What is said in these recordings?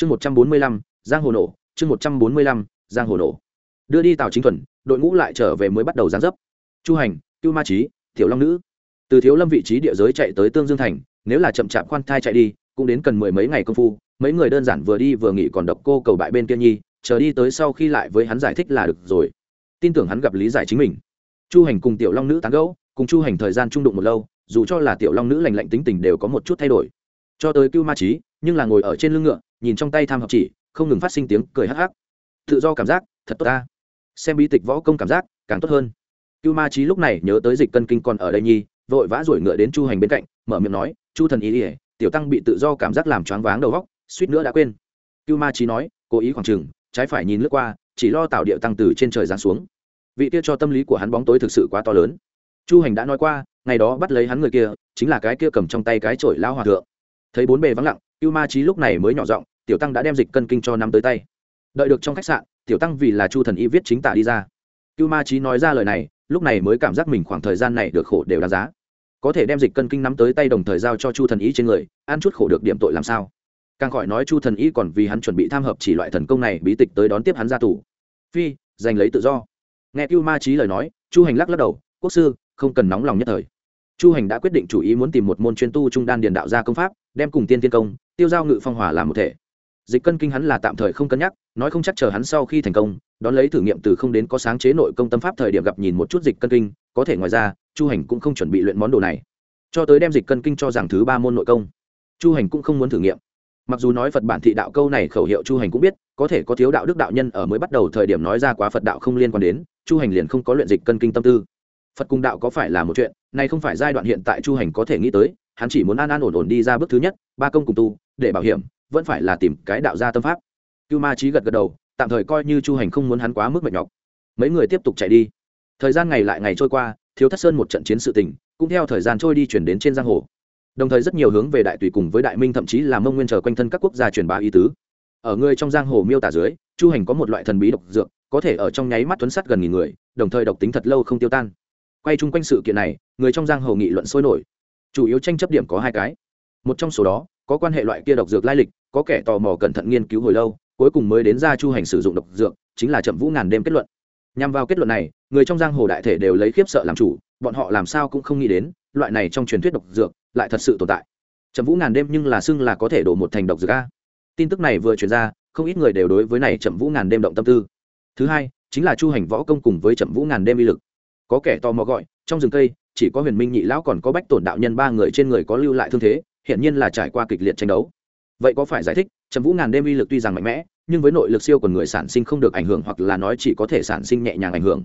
chương một trăm bốn mươi lăm, giang hồ nổ. Chương một trăm bốn mươi lăm, giang hồ nổ. Đưa đi tàu chính thuần, đội ngũ lại trở về mới bắt đầu gián dấp. Chu hành, cưu ma trí tiểu long nữ. Từ thiếu lâm vị trí địa giới chạy tới tương dương thành, nếu là chậm chạp khoan thai chạy đi, cũng đến cần mười mấy ngày công phu, mấy người đơn giản vừa đi vừa nghỉ còn độc cô cầu bại bên kia nhi, chờ đi tới sau khi lại với hắn giải thích là được rồi. Tin tưởng hắn gặp lý giải chính mình. Chu hành cùng tiểu long nữ tán gẫu, cùng chu hành thời gian trung đụng một lâu, dù cho là tiểu long nữ lành lạnh tính tình đều có một chút thay đổi. Cho tới cưu ma trí nhưng là ngồi ở trên lưng ngựa, nhìn trong tay tham học chỉ, không ngừng phát sinh tiếng cười hắc hắc. Tự do cảm giác, thật tốt ta. Xem bi tịch võ công cảm giác, càng tốt hơn. Cưu ma trí lúc này nhớ tới dịch cân kinh còn ở đây nhi, vội vã rủi ngựa đến chu hành bên cạnh, mở miệng nói, chu thần ý ỉa tiểu tăng bị tự do cảm giác làm choáng váng đầu góc suýt nữa đã quên. Cưu ma trí nói, cố ý khoảng chừng, trái phải nhìn lướt qua, chỉ lo tạo điệu tăng từ trên trời giáng xuống. Vị kia cho tâm lý của hắn bóng tối thực sự quá to lớn. Chu hành đã nói qua, ngày đó bắt lấy hắn người kia, chính là cái kia cầm trong tay cái chổi lao hòa thượng. Thấy bốn bề vắng lặng cưu ma trí lúc này mới nhỏ giọng, tiểu tăng đã đem dịch cân kinh cho năm tới tay. Đợi được trong khách sạn, tiểu tăng vì là chu thần y viết chính tả đi ra. Cưu ma trí nói ra lời này, lúc này mới cảm giác mình khoảng thời gian này được khổ đều đáng giá. Có thể đem dịch cân kinh nắm tới tay đồng thời giao cho chu thần y trên người, ăn chút khổ được điểm tội làm sao? Càng khỏi nói chu thần y còn vì hắn chuẩn bị tham hợp chỉ loại thần công này bí tịch tới đón tiếp hắn ra tù. Phi, giành lấy tự do. Nghe cưu ma trí lời nói, chu hành lắc lắc đầu, quốc sư, không cần nóng lòng nhất thời chu hành đã quyết định chủ ý muốn tìm một môn chuyên tu trung đan điền đạo gia công pháp, đem cùng tiên tiên công, tiêu giao ngự phong hòa làm một thể. Dịch cân kinh hắn là tạm thời không cân nhắc, nói không chắc chờ hắn sau khi thành công, đón lấy thử nghiệm từ không đến có sáng chế nội công tâm pháp thời điểm gặp nhìn một chút dịch cân kinh, có thể ngoài ra, chu hành cũng không chuẩn bị luyện món đồ này. Cho tới đem dịch cân kinh cho rằng thứ ba môn nội công. Chu hành cũng không muốn thử nghiệm. Mặc dù nói phật bản thị đạo câu này khẩu hiệu chu hành cũng biết, có thể có thiếu đạo đức đạo nhân ở mới bắt đầu thời điểm nói ra quá phật đạo không liên quan đến, chu hành liền không có luyện dịch cân kinh tâm tư phật cùng đạo có phải là một chuyện này không phải giai đoạn hiện tại chu hành có thể nghĩ tới, hắn chỉ muốn an an ổn ổn đi ra bước thứ nhất, ba công cùng tu, để bảo hiểm, vẫn phải là tìm cái đạo gia tâm pháp. Cưu ma trí gật gật đầu, tạm thời coi như chu hành không muốn hắn quá mức mệt nhọc. Mấy người tiếp tục chạy đi. Thời gian ngày lại ngày trôi qua, thiếu thất sơn một trận chiến sự tình, cũng theo thời gian trôi đi chuyển đến trên giang hồ. Đồng thời rất nhiều hướng về đại tùy cùng với đại minh thậm chí là mông nguyên trở quanh thân các quốc gia truyền bá ý tứ. Ở người trong giang hồ miêu tả dưới, chu hành có một loại thần bí độc dược, có thể ở trong nháy mắt tuấn sắt gần nghìn người, đồng thời độc tính thật lâu không tiêu tan quay chung quanh sự kiện này, người trong giang hồ nghị luận sôi nổi. Chủ yếu tranh chấp điểm có hai cái. Một trong số đó, có quan hệ loại kia độc dược lai lịch, có kẻ tò mò cẩn thận nghiên cứu hồi lâu, cuối cùng mới đến ra chu hành sử dụng độc dược, chính là chậm vũ ngàn đêm kết luận. Nhằm vào kết luận này, người trong giang hồ đại thể đều lấy khiếp sợ làm chủ, bọn họ làm sao cũng không nghĩ đến, loại này trong truyền thuyết độc dược, lại thật sự tồn tại. Chậm vũ ngàn đêm nhưng là xưng là có thể đổ một thành độc dược a. Tin tức này vừa truyền ra, không ít người đều đối với này chậm vũ ngàn đêm động tâm tư. Thứ hai, chính là chu hành võ công cùng với chậm vũ ngàn đêm uy lực có kẻ tò mò gọi, trong rừng cây, chỉ có huyền minh nhị lão còn có bách tổn đạo nhân ba người trên người có lưu lại thương thế hiện nhiên là trải qua kịch liệt tranh đấu. Vậy có phải giải thích, trầm vũ ngàn đêm uy lực tuy rằng mạnh mẽ, nhưng với nội lực siêu của người sản sinh không được ảnh hưởng hoặc là nói chỉ có thể sản sinh nhẹ nhàng ảnh hưởng.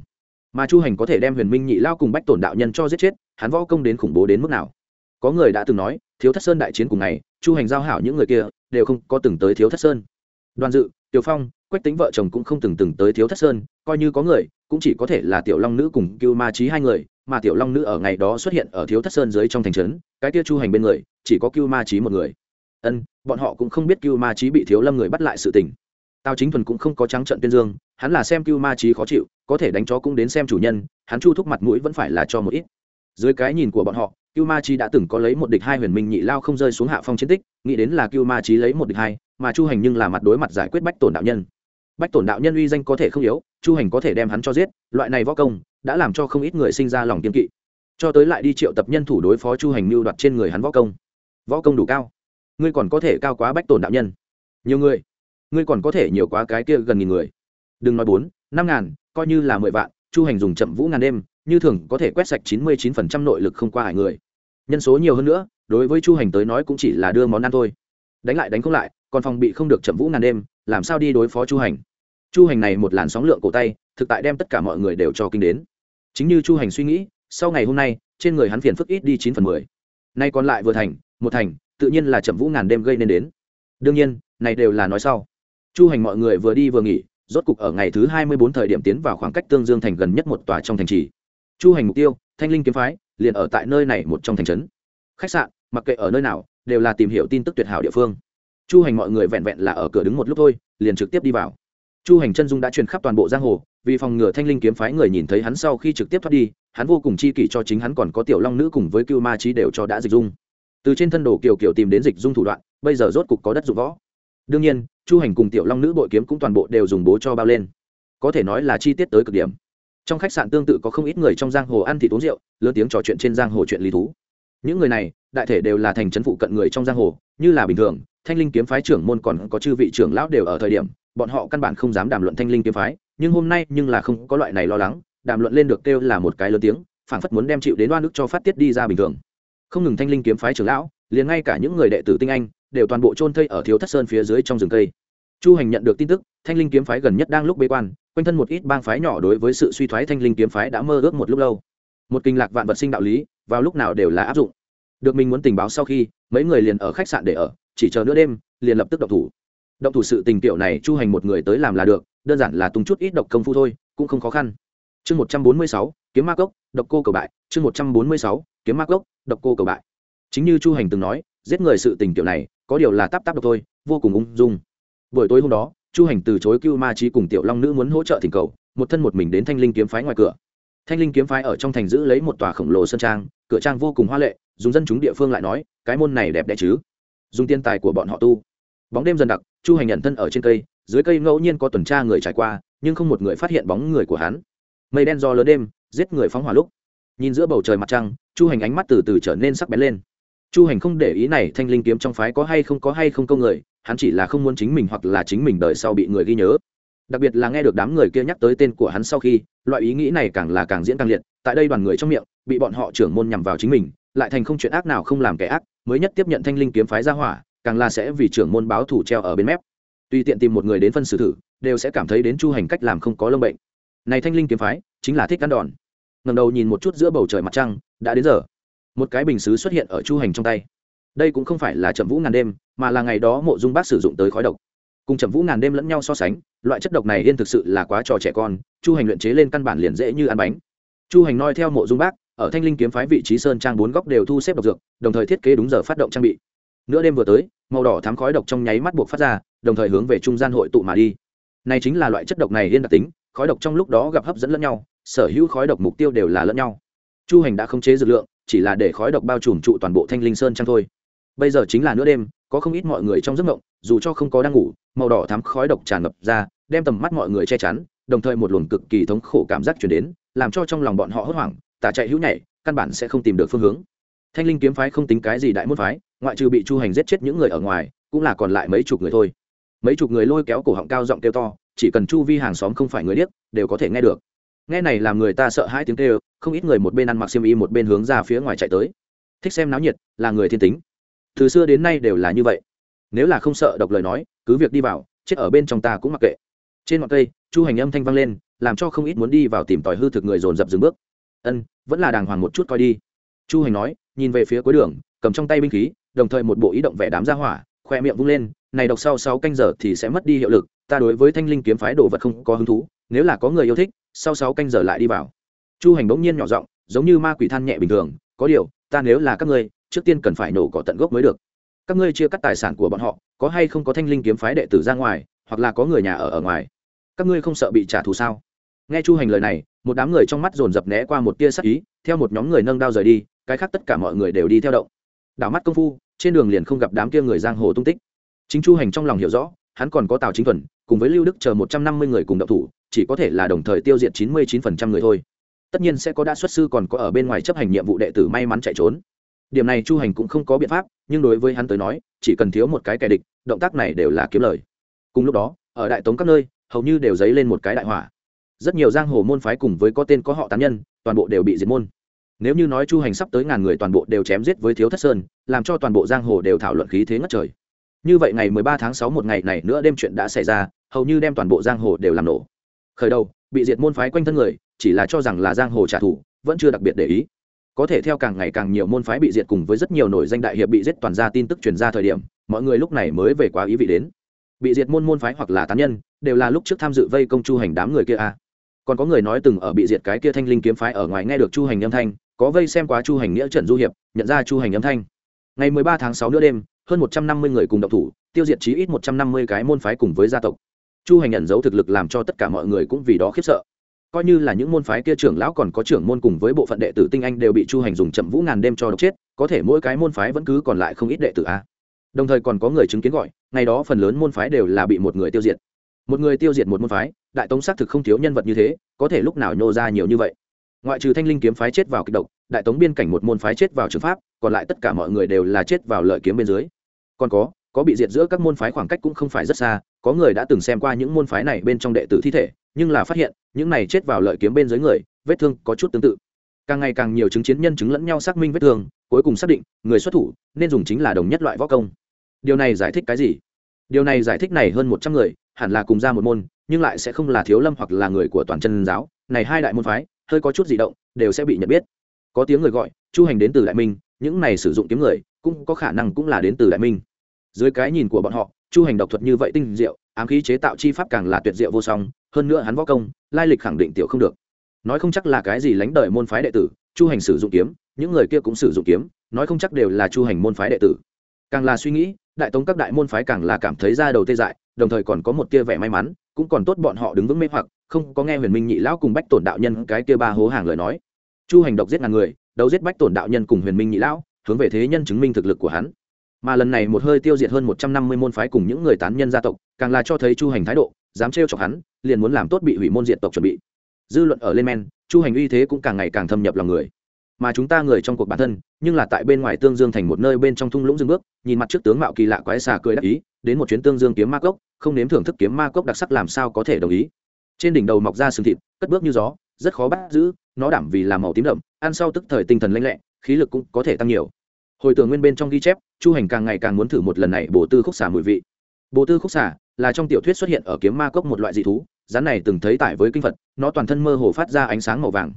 Mà chu hành có thể đem huyền minh nhị lao cùng bách tổn đạo nhân cho giết chết, hắn võ công đến khủng bố đến mức nào? Có người đã từng nói, thiếu thất sơn đại chiến cùng ngày, chu hành giao hảo những người kia, đều không có từng tới thiếu thất sơn. Đoàn dự, tiểu phong, quách tính vợ chồng cũng không từng từng tới thiếu thất sơn, coi như có người cũng chỉ có thể là tiểu long nữ cùng cưu ma trí hai người, mà tiểu long nữ ở ngày đó xuất hiện ở thiếu thất sơn dưới trong thành trấn, cái kia chu hành bên người, chỉ có cưu ma trí một người. Ân, bọn họ cũng không biết cưu ma trí bị thiếu lâm người bắt lại sự tình. Tao chính thuần cũng không có trắng trận tuyên dương, hắn là xem cưu ma trí khó chịu, có thể đánh chó cũng đến xem chủ nhân, hắn chu thúc mặt mũi vẫn phải là cho một ít. Dưới cái nhìn của bọn họ, cưu ma trí đã từng có lấy một địch hai huyền minh nhị lao không rơi xuống hạ phong chiến tích, nghĩ đến là cưu ma trí lấy một địch hai, mà chu hành nhưng là mặt đối mặt giải quyết bách tổn đạo nhân bách tổn đạo nhân uy danh có thể không yếu, chu hành có thể đem hắn cho giết, loại này võ công, đã làm cho không ít người sinh ra lòng kiên kỵ. Cho tới lại đi triệu tập nhân thủ đối phó chu hành mưu đoạt trên người hắn võ công. Võ công đủ cao. Ngươi còn có thể cao quá bách tổn đạo nhân. Nhiều người. Ngươi còn có thể nhiều quá cái kia gần nghìn người. Đừng nói bốn, năm ngàn, coi như là mười vạn, chu hành dùng chậm vũ ngàn đêm, như thường có thể quét sạch chín mươi chín phần trăm nội lực không qua hải người. Nhân số nhiều hơn nữa, đối với chu hành tới nói cũng chỉ là đưa món ăn thôi. Đánh lại đánh không lại, còn phòng bị không được chậm vũ ngàn đêm, làm sao đi đối phó chu hành? Chu hành này một làn sóng lượng cổ tay, thực tại đem tất cả mọi người đều cho kinh đến. Chính như chu hành suy nghĩ, sau ngày hôm nay, trên người hắn phiền phức ít đi chín phần mười. Nay còn lại vừa thành, một thành, tự nhiên là chậm vũ ngàn đêm gây nên đến. Đương nhiên, này đều là nói sau. Chu hành mọi người vừa đi vừa nghỉ, rốt cục ở ngày thứ hai mươi bốn thời điểm tiến vào khoảng cách tương dương thành gần nhất một tòa trong thành trì. Chu hành mục tiêu, thanh linh kiếm phái, liền ở tại nơi này một trong thành trấn. Khách sạn, mặc kệ ở nơi nào, đều là tìm hiểu tin tức tuyệt hảo địa phương. Chu hành mọi người vẹn vẹn là ở cửa đứng một lúc thôi, liền trực tiếp đi vào chu hành chân dung đã truyền khắp toàn bộ giang hồ, vì phòng ngừa thanh linh kiếm phái người nhìn thấy hắn sau khi trực tiếp thoát đi, hắn vô cùng chi kỷ cho chính hắn còn có tiểu long nữ cùng với cưu ma trí đều cho đã dịch dung. Từ trên thân đồ kiều kiều tìm đến dịch dung thủ đoạn, bây giờ rốt cục có đất dụng võ. Đương nhiên, chu hành cùng tiểu long nữ bội kiếm cũng toàn bộ đều dùng bố cho bao lên. Có thể nói là chi tiết tới cực điểm. Trong khách sạn tương tự có không ít người trong giang hồ ăn thịt uống rượu, lớn tiếng trò chuyện trên giang hồ chuyện lý thú. Những người này, đại thể đều là thành trấn phụ cận người trong giang hồ, như là bình thường, thanh linh kiếm phái trưởng môn còn có chư vị trưởng lão đều ở thời điểm bọn họ căn bản không dám đàm luận thanh linh kiếm phái, nhưng hôm nay nhưng là không có loại này lo lắng, đàm luận lên được kêu là một cái lớn tiếng, phảng phất muốn đem chịu đến đoan ức cho phát tiết đi ra bình thường. Không ngừng thanh linh kiếm phái trưởng lão, liền ngay cả những người đệ tử tinh anh, đều toàn bộ trôn thây ở thiếu thất sơn phía dưới trong rừng cây. Chu hành nhận được tin tức, thanh linh kiếm phái gần nhất đang lúc bế quan, quanh thân một ít bang phái nhỏ đối với sự suy thoái thanh linh kiếm phái đã mơ ước một lúc lâu. Một kinh lạc vạn vật sinh đạo lý, vào lúc nào đều là áp dụng. Được mình muốn tình báo sau khi, mấy người liền ở khách sạn để ở, chỉ chờ nửa đêm, liền lập tức động thủ động thủ sự tình tiểu này chu hành một người tới làm là được, đơn giản là tung chút ít độc công phu thôi, cũng không khó khăn. Chương một trăm bốn mươi sáu, kiếm ma cốc, độc cô cầu bại. Chương một trăm bốn mươi sáu, kiếm ma cốc, độc cô cầu bại. Chính như chu hành từng nói, giết người sự tình tiểu này, có điều là tắp tắp độc thôi, vô cùng ung dung. Buổi tối hôm đó, chu hành từ chối cưu ma trí cùng tiểu long nữ muốn hỗ trợ thỉnh cầu, một thân một mình đến thanh linh kiếm phái ngoài cửa. Thanh linh kiếm phái ở trong thành giữ lấy một tòa khổng lồ sân trang, cửa trang vô cùng hoa lệ, dùng dân chúng địa phương lại nói, cái môn này đẹp đẽ chứ? Dùng tiền tài của bọn họ tu bóng đêm dần đặc, chu hành nhận thân ở trên cây, dưới cây ngẫu nhiên có tuần tra người trải qua, nhưng không một người phát hiện bóng người của hắn. Mây đen do lớn đêm, giết người phóng hỏa lúc. Nhìn giữa bầu trời mặt trăng, chu hành ánh mắt từ từ trở nên sắc bén lên. Chu hành không để ý này thanh linh kiếm trong phái có hay không có hay không công người, hắn chỉ là không muốn chính mình hoặc là chính mình đời sau bị người ghi nhớ. Đặc biệt là nghe được đám người kia nhắc tới tên của hắn sau khi, loại ý nghĩ này càng là càng diễn càng liệt, tại đây đoàn người trong miệng, bị bọn họ trưởng môn nhằm vào chính mình, lại thành không chuyện ác nào không làm kẻ ác, mới nhất tiếp nhận thanh linh kiếm phái ra hỏa càng là sẽ vì trưởng môn báo thủ treo ở bên mép. Tùy tiện tìm một người đến phân xử thử, đều sẽ cảm thấy đến chu hành cách làm không có lông bệnh. Này thanh linh kiếm phái, chính là thích ăn đòn. Ngầm đầu nhìn một chút giữa bầu trời mặt trăng, đã đến giờ. Một cái bình xứ xuất hiện ở chu hành trong tay. Đây cũng không phải là chậm vũ ngàn đêm, mà là ngày đó mộ dung bác sử dụng tới khói độc. Cùng chậm vũ ngàn đêm lẫn nhau so sánh, loại chất độc này yên thực sự là quá trò trẻ con, chu hành luyện chế lên căn bản liền dễ như ăn bánh. Chu hành noi theo mộ dung bác, ở thanh linh kiếm phái vị trí sơn trang bốn góc đều thu xếp độc dược, đồng thời thiết kế đúng giờ phát động trang bị nửa đêm vừa tới, màu đỏ thám khói độc trong nháy mắt buộc phát ra, đồng thời hướng về trung gian hội tụ mà đi. Này chính là loại chất độc này liên đặc tính, khói độc trong lúc đó gặp hấp dẫn lẫn nhau, sở hữu khói độc mục tiêu đều là lẫn nhau. Chu hành đã khống chế dược lượng, chỉ là để khói độc bao trùm trụ toàn bộ thanh linh sơn trang thôi. Bây giờ chính là nửa đêm, có không ít mọi người trong giấc mộng, dù cho không có đang ngủ, màu đỏ thắm khói độc tràn ngập ra, đem tầm mắt mọi người che chắn, đồng thời một luồng cực kỳ thống khổ cảm giác chuyển đến, làm cho trong lòng bọn họ hốt hoảng, tả chạy hữu nhảy, căn bản sẽ không tìm được phương hướng. Thanh linh kiếm phái không tính cái gì đại môn phái ngoại trừ bị chu hành giết chết những người ở ngoài, cũng là còn lại mấy chục người thôi. Mấy chục người lôi kéo cổ họng cao giọng kêu to, chỉ cần chu vi hàng xóm không phải người điếc, đều có thể nghe được. Nghe này làm người ta sợ hãi tiếng kêu, không ít người một bên ăn mặc xiêm y một bên hướng ra phía ngoài chạy tới. Thích xem náo nhiệt, là người thiên tính. Từ xưa đến nay đều là như vậy. Nếu là không sợ độc lời nói, cứ việc đi vào, chết ở bên trong ta cũng mặc kệ. Trên ngọn cây, chu hành âm thanh vang lên, làm cho không ít muốn đi vào tìm tòi hư thực người dồn dập dừng bước. Ân, vẫn là đàng hoàng một chút coi đi. Chu hành nói, nhìn về phía cuối đường, cầm trong tay binh khí đồng thời một bộ ý động vẻ đám ra hỏa, khoe miệng vung lên, này đọc sau sáu canh giờ thì sẽ mất đi hiệu lực, ta đối với thanh linh kiếm phái đồ vật không có hứng thú, nếu là có người yêu thích, sau sáu canh giờ lại đi vào. Chu hành bỗng nhiên nhỏ giọng, giống như ma quỷ than nhẹ bình thường, có điều, ta nếu là các ngươi, trước tiên cần phải nổ cỏ tận gốc mới được. Các ngươi chia cắt tài sản của bọn họ, có hay không có thanh linh kiếm phái đệ tử ra ngoài, hoặc là có người nhà ở ở ngoài? Các ngươi không sợ bị trả thù sao? Nghe chu hành lời này, một đám người trong mắt dồn dập né qua một tia sắc ý, theo một nhóm người nâng đao rời đi, cái khác tất cả mọi người đều đi theo động đảo mắt công phu, trên đường liền không gặp đám kia người giang hồ tung tích. Chính chu hành trong lòng hiểu rõ, hắn còn có tào chính thuần, cùng với lưu đức chờ một trăm năm mươi người cùng đậu thủ, chỉ có thể là đồng thời tiêu diệt chín mươi chín phần trăm người thôi. Tất nhiên sẽ có đã xuất sư còn có ở bên ngoài chấp hành nhiệm vụ đệ tử may mắn chạy trốn. Điểm này chu hành cũng không có biện pháp, nhưng đối với hắn tới nói, chỉ cần thiếu một cái kẻ địch, động tác này đều là kiếm lời. Cùng lúc đó, ở đại tống các nơi, hầu như đều dấy lên một cái đại hỏa. Rất nhiều giang hồ môn phái cùng với có tên có họ tán nhân, toàn bộ đều bị diệt môn nếu như nói chu hành sắp tới ngàn người toàn bộ đều chém giết với thiếu thất sơn, làm cho toàn bộ giang hồ đều thảo luận khí thế ngất trời. Như vậy ngày mười ba tháng sáu một ngày này nữa đêm chuyện đã xảy ra, hầu như đem toàn bộ giang hồ đều làm nổ. Khởi đầu, bị diệt môn phái quanh thân người, chỉ là cho rằng là giang hồ trả thù, vẫn chưa đặc biệt để ý. Có thể theo càng ngày càng nhiều môn phái bị diệt cùng với rất nhiều nổi danh đại hiệp bị giết toàn ra tin tức truyền ra thời điểm, mọi người lúc này mới về quá ý vị đến. Bị diệt môn môn phái hoặc là tán nhân, đều là lúc trước tham dự vây công chu hành đám người kia a. À. còn có người nói từng ở bị diệt cái kia thanh linh kiếm phái ở ngoài nghe được chu hành âm thanh có vây xem quá chu hành nghĩa trận du hiệp, nhận ra chu hành âm thanh. Ngày mười ba tháng sáu nữa đêm, hơn một trăm năm mươi người cùng độc thủ, tiêu diệt chí ít một trăm năm mươi cái môn phái cùng với gia tộc. Chu hành nhận dấu thực lực làm cho tất cả mọi người cũng vì đó khiếp sợ. Coi như là những môn phái kia trưởng lão còn có trưởng môn cùng với bộ phận đệ tử tinh anh đều bị chu hành dùng chậm vũ ngàn đêm cho độc chết, có thể mỗi cái môn phái vẫn cứ còn lại không ít đệ tử a. Đồng thời còn có người chứng kiến gọi, ngày đó phần lớn môn phái đều là bị một người tiêu diệt. Một người tiêu diệt một môn phái, đại tống xác thực không thiếu nhân vật như thế, có thể lúc nào nhô ra nhiều như vậy ngoại trừ thanh linh kiếm phái chết vào kịch độc, đại tống biên cảnh một môn phái chết vào trường pháp, còn lại tất cả mọi người đều là chết vào lợi kiếm bên dưới. Còn có có bị diệt giữa các môn phái khoảng cách cũng không phải rất xa, có người đã từng xem qua những môn phái này bên trong đệ tử thi thể, nhưng là phát hiện, những này chết vào lợi kiếm bên dưới người, vết thương có chút tương tự. Càng ngày càng nhiều chứng chiến nhân chứng lẫn nhau xác minh vết thương, cuối cùng xác định, người xuất thủ nên dùng chính là đồng nhất loại võ công. Điều này giải thích cái gì? Điều này giải thích này hơn một trăm người, hẳn là cùng ra một môn, nhưng lại sẽ không là thiếu lâm hoặc là người của toàn chân giáo, này hai đại môn phái hơi có chút di động, đều sẽ bị nhận biết. Có tiếng người gọi, chu hành đến từ đại minh, những này sử dụng kiếm người, cũng có khả năng cũng là đến từ đại minh. Dưới cái nhìn của bọn họ, chu hành độc thuật như vậy tinh diệu, ám khí chế tạo chi pháp càng là tuyệt diệu vô song, hơn nữa hắn võ công, lai lịch khẳng định tiểu không được. Nói không chắc là cái gì lánh đời môn phái đệ tử, chu hành sử dụng kiếm, những người kia cũng sử dụng kiếm, nói không chắc đều là chu hành môn phái đệ tử. Càng là suy nghĩ, đại tống các đại môn phái càng là cảm thấy ra đầu tê dại, đồng thời còn có một tia vẻ may mắn, cũng còn tốt bọn họ đứng vững mê hoặc không có nghe huyền minh nhị lão cùng bách tổn đạo nhân cái kia ba hố hàng lời nói. Chu hành độc giết ngàn người, đấu giết bách tổn đạo nhân cùng huyền minh nhị lão, hướng về thế nhân chứng minh thực lực của hắn. Mà lần này một hơi tiêu diệt hơn một trăm năm mươi môn phái cùng những người tán nhân gia tộc, càng là cho thấy chu hành thái độ, dám trêu chọc hắn, liền muốn làm tốt bị hủy môn diện tộc chuẩn bị. Dư luận ở lên men, chu hành uy thế cũng càng ngày càng thâm nhập lòng người. Mà chúng ta người trong cuộc bản thân, nhưng là tại bên ngoài tương dương thành một nơi bên trong thung lũng dương bước, nhìn mặt trước tướng mạo kỳ lạ quái xà cười đắc ý, đến một chuyến tương dương kiếm ma cốc, không nếm thưởng thức kiếm ma cốc đặc sắc làm sao có thể đồng ý trên đỉnh đầu mọc ra sừng thịt, cất bước như gió, rất khó bắt giữ, nó đảm vì làm màu tím đậm, ăn sau tức thời tinh thần lanh lẹ, khí lực cũng có thể tăng nhiều. Hồi tưởng nguyên bên trong ghi chép, chu hành càng ngày càng muốn thử một lần này bổ tư khúc xả mùi vị. Bổ tư khúc xả là trong tiểu thuyết xuất hiện ở kiếm ma cốc một loại dị thú, rắn này từng thấy tại với kinh phật, nó toàn thân mơ hồ phát ra ánh sáng màu vàng.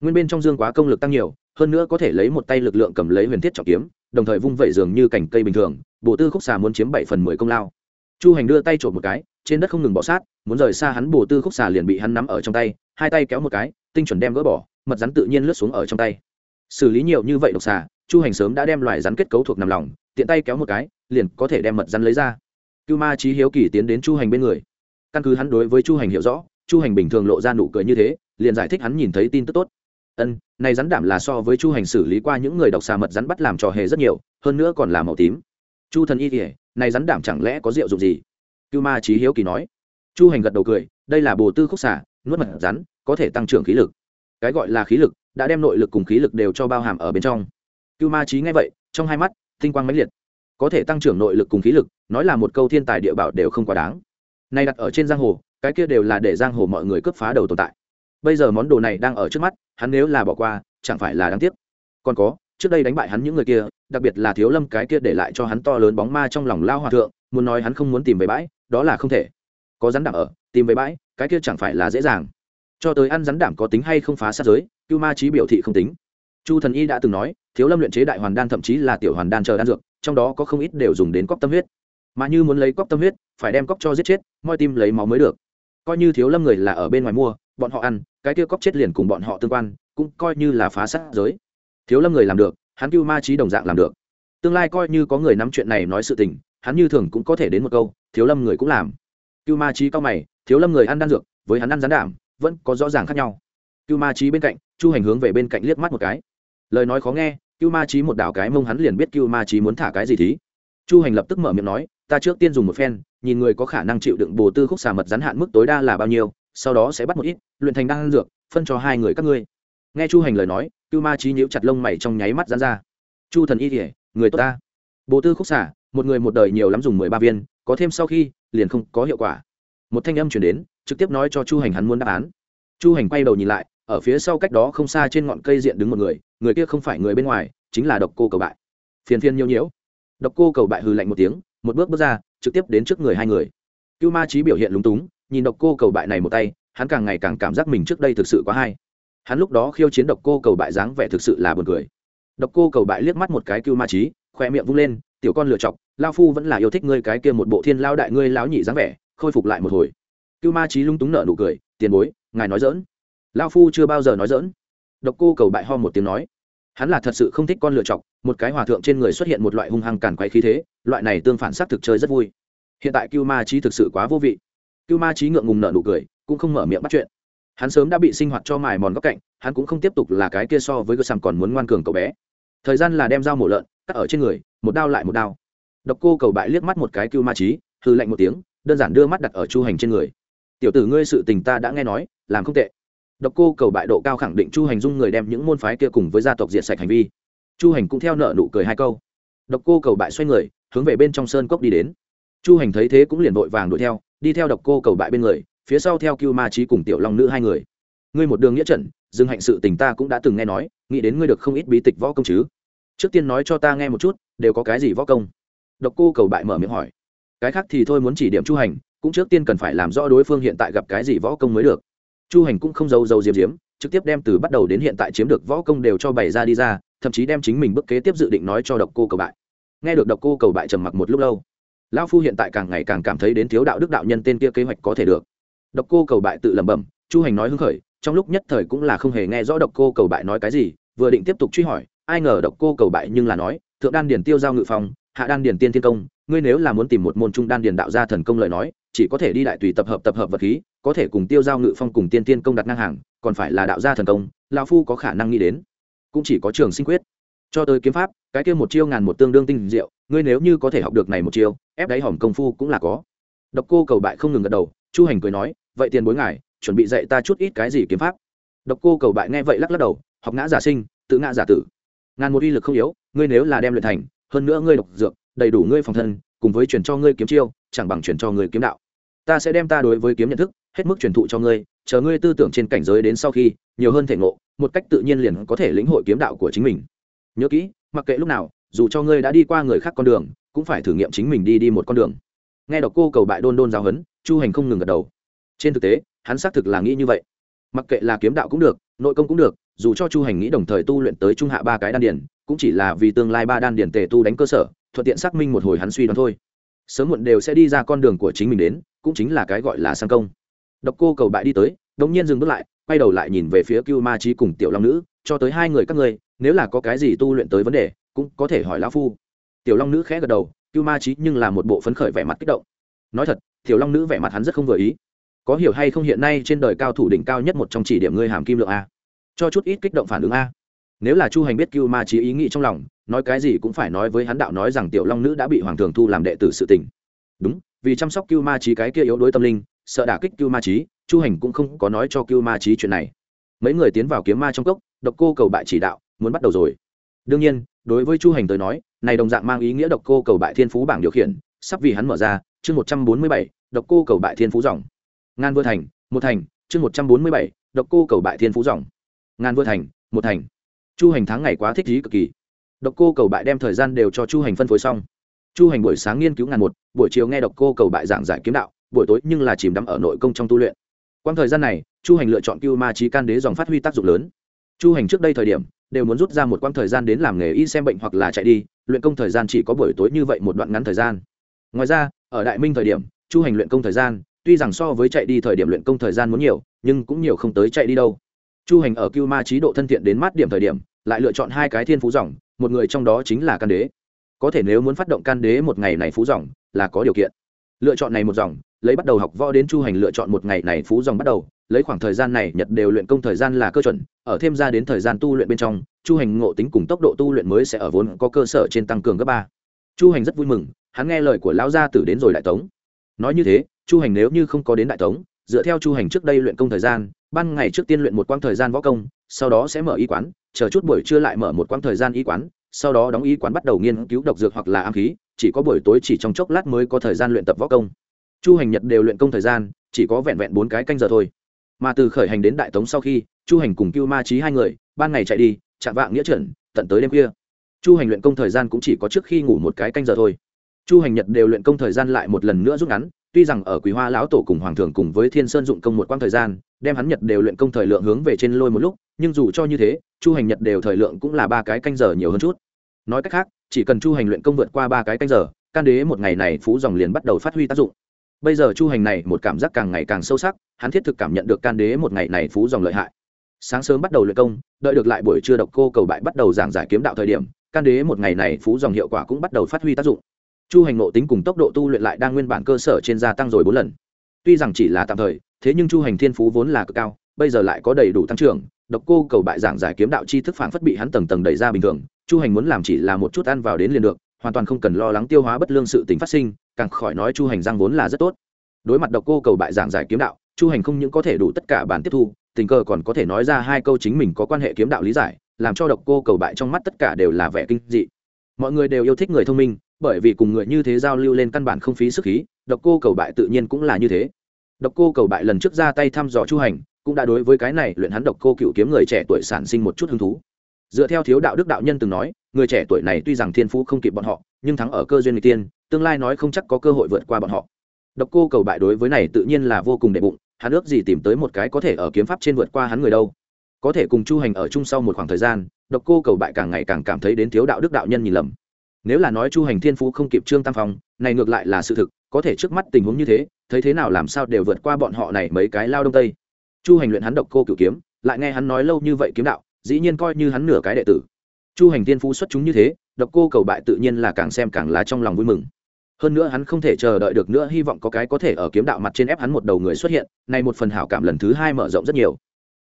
Nguyên bên trong dương quá công lực tăng nhiều, hơn nữa có thể lấy một tay lực lượng cầm lấy huyền thiết trọng kiếm, đồng thời vung vẩy dường như cành cây bình thường bộ tư khúc xà muốn chiếm bảy phần mười công lao. Chu hành đưa tay trộm một cái trên đất không ngừng bỏ sát, muốn rời xa hắn bồ tư khúc xà liền bị hắn nắm ở trong tay, hai tay kéo một cái, tinh chuẩn đem gỡ bỏ, mật rắn tự nhiên lướt xuống ở trong tay. Xử lý nhiều như vậy độc xà, chu hành sớm đã đem loài rắn kết cấu thuộc nằm lòng, tiện tay kéo một cái, liền có thể đem mật rắn lấy ra. Cưu ma trí hiếu kỳ tiến đến chu hành bên người. Căn cứ hắn đối với chu hành hiểu rõ, chu hành bình thường lộ ra nụ cười như thế, liền giải thích hắn nhìn thấy tin tức tốt. Ân, này rắn đảm là so với chu hành xử lý qua những người độc xà mật rắn bắt làm trò hề rất nhiều, hơn nữa còn là màu tím. Chu thần y kỉa này rắn đảm chẳng lẽ có rượu dụng gì? Cưu ma trí hiếu kỳ nói. Chu hành gật đầu cười, đây là bồ tư khúc xả, nuốt mật rắn, có thể tăng trưởng khí lực. Cái gọi là khí lực, đã đem nội lực cùng khí lực đều cho bao hàm ở bên trong. Cưu ma trí nghe vậy, trong hai mắt, tinh quang mãnh liệt. Có thể tăng trưởng nội lực cùng khí lực, nói là một câu thiên tài địa bảo đều không quá đáng. Nay đặt ở trên giang hồ, cái kia đều là để giang hồ mọi người cướp phá đầu tồn tại. Bây giờ món đồ này đang ở trước mắt, hắn nếu là bỏ qua, chẳng phải là đáng tiếc. Còn có, trước đây đánh bại hắn những người kia, đặc biệt là thiếu lâm cái kia để lại cho hắn to lớn bóng ma trong lòng lao hòa thượng, muốn nói hắn không muốn tìm về bãi đó là không thể. Có rắn đảm ở, tìm về bãi, cái kia chẳng phải là dễ dàng. Cho tới ăn rắn đảm có tính hay không phá sát giới, cưu ma trí biểu thị không tính. Chu thần y đã từng nói, thiếu lâm luyện chế đại hoàn đan thậm chí là tiểu hoàn đan chờ đan dược, trong đó có không ít đều dùng đến cóc tâm huyết. Mà như muốn lấy cóc tâm huyết, phải đem cóc cho giết chết, moi tim lấy máu mới được. Coi như thiếu lâm người là ở bên ngoài mua, bọn họ ăn, cái kia cóc chết liền cùng bọn họ tương quan, cũng coi như là phá sát giới. Thiếu lâm người làm được, hắn cưu ma trí đồng dạng làm được. Tương lai coi như có người nắm chuyện này nói sự tình, hắn như thường cũng có thể đến một câu thiếu lâm người cũng làm. Cưu ma trí cao mày, thiếu lâm người ăn đan dược, với hắn ăn rán đảm, vẫn có rõ ràng khác nhau. Cưu ma trí bên cạnh, chu hành hướng về bên cạnh liếc mắt một cái. Lời nói khó nghe, cưu ma trí một đảo cái mông hắn liền biết cưu ma trí muốn thả cái gì thí. Chu hành lập tức mở miệng nói, ta trước tiên dùng một phen, nhìn người có khả năng chịu đựng bồ tư khúc xà mật rắn hạn mức tối đa là bao nhiêu, sau đó sẽ bắt một ít, luyện thành đan dược, phân cho hai người các ngươi. Nghe chu hành lời nói, cưu ma trí nhíu chặt lông mày trong nháy mắt dán ra. Chu thần y thể người tốt ta. Bồ tư khúc xà, một người một đời nhiều lắm dùng mười ba viên có thêm sau khi, liền không có hiệu quả. Một thanh âm chuyển đến, trực tiếp nói cho chu hành hắn muốn đáp án. Chu hành quay đầu nhìn lại, ở phía sau cách đó không xa trên ngọn cây diện đứng một người người kia không phải người bên ngoài, chính là độc cô cầu bại. Phiền phiền nhiêu nhiễu. Độc cô cầu bại hừ lạnh một tiếng, một bước bước ra, trực tiếp đến trước người hai người. Cưu ma trí biểu hiện lúng túng, nhìn độc cô cầu bại này một tay, hắn càng ngày càng cảm giác mình trước đây thực sự quá hay. Hắn lúc đó khiêu chiến độc cô cầu bại dáng vẻ thực sự là buồn cười. Độc cô cầu bại liếc mắt một cái cưu ma trí khoe miệng vung lên tiểu con lựa chọc, lao phu vẫn là yêu thích ngươi cái kia một bộ thiên lao đại ngươi lão nhị dáng vẻ, khôi phục lại một hồi. Cưu ma trí lung túng nợ nụ cười, tiền bối, ngài nói dỡn lao phu chưa bao giờ nói dỡn độc cô cầu bại ho một tiếng nói, hắn là thật sự không thích con lựa chọc, một cái hòa thượng trên người xuất hiện một loại hung hăng càn quay khí thế, loại này tương phản s á c thực chơi rất vui. Hiện tại cưu ma trí thực sự quá vô vị. Cưu ma trí ngượng ngùng nợ nụ cười, cũng không mở miệng bắt chuyện. Hắn sớm đã bị sinh hoạt cho mài mòn góc cạnh, hắn cũng không tiếp tục là cái kia so với cơ sàm còn muốn ngoan cường cậu bé. Thời gian là đem dao mổ lợn, cắt ở trên người một đao lại một đao. Độc cô cầu bại liếc mắt một cái cưu ma trí hư lạnh một tiếng, đơn giản đưa mắt đặt ở chu hành trên người. Tiểu tử ngươi sự tình ta đã nghe nói, làm không tệ. Độc cô cầu bại độ cao khẳng định chu hành dung người đem những môn phái kia cùng với gia tộc diệt sạch hành vi. Chu hành cũng theo nợ nụ cười hai câu. Độc cô cầu bại xoay người, hướng về bên trong sơn cốc đi đến. Chu hành thấy thế cũng liền vội vàng đuổi theo, đi theo độc cô cầu bại bên người, phía sau theo cưu ma trí cùng tiểu long nữ hai người. Ngươi một đường nghĩa trận, dừng hạnh sự tình ta cũng đã từng nghe nói, nghĩ đến ngươi được không ít bí tịch võ công chứ? Trước tiên nói cho ta nghe một chút, đều có cái gì võ công? Độc cô cầu bại mở miệng hỏi. Cái khác thì thôi muốn chỉ điểm chu hành, cũng trước tiên cần phải làm rõ đối phương hiện tại gặp cái gì võ công mới được. Chu hành cũng không giấu giấu diếm diếm trực tiếp đem từ bắt đầu đến hiện tại chiếm được võ công đều cho bày ra đi ra, thậm chí đem chính mình bức kế tiếp dự định nói cho độc cô cầu bại. Nghe được độc cô cầu bại trầm mặc một lúc lâu, lão phu hiện tại càng ngày càng cảm thấy đến thiếu đạo đức đạo nhân tên kia kế hoạch có thể được. Độc cô cầu bại tự lẩm bẩm, chu hành nói hưng khởi, trong lúc nhất thời cũng là không hề nghe rõ độc cô cầu bại nói cái gì, vừa định tiếp tục truy hỏi ai ngờ độc cô cầu bại nhưng là nói, thượng đan điền tiêu giao ngự phòng hạ đan điền tiên thiên công, ngươi nếu là muốn tìm một môn trung đan điền đạo gia thần công lời nói, chỉ có thể đi đại tùy tập hợp tập hợp vật khí, có thể cùng tiêu giao ngự phong cùng tiên tiên công đặt ngang hàng, còn phải là đạo gia thần công, lão phu có khả năng nghĩ đến. Cũng chỉ có trường sinh quyết. Cho tới kiếm pháp, cái kia một chiêu ngàn một tương đương tinh diệu, ngươi nếu như có thể học được này một chiêu, ép đáy hỏng công phu cũng là có. Độc cô cầu bại không ngừng gật đầu, chu hành cười nói, vậy tiền bối ngài, chuẩn bị dạy ta chút ít cái gì kiếm pháp. Độc cô cầu bại nghe vậy lắc lắc đầu, học ngã giả sinh, tự ngã giả tử ngàn một uy lực không yếu, ngươi nếu là đem luyện thành, hơn nữa ngươi độc dược, đầy đủ ngươi phòng thân, cùng với truyền cho ngươi kiếm chiêu, chẳng bằng truyền cho ngươi kiếm đạo. Ta sẽ đem ta đối với kiếm nhận thức, hết mức truyền thụ cho ngươi, chờ ngươi tư tưởng trên cảnh giới đến sau khi, nhiều hơn thể ngộ, một cách tự nhiên liền có thể lĩnh hội kiếm đạo của chính mình. Nhớ kỹ, mặc kệ lúc nào, dù cho ngươi đã đi qua người khác con đường, cũng phải thử nghiệm chính mình đi đi một con đường. Nghe đọc cô cầu bại đôn đôn giáo hấn chu hành không ngừng gật đầu. Trên thực tế, hắn xác thực là nghĩ như vậy. Mặc kệ là kiếm đạo cũng được, nội công cũng được dù cho chu hành nghĩ đồng thời tu luyện tới trung hạ ba cái đan điển cũng chỉ là vì tương lai ba đan điển tề tu đánh cơ sở, thuận tiện xác minh một hồi hắn suy đoán thôi. Sớm muộn đều sẽ đi ra con đường của chính mình đến, cũng chính là cái gọi là sang công. Độc cô cầu bại đi tới, đống nhiên dừng bước lại, quay đầu lại nhìn về phía cưu ma trí cùng tiểu long nữ, cho tới hai người các ngươi, nếu là có cái gì tu luyện tới vấn đề, cũng có thể hỏi lão phu. Tiểu long nữ khẽ gật đầu, cưu ma trí nhưng là một bộ phấn khởi vẻ mặt kích động. Nói thật, tiểu long nữ vẻ mặt hắn rất không vừa ý. Có hiểu hay không hiện nay trên đời cao thủ đỉnh cao nhất một trong chỉ điểm ngươi hàm kim lượng a? Cho chút ít kích động phản ứng a. Nếu là chu hành biết cưu ma trí ý nghĩ trong lòng, nói cái gì cũng phải nói với hắn đạo nói rằng tiểu long nữ đã bị hoàng thường thu làm đệ tử sự tình. Đúng, vì chăm sóc cưu ma trí cái kia yếu đuối tâm linh, sợ đả kích cưu ma trí chu hành cũng không có nói cho cưu ma trí chuyện này. Mấy người tiến vào kiếm ma trong cốc, độc cô cầu bại chỉ đạo, muốn bắt đầu rồi. Đương nhiên, đối với chu hành tới nói, này đồng dạng mang ý nghĩa độc cô cầu bại thiên phú bảng điều khiển, sắp vì hắn mở ra, chương một trăm bốn mươi bảy, độc cô cầu bại thiên phú dòng. Ngan vừa thành, một thành, chương một trăm bốn mươi bảy, độc cô cầu bại thiên phú dòng ngàn vừa thành, một thành. Chu hành tháng ngày quá thích trí cực kỳ. Độc cô cầu bại đem thời gian đều cho chu hành phân phối xong. Chu hành buổi sáng nghiên cứu ngàn một, buổi chiều nghe độc cô cầu bại giảng giải kiếm đạo, buổi tối nhưng là chìm đắm ở nội công trong tu luyện. Quang thời gian này, chu hành lựa chọn cưu ma trí can đế dòng phát huy tác dụng lớn. Chu hành trước đây thời điểm, đều muốn rút ra một quãng thời gian đến làm nghề y xem bệnh hoặc là chạy đi, luyện công thời gian chỉ có buổi tối như vậy một đoạn ngắn thời gian. Ngoài ra, ở đại minh thời điểm, chu hành luyện công thời gian, tuy rằng so với chạy đi thời điểm luyện công thời gian muốn nhiều, nhưng cũng nhiều không tới chạy đi đâu chu hành ở cưu ma trí độ thân thiện đến mát điểm thời điểm, lại lựa chọn hai cái thiên phú dòng, một người trong đó chính là can đế. Có thể nếu muốn phát động can đế một ngày này phú dòng, là có điều kiện. Lựa chọn này một dòng, lấy bắt đầu học võ đến chu hành lựa chọn một ngày này phú dòng bắt đầu, lấy khoảng thời gian này nhật đều luyện công thời gian là cơ chuẩn, ở thêm ra đến thời gian tu luyện bên trong, chu hành ngộ tính cùng tốc độ tu luyện mới sẽ ở vốn có cơ sở trên tăng cường gấp ba. Chu hành rất vui mừng, hắn nghe lời của lão gia tử đến rồi đại tống. Nói như thế, chu hành nếu như không có đến đại tống dựa theo chu hành trước đây luyện công thời gian, ban ngày trước tiên luyện một quãng thời gian võ công, sau đó sẽ mở y quán, chờ chút buổi trưa lại mở một quãng thời gian y quán, sau đó đóng y quán bắt đầu nghiên cứu độc dược hoặc là am khí, chỉ có buổi tối chỉ trong chốc lát mới có thời gian luyện tập võ công. Chu hành nhật đều luyện công thời gian, chỉ có vẹn vẹn bốn cái canh giờ thôi. Mà từ khởi hành đến đại tống sau khi, chu hành cùng cưu ma trí hai người, ban ngày chạy đi, chạm vạng nghĩa trần, tận tới đêm khuya. Chu hành luyện công thời gian cũng chỉ có trước khi ngủ một cái canh giờ thôi. Chu hành nhật đều luyện công thời gian lại một lần nữa rút ngắn tuy rằng ở quý hoa lão tổ cùng hoàng thượng cùng với thiên sơn dụng công một quãng thời gian, đem hắn nhật đều luyện công thời lượng hướng về trên lôi một lúc, nhưng dù cho như thế, chu hành nhật đều thời lượng cũng là ba cái canh giờ nhiều hơn chút. Nói cách khác, chỉ cần chu hành luyện công vượt qua ba cái canh giờ, can đế một ngày này phú dòng liền bắt đầu phát huy tác dụng. Bây giờ chu hành này một cảm giác càng ngày càng sâu sắc, hắn thiết thực cảm nhận được can đế một ngày này phú dòng lợi hại. Sáng sớm bắt đầu luyện công, đợi được lại buổi trưa độc cô cầu bại bắt đầu giảng giải kiếm đạo thời điểm, can đế một ngày này phú dòng hiệu quả cũng bắt đầu phát huy tác dụng chu hành nộ tính cùng tốc độ tu luyện lại đang nguyên bản cơ sở trên gia tăng rồi bốn lần. Tuy rằng chỉ là tạm thời, thế nhưng chu hành thiên phú vốn là cực cao, bây giờ lại có đầy đủ tăng trưởng, độc cô cầu bại giảng giải kiếm đạo chi thức phản phất bị hắn tầng tầng đẩy ra bình thường, chu hành muốn làm chỉ là một chút ăn vào đến liền được, hoàn toàn không cần lo lắng tiêu hóa bất lương sự tình phát sinh, càng khỏi nói chu hành giang vốn là rất tốt. Đối mặt độc cô cầu bại giảng giải kiếm đạo, chu hành không những có thể đủ tất cả bản tiếp thu, tình cờ còn có thể nói ra hai câu chính mình có quan hệ kiếm đạo lý giải, làm cho độc cô cầu bại trong mắt tất cả đều là vẻ kinh dị. Mọi người đều yêu thích người thông minh bởi vì cùng người như thế giao lưu lên căn bản không phí sức khí, độc cô cầu bại tự nhiên cũng là như thế. Độc cô cầu bại lần trước ra tay thăm dò chu hành, cũng đã đối với cái này luyện hắn độc cô cựu kiếm người trẻ tuổi sản sinh một chút hứng thú. Dựa theo thiếu đạo đức đạo nhân từng nói, người trẻ tuổi này tuy rằng thiên phú không kịp bọn họ, nhưng thắng ở cơ duyên người tiên, tương lai nói không chắc có cơ hội vượt qua bọn họ. Độc cô cầu bại đối với này tự nhiên là vô cùng đệ bụng, hắn ước gì tìm tới một cái có thể ở kiếm pháp trên vượt qua hắn người đâu. Có thể cùng chu hành ở chung sau một khoảng thời gian, độc cô cầu bại càng ngày càng cảm thấy đến thiếu đạo đức đạo nhân nhìn lầm nếu là nói chu hành thiên phú không kịp trương tam phong, này ngược lại là sự thực, có thể trước mắt tình huống như thế, thấy thế nào làm sao đều vượt qua bọn họ này mấy cái lao đông tây. Chu hành luyện hắn độc cô cửu kiếm, lại nghe hắn nói lâu như vậy kiếm đạo, dĩ nhiên coi như hắn nửa cái đệ tử. Chu hành thiên phú xuất chúng như thế, độc cô cầu bại tự nhiên là càng xem càng lá trong lòng vui mừng. Hơn nữa hắn không thể chờ đợi được nữa, hy vọng có cái có thể ở kiếm đạo mặt trên ép hắn một đầu người xuất hiện, này một phần hảo cảm lần thứ hai mở rộng rất nhiều.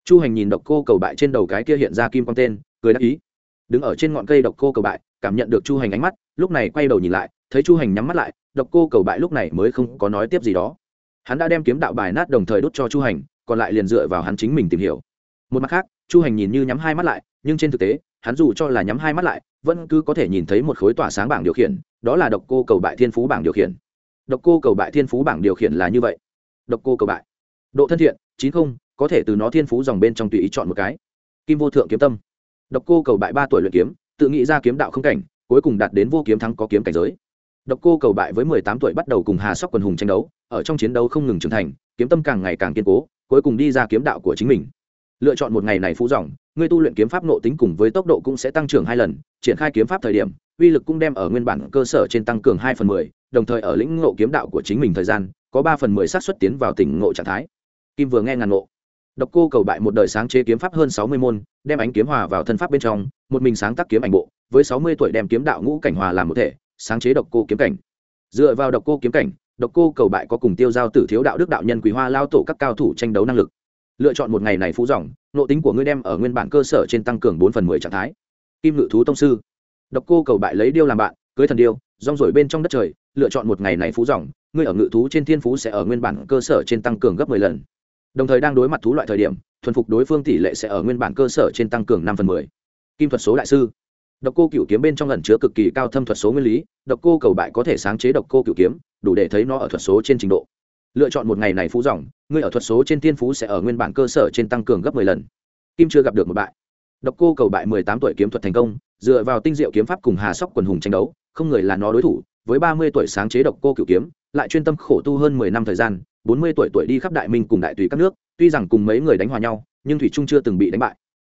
Chu hành nhìn độc cô cầu bại trên đầu cái kia hiện ra kim quang tên, cười đáp ý đứng ở trên ngọn cây độc cô cầu bại, cảm nhận được chu hành ánh mắt, lúc này quay đầu nhìn lại, thấy chu hành nhắm mắt lại, độc cô cầu bại lúc này mới không có nói tiếp gì đó. Hắn đã đem kiếm đạo bài nát đồng thời đốt cho chu hành, còn lại liền dựa vào hắn chính mình tìm hiểu. Một mặt khác, chu hành nhìn như nhắm hai mắt lại, nhưng trên thực tế, hắn dù cho là nhắm hai mắt lại, vẫn cứ có thể nhìn thấy một khối tỏa sáng bảng điều khiển, đó là độc cô cầu bại thiên phú bảng điều khiển. Độc cô cầu bại thiên phú bảng điều khiển là như vậy. Độc cô cầu bại. Độ thân thiện, chín không, có thể từ nó thiên phú dòng bên trong tùy ý chọn một cái. Kim vô thượng kiếm tâm độc cô cầu bại ba tuổi luyện kiếm tự nghĩ ra kiếm đạo không cảnh cuối cùng đạt đến vô kiếm thắng có kiếm cảnh giới. Độc cô cầu bại với mười tám tuổi bắt đầu cùng hà sóc quần hùng tranh đấu ở trong chiến đấu không ngừng trưởng thành kiếm tâm càng ngày càng kiên cố cuối cùng đi ra kiếm đạo của chính mình. Lựa chọn một ngày này phú rộng, người tu luyện kiếm pháp nộ tính cùng với tốc độ cũng sẽ tăng trưởng hai lần triển khai kiếm pháp thời điểm uy lực cũng đem ở nguyên bản cơ sở trên tăng cường hai phần mười đồng thời ở lĩnh ngộ kiếm đạo của chính mình thời gian có ba phần mười xác suất tiến vào tỉnh ngộ trạng thái. Kim vừa nghe ngàn ngộ độc cô cầu bại một đời sáng chế kiếm pháp hơn sáu mươi môn đem ánh kiếm hòa vào thân pháp bên trong một mình sáng tác kiếm ảnh bộ với sáu mươi tuổi đem kiếm đạo ngũ cảnh hòa làm một thể sáng chế độc cô kiếm cảnh. Dựa vào độc cô kiếm cảnh độc cô cầu bại có cùng tiêu giao tử thiếu đạo đức đạo nhân quý hoa lao tổ các cao thủ tranh đấu năng lực. Lựa chọn một ngày này phú rộng, nội tính của ngươi đem ở nguyên bản cơ sở trên tăng cường bốn phần mười trạng thái. Kim ngự thú tông sư. Độc cô cầu bại lấy điêu làm bạn cưới thần điêu rong rổi bên trong đất trời lựa chọn một ngày này phú rộng, ngươi ở ngự thú trên thiên phú sẽ ở nguyên bản cơ sở trên tăng cường gấp mười lần đồng thời đang đối mặt thú loại thời điểm, thuần phục đối phương tỷ lệ sẽ ở nguyên bản cơ sở trên tăng cường năm phần mười. Kim thuật số đại sư. Độc cô cựu kiếm bên trong lần chứa cực kỳ cao thâm thuật số nguyên lý, độc cô cầu bại có thể sáng chế độc cô cựu kiếm, đủ để thấy nó ở thuật số trên trình độ. Lựa chọn một ngày này phú dòng, ngươi ở thuật số trên tiên phú sẽ ở nguyên bản cơ sở trên tăng cường gấp mười lần. Kim chưa gặp được một bại. Độc cô cầu bại mười tám tuổi kiếm thuật thành công, dựa vào tinh diệu kiếm pháp cùng hà sóc quần hùng tranh đấu, không người là nó đối thủ, với ba mươi tuổi sáng chế độc cô cựu kiếm, lại chuyên tâm khổ tu hơn mười năm thời gian bốn mươi tuổi tuổi đi khắp đại minh cùng đại tùy các nước, tuy rằng cùng mấy người đánh hòa nhau, nhưng thủy trung chưa từng bị đánh bại.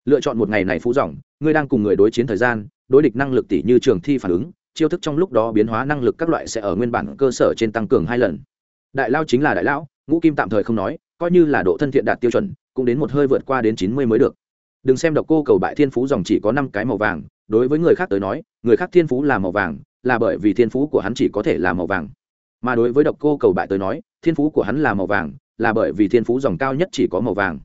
Lựa chọn một ngày này phú dòng, ngươi đang cùng người đối chiến thời gian, đối địch năng lực tỷ như trường thi phản ứng, chiêu thức trong lúc đó biến hóa năng lực các loại sẽ ở nguyên bản cơ sở trên tăng cường hai lần. Đại lao chính là đại lão, ngũ kim tạm thời không nói, coi như là độ thân thiện đạt tiêu chuẩn, cũng đến một hơi vượt qua đến chín mươi mới được. Đừng xem độc cô cầu bại thiên phú dòng chỉ có năm cái màu vàng, đối với người khác tới nói, người khác thiên phú là màu vàng, là bởi vì thiên phú của hắn chỉ có thể là màu vàng mà đối với độc cô cầu bại tới nói, thiên phú của hắn là màu vàng, là bởi vì thiên phú dòng cao nhất chỉ có màu vàng.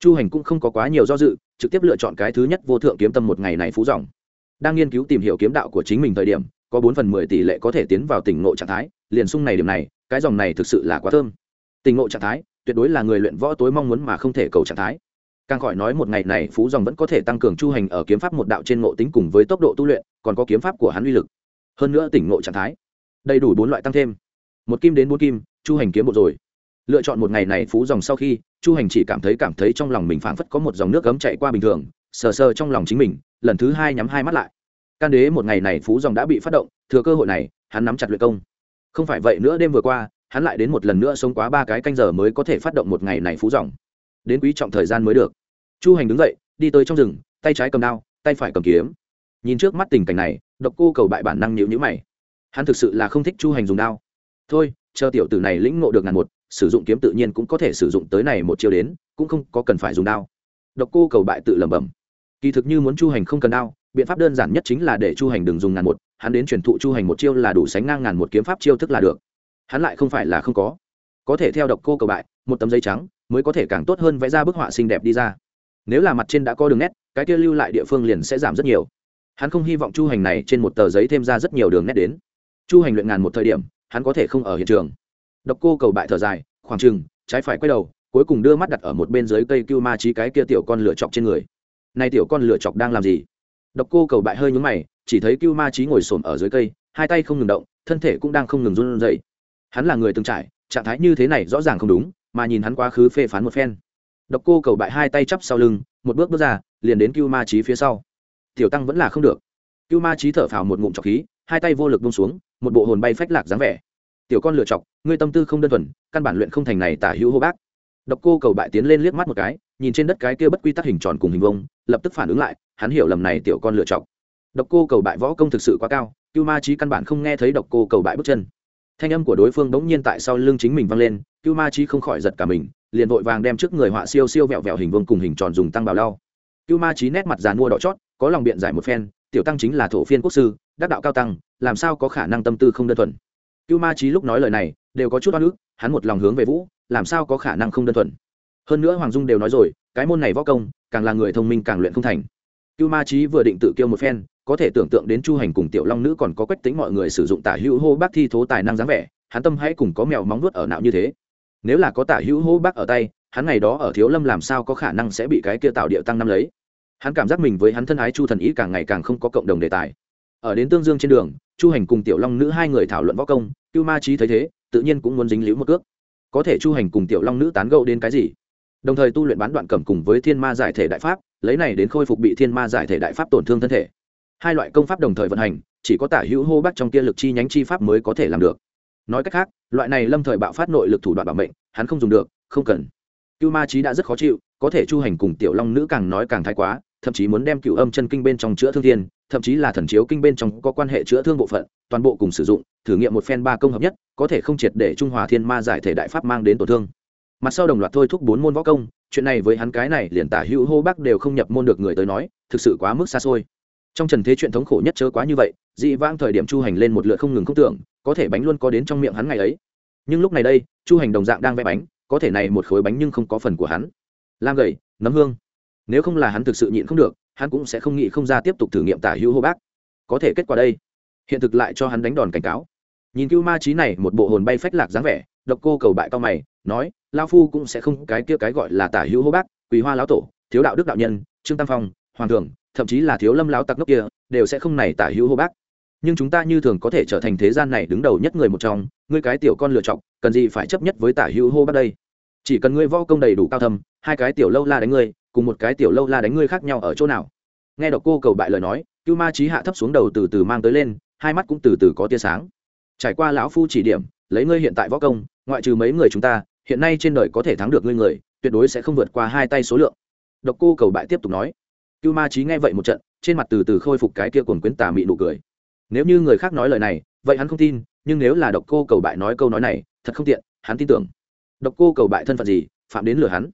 Chu hành cũng không có quá nhiều do dự, trực tiếp lựa chọn cái thứ nhất vô thượng kiếm tâm một ngày này phú dòng. Đang nghiên cứu tìm hiểu kiếm đạo của chính mình thời điểm, có bốn phần mười tỷ lệ có thể tiến vào tỉnh ngộ trạng thái, liền sung này điểm này, cái dòng này thực sự là quá thơm. Tỉnh ngộ trạng thái, tuyệt đối là người luyện võ tối mong muốn mà không thể cầu trạng thái. Càng khỏi nói một ngày này phú dòng vẫn có thể tăng cường chu hành ở kiếm pháp một đạo trên ngộ tính cùng với tốc độ tu luyện, còn có kiếm pháp của hắn uy lực. Hơn nữa tỉnh ngộ trạng thái, đầy đủ bốn loại tăng thêm một kim đến bốn kim, chu hành kiếm một rồi. Lựa chọn một ngày này phú dòng sau khi, chu hành chỉ cảm thấy cảm thấy trong lòng mình phảng phất có một dòng nước cấm chạy qua bình thường, sờ sờ trong lòng chính mình, lần thứ hai nhắm hai mắt lại. Can đế một ngày này phú dòng đã bị phát động, thừa cơ hội này, hắn nắm chặt luyện công. Không phải vậy nữa, đêm vừa qua, hắn lại đến một lần nữa sống quá ba cái canh giờ mới có thể phát động một ngày này phú dòng. Đến quý trọng thời gian mới được. Chu hành đứng dậy, đi tới trong rừng, tay trái cầm đao, tay phải cầm kiếm. Nhìn trước mắt tình cảnh này, độc cô cầu bại bản năng nhịu nhữ mày. Hắn thực sự là không thích chu hành dùng đao thôi, chờ tiểu tử này lĩnh ngộ được ngàn một, sử dụng kiếm tự nhiên cũng có thể sử dụng tới này một chiêu đến, cũng không có cần phải dùng đao. Độc cô cầu bại tự lẩm bẩm. Kỳ thực như muốn chu hành không cần đao, biện pháp đơn giản nhất chính là để chu hành đừng dùng ngàn một, hắn đến truyền thụ chu hành một chiêu là đủ sánh ngang ngàn một kiếm pháp chiêu thức là được. Hắn lại không phải là không có. Có thể theo độc cô cầu bại, một tấm giấy trắng mới có thể càng tốt hơn vẽ ra bức họa xinh đẹp đi ra. Nếu là mặt trên đã có đường nét, cái kia lưu lại địa phương liền sẽ giảm rất nhiều. Hắn không hy vọng chu hành này trên một tờ giấy thêm ra rất nhiều đường nét đến. Chu hành luyện ngàn một thời điểm hắn có thể không ở hiện trường. Độc cô cầu bại thở dài, khoảng trừng trái phải quay đầu, cuối cùng đưa mắt đặt ở một bên dưới cây cưu ma trí cái kia tiểu con lửa chọc trên người. Nay tiểu con lửa chọc đang làm gì? Độc cô cầu bại hơi nhúng mày, chỉ thấy cưu ma trí ngồi xổm ở dưới cây, hai tay không ngừng động, thân thể cũng đang không ngừng run rẩy. Hắn là người từng trải, trạng thái như thế này rõ ràng không đúng, mà nhìn hắn quá khứ phê phán một phen. Độc cô cầu bại hai tay chắp sau lưng, một bước bước ra, liền đến cưu ma trí phía sau. Tiểu tăng vẫn là không được. Cưu ma trí thở phào một ngụm trọc khí hai tay vô lực bông xuống, một bộ hồn bay phách lạc dáng vẻ. Tiểu con lựa chọc, ngươi tâm tư không đơn thuần, căn bản luyện không thành này tả hữu hô bác. Độc cô cầu bại tiến lên liếc mắt một cái, nhìn trên đất cái kia bất quy tắc hình tròn cùng hình vông lập tức phản ứng lại, hắn hiểu lầm này tiểu con lựa chọc. Độc cô cầu bại võ công thực sự quá cao, cưu ma trí căn bản không nghe thấy độc cô cầu bại bước chân. Thanh âm của đối phương bỗng nhiên tại sau lưng chính mình vang lên, cưu ma trí không khỏi giật cả mình, liền vội vàng đem trước người họa siêu siêu vẹo vẹo hình vương cùng hình tròn dùng tăng bào lau. Cưu ma trí nét mặt dàn mua đỏ chót, có lòng biện giải một phen tiểu tăng chính là thổ phiên quốc sư, đắc đạo cao tăng, làm sao có khả năng tâm tư không đơn thuần? Cưu ma trí lúc nói lời này, đều có chút oan ức, hắn một lòng hướng về vũ, làm sao có khả năng không đơn thuần? Hơn nữa hoàng dung đều nói rồi, cái môn này võ công, càng là người thông minh càng luyện không thành. Cưu ma trí vừa định tự kêu một phen, có thể tưởng tượng đến chu hành cùng tiểu long nữ còn có quách tính mọi người sử dụng tả hữu hô bác thi thố tài năng dáng vẻ, hắn tâm hãy cùng có mèo móng nuốt ở não như thế. Nếu là có tả hữu hô bác ở tay, hắn ngày đó ở thiếu lâm làm sao có khả năng sẽ bị cái kia tạo địa tăng năm lấy? Hắn cảm giác mình với hắn thân ái chu thần ý càng ngày càng không có cộng đồng đề tài. Ở đến tương dương trên đường, chu hành cùng tiểu long nữ hai người thảo luận võ công, cưu ma trí thấy thế, tự nhiên cũng muốn dính líu một cước. Có thể chu hành cùng tiểu long nữ tán gẫu đến cái gì? Đồng thời tu luyện bán đoạn cẩm cùng với thiên ma giải thể đại pháp, lấy này đến khôi phục bị thiên ma giải thể đại pháp tổn thương thân thể. Hai loại công pháp đồng thời vận hành, chỉ có tả hữu hô bắt trong kia lực chi nhánh chi pháp mới có thể làm được. Nói cách khác, loại này lâm thời bạo phát nội lực thủ đoạn bảo mệnh, hắn không dùng được, không cần. Cưu ma trí đã rất khó chịu, có thể chu hành cùng tiểu long nữ càng nói càng thái quá thậm chí muốn đem cựu âm chân kinh bên trong chữa thương thiên, thậm chí là thần chiếu kinh bên trong có quan hệ chữa thương bộ phận, toàn bộ cùng sử dụng, thử nghiệm một phen ba công hợp nhất, có thể không triệt để trung hòa thiên ma giải thể đại pháp mang đến tổn thương. Mặt sau đồng loạt thôi thúc bốn môn võ công, chuyện này với hắn cái này liền tả hữu hô bắc đều không nhập môn được người tới nói, thực sự quá mức xa xôi. Trong trần thế chuyện thống khổ nhất chớ quá như vậy, dị vãng thời điểm chu hành lên một lượt không ngừng không tưởng có thể bánh luôn có đến trong miệng hắn ngày ấy. Nhưng lúc này đây, chu hành đồng dạng đang vẽ bánh, có thể này một khối bánh nhưng không có phần của hắn. Lam gầy, nấm hương nếu không là hắn thực sự nhịn không được, hắn cũng sẽ không nghĩ không ra tiếp tục thử nghiệm tả hữu hô bác. Có thể kết quả đây. Hiện thực lại cho hắn đánh đòn cảnh cáo. Nhìn cưu ma trí này, một bộ hồn bay phách lạc dáng vẻ, độc cô cầu bại cao mày, nói lao phu cũng sẽ không cái kia cái gọi là tả hữu hô bác, quỳ hoa lão tổ, thiếu đạo đức đạo nhân, trương tam phong, hoàng thường thậm chí là thiếu lâm lão tặc ngốc kia, đều sẽ không này tả hữu hô bác. Nhưng chúng ta như thường có thể trở thành thế gian này đứng đầu nhất người một trong, ngươi cái tiểu con lựa chọn, cần gì phải chấp nhất với tả hữu hô bác đây? Chỉ cần ngươi võ công đầy đủ cao thâm, hai cái tiểu lâu la đánh ngươi cùng một cái tiểu lâu la đánh ngươi khác nhau ở chỗ nào? Nghe độc cô cầu bại lời nói, cưu ma trí hạ thấp xuống đầu từ từ mang tới lên, hai mắt cũng từ từ có tia sáng. Trải qua lão phu chỉ điểm, lấy ngươi hiện tại võ công, ngoại trừ mấy người chúng ta, hiện nay trên đời có thể thắng được ngươi người, tuyệt đối sẽ không vượt qua hai tay số lượng. Độc cô cầu bại tiếp tục nói. Cưu ma trí nghe vậy một trận, trên mặt từ từ khôi phục cái kia cuồng quyến tà mị nụ cười. Nếu như người khác nói lời này, vậy hắn không tin, nhưng nếu là độc cô cầu bại nói câu nói này, thật không tiện, hắn tin tưởng. Độc cô cầu bại thân phận gì, phạm đến lừa hắn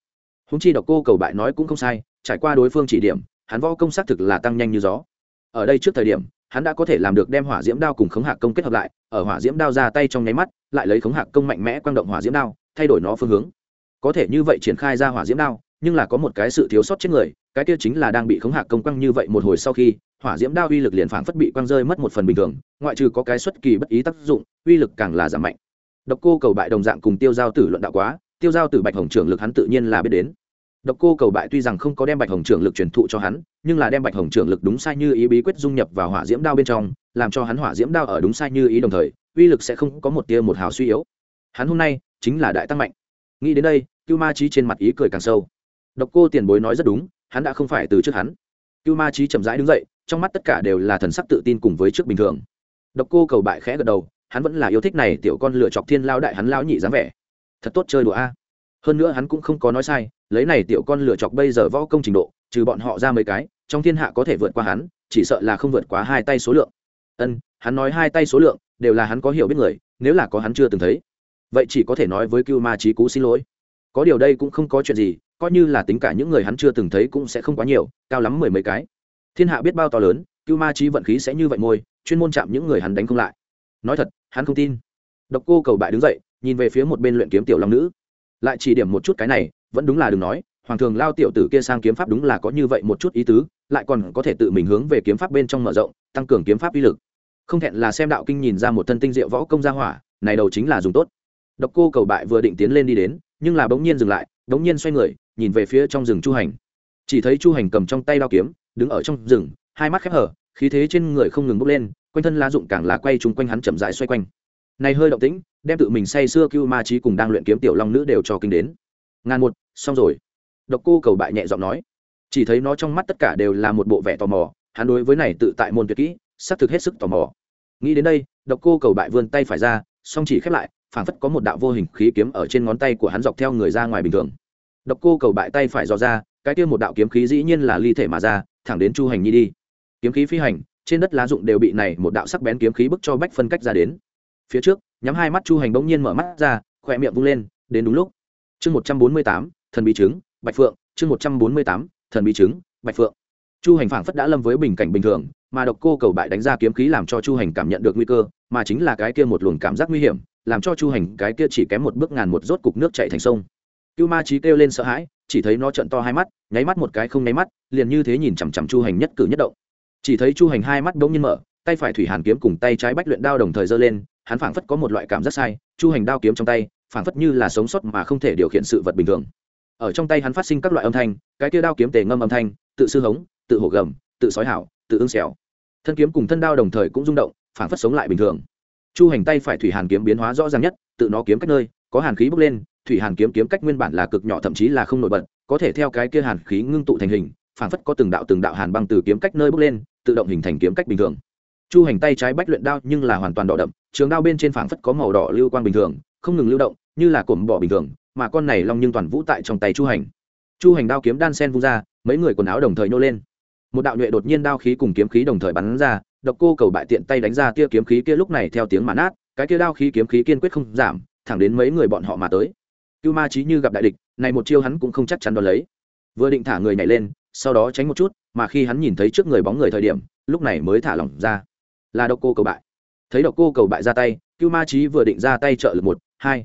húng chi độc cô cầu bại nói cũng không sai, trải qua đối phương chỉ điểm, hắn võ công xác thực là tăng nhanh như gió. Ở đây trước thời điểm, hắn đã có thể làm được đem hỏa diễm đao cùng khống hạc công kết hợp lại, ở hỏa diễm đao ra tay trong nháy mắt, lại lấy khống hạc công mạnh mẽ quang động hỏa diễm đao, thay đổi nó phương hướng. Có thể như vậy triển khai ra hỏa diễm đao, nhưng là có một cái sự thiếu sót chết người, cái kia chính là đang bị khống hạc công quăng như vậy một hồi sau khi, hỏa diễm đao uy lực liền phảng phất bị quăng rơi mất một phần bình thường, ngoại trừ có cái xuất kỳ bất ý tác dụng, uy lực càng là giảm mạnh. Độc cô cầu bại đồng dạng cùng tiêu giao tử luận đạo quá tiêu giao từ bạch hồng trưởng lực hắn tự nhiên là biết đến. Độc cô cầu bại tuy rằng không có đem bạch hồng trưởng lực truyền thụ cho hắn, nhưng là đem bạch hồng trưởng lực đúng sai như ý bí quyết dung nhập vào hỏa diễm đao bên trong, làm cho hắn hỏa diễm đao ở đúng sai như ý đồng thời, uy lực sẽ không có một tia một hào suy yếu. Hắn hôm nay chính là đại tăng mạnh. Nghĩ đến đây, cưu ma trí trên mặt ý cười càng sâu. Độc cô tiền bối nói rất đúng, hắn đã không phải từ trước hắn. Cưu ma trí chậm rãi đứng dậy, trong mắt tất cả đều là thần sắc tự tin cùng với trước bình thường. Độc cô cầu bại khẽ gật đầu, hắn vẫn là yêu thích này tiểu con lựa chọc thiên lao đại hắn lao nhị dáng vẻ thật tốt chơi đùa a. Hơn nữa hắn cũng không có nói sai, lấy này tiểu con lựa chọc bây giờ võ công trình độ, trừ bọn họ ra mấy cái, trong thiên hạ có thể vượt qua hắn, chỉ sợ là không vượt quá hai tay số lượng. Ân, hắn nói hai tay số lượng, đều là hắn có hiểu biết người, nếu là có hắn chưa từng thấy. Vậy chỉ có thể nói với cưu ma trí cú xin lỗi. Có điều đây cũng không có chuyện gì, coi như là tính cả những người hắn chưa từng thấy cũng sẽ không quá nhiều, cao lắm mười mấy cái. Thiên hạ biết bao to lớn, cưu ma trí vận khí sẽ như vậy môi, chuyên môn chạm những người hắn đánh không lại. Nói thật, hắn không tin độc cô cầu bại đứng dậy, nhìn về phía một bên luyện kiếm tiểu long nữ. Lại chỉ điểm một chút cái này, vẫn đúng là đừng nói, hoàng thường lao tiểu tử kia sang kiếm pháp đúng là có như vậy một chút ý tứ, lại còn có thể tự mình hướng về kiếm pháp bên trong mở rộng, tăng cường kiếm pháp uy lực. Không thẹn là xem đạo kinh nhìn ra một thân tinh diệu võ công gia hỏa, này đầu chính là dùng tốt. Độc cô cầu bại vừa định tiến lên đi đến, nhưng là bỗng nhiên dừng lại, bỗng nhiên xoay người, nhìn về phía trong rừng chu hành. Chỉ thấy chu hành cầm trong tay đao kiếm, đứng ở trong rừng, hai mắt khép hở, khí thế trên người không ngừng bốc lên, quanh thân lá dụng càng là quay chung quanh hắn chậm dại xoay quanh này hơi động tĩnh, đem tự mình say xưa cưu ma trí cùng đang luyện kiếm tiểu long nữ đều cho kinh đến. Ngàn một, xong rồi. Độc cô cầu bại nhẹ giọng nói. Chỉ thấy nó trong mắt tất cả đều là một bộ vẻ tò mò, hắn đối với này tự tại môn tuyệt kỹ, xác thực hết sức tò mò. Nghĩ đến đây, độc cô cầu bại vươn tay phải ra, song chỉ khép lại, phảng phất có một đạo vô hình khí kiếm ở trên ngón tay của hắn dọc theo người ra ngoài bình thường. Độc cô cầu bại tay phải dò ra, cái kia một đạo kiếm khí dĩ nhiên là ly thể mà ra, thẳng đến chu hành nhi đi. Kiếm khí phi hành, trên đất lá dụng đều bị này một đạo sắc bén kiếm khí bức cho bách phân cách ra đến phía trước, nhắm hai mắt chu hành bỗng nhiên mở mắt ra, khỏe miệng vung lên, đến đúng lúc. Chương một trăm bốn mươi tám, thần bí trứng, bạch phượng. Chương một trăm bốn mươi tám, thần bí trứng, bạch phượng. Chu hành phảng phất đã lâm với bình cảnh bình thường, mà độc cô cầu bại đánh ra kiếm khí làm cho chu hành cảm nhận được nguy cơ, mà chính là cái kia một luồng cảm giác nguy hiểm, làm cho chu hành cái kia chỉ kém một bước ngàn một rốt cục nước chạy thành sông. Cưu ma trí kêu lên sợ hãi, chỉ thấy nó trận to hai mắt, nháy mắt một cái không nháy mắt, liền như thế nhìn chằm chằm chu hành nhất cử nhất động. Chỉ thấy chu hành hai mắt bỗng nhiên mở, tay phải thủy hàn kiếm cùng tay trái bách luyện đao đồng thời giơ lên hắn phảng phất có một loại cảm giác sai, chu hành đao kiếm trong tay, phảng phất như là sống sót mà không thể điều khiển sự vật bình thường. Ở trong tay hắn phát sinh các loại âm thanh, cái kia đao kiếm tề ngâm âm thanh, tự sư hống, tự hổ gầm, tự sói hảo, tự ương xẻo thân kiếm cùng thân đao đồng thời cũng rung động, phảng phất sống lại bình thường. Chu hành tay phải thủy hàn kiếm biến hóa rõ ràng nhất, tự nó kiếm cách nơi, có hàn khí bốc lên, thủy hàn kiếm kiếm cách nguyên bản là cực nhỏ thậm chí là không nổi bật, có thể theo cái kia hàn khí ngưng tụ thành hình, phảng phất có từng đạo từng đạo hàn băng từ kiếm cách nơi bốc lên, tự động hình thành kiếm cách bình thường. Chu hành tay trái bách luyện đao nhưng là hoàn toàn đỏ đậm trường đao bên trên phảng phất có màu đỏ lưu quang bình thường, không ngừng lưu động, như là cổm bỏ bình thường, mà con này long nhưng toàn vũ tại trong tay chu hành. Chu hành đao kiếm đan sen vung ra, mấy người quần áo đồng thời nhô lên. Một đạo nhuệ đột nhiên đao khí cùng kiếm khí đồng thời bắn ra, độc cô cầu bại tiện tay đánh ra tia kiếm khí kia lúc này theo tiếng mà nát, cái kia đao khí kiếm khí kiên quyết không giảm, thẳng đến mấy người bọn họ mà tới. Cưu ma trí như gặp đại địch, này một chiêu hắn cũng không chắc chắn đón lấy. Vừa định thả người nhảy lên, sau đó tránh một chút, mà khi hắn nhìn thấy trước người bóng người thời điểm, lúc này mới thả lỏng ra. Là độc cô cầu bại thấy độc cô cầu bại ra tay, cưu ma trí vừa định ra tay trợ lực một, hai.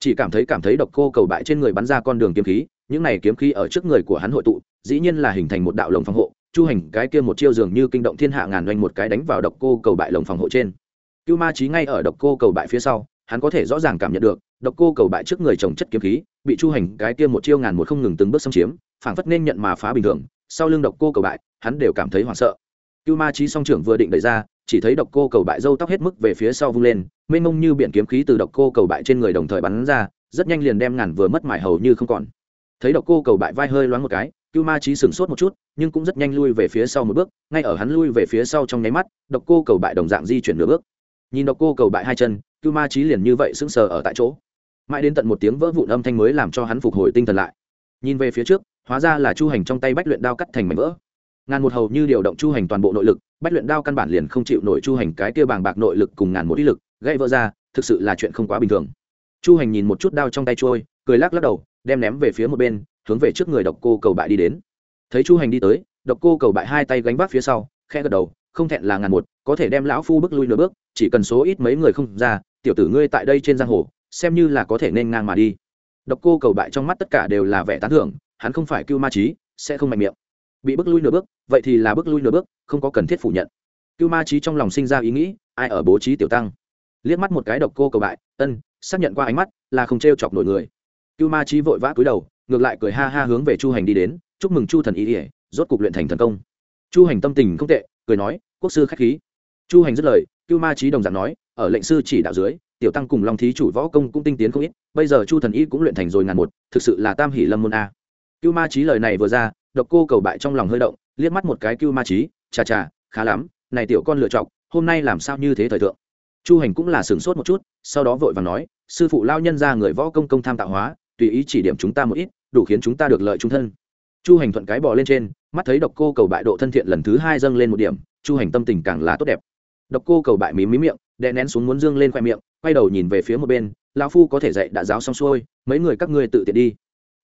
Chỉ cảm thấy cảm thấy độc cô cầu bại trên người bắn ra con đường kiếm khí, những này kiếm khí ở trước người của hắn hội tụ, dĩ nhiên là hình thành một đạo lồng phòng hộ, chu hành cái kia một chiêu dường như kinh động thiên hạ ngàn doanh một cái đánh vào độc cô cầu bại lồng phòng hộ trên. Cưu ma trí ngay ở độc cô cầu bại phía sau, hắn có thể rõ ràng cảm nhận được, độc cô cầu bại trước người trồng chất kiếm khí, bị chu hành cái kia một chiêu ngàn một không ngừng từng bước xâm chiếm, phảng phất nên nhận mà phá bình thường, sau lưng độc cô cầu bại, hắn đều cảm thấy hoảng sợ. Cưu ma trí song trưởng vừa định đẩy ra chỉ thấy độc cô cầu bại dâu tóc hết mức về phía sau vung lên, mênh mông như biển kiếm khí từ độc cô cầu bại trên người đồng thời bắn ra, rất nhanh liền đem ngàn vừa mất mải hầu như không còn. Thấy độc cô cầu bại vai hơi loáng một cái, cưu ma trí sửng sốt một chút, nhưng cũng rất nhanh lui về phía sau một bước, ngay ở hắn lui về phía sau trong nháy mắt, độc cô cầu bại đồng dạng di chuyển nửa bước. Nhìn độc cô cầu bại hai chân, cưu ma trí liền như vậy sững sờ ở tại chỗ. Mãi đến tận một tiếng vỡ vụn âm thanh mới làm cho hắn phục hồi tinh thần lại. Nhìn về phía trước, hóa ra là chu hành trong tay bách luyện đao cắt thành mảnh vỡ ngàn một hầu như điều động chu hành toàn bộ nội lực, bách luyện đao căn bản liền không chịu nổi chu hành cái kia bàng bạc nội lực cùng ngàn một ý lực, gãy vỡ ra, thực sự là chuyện không quá bình thường. Chu hành nhìn một chút đao trong tay trôi, cười lắc lắc đầu, đem ném về phía một bên, hướng về trước người độc cô cầu bại đi đến. Thấy chu hành đi tới, độc cô cầu bại hai tay gánh vác phía sau khe gật đầu, không thẹn là ngàn một, có thể đem lão phu bước lui nửa bước, chỉ cần số ít mấy người không ra, tiểu tử ngươi tại đây trên giang hồ, xem như là có thể nên ngang mà đi. Độc cô cầu bại trong mắt tất cả đều là vẻ tán thưởng, hắn không phải cưu ma trí, sẽ không mạnh miệng bị bước lui nửa bước, vậy thì là bước lui nửa bước, không có cần thiết phủ nhận. Cưu ma trí trong lòng sinh ra ý nghĩ, ai ở bố trí tiểu tăng? Liếc mắt một cái độc cô cầu bại, ân, xác nhận qua ánh mắt, là không t r e o chọc nổi người. Cưu ma trí vội vã cúi đầu, ngược lại cười ha ha hướng về chu hành đi đến, chúc mừng chu thần ý ỉa rốt cục luyện thành thần công. Chu hành tâm tình không tệ, cười nói, quốc sư k h á c h khí. Chu hành dứt lời, cưu ma trí đồng dạng nói, ở lệnh sư chỉ đạo dưới, tiểu tăng cùng long thí chủ võ công cũng tinh tiến không ít, bây giờ chu thần y cũng luyện thành rồi ngàn một, thực sự là tam hỷ lâm môn a. Cưu ma trí lời này vừa ra độc cô cầu bại trong lòng hơi động, liếc mắt một cái cưu ma trí chà chà, khá lắm, này tiểu con lựa chọc, hôm nay làm sao như thế thời thượng? Chu hành cũng là sửng sốt một chút, sau đó vội và nói, sư phụ lao nhân ra người võ công công tham tạo hóa, tùy ý chỉ điểm chúng ta một ít, đủ khiến chúng ta được lợi trung thân. Chu hành thuận cái bò lên trên, mắt thấy độc cô cầu bại độ thân thiện lần thứ hai dâng lên một điểm, chu hành tâm tình càng là tốt đẹp. Độc cô cầu bại mí mí miệng, đè nén xuống muốn dương lên khoe miệng, quay đầu nhìn về phía một bên lao phu có thể dạy đã giáo xong xuôi, mấy người các ngươi tự tiện đi.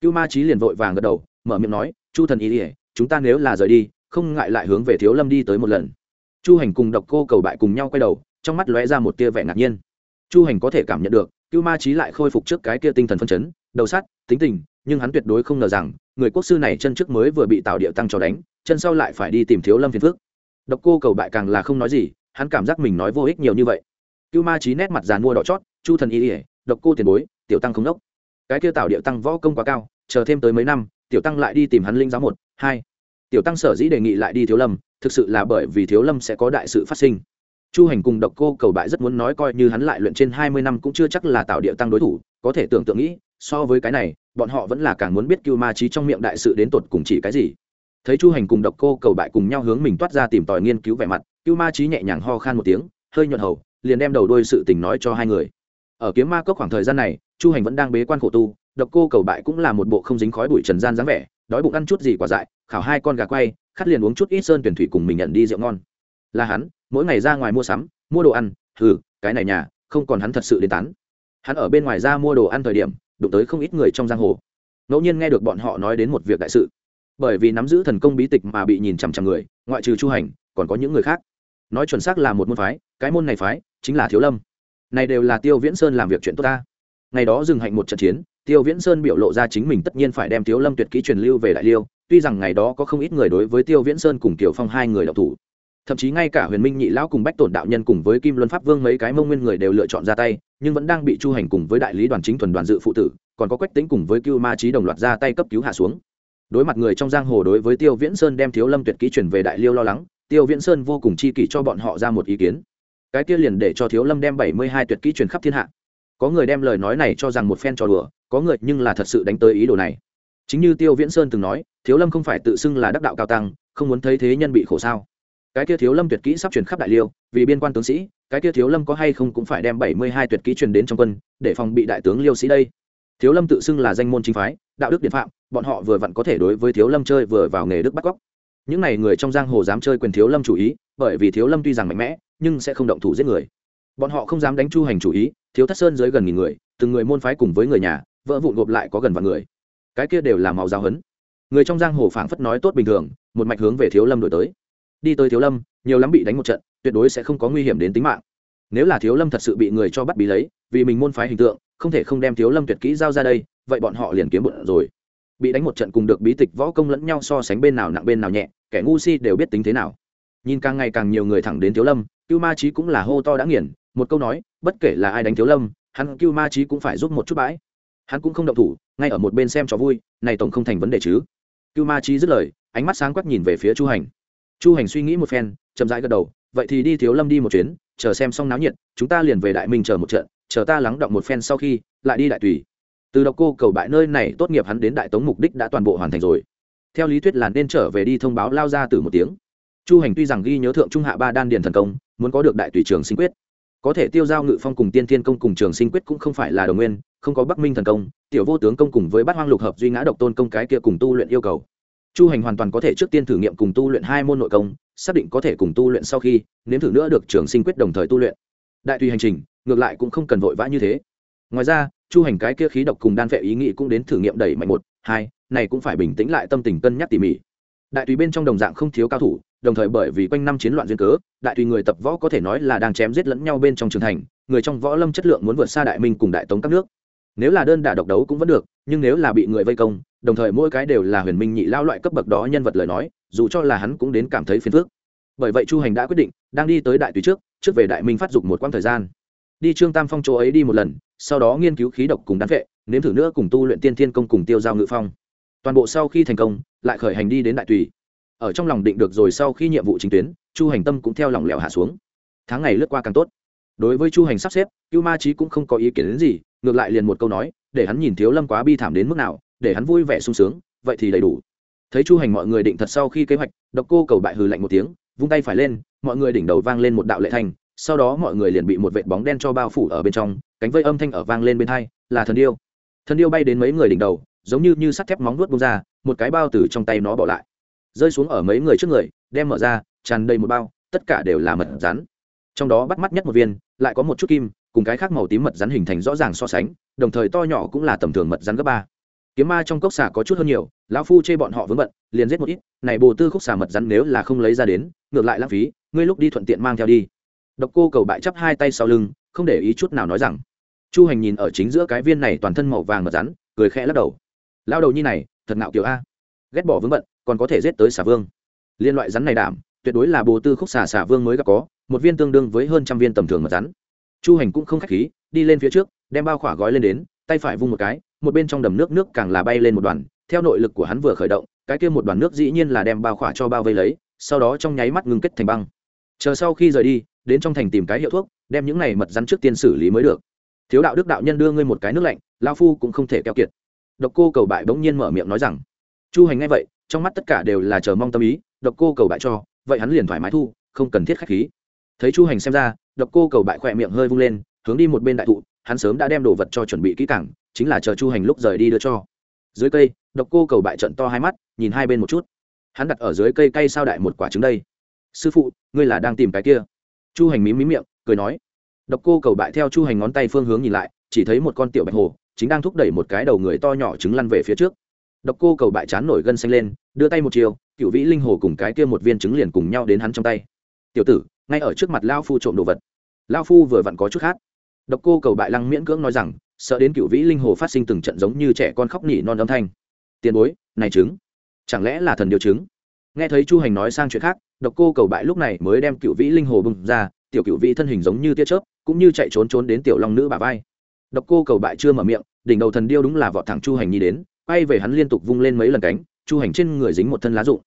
Cưu ma trí liền vội vàng gật đầu, mở miệng nói chu thần ý ỉa chúng ta nếu là rời đi, không ngại lại hướng về thiếu lâm đi tới một lần. Chu hành cùng độc cô cầu bại cùng nhau quay đầu, trong mắt lóe ra một tia vẻ ngạc nhiên. Chu hành có thể cảm nhận được, cưu ma trí lại khôi phục trước cái kia tinh thần phân chấn, đầu sắt, tính tình, nhưng hắn tuyệt đối không ngờ rằng, người quốc sư này chân trước mới vừa bị tạo địa tăng cho đánh, chân sau lại phải đi tìm thiếu lâm phiền phước độc cô cầu bại càng là không nói gì, hắn cảm giác mình nói vô ích nhiều như vậy. Cưu ma trí nét mặt dàn mua đỏ chót, chu thần y ỉa độc cô tiền bối, tiểu tăng không đốc. Cái kia tạo địa tăng võ công quá cao, chờ thêm tới mấy năm tiểu tăng lại đi tìm hắn linh giáo một, hai. Tiểu tăng sở dĩ đề nghị lại đi thiếu lâm, thực sự là bởi vì thiếu lâm sẽ có đại sự phát sinh. Chu hành cùng độc cô cầu bại rất muốn nói coi như hắn lại luyện trên hai mươi năm cũng chưa chắc là tạo địa tăng đối thủ, có thể tưởng tượng nghĩ, so với cái này, bọn họ vẫn là càng muốn biết cưu ma trí trong miệng đại sự đến tột cùng chỉ cái gì. Thấy chu hành cùng độc cô cầu bại cùng nhau hướng mình toát ra tìm tòi nghiên cứu vẻ mặt cưu ma trí nhẹ nhàng ho khan một tiếng, hơi nhuận hầu, liền đem đầu đôi sự tình nói cho hai người. Ở kiếm ma cốc khoảng thời gian này, chu hành vẫn đang bế quan khổ tu độc cô cầu bại cũng là một bộ không dính khói bụi trần gian dáng vẻ, đói bụng ăn chút gì quả dại, khảo hai con gà quay, khát liền uống chút ít sơn tuyển thủy cùng mình nhận đi rượu ngon. Là hắn, mỗi ngày ra ngoài mua sắm, mua đồ ăn thử cái này nhà, không còn hắn thật sự đến tán. Hắn ở bên ngoài ra mua đồ ăn thời điểm, đụng tới không ít người trong giang hồ. Ngẫu nhiên nghe được bọn họ nói đến một việc đại sự. Bởi vì nắm giữ thần công bí tịch mà bị nhìn chằm chằm người, ngoại trừ chu hành, còn có những người khác. Nói chuẩn xác là một môn phái, cái môn này phái chính là thiếu lâm. Này đều là tiêu viễn sơn làm việc chuyện tốt ta. Ngày đó dừng hạnh một trận chiến tiêu viễn sơn biểu lộ ra chính mình tất nhiên phải đem thiếu lâm tuyệt kỹ truyền lưu về đại liêu, tuy rằng ngày đó có không ít người đối với tiêu viễn sơn cùng tiểu phong hai người đọc thủ. Thậm chí ngay cả huyền minh nhị lão cùng bách tổn đạo nhân cùng với kim luân pháp vương mấy cái mông nguyên người đều lựa chọn ra tay, nhưng vẫn đang bị chu hành cùng với đại lý đoàn chính thuần đoàn dự phụ tử, còn có quách tính cùng với cưu ma trí đồng loạt ra tay cấp cứu hạ xuống. Đối mặt người trong giang hồ đối với tiêu viễn sơn đem thiếu lâm tuyệt kỹ chuyển về đại liêu lo lắng, tiêu viễn sơn vô cùng chi kỷ cho bọn họ ra một ý kiến. Cái kia liền để cho thiếu lâm đem bảy mươi hai tuyệt kỹ truyền khắp thiên hạ có người đem lời nói này cho rằng một phen trò đùa, có người nhưng là thật sự đánh tới ý đồ này. Chính như tiêu viễn sơn từng nói, thiếu lâm không phải tự xưng là đắc đạo cao tăng, không muốn thấy thế nhân bị khổ sao. Cái kia thiếu lâm tuyệt kỹ sắp truyền khắp đại liêu, vì biên quan tướng sĩ, cái kia thiếu lâm có hay không cũng phải đem bảy mươi hai tuyệt kỹ truyền đến trong quân, để phòng bị đại tướng liêu sĩ đây. Thiếu lâm tự xưng là danh môn chính phái, đạo đức điện phạm, bọn họ vừa vặn có thể đối với thiếu lâm chơi vừa vào nghề đức bắt cóc. Những n à y người trong giang hồ dám chơi quyền thiếu lâm chủ ý, bởi vì thiếu lâm tuy rằng mạnh mẽ, nhưng sẽ không động thủ giết người. Bọn họ không dám đánh chu hành chủ ý thiếu thất sơn dưới gần nghìn người, từng người môn phái cùng với người nhà, vỡ vụn gộp lại có gần vạn người. Cái kia đều là màu giáo hấn người trong giang hồ phảng phất nói tốt bình thường, một mạch hướng về thiếu lâm đổi tới. Đi tới thiếu lâm, nhiều lắm bị đánh một trận, tuyệt đối sẽ không có nguy hiểm đến tính mạng. Nếu là thiếu lâm thật sự bị người cho bắt bí lấy, vì mình môn phái hình tượng, không thể không đem thiếu lâm tuyệt kỹ giao ra đây, vậy bọn họ liền kiếm bụng rồi. Bị đánh một trận cùng được bí tịch võ công lẫn nhau so sánh bên nào nặng bên nào nhẹ, kẻ ngu si đều biết tính thế nào. Nhìn càng ngày càng nhiều người thẳng đến thiếu lâm, cưu ma trí cũng là hô to đã nghiền một câu nói, bất kể là ai đánh thiếu lâm, hắn cưu ma trí cũng phải giúp một chút bãi. Hắn cũng không động thủ, ngay ở một bên xem cho vui, này tổng không thành vấn đề chứ. Cưu ma trí dứt lời, ánh mắt sáng quắc nhìn về phía chu hành. Chu hành suy nghĩ một phen, chậm rãi gật đầu, vậy thì đi thiếu lâm đi một chuyến, chờ xem xong náo nhiệt, chúng ta liền về đại minh chờ một trận, chờ ta lắng động một phen sau khi, lại đi đại tùy. Từ độc cô cầu bại nơi này, tốt nghiệp hắn đến đại tống mục đích đã toàn bộ hoàn thành rồi. Theo lý thuyết là nên trở về đi thông báo lao ra từ một tiếng. Chu hành tuy rằng ghi nhớ thượng trung hạ ba đan điền thần công, muốn có được đại tùy trường sinh quyết có thể tiêu giao ngự phong cùng tiên thiên công cùng trường sinh quyết cũng không phải là đồng nguyên, không có bắc minh thần công, tiểu vô tướng công cùng với bát hoang lục hợp duy ngã độc tôn công cái kia cùng tu luyện yêu cầu. Chu hành hoàn toàn có thể trước tiên thử nghiệm cùng tu luyện hai môn nội công, xác định có thể cùng tu luyện sau khi, nếm thử nữa được trường sinh quyết đồng thời tu luyện. Đại tùy hành trình, ngược lại cũng không cần vội vã như thế. Ngoài ra, chu hành cái kia khí độc cùng đan vệ ý nghĩ cũng đến thử nghiệm đẩy mạnh một, hai, này cũng phải bình tĩnh lại tâm tình cân nhắc tỉ mỉ. Đại tùy bên trong đồng dạng không thiếu cao thủ đồng thời bởi vì quanh năm chiến loạn duyên cớ, đại tùy người tập võ có thể nói là đang chém giết lẫn nhau bên trong trường thành, người trong võ lâm chất lượng muốn vượt xa đại minh cùng đại tống các nước. Nếu là đơn đả độc đấu cũng vẫn được, nhưng nếu là bị người vây công, đồng thời mỗi cái đều là huyền minh nhị lao loại cấp bậc đó nhân vật lời nói, dù cho là hắn cũng đến cảm thấy phiền phức. Bởi vậy chu hành đã quyết định, đang đi tới đại tùy trước trước về đại minh phát dục một quãng thời gian. Đi trương tam phong chỗ ấy đi một lần, sau đó nghiên cứu khí độc cùng đán vệ, nếm thử nữa cùng tu luyện tiên thiên công cùng tiêu giao ngự phong. Toàn bộ sau khi thành công, lại khởi hành đi đến đại tùy ở trong lòng định được rồi sau khi nhiệm vụ chính tuyến, chu hành tâm cũng theo lòng lẻo hạ xuống. Tháng ngày lướt qua càng tốt. Đối với chu hành sắp xếp, cưu ma trí cũng không có ý kiến đến gì, ngược lại liền một câu nói, để hắn nhìn thiếu lâm quá bi thảm đến mức nào, để hắn vui vẻ sung sướng, vậy thì đầy đủ. Thấy chu hành mọi người định thật sau khi kế hoạch, độc cô cầu bại hừ lạnh một tiếng, vung tay phải lên, mọi người đỉnh đầu vang lên một đạo lệ thanh sau đó mọi người liền bị một vệt bóng đen cho bao phủ ở bên trong, cánh vây âm thanh ở vang lên bên hai, là thần điêu. Thần điêu bay đến mấy người đỉnh đầu, giống như như sắt thép móng nuốt bung ra, một cái bao từ trong tay nó bỏ lại rơi xuống ở mấy người trước người, đem mở ra, tràn đầy một bao, tất cả đều là mật rắn. Trong đó bắt mắt nhất một viên, lại có một chút kim, cùng cái khác màu tím mật rắn hình thành rõ ràng so sánh, đồng thời to nhỏ cũng là tầm thường mật rắn gấp ba. Kiếm ma trong cốc xà có chút hơn nhiều, lão phu chê bọn họ vướng bận, liền giết một ít, này bồ tư khúc xà mật rắn nếu là không lấy ra đến, ngược lại lãng phí, ngươi lúc đi thuận tiện mang theo đi. Độc cô cầu bại chắp hai tay sau lưng, không để ý chút nào nói rằng. Chu hành nhìn ở chính giữa cái viên này toàn thân màu vàng mật rắn, cười khẽ lắc đầu. Lao đầu như này, thật ngạo kiểu a ghét bỏ vướng bận, còn có thể giết tới xà vương. Liên loại rắn này đảm, tuyệt đối là bồ tư khúc xà xà vương mới gặp có, một viên tương đương với hơn trăm viên tầm thường mật rắn. Chu hành cũng không k h á c h khí, đi lên phía trước, đem bao khỏa gói lên đến, tay phải vung một cái, một bên trong đầm nước nước càng là bay lên một đoàn, theo nội lực của hắn vừa khởi động, cái kia một đoàn nước dĩ nhiên là đem bao khỏa cho bao vây lấy, sau đó trong nháy mắt ngưng kết thành băng. Chờ sau khi rời đi, đến trong thành tìm cái hiệu thuốc, đem những này mật rắn trước tiên xử lý mới được. Thiếu đạo đức đạo nhân đưa ngươi một cái nước lạnh lao phu cũng không thể keo kiệt. Độc cô cầu bại bỗng nhiên mở miệng nói rằng chu hành ngay vậy, trong mắt tất cả đều là chờ mong tâm ý, độc cô cầu bại cho, vậy hắn liền thoải mái thu, không cần thiết khách khí. Thấy chu hành xem ra, độc cô cầu bại khỏe miệng hơi vung lên, hướng đi một bên đại thụ, hắn sớm đã đem đồ vật cho chuẩn bị kỹ cảng chính là chờ chu hành lúc rời đi đưa cho. Dưới cây, độc cô cầu bại trận to hai mắt, nhìn hai bên một chút. Hắn đặt ở dưới cây cây sao đại một quả trứng đây. Sư phụ, ngươi là đang tìm cái kia. Chu hành mím mím miệng, cười nói. Độc cô cầu bại theo chu hành ngón tay phương hướng nhìn lại, chỉ thấy một con tiểu bạch hồ, chính đang thúc đẩy một cái đầu người to nhỏ trứng lăn về phía trước độc cô cầu bại chán nổi gân xanh lên, đưa tay một chiều cựu vĩ linh hồ cùng cái kia một viên trứng liền cùng nhau đến hắn trong tay. Tiểu tử, ngay ở trước mặt lao phu trộm đồ vật. Lao phu vừa vặn có chút khác. Độc cô cầu bại lăng miễn cưỡng nói rằng, sợ đến cựu vĩ linh hồ phát sinh từng trận giống như trẻ con khóc nỉ non âm thanh. Tiền bối, này trứng, chẳng lẽ là thần điều trứng? Nghe thấy chu hành nói sang chuyện khác, độc cô cầu bại lúc này mới đem cựu vĩ linh hồ bùng ra, tiểu cựu vĩ thân hình giống như tia chớp, cũng như chạy trốn trốn đến tiểu long nữ bà vai. Độc cô cầu bại chưa mở miệng, đỉnh đầu thần điêu đúng là vọt thẳng chu hành nhi đến quay về hắn liên tục vung lên mấy lần cánh, chu hành trên người dính một thân lá rụng.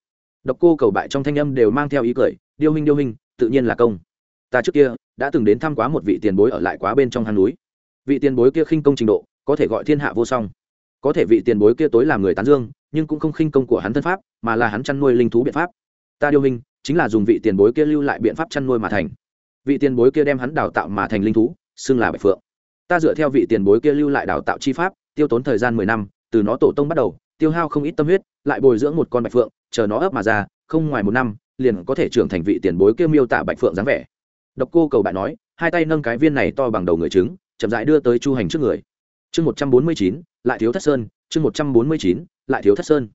Độc cô cầu bại trong thanh âm đều mang theo ý cười, điêu hình điêu hình tự nhiên là công. Ta trước kia đã từng đến thăm quá một vị tiền bối ở lại quá bên trong hang núi. Vị tiền bối kia khinh công trình độ, có thể gọi thiên hạ vô song. Có thể vị tiền bối kia tối làm người tán dương, nhưng cũng không khinh công của hắn thân pháp, mà là hắn chăn nuôi linh thú biện pháp. Ta điêu hình chính là dùng vị tiền bối kia lưu lại biện pháp chăn nuôi mà thành. Vị tiền bối kia đem hắn đào tạo mà thành linh thú, xưng là bạch phượng. Ta dựa theo vị tiền bối kia lưu lại đào tạo chi pháp, tiêu tốn thời gian mười năm từ nó tổ tông bắt đầu, tiêu hao không ít tâm huyết, lại bồi dưỡng một con bạch phượng, chờ nó ấp mà ra, không ngoài một năm, liền có thể trưởng thành vị tiền bối kia miêu tả bạch phượng dáng vẻ. Độc cô cầu bại nói, hai tay nâng cái viên này to bằng đầu người trứng, chậm rãi đưa tới chu hành trước người. Chương một trăm bốn mươi chín, lại thiếu thất sơn, chương một trăm bốn mươi chín, lại thiếu thất sơn.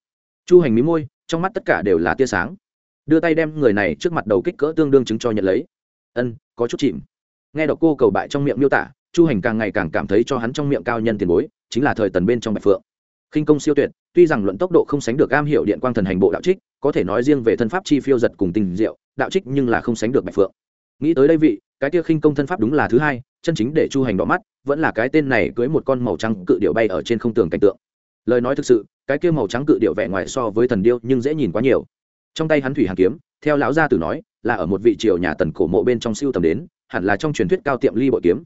Chu hành mí môi, trong mắt tất cả đều là tia sáng. Đưa tay đem người này trước mặt đầu kích cỡ tương đương chứng cho nhận lấy. Ân, có chút chìm. Nghe độc cô cầu bại trong miệng miêu tả, chu hành càng ngày càng cảm thấy cho hắn trong miệng cao nhân tiền bối, chính là thời tần bên trong bạch phượng khinh công siêu tuyệt, tuy rằng luận tốc độ không sánh được am hiểu điện quang thần hành bộ đạo trích, có thể nói riêng về thân pháp chi phiêu giật cùng tình diệu, đạo trích nhưng là không sánh được bạch phượng. Nghĩ tới đây vị, cái kia khinh công thân pháp đúng là thứ hai, chân chính để chu hành đỏ mắt, vẫn là cái tên này cưới một con màu trắng cự điệu bay ở trên không tường cảnh tượng. Lời nói thực sự, cái kia màu trắng cự điệu vẻ ngoài so với thần điêu nhưng dễ nhìn quá nhiều. Trong tay hắn thủy hàn kiếm, theo lão gia tử nói, là ở một vị triều nhà tần cổ mộ bên trong siêu tầm đến, hẳn là trong truyền thuyết cao tiệm ly bội kiếm.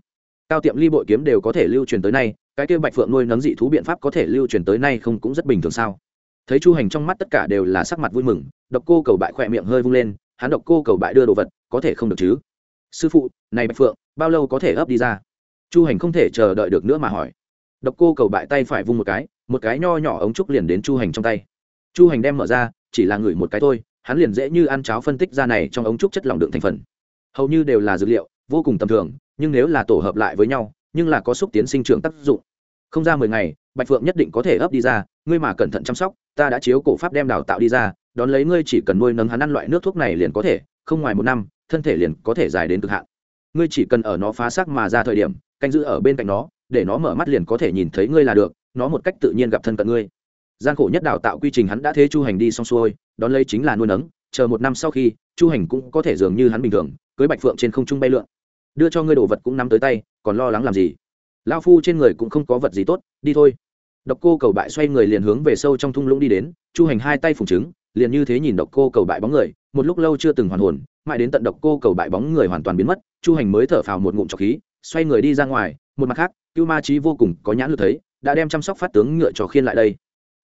Cao tiệm ly bội kiếm đều có thể lưu truyền tới nay cái kia bạch phượng nuôi nấng dị thú biện pháp có thể lưu truyền tới nay không cũng rất bình thường sao? Thấy chu hành trong mắt tất cả đều là sắc mặt vui mừng, độc cô cầu bại khỏe miệng hơi vung lên, hắn độc cô cầu bại đưa đồ vật, có thể không được chứ? Sư phụ, này bạch phượng, bao lâu có thể ấp đi ra? Chu hành không thể chờ đợi được nữa mà hỏi. Độc cô cầu bại tay phải vung một cái một cái nho nhỏ ống trúc liền đến chu hành trong tay. Chu hành đem mở ra, chỉ là ngửi một cái thôi, hắn liền dễ như ăn cháo phân tích ra này trong ống trúc chất lỏng đựng thành phần. Hầu như đều là dược liệu, vô cùng tầm thường, nhưng nếu là tổ hợp lại với nhau nhưng là có xúc tiến sinh trưởng tác dụng. Không ra mười ngày, bạch phượng nhất định có thể ấp đi ra, ngươi mà cẩn thận chăm sóc, ta đã chiếu cổ pháp đem đào tạo đi ra, đón lấy ngươi chỉ cần nuôi nấng hắn ăn loại nước thuốc này liền có thể, không ngoài một năm, thân thể liền có thể dài đến cực hạn. Ngươi chỉ cần ở nó phá xác mà ra thời điểm, canh giữ ở bên cạnh nó, để nó mở mắt liền có thể nhìn thấy ngươi là được, nó một cách tự nhiên gặp thân cận ngươi. Gian khổ nhất đào tạo quy trình hắn đã thế chu hành đi xong xuôi, đón lấy chính là nuôi nấng, chờ một năm sau khi, chu hành cũng có thể dường như hắn bình thường, cưới bạch phượng trên không trung bay lượn. Đưa cho ngươi đồ vật cũng nắm tới tay còn lo lắng làm gì? Lao phu trên người cũng không có vật gì tốt, đi thôi. Độc cô cầu bại xoay người liền hướng về sâu trong thung lũng đi đến, chu hành hai tay phùng trứng, liền như thế nhìn độc cô cầu bại bóng người, một lúc lâu chưa từng hoàn hồn, mãi đến tận độc cô cầu bại bóng người hoàn toàn biến mất, chu hành mới thở phào một ngụm trọc khí, xoay người đi ra ngoài, một mặt khác, cưu ma trí vô cùng có nhãn lực thấy, đã đem chăm sóc phát tướng ngựa trò khiên lại đây.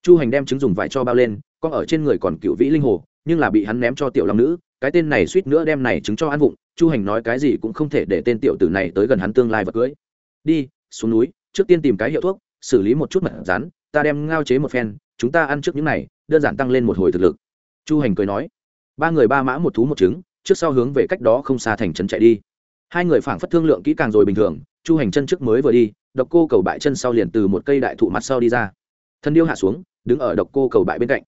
Chu hành đem trứng dùng vải cho bao lên, con ở trên người còn cựu vĩ linh hồ, nhưng là bị hắn ném cho tiểu long nữ, cái tên này suýt nữa đem này trứng cho ăn vụng chu hành nói cái gì cũng không thể để tên tiểu tử này tới gần hắn tương lai vật cưới. Đi, xuống núi, trước tiên tìm cái hiệu thuốc, xử lý một chút mật rán ta đem ngao chế một phen, chúng ta ăn trước những này, đơn giản tăng lên một hồi thực lực. Chu hành cười nói. Ba người ba mã một thú một trứng, trước sau hướng về cách đó không xa thành trấn chạy đi. Hai người phảng phất thương lượng kỹ càng rồi bình thường, chu hành chân trước mới vừa đi, độc cô cầu bại chân sau liền từ một cây đại thụ mặt sau đi ra. Thân điêu hạ xuống, đứng ở độc cô cầu bại bên cạnh.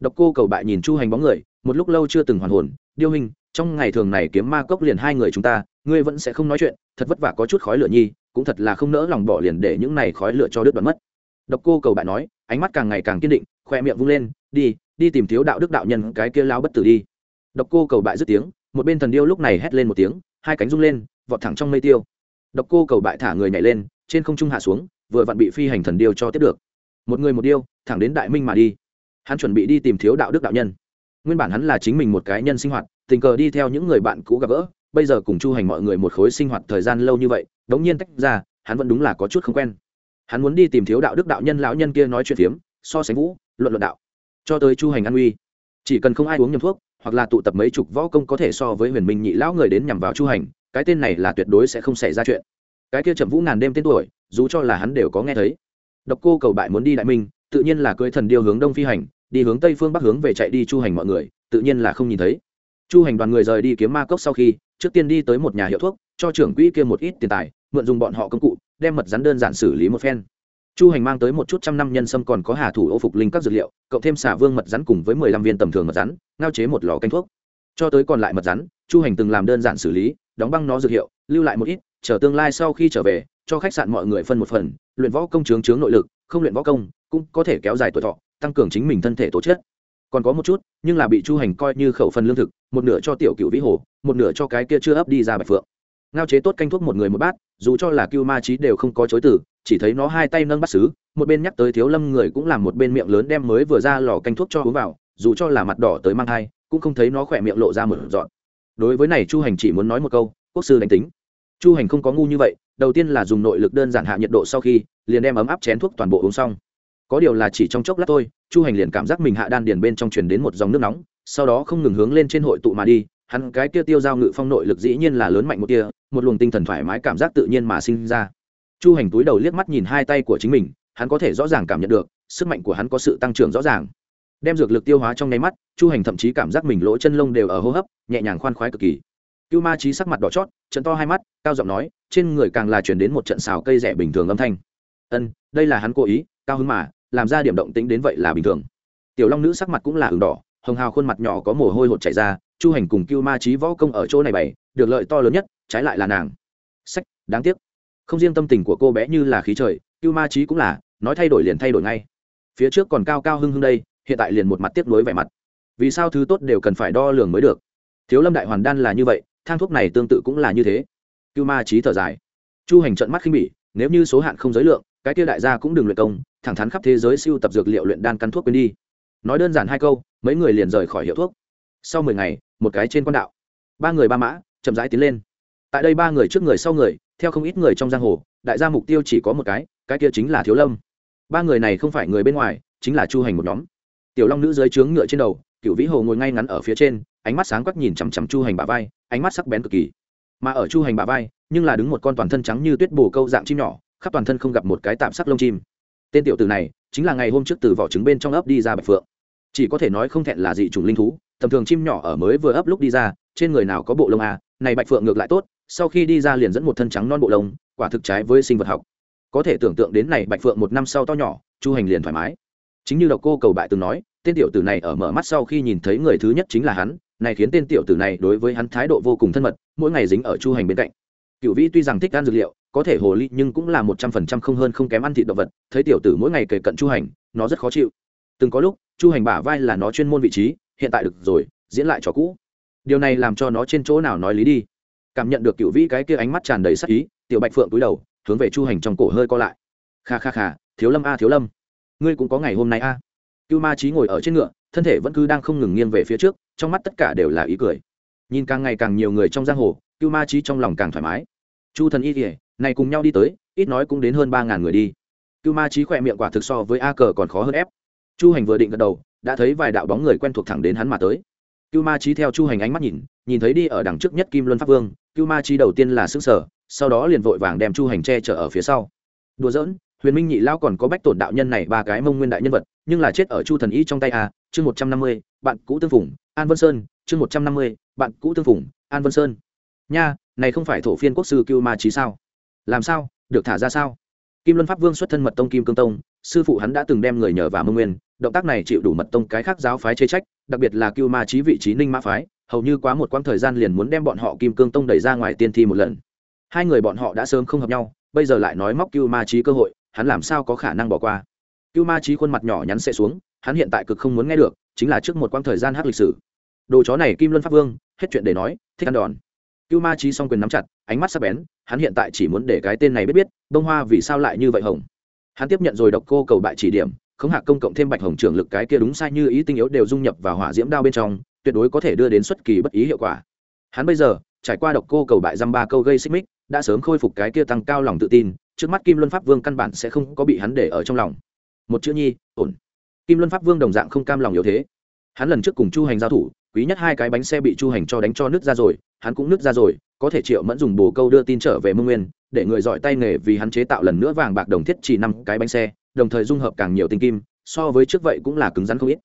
Độc cô cầu bại nhìn chu hành bóng người, một lúc lâu chưa từng hoàn hồn, điêu hình trong ngày thường này kiếm ma cốc liền hai người chúng ta, ngươi vẫn sẽ không nói chuyện, thật vất vả có chút khói lửa nhi, cũng thật là không nỡ lòng bỏ liền để những này khói lửa cho đứt đoạn mất. Độc cô cầu bại nói, ánh mắt càng ngày càng kiên định, khoe miệng vung lên, đi đi tìm thiếu đạo đức đạo nhân cái kia lao bất tử đi. Độc cô cầu bại dứt tiếng, một bên thần điêu lúc này hét lên một tiếng, hai cánh rung lên, vọt thẳng trong mây tiêu. Độc cô cầu bại thả người nhảy lên, trên không trung hạ xuống, vừa vặn bị phi hành thần điêu cho tiếp được. Một người một điêu, thẳng đến đại minh mà đi. Hắn chuẩn bị đi tìm thiếu đạo đức đạo nhân. Nguyên bản hắn là chính mình một cái nhân sinh hoạt tình cờ đi theo những người bạn cũ gặp gỡ, bây giờ cùng chu hành mọi người một khối sinh hoạt thời gian lâu như vậy, đống nhiên tách ra, hắn vẫn đúng là có chút không quen. Hắn muốn đi tìm thiếu đạo đức đạo nhân lão nhân kia nói chuyện phiếm, so sánh vũ, luận luận đạo. Cho tới chu hành an uy. Chỉ cần không ai uống nhầm thuốc, hoặc là tụ tập mấy chục võ công có thể so với huyền minh nhị lão người đến nhằm vào chu hành, cái tên này là tuyệt đối sẽ không xảy ra chuyện. Cái kia chậm vũ ngàn đêm tên tuổi, dù cho là hắn đều có nghe thấy. Độc cô cầu bại muốn đi đại minh, tự nhiên là cưới thần điêu hướng đông phi hành, đi hướng tây phương bắc hướng về chạy đi chu hành mọi người, tự nhiên là không nhìn thấy chu hành đoàn người rời đi kiếm ma cốc sau khi, trước tiên đi tới một nhà hiệu thuốc, cho trưởng quỹ kia một ít tiền tài, mượn dùng bọn họ công cụ, đem mật rắn đơn giản xử lý một phen. Chu hành mang tới một chút trăm năm nhân sâm còn có hà thủ ô phục linh các dược liệu, cộng thêm xả vương mật rắn cùng với mười lăm viên tầm thường mật rắn, ngao chế một lò canh thuốc. Cho tới còn lại mật rắn, chu hành từng làm đơn giản xử lý, đóng băng nó dược hiệu, lưu lại một ít, chờ tương lai sau khi trở về, cho khách sạn mọi người phân một phần, luyện võ công chướng chướng nội lực, không luyện võ công, cũng có thể kéo dài tuổi thọ, tăng cường chính mình thân thể tố chất còn có một chút, nhưng là bị chu hành coi như khẩu phần lương thực, một nửa cho tiểu cựu vĩ hồ, một nửa cho cái kia chưa ấp đi ra bạch phượng. Ngao chế tốt canh thuốc một người một bát, dù cho là cưu ma trí đều không có chối từ, chỉ thấy nó hai tay nâng bắt xứ một bên nhắc tới thiếu lâm người cũng làm một bên miệng lớn đem mới vừa ra lò canh thuốc cho uống vào, dù cho là mặt đỏ tới mang thai, cũng không thấy nó khỏe miệng lộ ra một dọn đối với này chu hành chỉ muốn nói một câu, quốc sư đánh tính. Chu hành không có ngu như vậy, đầu tiên là dùng nội lực đơn giản hạ nhiệt độ sau khi, liền đem ấm áp chén thuốc toàn bộ uống xong có điều là chỉ trong chốc lát thôi, chu hành liền cảm giác mình hạ đan điền bên trong truyền đến một dòng nước nóng, sau đó không ngừng hướng lên trên hội tụ mà đi, hắn cái kia tiêu giao ngự phong nội lực dĩ nhiên là lớn mạnh một tia, một luồng tinh thần thoải mái cảm giác tự nhiên mà sinh ra. Chu hành túi đầu liếc mắt nhìn hai tay của chính mình, hắn có thể rõ ràng cảm nhận được, sức mạnh của hắn có sự tăng trưởng rõ ràng. Đem dược lực tiêu hóa trong nháy mắt, chu hành thậm chí cảm giác mình lỗ chân lông đều ở hô hấp, nhẹ nhàng khoan khoái cực kỳ. Cưu ma trí sắc mặt đỏ chót, trận to hai mắt, cao giọng nói, trên người càng là chuyển đến một trận xào cây rẻ bình thường âm thanh. Ân, đây là hắn cố ý, cao hứng mà làm ra điểm động tính đến vậy là bình thường. Tiểu long nữ sắc mặt cũng là ửng đỏ, hồng hào khuôn mặt nhỏ có mồ hôi hột chảy ra, chu hành cùng cưu ma trí võ công ở chỗ này bày, được lợi to lớn nhất, trái lại là nàng. Sách, đáng tiếc. Không riêng tâm tình của cô bé như là khí trời, cưu ma trí cũng là, nói thay đổi liền thay đổi ngay. Phía trước còn cao cao hưng hưng đây, hiện tại liền một mặt tiếp nối vẻ mặt. Vì sao thứ tốt đều cần phải đo lường mới được? Thiếu lâm đại hoàn đan là như vậy, thang thuốc này tương tự cũng là như thế. Cưu ma trí thở dài. Chu hành trận mắt khinh bỉ, nếu như số hạn không giới lượng cái kia đại gia cũng đừng luyện công, thẳng thắn khắp thế giới siêu tập dược liệu luyện đan căn thuốc quên đi. Nói đơn giản hai câu, mấy người liền rời khỏi hiệu thuốc. Sau mười ngày, một cái trên quan đạo. Ba người ba mã, chậm rãi tiến lên. Tại đây ba người trước người sau người, theo không ít người trong giang hồ, đại gia mục tiêu chỉ có một cái cái kia chính là thiếu lâm. Ba người này không phải người bên ngoài, chính là chu hành một nhóm. Tiểu long nữ dưới trướng ngựa trên đầu cựu vĩ hồ ngồi ngay ngắn ở phía trên, ánh mắt sáng quắc nhìn chằm chằm chu hành bả vai, ánh mắt sắc bén cực kỳ. Mà ở chu hành bả vai, nhưng là đứng một con toàn thân trắng như tuyết bồ câu dạng chim nhỏ khắp toàn thân không gặp một cái tạm sắc lông chim. Tên tiểu tử này chính là ngày hôm trước từ vỏ trứng bên trong ấp đi ra bạch phượng. Chỉ có thể nói không thẹn là dị chủng linh thú, tầm thường chim nhỏ ở mới vừa ấp lúc đi ra, trên người nào có bộ lông à? Này bạch phượng ngược lại tốt, sau khi đi ra liền dẫn một thân trắng non bộ lông, quả thực trái với sinh vật học. Có thể tưởng tượng đến này bạch phượng một năm sau to nhỏ, chu hành liền thoải mái. Chính như độc cô cầu bại từng nói, tên tiểu tử này ở mở mắt sau khi nhìn thấy người thứ nhất chính là hắn, này khiến tên tiểu tử này đối với hắn thái độ vô cùng thân mật, mỗi ngày dính ở chu hành bên cạnh. Cựu vĩ tuy rằng thích ăn dược liệu có thể hồ ly nhưng cũng là một trăm phần trăm không hơn không kém ăn thịt động vật, thấy tiểu tử mỗi ngày kể cận chu hành, nó rất khó chịu. Từng có lúc, chu hành bả vai là nó chuyên môn vị trí, hiện tại được rồi, diễn lại trò cũ. Điều này làm cho nó trên chỗ nào nói lý đi. Cảm nhận được cựu vĩ cái kia ánh mắt tràn đầy sắc ý, tiểu bạch phượng túi đầu, hướng về chu hành trong cổ hơi co lại. Kha kha kha, thiếu lâm a, thiếu lâm. Ngươi cũng có ngày hôm nay a. Cưu ma trí ngồi ở trên ngựa, thân thể vẫn cứ đang không ngừng nghiêng về phía trước, trong mắt tất cả đều là ý cười. Nhìn càng ngày càng nhiều người trong giang hồ, cưu ma trí trong lòng càng thoải mái. Chu thần y kỉa này cùng nhau đi tới, ít nói cũng đến hơn ba ngàn người đi. Cưu ma trí khỏe miệng quả thực so với a cờ còn khó hơn ép. Chu hành vừa định gật đầu, đã thấy vài đạo bóng người quen thuộc thẳng đến hắn mà tới. Cưu ma trí theo chu hành ánh mắt nhìn nhìn thấy đi ở đằng trước nhất kim luân pháp vương, cưu ma trí đầu tiên là xứng sở sau đó liền vội vàng đem chu hành che chở ở phía sau. Đùa giỡn, huyền minh nhị lao còn có bách tổn đạo nhân này ba cái mông nguyên đại nhân vật, nhưng là chết ở chu thần y trong tay a, chương một trăm năm mươi, bạn cũ tương phủng an vân sơn, chương một trăm năm mươi, bạn cũ tương phủng an vân sơn. Nha, này không phải thổ phiên quốc sư cưu ma trí sao? Làm sao? Được thả ra sao? Kim luân pháp vương xuất thân mật tông kim cương tông, sư phụ hắn đã từng đem người nhờ vào mông nguyên, động tác này chịu đủ mật tông cái khác giáo phái chê trách, đặc biệt là cưu ma trí vị trí ninh mã phái, hầu như quá một quãng thời gian liền muốn đem bọn họ kim cương tông đẩy ra ngoài tiên thi một lần. Hai người bọn họ đã sớm không hợp nhau, bây giờ lại nói móc cưu ma trí cơ hội, hắn làm sao có khả năng bỏ qua? Cưu ma trí khuôn mặt nhỏ nhắn sẽ xuống, hắn hiện tại cực không muốn nghe được, chính là trước một quãng thời gian hát lịch sử. Đồ chó này kim luân pháp vương, hết chuyện để nói, thích ăn đòn cưu ma trí song quyền nắm chặt, ánh mắt sắc bén, hắn hiện tại chỉ muốn để cái tên này biết biết bông hoa vì sao lại như vậy hồng? Hắn tiếp nhận rồi độc cô cầu bại chỉ điểm, khống hạ công cộng thêm bạch hồng trưởng lực cái kia đúng sai như ý tinh yếu đều dung nhập vào hỏa diễm đao bên trong, tuyệt đối có thể đưa đến xuất kỳ bất ý hiệu quả. Hắn bây giờ, trải qua độc cô cầu bại dăm ba câu gây xích mích, đã sớm khôi phục cái kia tăng cao lòng tự tin, trước mắt kim luân pháp vương căn bản sẽ không có bị hắn để ở trong lòng. Một chữ nhi, ổn. Kim luân pháp vương đồng dạng không cam lòng yếu thế. Hắn lần trước cùng chu hành giao thủ, quý nhất hai cái bánh xe bị chu hành cho đánh cho nước ra rồi hắn cũng nứt ra rồi, có thể triệu mẫn dùng bồ câu đưa tin trở về mương nguyên, để người giỏi tay nghề vì hắn chế tạo lần nữa vàng bạc đồng thiết chỉ năm cái bánh xe, đồng thời dung hợp càng nhiều tinh kim, so với trước vậy cũng là cứng rắn không ít.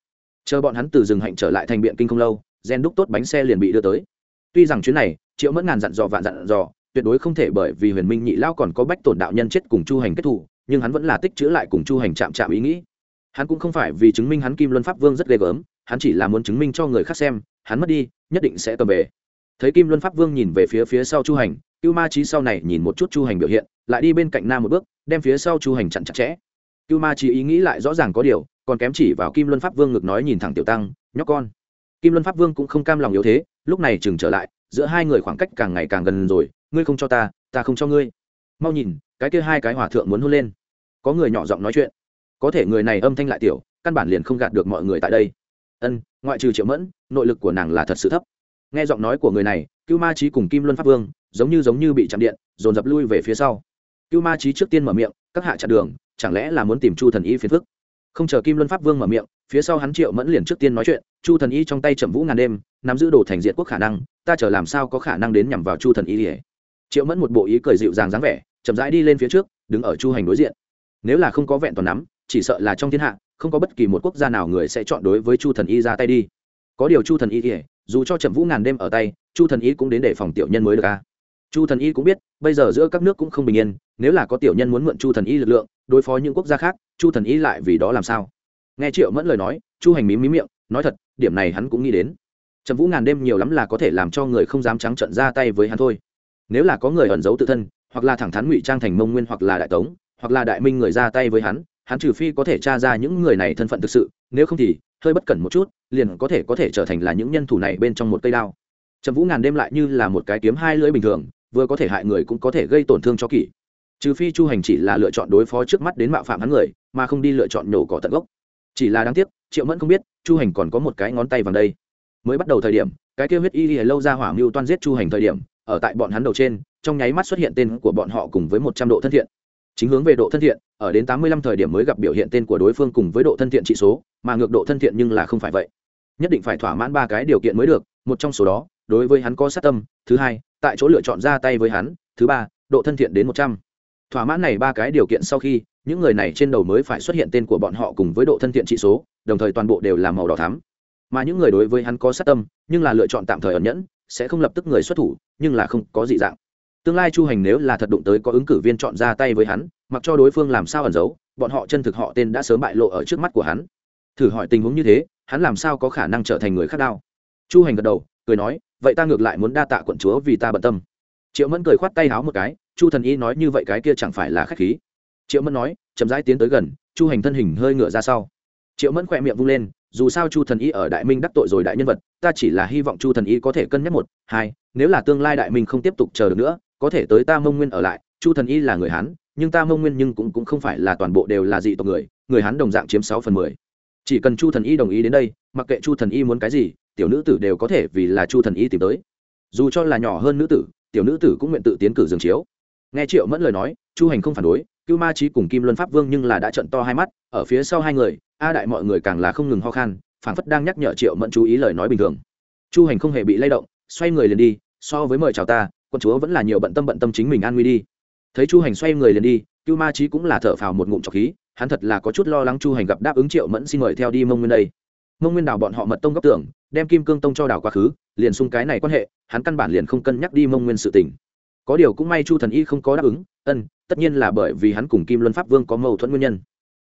Chờ bọn hắn từ rừng hạnh trở lại thành biện kinh không lâu, gen đúc tốt bánh xe liền bị đưa tới. Tuy rằng chuyến này, triệu mẫn ngàn dặn dò vạn dặn dò, tuyệt đối không thể bởi vì huyền minh nhị lao còn có bách tổn đạo nhân chết cùng chu hành kết thủ nhưng hắn vẫn là tích chữ lại cùng chu hành chạm chạm ý nghĩ. Hắn cũng không phải vì chứng minh hắn kim luân pháp vương rất ghê gớm, hắn chỉ là muốn chứng minh cho người khác xem, hắn mất đi, nhất định sẽ cầm về thấy kim luân pháp vương nhìn về phía phía sau chu hành, cưu ma trí sau này nhìn một chút chu hành biểu hiện, lại đi bên cạnh nam một bước, đem phía sau chu hành chặn chặt chẽ. Cưu ma trí ý nghĩ lại rõ ràng có điều, còn kém chỉ vào kim luân pháp vương ngực nói nhìn thẳng tiểu tăng, nhóc con. Kim luân pháp vương cũng không cam lòng yếu thế, lúc này chừng trở lại, giữa hai người khoảng cách càng ngày càng gần rồi, ngươi không cho ta ta không cho ngươi. Mau nhìn, cái kia hai cái hòa thượng muốn hôn lên. Có người nhỏ giọng nói chuyện. Có thể người này âm thanh lại tiểu, căn bản liền không gạt được mọi người tại đây. Ân, ngoại trừ triệu mẫn, nội lực của nàng là thật sự thấp nghe giọng nói của người này, cưu ma trí cùng kim luân pháp vương giống như giống như bị chạm điện, dồn dập lui về phía sau. Cưu ma trí trước tiên mở miệng, các hạ chặn đường, chẳng lẽ là muốn tìm chu thần y phiền phức? Không chờ kim luân pháp vương mở miệng, phía sau hắn triệu mẫn liền trước tiên nói chuyện, chu thần y trong tay chậm vũ ngàn đêm, nắm giữ đồ thành diện quốc khả năng, ta chờ làm sao có khả năng đến nhằm vào chu thần y ỉa triệu mẫn một bộ ý cười dịu dàng dáng vẻ, chậm rãi đi lên phía trước, đứng ở chu hành đối diện. Nếu là không có vẹn toàn nắm, chỉ sợ là trong thiên hạ, không có bất kỳ một quốc gia nào người sẽ chọn đối với chu thần y ra tay đi. Có điều chu thần y ỉa dù cho chậm vũ ngàn đêm ở tay, chu thần y cũng đến để phòng tiểu nhân mới được a chu thần y cũng biết, bây giờ giữa các nước cũng không bình yên, nếu là có tiểu nhân muốn mượn chu thần y lực lượng, đối phó những quốc gia khác, chu thần y lại vì đó làm sao? Nghe triệu mẫn lời nói, chu hành mí mí miệng, nói thật, điểm này hắn cũng nghĩ đến. Trầm vũ ngàn đêm nhiều lắm là có thể làm cho người không dám trắng trận ra tay với hắn thôi. Nếu là có người ẩn giấu tự thân, hoặc là thẳng thắn ngụy trang thành mông nguyên hoặc là đại tống, hoặc là đại minh người ra tay với hắn hắn trừ phi có thể tra ra những người này thân phận thực sự, nếu không thì hơi bất cẩn một chút liền có thể có thể trở thành là những nhân thủ này bên trong một cây đao. Trầm vũ ngàn đêm lại như là một cái kiếm hai lưỡi bình thường, vừa có thể hại người cũng có thể gây tổn thương cho kỷ. Trừ phi chu hành chỉ là lựa chọn đối phó trước mắt đến mạo phạm hắn người, mà không đi lựa chọn nhổ cỏ tận gốc. Chỉ là đáng tiếc, triệu mẫn không biết, chu hành còn có một cái ngón tay vàng đây. Mới bắt đầu thời điểm, cái kia huyết y y lâu ra hỏa mưu toan giết chu hành thời điểm, ở tại bọn hắn đầu trên, trong nháy mắt xuất hiện tên của bọn họ cùng với một trăm độ thân thiện. Chính hướng về độ thân thiện, ở đến tám mươi lăm thời điểm mới gặp biểu hiện tên của đối phương cùng với độ thân thiện trị số, mà ngược độ thân thiện nhưng là không phải vậy nhất định phải thỏa mãn ba cái điều kiện mới được, một trong số đó, đối với hắn có sát tâm, thứ hai, tại chỗ lựa chọn ra tay với hắn, thứ ba, độ thân thiện đến một trăm. Thỏa mãn này ba cái điều kiện sau khi, những người này trên đầu mới phải xuất hiện tên của bọn họ cùng với độ thân thiện trị số, đồng thời toàn bộ đều là màu đỏ thắm. Mà những người đối với hắn có sát tâm, nhưng là lựa chọn tạm thời ẩn nhẫn, sẽ không lập tức người xuất thủ, nhưng là không có dị dạng. Tương lai chu hành nếu là thật đụng tới có ứng cử viên chọn ra tay với hắn, mặc cho đối phương làm sao ẩn giấu, bọn họ chân thực họ tên đã sớm bại lộ ở trước mắt của hắn. Thử hỏi tình huống như thế hắn làm sao có khả năng trở thành người khác đao chu hành gật đầu cười nói vậy ta ngược lại muốn đa tạ quận chúa vì ta bận tâm. Triệu mẫn cười khoát tay háo một cái chu thần y nói như vậy cái kia chẳng phải là khách khí. Triệu mẫn nói chậm rãi tiến tới gần chu hành thân hình hơi ngựa ra sau. Triệu mẫn khỏe miệng vung lên dù sao chu thần y ở đại minh đắc tội rồi đại nhân vật ta chỉ là hy vọng chu thần y có thể cân nhắc một hai nếu là tương lai đại minh không tiếp tục chờ được nữa có thể tới ta mông nguyên ở lại chu thần y là người hán nhưng ta mông nguyên nhưng cũng, cũng không phải là toàn bộ đều là dị tộc người người hán đồng dạng chiếm sáu phần mười chỉ cần chu thần y đồng ý đến đây, mặc kệ chu thần y muốn cái gì, tiểu nữ tử đều có thể vì là chu thần y tìm tới. Dù cho là nhỏ hơn nữ tử, tiểu nữ tử cũng nguyện tự tiến cử dường chiếu. Nghe triệu mẫn lời nói, chu hành không phản đối, cưu ma trí cùng kim luân pháp vương nhưng là đã trận to hai mắt, ở phía sau hai người, a đại mọi người càng là không ngừng ho khan, phảng phất đang nhắc nhở triệu mẫn chú ý lời nói bình thường. Chu hành không hề bị lay động, xoay người liền đi, so với mời chào ta, quân chúa vẫn là nhiều bận tâm bận tâm chính mình an nguy đi. Thấy chu hành xoay người liền đi, cưu ma trí cũng là thở phào một ngụm trọc khí hắn thật là có chút lo lắng chu hành gặp đáp ứng triệu mẫn xin mời theo đi mông nguyên đây. Mông nguyên đào bọn họ mật tông góc tưởng đem kim cương tông cho đảo quá khứ, liền xung cái này quan hệ, hắn căn bản liền không cân nhắc đi mông nguyên sự tình. Có điều cũng may chu thần y không có đáp ứng, ân, tất nhiên là bởi vì hắn cùng kim luân pháp vương có mâu thuẫn nguyên nhân.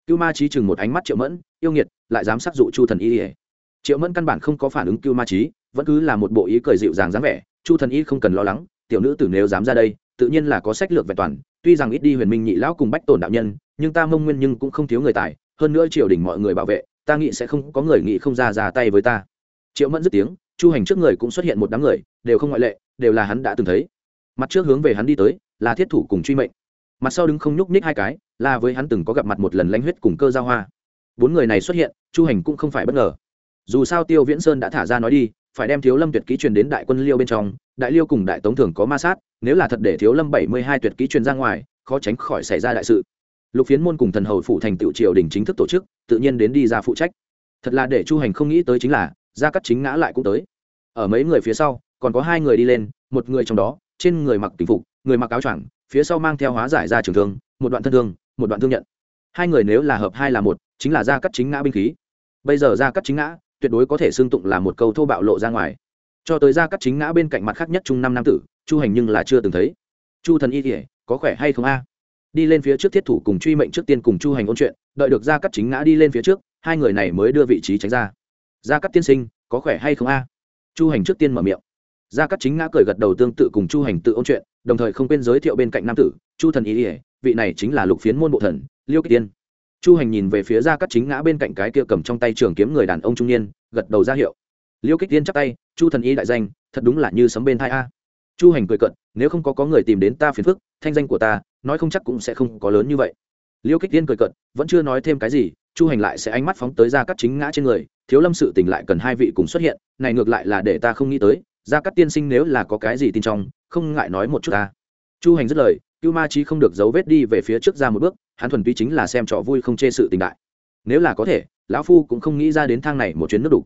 Cưu ma trí chừng một ánh mắt triệu mẫn, yêu nghiệt, lại dám xác dụ chu thần y triệu mẫn căn bản không có phản ứng cưu ma trí vẫn cứ là một bộ ý cười dịu dàng dáng vẻ, chu thần y không cần lo lắng, tiểu nữ tử nếu dám ra đây, tự nhiên là có sách lược vẹn toàn, tuy rằng ít đi huyền minh nhị lão cùng bách tổn đạo nhân nhưng ta mông nguyên nhưng cũng không thiếu người tài, hơn nữa triều đình mọi người bảo vệ, ta nghĩ sẽ không có người nghĩ không ra ra tay với ta. Triệu mẫn dứt tiếng, chu hành trước người cũng xuất hiện một đám người, đều không ngoại lệ, đều là hắn đã từng thấy. Mặt trước hướng về hắn đi tới, là thiết thủ cùng truy mệnh. Mặt sau đứng không nhúc nhích hai cái, là với hắn từng có gặp mặt một lần lãnh huyết cùng cơ giao hoa. Bốn người này xuất hiện, chu hành cũng không phải bất ngờ. Dù sao tiêu viễn sơn đã thả ra nói đi, phải đem thiếu lâm tuyệt ký truyền đến đại quân liêu bên trong, đại liêu cùng đại tống thường có ma sát, nếu là thật để thiếu lâm bảy mươi hai tuyệt ký truyền ra ngoài, khó tránh khỏi xảy ra đại sự lục phiến môn cùng thần hầu phụ thành tựu triều đình chính thức tổ chức, tự nhiên đến đi ra phụ trách. Thật là để chu hành không nghĩ tới chính là, gia cắt chính ngã lại cũng tới. Ở mấy người phía sau, còn có hai người đi lên, một người trong đó, trên người mặc tình phục, người mặc áo choàng, phía sau mang theo hóa giải ra trường thương, một đoạn thân thương, một đoạn thương nhận. Hai người nếu là hợp hai là một, chính là gia cắt chính ngã binh khí. Bây giờ gia cắt chính ngã tuyệt đối có thể xương tụng là một câu thô bạo lộ ra ngoài. Cho tới gia cắt chính ngã bên cạnh mặt khác nhất trung năm nam tử, chu hành nhưng là chưa từng thấy. Chu thần y kể có khỏe hay không a? Đi lên phía trước thiết thủ cùng truy mệnh trước tiên cùng chu hành ôn chuyện, đợi được gia cắt chính ngã đi lên phía trước, hai người này mới đưa vị trí tránh ra. Gia cắt tiên sinh, có khỏe hay không a? Chu hành trước tiên mở miệng. Gia cắt chính ngã cười gật đầu tương tự cùng chu hành tự ôn chuyện, đồng thời không quên giới thiệu bên cạnh nam tử, chu thần y ỉa vị này chính là lục phiến môn bộ thần, liêu kích tiên. Chu hành nhìn về phía gia cắt chính ngã bên cạnh cái kia cầm trong tay trường kiếm người đàn ông trung niên, gật đầu ra hiệu. Liêu kích tiên chắp tay, chu thần y đại danh, thật đúng là như sấm bên thai a. Chu hành cười cận nếu không có có người tìm đến ta phiền phức, thanh danh của ta nói không chắc cũng sẽ không có lớn như vậy. Liêu kích tiên cười cận vẫn chưa nói thêm cái gì, chu hành lại sẽ ánh mắt phóng tới ra cắt chính ngã trên người, thiếu lâm sự tình lại cần hai vị cùng xuất hiện, này ngược lại là để ta không nghĩ tới Ra cắt tiên sinh nếu là có cái gì tin trong, không ngại nói một chút ta. Chu hành dứt lời, cưu ma trí không được giấu vết đi về phía trước ra một bước, hắn thuần túy chính là xem trò vui không chê sự tình đại. Nếu là có thể, lão phu cũng không nghĩ ra đến thang này một chuyến nước đủ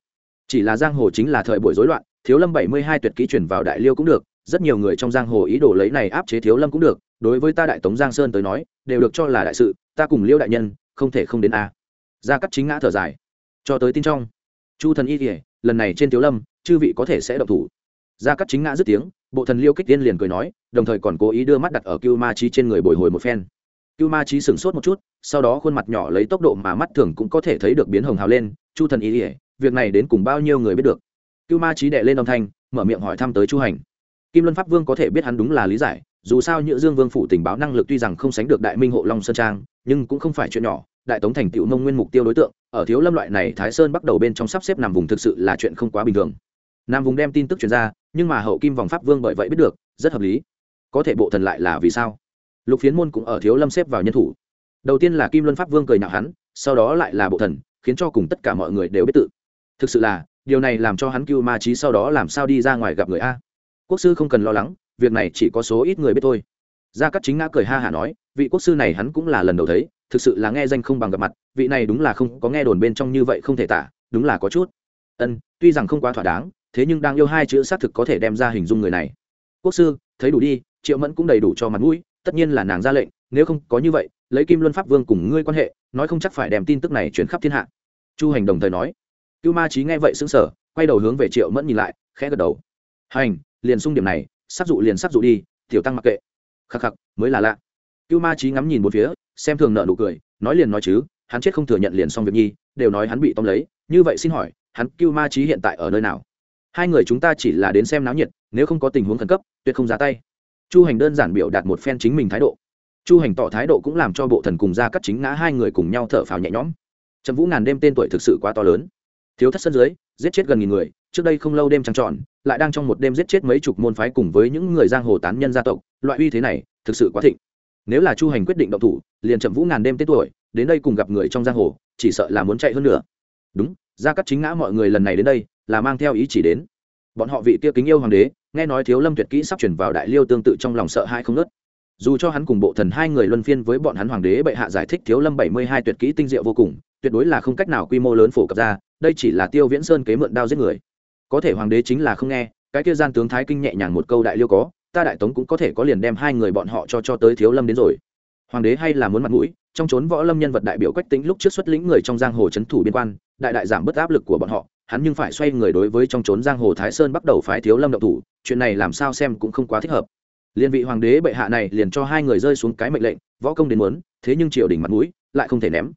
chỉ là giang hồ chính là thời buổi rối loạn, thiếu lâm bảy mươi hai tuyệt kỹ chuyển vào đại liêu cũng được rất nhiều người trong giang hồ ý đồ lấy này áp chế thiếu lâm cũng được, đối với ta đại tống giang sơn tới nói, đều được cho là đại sự, ta cùng liêu đại nhân, không thể không đến a. Gia cắt chính ngã thở dài. Cho tới tin trong, chu thần y kỉa lần này trên thiếu lâm, chư vị có thể sẽ động thủ. Gia cắt chính ngã dứt tiếng, bộ thần liêu kích tiên liền cười nói, đồng thời còn cố ý đưa mắt đặt ở cưu ma trí trên người bồi hồi một phen. Cưu ma trí sửng sốt một chút, sau đó khuôn mặt nhỏ lấy tốc độ mà mắt thường cũng có thể thấy được biến hồng hào lên, chu thần ý ỉa việc này đến cùng bao nhiêu người biết được? Cưu ma trí đệ lên âm thanh, mở miệng hỏi thăm tới chu hành kim luân pháp vương có thể biết hắn đúng là lý giải, dù sao nhữ dương vương phủ tình báo năng lực tuy rằng không sánh được đại minh hộ long sơn trang, nhưng cũng không phải chuyện nhỏ, đại tống thành tựu nông nguyên mục tiêu đối tượng, ở thiếu lâm loại này thái sơn bắt đầu bên trong sắp xếp nằm vùng thực sự là chuyện không quá bình thường. Nam vùng đem tin tức truyền ra, nhưng mà hậu kim vòng pháp vương bởi vậy biết được, rất hợp lý. Có thể bộ thần lại là vì sao? Lục phiến môn cũng ở thiếu lâm xếp vào nhân thủ. Đầu tiên là kim luân pháp vương cười nhạo hắn, sau đó lại là bộ thần, khiến cho cùng tất cả mọi người đều biết tự. Thực sự là, điều này làm cho hắn cưu ma trí sau đó làm sao đi ra ngoài gặp người a? Quốc sư không cần lo lắng, việc này chỉ có số ít người biết thôi. Gia cắt chính ngã cười ha hả nói, vị quốc sư này hắn cũng là lần đầu thấy, thực sự là nghe danh không bằng gặp mặt, vị này đúng là không có nghe đồn bên trong như vậy không thể tả, đúng là có chút. Ân, tuy rằng không quá thỏa đáng, thế nhưng đang yêu hai chữ xác thực có thể đem ra hình dung người này. Quốc sư, thấy đủ đi, triệu mẫn cũng đầy đủ cho mặt mũi, tất nhiên là nàng ra lệnh, nếu không có như vậy, lấy kim luân pháp vương cùng ngươi quan hệ, nói không chắc phải đem tin tức này chuyển khắp thiên hạ. Chu hành đồng thời nói. Cưu ma trí nghe vậy xứng sở quay đầu hướng về triệu mẫn nhìn lại, khẽ gật đầu. Hành liền sung điểm này, sắc dụ liền sắc dụ đi, tiểu tăng mặc kệ. Khắc khắc, mới là lạ. Cưu ma trí ngắm nhìn một phía, xem thường nợ nụ cười, nói liền nói chứ, hắn chết không thừa nhận liền xong việc nhi, đều nói hắn bị tóm lấy, như vậy xin hỏi, hắn cưu ma trí hiện tại ở nơi nào? Hai người chúng ta chỉ là đến xem náo nhiệt, nếu không có tình huống khẩn cấp, tuyệt không ra tay. Chu hành đơn giản biểu đạt một phen chính mình thái độ. Chu hành tỏ thái độ cũng làm cho bộ thần cùng ra cắt chính ngã hai người cùng nhau thở phào nhẹ nhõm. Trầm vũ ngàn đêm tên tuổi thực sự quá to lớn. Thiếu thất sân dưới, giết chết gần nghìn người, trước đây không lâu đêm trăng tròn lại đang trong một đêm giết chết mấy chục môn phái cùng với những người giang hồ tán nhân gia tộc, loại uy thế này thực sự quá thịnh. Nếu là chu hành quyết định động thủ, liền chậm vũ ngàn đêm tên tuổi, đến đây cùng gặp người trong giang hồ, chỉ sợ là muốn chạy hơn nữa. Đúng, gia cắt chính ngã mọi người lần này đến đây, là mang theo ý chỉ đến. Bọn họ vị kia kính yêu hoàng đế, nghe nói thiếu lâm tuyệt kỹ sắp chuyển vào đại liêu tương tự trong lòng sợ hãi không nớt dù cho hắn cùng bộ thần hai người luân phiên với bọn hắn hoàng đế bệ hạ giải thích thiếu lâm bảy mươi hai tuyệt kỹ tinh diệu vô cùng, tuyệt đối là không cách nào quy mô lớn phổ cập ra, đây chỉ là tiêu viễn sơn kế mượn đao giết người có thể hoàng đế chính là không nghe, cái kia gian tướng thái kinh nhẹ nhàng một câu đại liêu có, ta đại tống cũng có thể có liền đem hai người bọn họ cho cho tới thiếu lâm đến rồi. Hoàng đế hay là muốn mặt mũi, trong trốn võ lâm nhân vật đại biểu quách tính lúc trước xuất lĩnh người trong giang hồ c h ấ n thủ biên quan, đại đại giảm bớt áp lực của bọn họ, hắn nhưng phải xoay người đối với trong trốn giang hồ thái sơn bắt đầu phái thiếu lâm động thủ, chuyện này làm sao xem cũng không quá thích hợp. Liên vị hoàng đế bệ hạ này liền cho hai người rơi xuống cái mệnh lệnh, võ công đến muốn, thế nhưng triều đình mặt mũi, lại không thể ném.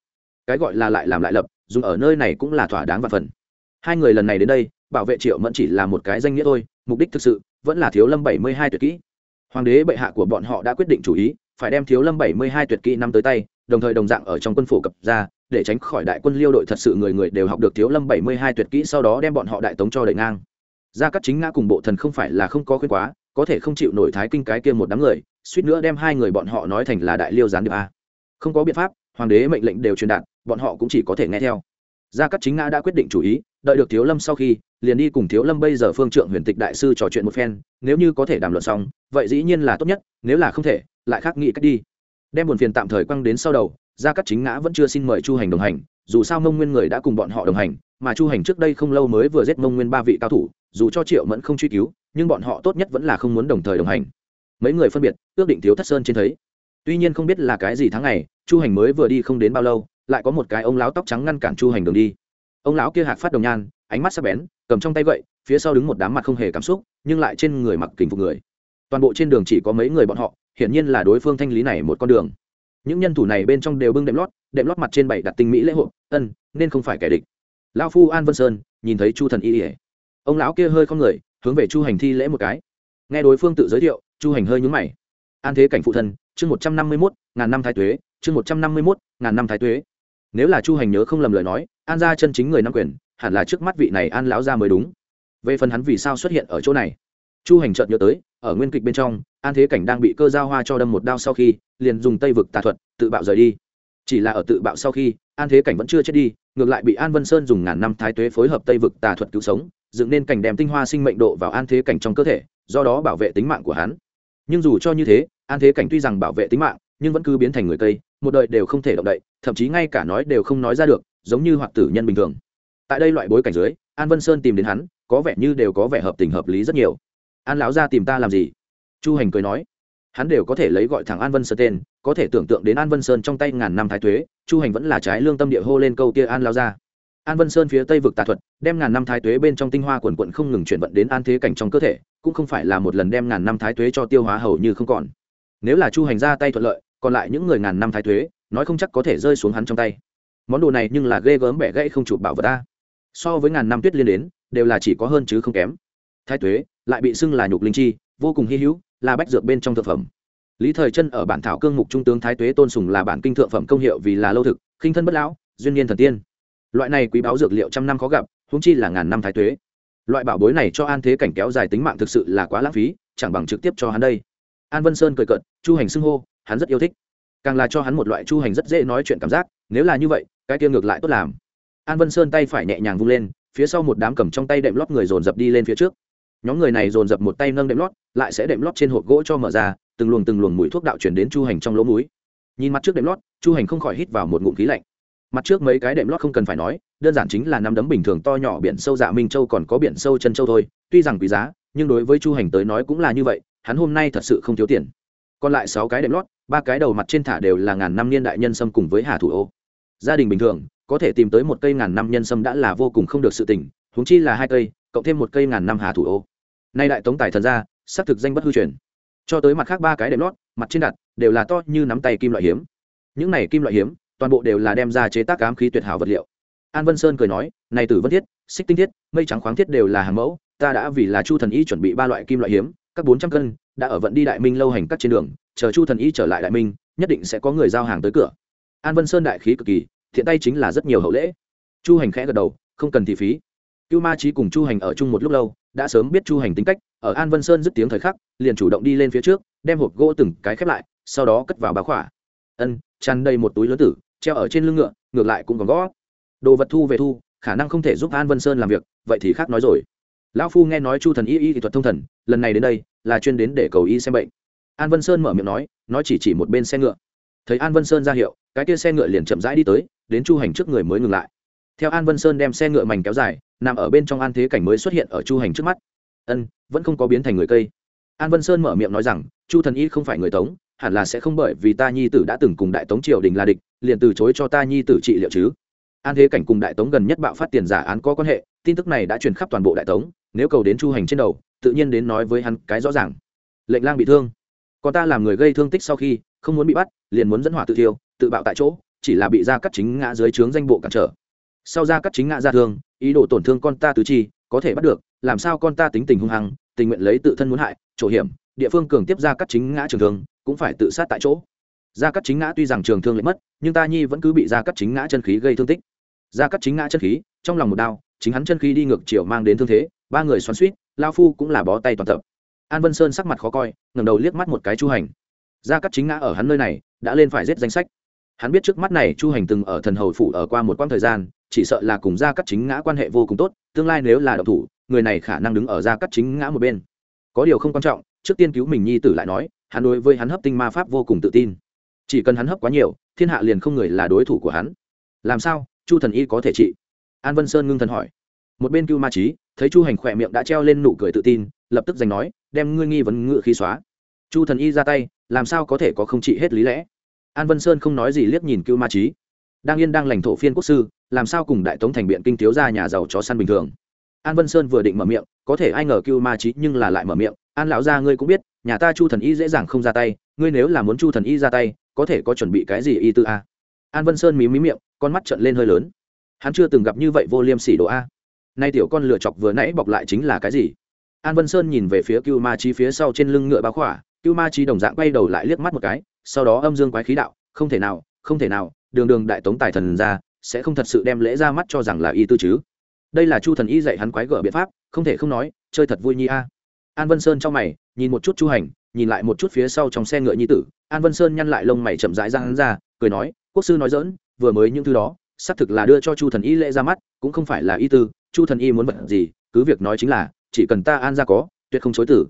Cái gọi là lại làm lại lập, dùng ở nơi này cũng là thỏa đáng và phần. Hai người lần này đến đây bảo vệ triệu mẫn chỉ là một cái danh nghĩa thôi, mục đích thực sự vẫn là thiếu lâm bảy mươi hai tuyệt kỹ. Hoàng đế bệ hạ của bọn họ đã quyết định chủ ý, phải đem thiếu lâm bảy mươi hai tuyệt kỹ năm tới tay, đồng thời đồng dạng ở trong quân phổ cập ra, để tránh khỏi đại quân liêu đội thật sự người người đều học được thiếu lâm bảy mươi hai tuyệt kỹ sau đó đem bọn họ đại tống cho đẩy ngang. Gia cắt chính ngã cùng bộ thần không phải là không có khuyên quá, có thể không chịu nổi thái kinh cái kia một đám người, suýt nữa đem hai người bọn họ nói thành là đại liêu gián điệp a. Không có biện pháp, hoàng đế mệnh lệnh đều truyền đạt, bọn họ cũng chỉ có thể nghe theo gia cắt chính ngã đã quyết định chủ ý, đợi được thiếu lâm sau khi, liền đi cùng thiếu lâm bây giờ phương trượng huyền tịch đại sư trò chuyện một phen, nếu như có thể đàm luận xong, vậy dĩ nhiên là tốt nhất, nếu là không thể, lại khác nghĩ cách đi. Đem buồn phiền tạm thời quăng đến sau đầu, gia cắt chính ngã vẫn chưa xin mời chu hành đồng hành, dù sao mông nguyên người đã cùng bọn họ đồng hành, mà chu hành trước đây không lâu mới vừa giết mông nguyên ba vị cao thủ, dù cho triệu mẫn không truy cứu, nhưng bọn họ tốt nhất vẫn là không muốn đồng thời đồng hành. Mấy người phân biệt, ước định thiếu thất sơn trên thấy. Tuy nhiên không biết là cái gì tháng ngày, chu hành mới vừa đi không đến bao lâu lại có một cái ông lão tóc trắng ngăn cản chu hành đường đi. Ông lão kia hạc phát đồng nhan, ánh mắt sắc bén, cầm trong tay gậy, phía sau đứng một đám mặt không hề cảm xúc, nhưng lại trên người mặc kính phục người. Toàn bộ trên đường chỉ có mấy người bọn họ, hiển nhiên là đối phương thanh lý này một con đường. Những nhân thủ này bên trong đều bưng đệm lót đệm lót mặt trên bảy đặt tinh mỹ lễ hội, ân, nên không phải kẻ địch. Lão phu an vân sơn, nhìn thấy chu thần y ỉa ông lão kia hơi không người, hướng về chu hành thi lễ một cái. Nghe đối phương tự giới thiệu, chu hành hơi nhúng mày. An thế cảnh phụ thân, chương một trăm năm mươi mốt, ngàn năm thái tuế, chương một trăm năm mươi mốt, ngàn năm thái tuế nếu là chu hành nhớ không lầm lời nói, an gia chân chính người nam quyền, hẳn là trước mắt vị này an lão gia mới đúng. Về phần hắn vì sao xuất hiện ở chỗ này? Chu hành chợt nhớ tới, ở nguyên kịch bên trong, an thế cảnh đang bị cơ giao hoa cho đâm một đao sau khi, liền dùng tây vực tà thuật, tự bạo rời đi. Chỉ là ở tự bạo sau khi, an thế cảnh vẫn chưa chết đi, ngược lại bị an vân sơn dùng ngàn năm thái tuế phối hợp tây vực tà thuật cứu sống, dựng nên cảnh đem tinh hoa sinh mệnh độ vào an thế cảnh trong cơ thể, do đó bảo vệ tính mạng của hắn. Nhưng dù cho như thế, an thế cảnh tuy rằng bảo vệ tính mạng nhưng vẫn cứ biến thành người cây, một đời đều không thể động đậy, thậm chí ngay cả nói đều không nói ra được, giống như hoạt tử nhân bình thường. Tại đây loại bối cảnh dưới, an vân sơn tìm đến hắn, có vẻ như đều có vẻ hợp tình hợp lý rất nhiều. An lão ra tìm ta làm gì? Chu hành cười nói. Hắn đều có thể lấy gọi thẳng an vân sơn tên, có thể tưởng tượng đến an vân sơn trong tay ngàn năm thái tuế, chu hành vẫn là trái lương tâm địa hô lên câu kia an lao ra an vân sơn phía tây vực tà thuật, đem ngàn năm thái tuế bên trong tinh hoa quần quận không ngừng chuyển vận đến an thế cảnh trong cơ thể, cũng không phải là một lần đem ngàn năm thái tuế cho tiêu hóa hầu như không còn. Nếu là chu hành ra tay thuận lợi còn lại những người ngàn năm thái tuế nói không chắc có thể rơi xuống hắn trong tay. Món đồ này nhưng là ghê gớm bẻ gãy không chụp bảo vật ta. So với ngàn năm tuyết liên đến, đều là chỉ có hơn chứ không kém. Thái tuế lại bị xưng là nhục linh chi, vô cùng hy hữu, là bách dược bên trong thực phẩm. Lý thời chân ở bản thảo cương mục trung tướng thái tuế tôn sùng là bản kinh thượng phẩm công hiệu vì là lâu thực, khinh thân bất lão, duyên nhiên thần tiên. Loại này quý báo dược liệu trăm năm khó gặp húng chi là ngàn năm thái tuế loại bảo bối này cho an thế cảnh kéo dài tính mạng thực sự là quá lãng phí, chẳng bằng trực tiếp cho hắn đây. An vân sơn cười cợt, chu hành xưng hô hắn rất yêu thích. Càng là cho hắn một loại chu hành rất dễ nói chuyện cảm giác, nếu là như vậy, cái kia ngược lại tốt làm. An vân sơn tay phải nhẹ nhàng vung lên, phía sau một đám cầm trong tay đệm lót người dồn dập đi lên phía trước. Nhóm người này dồn dập một tay nâng đệm lót, lại sẽ đệm lót trên hộp gỗ cho mở ra, từng luồng từng luồng mùi thuốc đạo chuyển đến chu hành trong lỗ mũi. Nhìn mặt trước đệm lót, chu hành không khỏi hít vào một ngụm khí lạnh. Mặt trước mấy cái đệm lót không cần phải nói, đơn giản chính là năm đấm bình thường to nhỏ biển sâu dạ minh châu còn có biển sâu chân châu thôi. Tuy rằng quý giá, nhưng đối với chu hành tới nói cũng là như vậy, hắn hôm nay thật sự không thiếu tiền. Còn lại sáu cái đệm lót ba cái đầu mặt trên thả đều là ngàn năm niên đại nhân sâm cùng với hà thủ ô. Gia đình bình thường, có thể tìm tới một cây ngàn năm nhân sâm đã là vô cùng không được sự tỉnh huống chi là hai cây, cộng thêm một cây ngàn năm hà thủ ô. Nay đại tống tài thần ra xác thực danh bất hư truyền. Cho tới mặt khác ba cái đệm lót, mặt trên đặt, đều là to như nắm tay kim loại hiếm. Những này kim loại hiếm, toàn bộ đều là đem ra chế tác ám khí tuyệt hảo vật liệu. An vân sơn cười nói, này tử vân thiết, xích tinh thiết, mây trắng khoáng thiết đều là hàng mẫu, ta đã vì là chu thần y chuẩn bị ba loại kim loại hiếm, các bốn trăm cân, đã ở vận đi đại minh lâu hành các trên đường chờ chu thần y trở lại đại minh, nhất định sẽ có người giao hàng tới cửa. An vân sơn đại khí cực kỳ, thiện tay chính là rất nhiều hậu lễ. Chu hành khẽ gật đầu, không cần thị phí. Cưu ma trí cùng chu hành ở chung một lúc lâu, đã sớm biết chu hành tính cách, ở an vân sơn dứt tiếng thời khắc, liền chủ động đi lên phía trước, đem hộp gỗ từng cái khép lại, sau đó cất vào bá khỏa. Ân, tràn đầy một túi lớn tử, treo ở trên lưng ngựa, ngược lại cũng còn gõ đồ vật thu về thu, khả năng không thể giúp an vân sơn làm việc, vậy thì khác nói rồi. Lão phu nghe nói chu thần y y thuật thông thần, lần này đến đây là chuyên đến để cầu y xem bệnh an vân sơn mở miệng nói nói chỉ chỉ một bên xe ngựa thấy an vân sơn ra hiệu cái kia xe ngựa liền chậm rãi đi tới đến chu hành trước người mới ngừng lại theo an vân sơn đem xe ngựa mảnh kéo dài nằm ở bên trong an thế cảnh mới xuất hiện ở chu hành trước mắt ân vẫn không có biến thành người cây an vân sơn mở miệng nói rằng chu thần y không phải người tống hẳn là sẽ không bởi vì ta nhi tử đã từng cùng đại tống triều đình là địch liền từ chối cho ta nhi tử trị liệu chứ an thế cảnh cùng đại tống gần nhất bạo phát tiền giả án có quan hệ tin tức này đã truyền khắp toàn bộ đại tống nếu cầu đến chu hành trên đầu tự nhiên đến nói với hắn cái rõ ràng lệnh lang bị thương còn ta làm người gây thương tích sau khi, không muốn bị bắt, liền muốn dẫn hỏa tự thiêu, tự bạo tại chỗ, chỉ là bị gia cắt chính ngã dưới trướng danh bộ cản trở. Sau gia cắt chính ngã ra thương, ý đồ tổn thương con ta tứ chi, có thể bắt được, làm sao con ta tính tình hung hăng, tình nguyện lấy tự thân muốn hại, chỗ hiểm, địa phương cường tiếp gia cắt chính ngã trường thương, cũng phải tự sát tại chỗ. Gia cắt chính ngã tuy rằng trường thương lại mất, nhưng ta nhi vẫn cứ bị gia cắt chính ngã chân khí gây thương tích. Gia cắt chính ngã chân khí, trong lòng một đao chính hắn chân khí đi ngược chiều mang đến thương thế, ba người xoắn suýt lao phu cũng là bó tay toàn tập an vân sơn sắc mặt khó coi ngầm đầu liếc mắt một cái chu hành. Gia cắt chính ngã ở hắn nơi này, đã lên phải giết danh sách. Hắn biết trước mắt này chu hành từng ở thần hầu phủ ở qua một quãng thời gian, chỉ sợ là cùng gia cắt chính ngã quan hệ vô cùng tốt, tương lai nếu là độc thủ, người này khả năng đứng ở gia cắt chính ngã một bên. Có điều không quan trọng, trước tiên cứu mình nhi tử lại nói, hắn đối với hắn hấp tinh ma pháp vô cùng tự tin. Chỉ cần hắn hấp quá nhiều, thiên hạ liền không người là đối thủ của hắn. Làm sao? Chu thần y có thể trị. An vân sơn ngưng thần hỏi. Một bên cưu ma trí thấy chu hành khỏe miệng đã treo lên nụ cười tự tin, lập tức giành nói đem ngươi nghi vấn ngự khí xóa. Chu thần y ra tay, làm sao có thể có không trị hết lý lẽ? An vân sơn không nói gì liếc nhìn cưu ma trí đang yên đang lành thổ phiên quốc sư, làm sao cùng đại tống thành biện kinh thiếu ra nhà giàu chó săn bình thường? An vân sơn vừa định mở miệng, có thể ai ngờ cưu ma trí nhưng là lại mở miệng, an lão gia ngươi cũng biết, nhà ta chu thần y dễ dàng không ra tay, ngươi nếu là muốn chu thần y ra tay, có thể có chuẩn bị cái gì y tư a? An vân sơn mí mí miệng, con mắt trận lên hơi lớn. Hắn chưa từng gặp như vậy vô liêm sỉ đồ a. Nay tiểu con lựa chọc vừa nãy bọc lại chính là cái gì? An vân sơn nhìn về phía cưu ma Chi phía sau trên lưng ngựa bá khỏa, cưu ma Chi đồng dạng quay đầu lại liếc mắt một cái, sau đó âm dương quái khí đạo, không thể nào, không thể nào, đường đường đại tống tài thần ra, sẽ không thật sự đem lễ ra mắt cho rằng là y tư chứ. Đây là chu thần y dạy hắn quái gở biện pháp, không thể không nói, chơi thật vui nhi a. An vân sơn trong mày, nhìn một chút chu hành, nhìn lại một chút phía sau trong xe ngựa nhi tử, an vân sơn nhăn lại lông mày chậm rãi ra hắn ra, cười nói, quốc sư nói dỡn vừa mới những thứ đó, xác thực là đưa cho chu thần y lễ ra mắt, cũng không phải là y tư, chu thần y muốn vật gì, cứ việc nói chính là chỉ cần ta an ra có, tuyệt không chối tử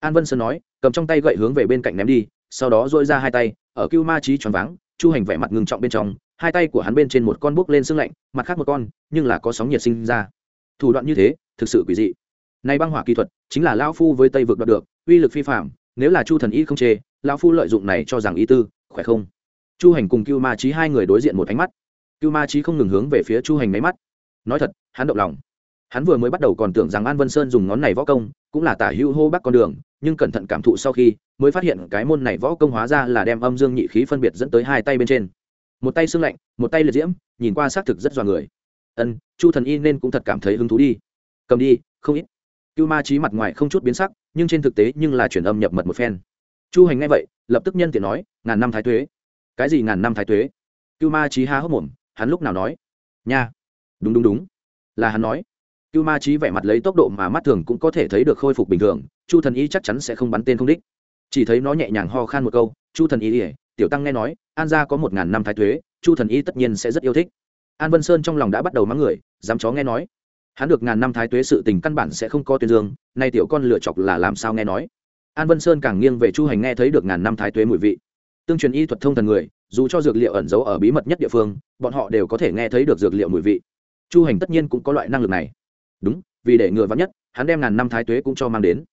an vân sơn nói, cầm trong tay gậy hướng về bên cạnh ném đi, sau đó dội ra hai tay, ở cưu ma trí tròn váng, chu hành vẻ mặt ngừng trọng bên trong, hai tay của hắn bên trên một con bốc lên sưng lạnh, mặt khác một con, nhưng là có sóng nhiệt sinh ra. Thủ đoạn như thế, thực sự quỷ dị. Nay băng hỏa kỹ thuật, chính là lao phu với tây vực đoạt được, uy lực phi phạm nếu là chu thần y không chê lao phu lợi dụng này cho rằng ý tư, khỏe không? Chu hành cùng cưu ma trí hai người đối diện một ánh mắt. Cưu ma trí không ngừng hướng về phía chu hành máy mắt. Nói thật, hắn động lòng hắn vừa mới bắt đầu còn tưởng rằng an vân sơn dùng ngón này võ công cũng là tả hữu hô bắc con đường, nhưng cẩn thận cảm thụ sau khi mới phát hiện cái môn này võ công hóa ra là đem âm dương nhị khí phân biệt dẫn tới hai tay bên trên. Một tay xương lạnh, một tay liệt diễm, nhìn qua xác thực rất dọa người. Ân, chu thần y nên cũng thật cảm thấy hứng thú đi. Cầm đi, không ít. Cưu ma trí mặt ngoài không chút biến sắc, nhưng trên thực tế nhưng là chuyển âm nhập mật một phen. Chu hành ngay vậy, lập tức nhân tiện nói, ngàn năm thái tuế. Cái gì ngàn năm thái tuế? Cưu ma trí há hốc mồm, hắn lúc nào nói? Nha. Đúng đúng đúng. Là hắn nói cưu ma trí vẻ mặt lấy tốc độ mà mắt thường cũng có thể thấy được khôi phục bình thường, chu thần y chắc chắn sẽ không bắn tên không đích. Chỉ thấy nó nhẹ nhàng ho khan một câu, chu thần y ỉa tiểu tăng nghe nói, an gia có một ngàn năm thái thuế, chu thần y tất nhiên sẽ rất yêu thích. An vân sơn trong lòng đã bắt đầu mắng người, dám chó nghe nói. Hắn được ngàn năm thái tuế sự tình căn bản sẽ không có tuyên dương, nay tiểu con lựa chọc là làm sao nghe nói? An vân sơn càng nghiêng về chu hành nghe thấy được ngàn năm thái tuế mùi vị. Tương truyền y thuật thông thần người, dù cho dược liệu ẩn giấu ở bí mật nhất địa phương, bọn họ đều có thể nghe thấy được dược liệu mùi vị. Chu hành tất nhiên cũng có loại năng lực này đúng, vì để ngừa vắn nhất, hắn đem ngàn năm thái tuế cũng cho mang đến.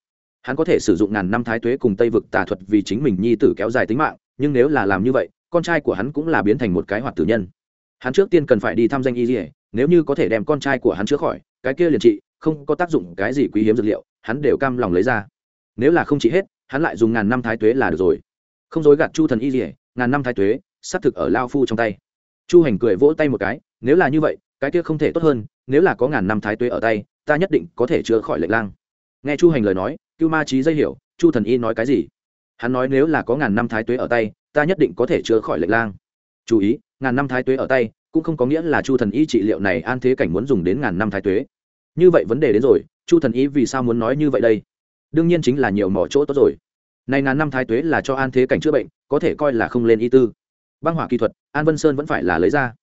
Hắn có thể sử dụng ngàn năm thái tuế cùng tây vực tà thuật vì chính mình nhi tử kéo dài tính mạng, nhưng nếu là làm như vậy, con trai của hắn cũng là biến thành một cái hoạt tử nhân. Hắn trước tiên cần phải đi thăm danh y dỉa nếu như có thể đem con trai của hắn chữa khỏi, cái kia liền trị, không có tác dụng cái gì quý hiếm dược liệu, hắn đều cam lòng lấy ra. Nếu là không trị hết, hắn lại dùng ngàn năm thái tuế là được rồi. Không dối gạt chu thần y dỉa ngàn năm thái tuế, xác thực ở lao phu trong tay. Chu hành cười vỗ tay một cái, nếu là như vậy cái kia không thể tốt hơn, nếu là có ngàn năm thái tuế ở tay, ta nhất định có thể chữa khỏi lệnh lang. Nghe chu hành lời nói, cưu ma trí dây hiểu, chu thần y nói cái gì? Hắn nói nếu là có ngàn năm thái tuế ở tay, ta nhất định có thể chữa khỏi lệnh lang. Chú ý, ngàn năm thái tuế ở tay cũng không có nghĩa là chu thần y trị liệu này an thế cảnh muốn dùng đến ngàn năm thái tuế. Như vậy vấn đề đến rồi, chu thần y vì sao muốn nói như vậy đây? Đương nhiên chính là nhiều mỏ chỗ tốt rồi. Này ngàn năm thái tuế là cho an thế cảnh chữa bệnh, có thể coi là không lên y tư. Băng hỏa kỹ thuật, an vân sơn vẫn phải là lấy ra.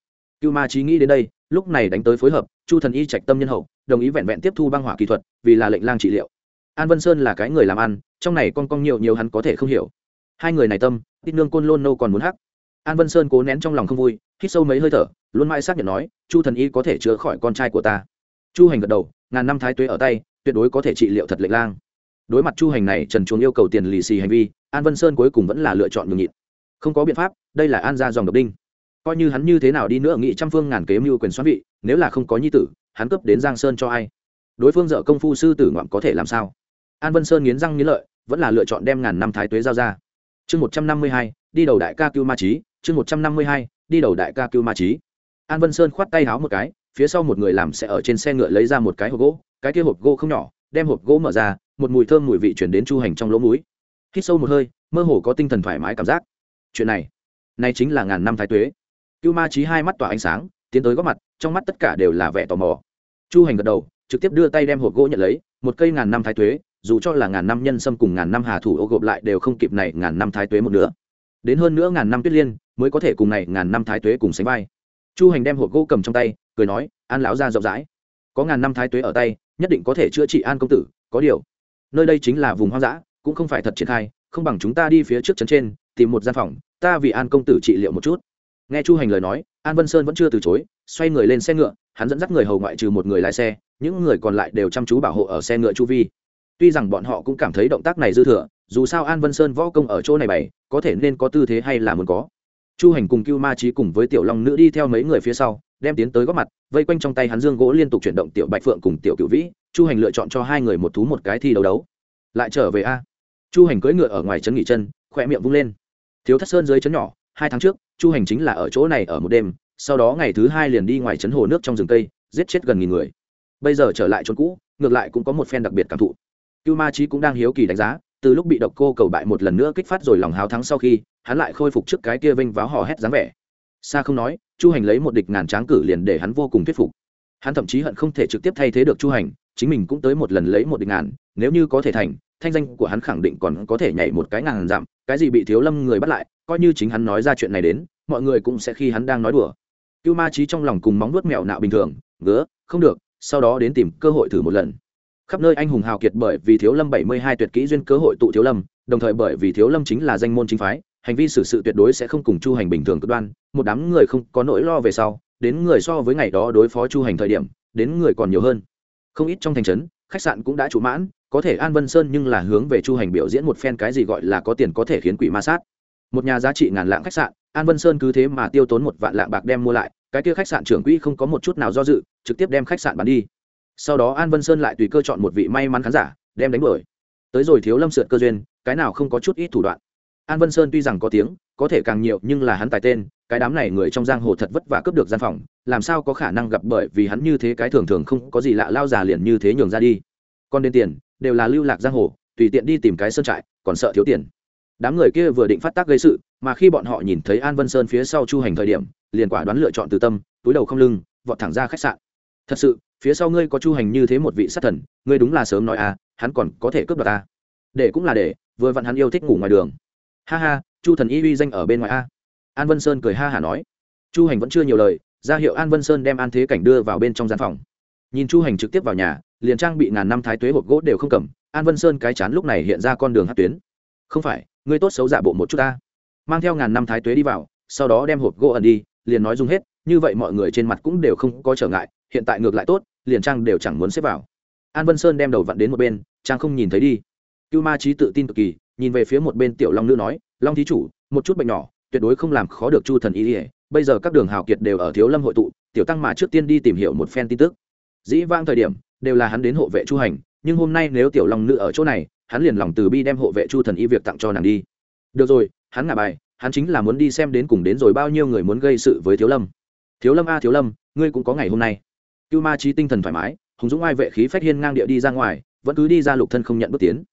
Cưu ma trí nghĩ đến đây lúc này đánh tới phối hợp, chu thần y trạch tâm nhân hậu, đồng ý vẹn vẹn tiếp thu băng hỏa kỹ thuật, vì là lệnh lang trị liệu. An vân sơn là cái người làm ăn, trong này con con nhiều nhiều hắn có thể không hiểu. Hai người này tâm ít nương côn lôn nâu còn muốn hắc. An vân sơn cố nén trong lòng không vui, hít sâu mấy hơi thở, luôn mãi xác nhận nói, chu thần y có thể chữa khỏi con trai của ta. Chu hành gật đầu, ngàn năm thái tuế ở tay, tuyệt đối có thể trị liệu thật lệnh lang. Đối mặt chu hành này, trần chuồng yêu cầu tiền lì xì hành vi, an vân sơn cuối cùng vẫn là lựa chọn nhường nhịn. Không có biện pháp, đây là an gia dòng độc đinh coi như hắn như thế nào đi nữa nghị trăm phương ngàn kế mưu quyền xoắn vị, nếu là không có nhi tử, hắn cấp đến giang sơn cho ai? Đối phương dợ công phu sư tử ngoạm có thể làm sao? An vân sơn nghiến răng nghiến lợi, vẫn là lựa chọn đem ngàn năm thái tuế giao ra. Chương một trăm năm mươi hai, đi đầu đại ca cưu ma trí chương một trăm năm mươi hai, đi đầu đại ca cưu ma trí an vân sơn khoát tay háo một cái, phía sau một người làm sẽ ở trên xe ngựa lấy ra một cái hộp gỗ, cái kia hộp gỗ không nhỏ, đem hộp gỗ mở ra, một mùi thơm mùi vị chuyển đến chu hành trong lỗ mũi. Hít sâu một hơi, mơ hồ có tinh thần thoải mái cảm giác. Chuyện này này chính là ngàn năm thái tuế cưu ma trí hai mắt tỏa ánh sáng, tiến tới góp mặt, trong mắt tất cả đều là vẻ tò mò. Chu hành gật đầu, trực tiếp đưa tay đem hộp gỗ nhận lấy, một cây ngàn năm thái tuế, dù cho là ngàn năm nhân sâm cùng ngàn năm hà thủ ô gộp lại đều không kịp này ngàn năm thái tuế một nữa đến hơn nữa ngàn năm tuyết liên, mới có thể cùng này ngàn năm thái tuế cùng sánh vai. Chu hành đem hộp gỗ cầm trong tay, cười nói, an lão ra rộng rãi. Có ngàn năm thái tuế ở tay, nhất định có thể chữa trị an công tử, có điều, nơi đây chính là vùng hoang dã, cũng không phải thật triển khai, không bằng chúng ta đi phía trước trấn trên, tìm một gian phòng, ta vì an công tử trị liệu một chút nghe chu hành lời nói, an vân sơn vẫn chưa từ chối, xoay người lên xe ngựa, hắn dẫn dắt người hầu ngoại trừ một người lái xe, những người còn lại đều chăm chú bảo hộ ở xe ngựa chu vi. Tuy rằng bọn họ cũng cảm thấy động tác này dư thừa, dù sao an vân sơn võ công ở chỗ này bày, có thể nên có tư thế hay là muốn có. Chu hành cùng cưu ma trí cùng với tiểu long nữ đi theo mấy người phía sau, đem tiến tới góp mặt, vây quanh trong tay hắn dương gỗ liên tục chuyển động tiểu bạch phượng cùng tiểu cựu vĩ, chu hành lựa chọn cho hai người một thú một cái thi đấu đấu. Lại trở về a. Chu hành cưỡi ngựa ở ngoài trấn nghỉ chân khỏe miệng vung lên. Thiếu thất sơn dưới trấn nhỏ, hai tháng trước chu hành chính là ở chỗ này ở một đêm, sau đó ngày thứ hai liền đi ngoài trấn hồ nước trong rừng cây, giết chết gần nghìn người. Bây giờ trở lại trốn cũ, ngược lại cũng có một phen đặc biệt cảm thụ. Cưu ma trí cũng đang hiếu kỳ đánh giá, từ lúc bị độc cô cầu bại một lần nữa kích phát rồi lòng háo thắng sau khi, hắn lại khôi phục trước cái kia vinh váo hò hét dáng vẻ. Xa không nói, chu hành lấy một địch ngàn tráng cử liền để hắn vô cùng thuyết phục. Hắn thậm chí hận không thể trực tiếp thay thế được chu hành, chính mình cũng tới một lần lấy một địch ngàn, nếu như có thể thành thanh danh của hắn khẳng định còn có thể nhảy một cái ngàn dặm, cái gì bị thiếu lâm người bắt lại, coi như chính hắn nói ra chuyện này đến, mọi người cũng sẽ khi hắn đang nói đùa. Cưu ma trí trong lòng cùng móng nuốt mẹo nạo bình thường, ngứa, không được, sau đó đến tìm cơ hội thử một lần. Khắp nơi anh hùng hào kiệt bởi vì thiếu lâm bảy mươi hai tuyệt kỹ duyên cơ hội tụ thiếu lâm, đồng thời bởi vì thiếu lâm chính là danh môn chính phái, hành vi xử sự tuyệt đối sẽ không cùng chu hành bình thường cực đoan, một đám người không có nỗi lo về sau, đến người so với ngày đó đối phó chu hành thời điểm, đến người còn nhiều hơn. Không ít trong thành trấn, khách sạn cũng đã trụ mãn có thể an vân sơn nhưng là hướng về chu hành biểu diễn một phen cái gì gọi là có tiền có thể khiến quỷ ma sát. Một nhà giá trị ngàn lạng khách sạn, an vân sơn cứ thế mà tiêu tốn một vạn lạng bạc đem mua lại, cái kia khách sạn trưởng quỹ không có một chút nào do dự, trực tiếp đem khách sạn bán đi. Sau đó an vân sơn lại tùy cơ chọn một vị may mắn khán giả, đem đánh bởi tới rồi thiếu lâm sượt cơ duyên, cái nào không có chút ít thủ đoạn. An vân sơn tuy rằng có tiếng, có thể càng nhiều nhưng là hắn tài tên, cái đám này người trong giang hồ thật vất vả cướp được gian phòng, làm sao có khả năng gặp bởi vì hắn như thế cái thường thường không có gì lạ lao già liền như thế nhường ra đi. Còn đến tiền đều là lưu lạc giang hồ, tùy tiện đi tìm cái sơn trại, còn sợ thiếu tiền. Đám người kia vừa định phát tác gây sự, mà khi bọn họ nhìn thấy an vân sơn phía sau chu hành thời điểm, liền quả đoán lựa chọn từ tâm, túi đầu không lưng, vọt thẳng ra khách sạn. Thật sự, phía sau ngươi có chu hành như thế một vị sát thần, ngươi đúng là sớm nói à hắn còn có thể cướp đoạt ta. Để cũng là để, vừa vặn hắn yêu thích ngủ ngoài đường. Ha ha, chu thần y uy danh ở bên ngoài a. An vân sơn cười ha hả nói. Chu hành vẫn chưa nhiều lời, ra hiệu an vân sơn đem an thế cảnh đưa vào bên trong gian phòng. Nhìn chu hành trực tiếp vào nhà liền trang bị ngàn năm thái tuế hộp gỗ đều không cầm, an vân sơn cái chán lúc này hiện ra con đường hát tuyến. Không phải, ngươi tốt xấu giả bộ một chút ta. Mang theo ngàn năm thái tuế đi vào, sau đó đem hộp gỗ ẩn đi, liền nói dùng hết, như vậy mọi người trên mặt cũng đều không có trở ngại, hiện tại ngược lại tốt, liền trang đều chẳng muốn xếp vào. An vân sơn đem đầu vặn đến một bên, trang không nhìn thấy đi. Cưu ma trí tự tin cực kỳ, nhìn về phía một bên tiểu long nữ nói, long thí chủ, một chút bệnh nhỏ, tuyệt đối không làm khó được chu thần ý ỉa bây giờ các đường hào kiệt đều ở thiếu lâm hội tụ, tiểu tăng mà trước tiên đi tìm hiểu một phen tin tức. Dĩ vang thời điểm đều là hắn đến hộ vệ chu hành, nhưng hôm nay nếu tiểu long nữ ở chỗ này, hắn liền lòng từ bi đem hộ vệ chu thần y việc tặng cho nàng đi. Được rồi, hắn ngả bài, hắn chính là muốn đi xem đến cùng đến rồi bao nhiêu người muốn gây sự với thiếu lâm. Thiếu lâm a, thiếu lâm, ngươi cũng có ngày hôm nay. Cưu ma trí tinh thần thoải mái, hùng dũng ai vệ khí phách hiên ngang địa đi ra ngoài, vẫn cứ đi ra lục thân không nhận bước tiến.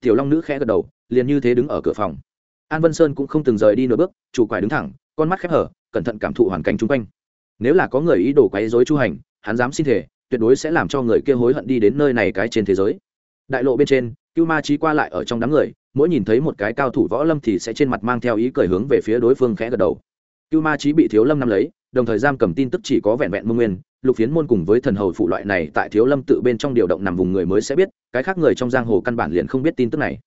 Tiểu long nữ khẽ gật đầu, liền như thế đứng ở cửa phòng. An vân sơn cũng không từng rời đi nửa bước, chủ quải đứng thẳng, con mắt khép hở, cẩn thận cảm thụ hoàn cảnh chung quanh. Nếu là có người ý đồ quấy dối chu hành, hắn dám xin thể tuyệt đối sẽ làm cho người kia hối hận đi đến nơi này cái trên thế giới. Đại lộ bên trên, cưu ma trí qua lại ở trong đám người, mỗi nhìn thấy một cái cao thủ võ lâm thì sẽ trên mặt mang theo ý cười hướng về phía đối phương khẽ gật đầu. Cưu ma trí bị thiếu lâm nắm lấy, đồng thời giam cầm tin tức chỉ có vẹn vẹn mông nguyên, lục phiến môn cùng với thần hầu phụ loại này tại thiếu lâm tự bên trong điều động nằm vùng người mới sẽ biết, cái khác người trong giang hồ căn bản liền không biết tin tức này.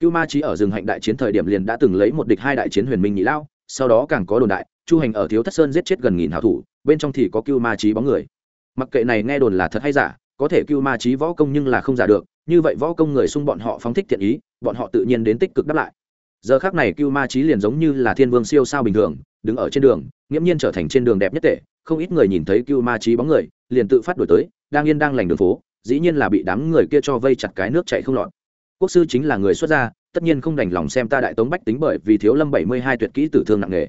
Cưu ma trí ở rừng hạnh đại chiến thời điểm liền đã từng lấy một địch hai đại chiến huyền minh nhị lao, sau đó càng có đồn đại, chu hành ở thiếu thất sơn giết chết gần nghìn hảo thủ, bên trong thì có cưu ma trí bóng người mặc kệ này nghe đồn là thật hay giả, có thể cưu ma trí võ công nhưng là không giả được, như vậy võ công người xung bọn họ phóng thích thiện ý, bọn họ tự nhiên đến tích cực đáp lại. Giờ khác này cưu ma trí liền giống như là thiên vương siêu sao bình thường, đứng ở trên đường, nghiễm nhiên trở thành trên đường đẹp nhất tệ không ít người nhìn thấy cưu ma trí bóng người, liền tự phát đổi tới, đang yên đang lành đường phố, dĩ nhiên là bị đám người kia cho vây chặt cái nước chạy không lọt. Quốc sư chính là người xuất gia, tất nhiên không đành lòng xem ta đại tống bách tính bởi vì thiếu lâm bảy mươi hai tuyệt kỹ tử thương nặng nề.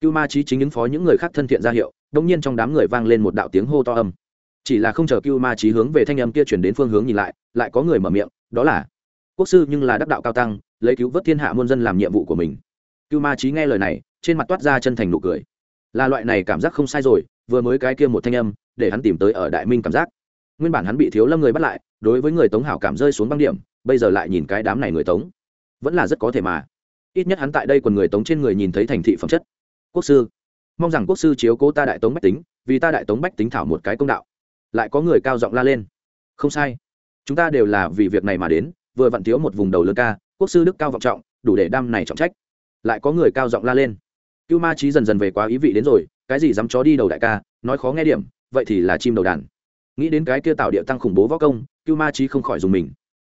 Cưu ma trí chính ứng phó những người khác thân thiện ra hiệu, đông nhiên trong đám người vang lên một đạo tiếng hô to âm chỉ là không chờ cưu ma trí hướng về thanh âm kia chuyển đến phương hướng nhìn lại lại có người mở miệng, đó là, quốc sư nhưng là đắc đạo cao tăng, lấy cứu vớt thiên hạ muôn dân làm nhiệm vụ của mình. Cưu ma trí nghe lời này, trên mặt toát ra chân thành nụ cười. Là loại này cảm giác không sai rồi, vừa mới cái kia một thanh âm, để hắn tìm tới ở đại minh cảm giác. Nguyên bản hắn bị thiếu lâm người bắt lại, đối với người tống hảo cảm rơi xuống băng điểm, bây giờ lại nhìn cái đám này người tống. Vẫn là rất có thể mà. Ít nhất hắn tại đây còn người tống trên người nhìn thấy thành thị phẩm chất. Quốc sư, mong rằng quốc sư chiếu cố ta đại tống bách tính, vì ta đại tống bách tính thảo một cái công đạo lại có người cao giọng la lên. Không sai. Chúng ta đều là vì việc này mà đến, vừa vặn thiếu một vùng đầu lớn ca, quốc sư đức cao vọng trọng, đủ để đam này trọng trách. Lại có người cao giọng la lên. Cưu ma trí dần dần về quá ý vị đến rồi, cái gì dám chó đi đầu đại ca, nói khó nghe điểm, vậy thì là chim đầu đàn. Nghĩ đến cái kia tạo địa tăng khủng bố võ công, cưu ma trí không khỏi dùng mình.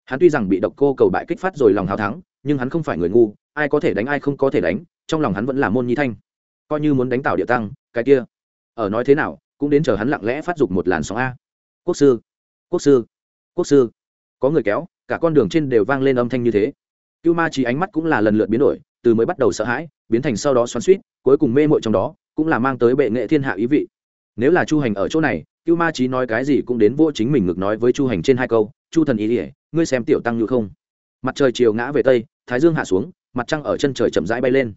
Hắn tuy rằng bị độc cô cầu bại kích phát rồi lòng hào thắng, nhưng hắn không phải người ngu, ai có thể đánh ai không có thể đánh, trong lòng hắn vẫn là môn nhi thanh. Coi như muốn đánh tạo địa tăng, cái kia, ở nói thế nào cũng đến chờ hắn lặng lẽ phát dục một làn sóng a. Quốc sư quốc sư quốc sư. Có người kéo, cả con đường trên đều vang lên âm thanh như thế. Cưu ma trí ánh mắt cũng là lần lượt biến đổi, từ mới bắt đầu sợ hãi, biến thành sau đó xoắn suýt cuối cùng mê mội trong đó, cũng là mang tới bệ nghệ thiên hạ ý vị. Nếu là chu hành ở chỗ này, cưu ma trí nói cái gì cũng đến vô chính mình ngược nói với chu hành trên hai câu, chu thần ý ỉa ngươi xem tiểu tăng như không. Mặt trời chiều ngã về tây, thái dương hạ xuống, mặt trăng ở chân trời chậm rãi bay lên.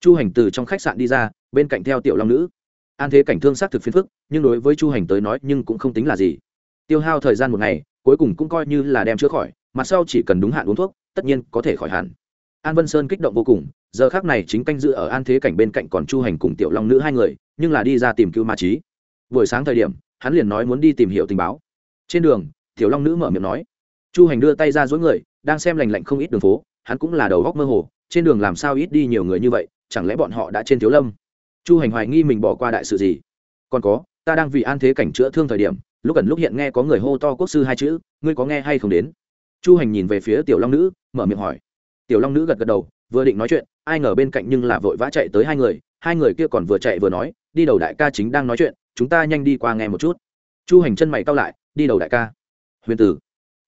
Chu hành từ trong khách sạn đi ra, bên cạnh theo tiểu long nữ an thế cảnh thương xác thực phiền phức, nhưng đối với chu hành tới nói nhưng cũng không tính là gì. Tiêu hao thời gian một ngày, cuối cùng cũng coi như là đem chữa khỏi mặt sau chỉ cần đúng hạn uống thuốc, tất nhiên có thể khỏi hẳn. An vân sơn kích động vô cùng, giờ khác này chính canh dự ở an thế cảnh bên cạnh còn chu hành cùng tiểu long nữ hai người, nhưng là đi ra tìm cứu ma trí. Buổi sáng thời điểm, hắn liền nói muốn đi tìm hiểu tình báo. Trên đường, tiểu long nữ mở miệng nói, chu hành đưa tay ra dối người, đang xem lành lạnh không ít đường phố, hắn cũng là đầu góc mơ hồ, trên đường làm sao ít đi nhiều người như vậy, chẳng lẽ bọn họ đã trên thiếu lâm? Chu hành hoài nghi mình bỏ qua đại sự gì. Còn có, ta đang vì an thế cảnh chữa thương thời điểm, lúc ẩn lúc hiện nghe có người hô to quốc sư hai chữ, ngươi có nghe hay không đến? Chu hành nhìn về phía tiểu long nữ, mở miệng hỏi. Tiểu long nữ gật gật đầu, vừa định nói chuyện, ai ngờ bên cạnh nhưng là vội vã chạy tới hai người hai người kia còn vừa chạy vừa nói, đi đầu đại ca chính đang nói chuyện, chúng ta nhanh đi qua nghe một chút. Chu hành chân mày cao lại, đi đầu đại ca. Huyền tử.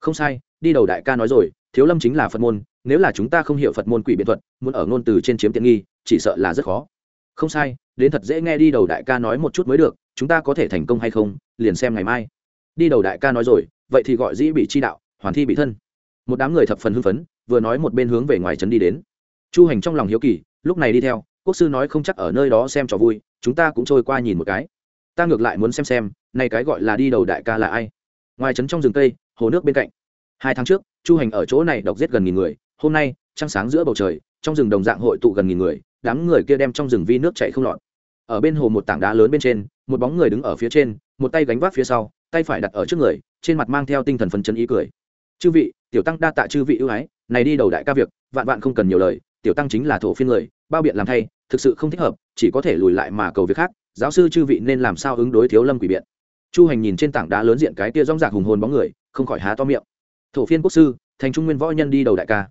Không sai, đi đầu đại ca nói rồi, thiếu lâm chính là phật môn, nếu là chúng ta không hiểu phật môn quỷ biện thuật, muốn ở ngôn từ trên chiếm tiện nghi, chỉ sợ là rất khó không sai đến thật dễ nghe đi đầu đại ca nói một chút mới được chúng ta có thể thành công hay không liền xem ngày mai. Đi đầu đại ca nói rồi vậy thì gọi dĩ bị chi đạo hoàn thi bị thân. Một đám người thập phần hưng phấn vừa nói một bên hướng về ngoài trấn đi đến. Chu hành trong lòng hiếu kỳ lúc này đi theo quốc sư nói không chắc ở nơi đó xem trò vui chúng ta cũng trôi qua nhìn một cái. Ta ngược lại muốn xem xem nay cái gọi là đi đầu đại ca là ai. Ngoài trấn trong rừng tây, hồ nước bên cạnh. Hai tháng trước chu hành ở chỗ này đọc giết gần nghìn người hôm nay trăng sáng giữa bầu trời trong rừng đồng dạng hội tụ gần nghìn người đám người kia đem trong rừng vi nước chạy không lọt. Ở bên hồ một tảng đá lớn bên trên, một bóng người đứng ở phía trên, một tay gánh vác phía sau, tay phải đặt ở trước người, trên mặt mang theo tinh thần phấn chấn ý cười. Chư vị, tiểu tăng đa tạ chư vị ưu ái, này đi đầu đại ca việc, vạn vạn không cần nhiều lời, tiểu tăng chính là thổ phiên người, bao biện làm thay, thực sự không thích hợp, chỉ có thể lùi lại mà cầu việc khác, giáo sư chư vị nên làm sao ứng đối thiếu lâm quỷ biện. Chu hành nhìn trên tảng đá lớn diện cái tia rong rạc hùng hồn bóng người, không khỏi há to miệng. Thổ phiên quốc sư, thành trung nguyên võ nhân đi đầu đại ca,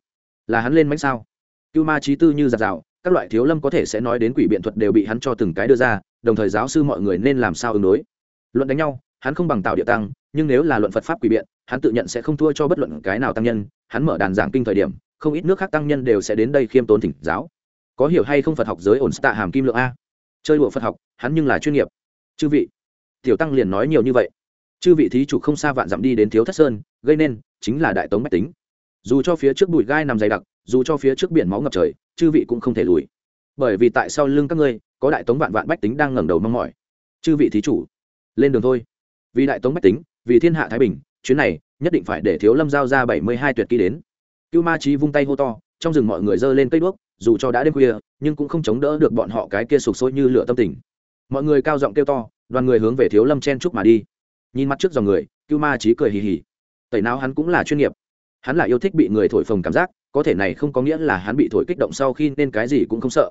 là hắn lên mánh sao? Cưu ma trí tư như giạt rào các loại thiếu lâm có thể sẽ nói đến quỷ biện thuật đều bị hắn cho từng cái đưa ra, đồng thời giáo sư mọi người nên làm sao ứng đối. Luận đánh nhau, hắn không bằng tạo địa tăng, nhưng nếu là luận phật pháp quỷ biện, hắn tự nhận sẽ không thua cho bất luận cái nào tăng nhân, hắn mở đàn giảng kinh thời điểm, không ít nước khác tăng nhân đều sẽ đến đây khiêm tốn thỉnh giáo. Có hiểu hay không phật học giới ổn tạ hàm kim lượng a? Chơi đùa phật học, hắn nhưng là chuyên nghiệp. Chư vị, tiểu tăng liền nói nhiều như vậy. Chư vị thí chủ không xa vạn dặm đi đến thiếu thất sơn, gây nên chính là đại tống mách tính. Dù cho phía trước bụi gai nằm dày đặc, dù cho phía trước biển máu ngập trời chư vị cũng không thể lùi. Bởi vì tại sau lưng các ngươi, có đại tống vạn vạn bách tính đang ngẩng đầu mong mỏi. Chư vị thí chủ, lên đường thôi. Vì đại tống bách tính, vì thiên hạ thái bình, chuyến này nhất định phải để thiếu lâm giao ra bảy mươi hai tuyệt kỹ đến. Cưu ma trí vung tay hô to, trong rừng mọi người giơ lên cây đuốc, dù cho đã đêm khuya, nhưng cũng không chống đỡ được bọn họ cái kia sụp sôi như lửa tâm tình. Mọi người cao giọng kêu to, đoàn người hướng về thiếu lâm chen chúc mà đi. Nhìn mắt trước dòng người, cưu ma trí cười hì hì. Tẩy nào hắn cũng là chuyên nghiệp. Hắn là yêu thích bị người thổi phồng cảm giác có thể này không có nghĩa là hắn bị thổi kích động sau khi nên cái gì cũng không sợ.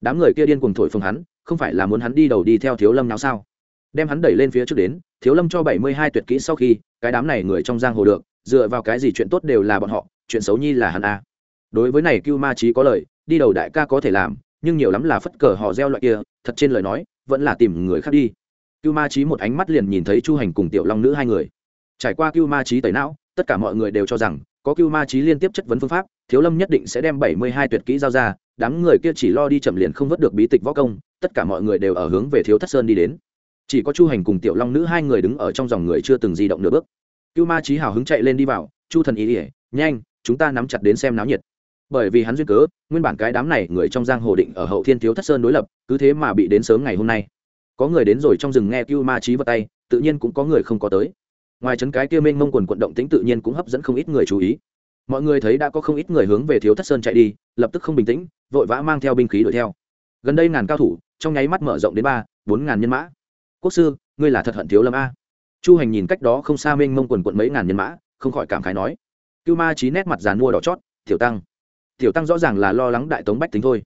Đám người kia điên cuồng thổi phồng hắn, không phải là muốn hắn đi đầu đi theo thiếu lâm nào sao? Đem hắn đẩy lên phía trước đến, thiếu lâm cho bảy mươi hai tuyệt kỹ sau khi, cái đám này người trong giang hồ được, dựa vào cái gì chuyện tốt đều là bọn họ, chuyện xấu nhi là hắn a. Đối với này cưu ma trí có lời, đi đầu đại ca có thể làm, nhưng nhiều lắm là phất cờ họ gieo loại kia, thật trên lời nói, vẫn là tìm người khác đi. Cưu ma trí một ánh mắt liền nhìn thấy chu hành cùng tiểu long nữ hai người. Trải qua cưu ma trí tẩy não, tất cả mọi người đều cho rằng có cưu ma trí liên tiếp chất vấn phương pháp, thiếu lâm nhất định sẽ đem bảy mươi hai tuyệt kỹ giao ra, đám người kia chỉ lo đi chậm liền không vớt được bí tịch võ công, tất cả mọi người đều ở hướng về thiếu thất sơn đi đến. Chỉ có chu hành cùng tiểu long nữ hai người đứng ở trong dòng người chưa từng di động nửa bước. Cưu ma trí hào hứng chạy lên đi vào, chu thần ý ỉa nhanh, chúng ta nắm chặt đến xem náo nhiệt. Bởi vì hắn duyên cớ, nguyên bản cái đám này người trong giang hồ định ở hậu thiên thiếu thất sơn đối lập, cứ thế mà bị đến sớm ngày hôm nay. Có người đến rồi trong rừng nghe cưu ma trí vào tay, tự nhiên cũng có người không có tới ngoài trấn cái kia mênh mông quần quận động tĩnh tự nhiên cũng hấp dẫn không ít người chú ý. Mọi người thấy đã có không ít người hướng về thiếu thất sơn chạy đi, lập tức không bình tĩnh, vội vã mang theo binh khí đuổi theo. Gần đây ngàn cao thủ, trong nháy mắt mở rộng đến ba, bốn ngàn nhân mã. Quốc sư, ngươi là thật hận thiếu lâm a. Chu hành nhìn cách đó không xa mênh mông quần quận mấy ngàn nhân mã, không khỏi cảm khái nói. Cưu ma trí nét mặt dàn mua đỏ chót, tiểu tăng tiểu tăng rõ ràng là lo lắng đại tống bách tính thôi.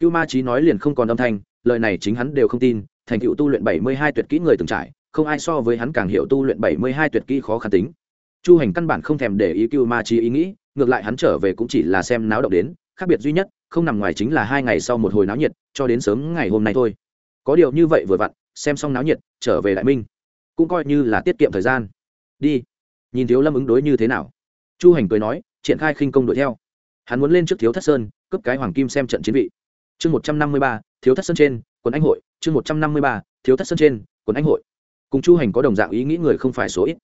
Cưu ma trí nói liền không còn âm thanh, lời này chính hắn đều không tin, thành cựu tu luyện bảy mươi hai tuyệt kỹ người từng trải không ai so với hắn càng hiểu tu luyện bảy mươi hai tuyệt kỹ khó khăn tính. Chu hành căn bản không thèm để ý cưu ma Chi ý nghĩ, ngược lại hắn trở về cũng chỉ là xem náo động đến, khác biệt duy nhất, không nằm ngoài chính là hai ngày sau một hồi náo nhiệt, cho đến sớm ngày hôm nay thôi. Có điều như vậy vừa vặn, xem xong náo nhiệt, trở về đại minh, cũng coi như là tiết kiệm thời gian. Đi. Nhìn thiếu lâm ứng đối như thế nào? Chu hành cười nói, triển khai khinh công đuổi theo. Hắn muốn lên trước thiếu thất sơn, cướp cái hoàng kim xem trận chiến vị. Chương một trăm năm mươi ba, thiếu thất sơn trên, quần anh hội. Chương một trăm năm mươi ba, thiếu thất sơn trên, quần anh hội cùng chu hành có đồng dạng ý nghĩ người không phải số ít.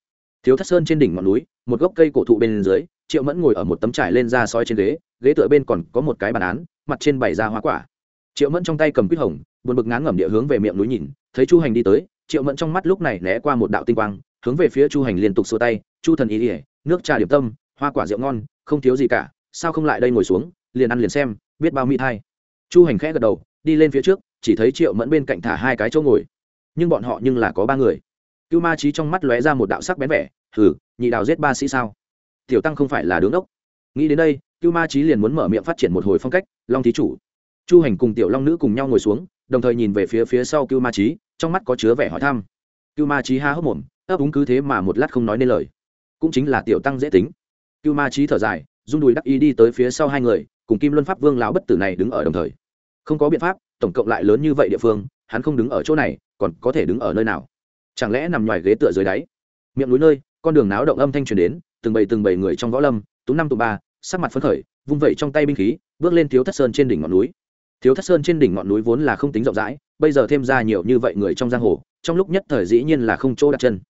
Thiếu thất sơn trên đỉnh ngọn núi, một gốc cây cổ thụ bên dưới, triệu mẫn ngồi ở một tấm trải lên ra soi trên ghế ghế tựa bên còn có một cái bàn án, mặt trên bày ra hoa quả. Triệu mẫn trong tay cầm quýt hồng, buồn bực ngán ngẩm địa hướng về miệng núi nhìn, thấy chu hành đi tới, triệu mẫn trong mắt lúc này né qua một đạo tinh quang, hướng về phía chu hành liên tục xua tay, chu thần ý ỉa nước trà điểm tâm, hoa quả rượu ngon, không thiếu gì cả, sao không lại đây ngồi xuống, liền ăn liền xem, biết bao mỹ thai. Chu hành khẽ gật đầu, đi lên phía trước, chỉ thấy triệu mẫn bên cạnh thả hai cái chỗ ngồi nhưng bọn họ nhưng là có ba người. Cưu ma trí trong mắt lóe ra một đạo sắc bén vẻ, hừ, nhị đào giết ba sĩ sao? Tiểu tăng không phải là đứng ốc nghĩ đến đây, cưu ma trí liền muốn mở miệng phát triển một hồi phong cách, long thí chủ. Chu hành cùng tiểu long nữ cùng nhau ngồi xuống, đồng thời nhìn về phía phía sau cưu ma trí trong mắt có chứa vẻ hỏi thăm. Cưu ma trí há hốc mồm, ấp úng cứ thế mà một lát không nói nên lời. Cũng chính là tiểu tăng dễ tính. Cưu ma trí thở dài rung đùi đắc ý đi tới phía sau hai người, cùng kim luân pháp vương lão bất tử này đứng ở đồng thời. Không có biện pháp, tổng cộng lại lớn như vậy địa phương, hắn không đứng ở chỗ này còn có thể đứng ở nơi nào? Chẳng lẽ nằm ngoài ghế tựa dưới đáy? Miệng núi nơi, con đường náo động âm thanh truyền đến, từng bầy từng bầy người trong võ lâm tú năm tụ ba, sắc mặt phấn khởi, vung vẩy trong tay binh khí, bước lên thiếu thất sơn trên đỉnh ngọn núi. Thiếu thất sơn trên đỉnh ngọn núi vốn là không tính rộng rãi, bây giờ thêm ra nhiều như vậy người trong giang hồ, trong lúc nhất thời dĩ nhiên là không chỗ đặt chân.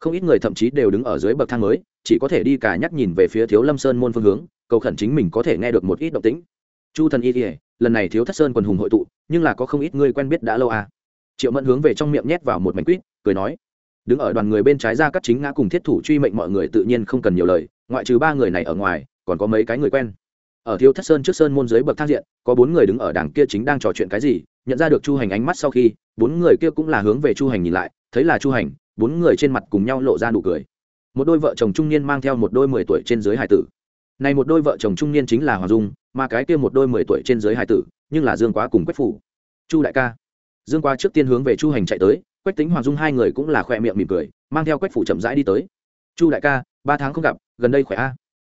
Không ít người thậm chí đều đứng ở dưới bậc thang mới, chỉ có thể đi cả nhắc nhìn về phía thiếu lâm sơn môn phương hướng, cầu khẩn chính mình có thể nghe được một ít động tĩnh. Chu thần y lần này thiếu thất sơn quần hùng hội tụ, nhưng là có không ít người quen biết đã lâu à triệu mẫn hướng về trong miệng nhét vào một mảnh quýt, cười nói, đứng ở đoàn người bên trái ra các chính ngã cùng thiết thủ truy mệnh mọi người tự nhiên không cần nhiều lời, ngoại trừ ba người này ở ngoài, còn có mấy cái người quen. Ở thiếu thất sơn trước sơn môn dưới bậc thang diện, có bốn người đứng ở đằng kia chính đang trò chuyện cái gì, nhận ra được chu hành ánh mắt sau khi, bốn người kia cũng là hướng về chu hành nhìn lại, thấy là chu hành, bốn người trên mặt cùng nhau lộ ra nụ cười. Một đôi vợ chồng trung niên mang theo một đôi mười tuổi trên dưới hải tử. Này một đôi vợ chồng trung niên chính là hoàng dung, mà cái kia một đôi mười tuổi trên dưới hải tử, nhưng là dương quá cùng quách phủ. Chu đại ca dương Qua trước tiên hướng về chu hành chạy tới, quách tính hoàng dung hai người cũng là khỏe miệng mỉm cười, mang theo quách phủ chậm rãi đi tới. Chu đại ca, ba tháng không gặp, gần đây khỏe a?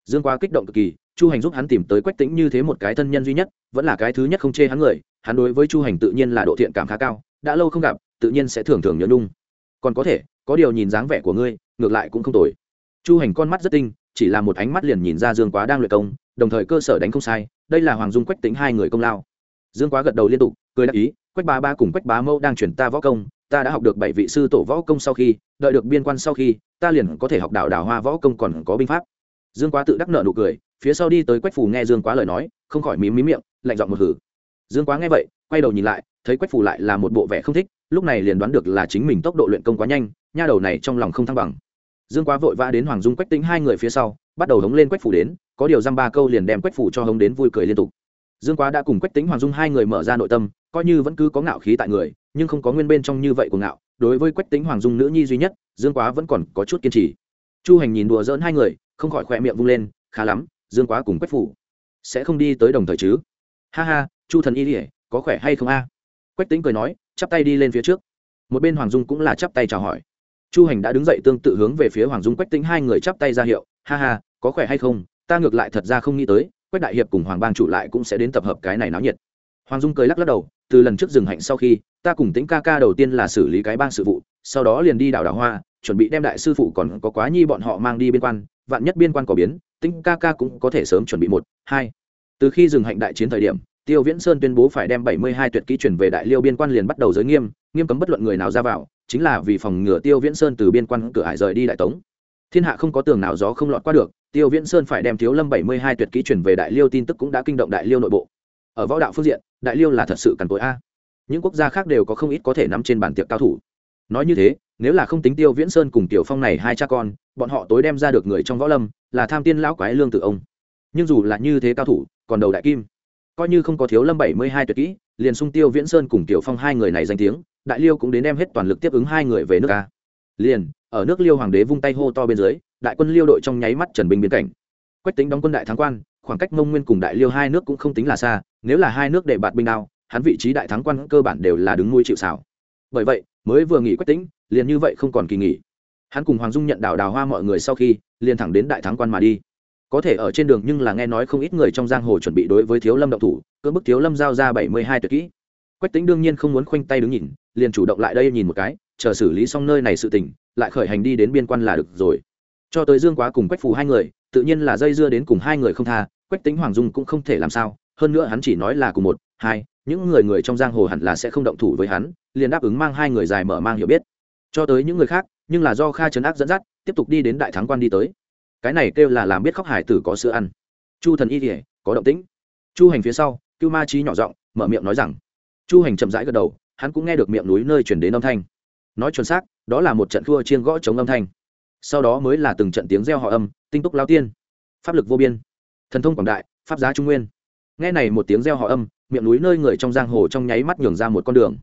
Dương Qua kích động cực kỳ, chu hành giúp hắn tìm tới quách tính như thế một cái thân nhân duy nhất, vẫn là cái thứ nhất không chê hắn người, hắn đối với chu hành tự nhiên là độ thiện cảm khá cao, đã lâu không gặp, tự nhiên sẽ thường thường nhớ nhung. Còn có thể, có điều nhìn dáng vẻ của ngươi, ngược lại cũng không tồi. Chu hành con mắt rất tinh, chỉ là một ánh mắt liền nhìn ra dương quá đang luyện công, đồng thời cơ sở đánh không sai, đây là hoàng dung, quách tính hai người công lao dương quá gật đầu liên tục, cười đáp ý, quách ba ba cùng quách bá mẫu đang chuyển ta võ công, ta đã học được bảy vị sư tổ võ công sau khi, đợi được biên quan sau khi, ta liền có thể học đạo đảo hoa võ công còn có binh pháp. Dương quá tự đắc nợ nụ cười, phía sau đi tới quách phủ nghe dương quá lời nói, không khỏi mím mím miệng, lạnh giọng một hử. Dương quá nghe vậy, quay đầu nhìn lại, thấy quách phủ lại là một bộ vẻ không thích, lúc này liền đoán được là chính mình tốc độ luyện công quá nhanh, nha đầu này trong lòng không thăng bằng. Dương quá vội vã đến hoàng dung quách tính hai người phía sau, bắt đầu hống lên quách phủ đến, có điều dăm ba câu liền đem quách phủ cho hống đến vui cười liên tục dương quá đã cùng quách tính hoàng dung hai người mở ra nội tâm, coi như vẫn cứ có ngạo khí tại người, nhưng không có nguyên bên trong như vậy của ngạo. Đối với quách tính hoàng dung nữ nhi duy nhất, dương quá vẫn còn có chút kiên trì. Chu hành nhìn đùa dỡn hai người, không khỏi khỏe miệng vung lên, khá lắm, dương quá cùng quách phủ sẽ không đi tới đồng thời chứ? Ha ha, chu thần y ỉa có khỏe hay không a? Quách tính cười nói, chắp tay đi lên phía trước. Một bên hoàng dung cũng là chắp tay chào hỏi. Chu hành đã đứng dậy tương tự hướng về phía hoàng dung quách tính hai người chắp tay ra hiệu, ha ha, có khỏe hay không? Ta ngược lại thật ra không nghĩ tới quách đại hiệp cùng hoàng bang chủ lại cũng sẽ đến tập hợp cái này náo nhiệt. Hoàng dung cười lắc lắc đầu, từ lần trước dừng hạnh sau khi, ta cùng tính ca ca đầu tiên là xử lý cái bang sự vụ, sau đó liền đi đảo đảo hoa, chuẩn bị đem đại sư phụ còn có quá nhi bọn họ mang đi biên quan, vạn nhất biên quan có biến tính ca ca cũng có thể sớm chuẩn bị một, hai. Từ khi dừng hạnh đại chiến thời điểm, tiêu viễn sơn tuyên bố phải đem bảy mươi hai tuyệt kỹ chuyển về đại liêu biên quan liền bắt đầu giới nghiêm nghiêm cấm bất luận người nào ra vào, chính là vì phòng ngừa tiêu viễn sơn từ biên quan cửa hải rời đi đại tống. Thiên hạ không có tường nào gió không lọt qua được tiêu viễn sơn phải đem thiếu lâm bảy mươi hai tuyệt kỹ chuyển về đại liêu tin tức cũng đã kinh động đại liêu nội bộ. Ở võ đạo phương diện, đại liêu là thật sự cằn tối a. Những quốc gia khác đều có không ít có thể nắm trên bàn tiệc cao thủ. Nói như thế, nếu là không tính tiêu viễn sơn cùng tiểu phong này hai cha con, bọn họ tối đem ra được người trong võ lâm, là tham tiên lão quái lương tự ông. Nhưng dù là như thế cao thủ, còn đầu đại kim. Coi như không có thiếu lâm bảy mươi hai tuyệt kỹ, liền sung tiêu viễn sơn cùng tiểu phong hai người này danh tiếng, đại liêu cũng đến đem hết toàn lực tiếp ứng hai người về nước ca liền, ở nước liêu hoàng đế vung tay hô to bên dưới đại quân liêu đội trong nháy mắt trần binh biến cảnh. Quách tính đóng quân đại thắng quan, khoảng cách mông nguyên cùng đại liêu hai nước cũng không tính là xa, nếu là hai nước để bạt binh nào hắn vị trí đại thắng quan cơ bản đều là đứng nuôi chịu xảo bởi vậy, mới vừa nghỉ quách tính liền như vậy không còn kỳ nghỉ. Hắn cùng hoàng dung nhận đào đào hoa mọi người sau khi, liền thẳng đến đại thắng quan mà đi. Có thể ở trên đường nhưng là nghe nói không ít người trong giang hồ chuẩn bị đối với thiếu lâm động thủ, cưỡng bức thiếu lâm giao ra bảy mươi hai tuyệt kỹ. Quách tính đương nhiên không muốn khoanh tay đứng nhìn, liền chủ động lại đây nhìn một cái, chờ xử lý xong nơi này sự tình, lại khởi hành đi đến biên quan là được rồi cho tới dương quá cùng quách phù hai người, tự nhiên là dây dưa đến cùng hai người không tha, quách tính hoàng dung cũng không thể làm sao, hơn nữa hắn chỉ nói là cùng một, hai, những người người trong giang hồ hẳn là sẽ không động thủ với hắn, liền đáp ứng mang hai người dài mở mang hiểu biết. Cho tới những người khác, nhưng là do kha trấn ác dẫn dắt, tiếp tục đi đến đại thắng quan đi tới. Cái này kêu là làm biết khóc hải tử có sữa ăn. Chu thần y kỉa có động tĩnh. Chu hành phía sau, cưu ma trí nhỏ giọng, mở miệng nói rằng. Chu hành chậm rãi gật đầu, hắn cũng nghe được miệng núi nơi chuyển đến âm thanh. Nói chuẩn xác, đó là một trận thua chiên gõ chống âm thanh sau đó mới là từng trận tiếng reo họ âm, tinh túc lao tiên. Pháp lực vô biên, thần thông quảng đại, pháp giá trung nguyên. Nghe này một tiếng reo họ âm, miệng núi nơi người trong giang hồ trong nháy mắt nhường ra một con đường.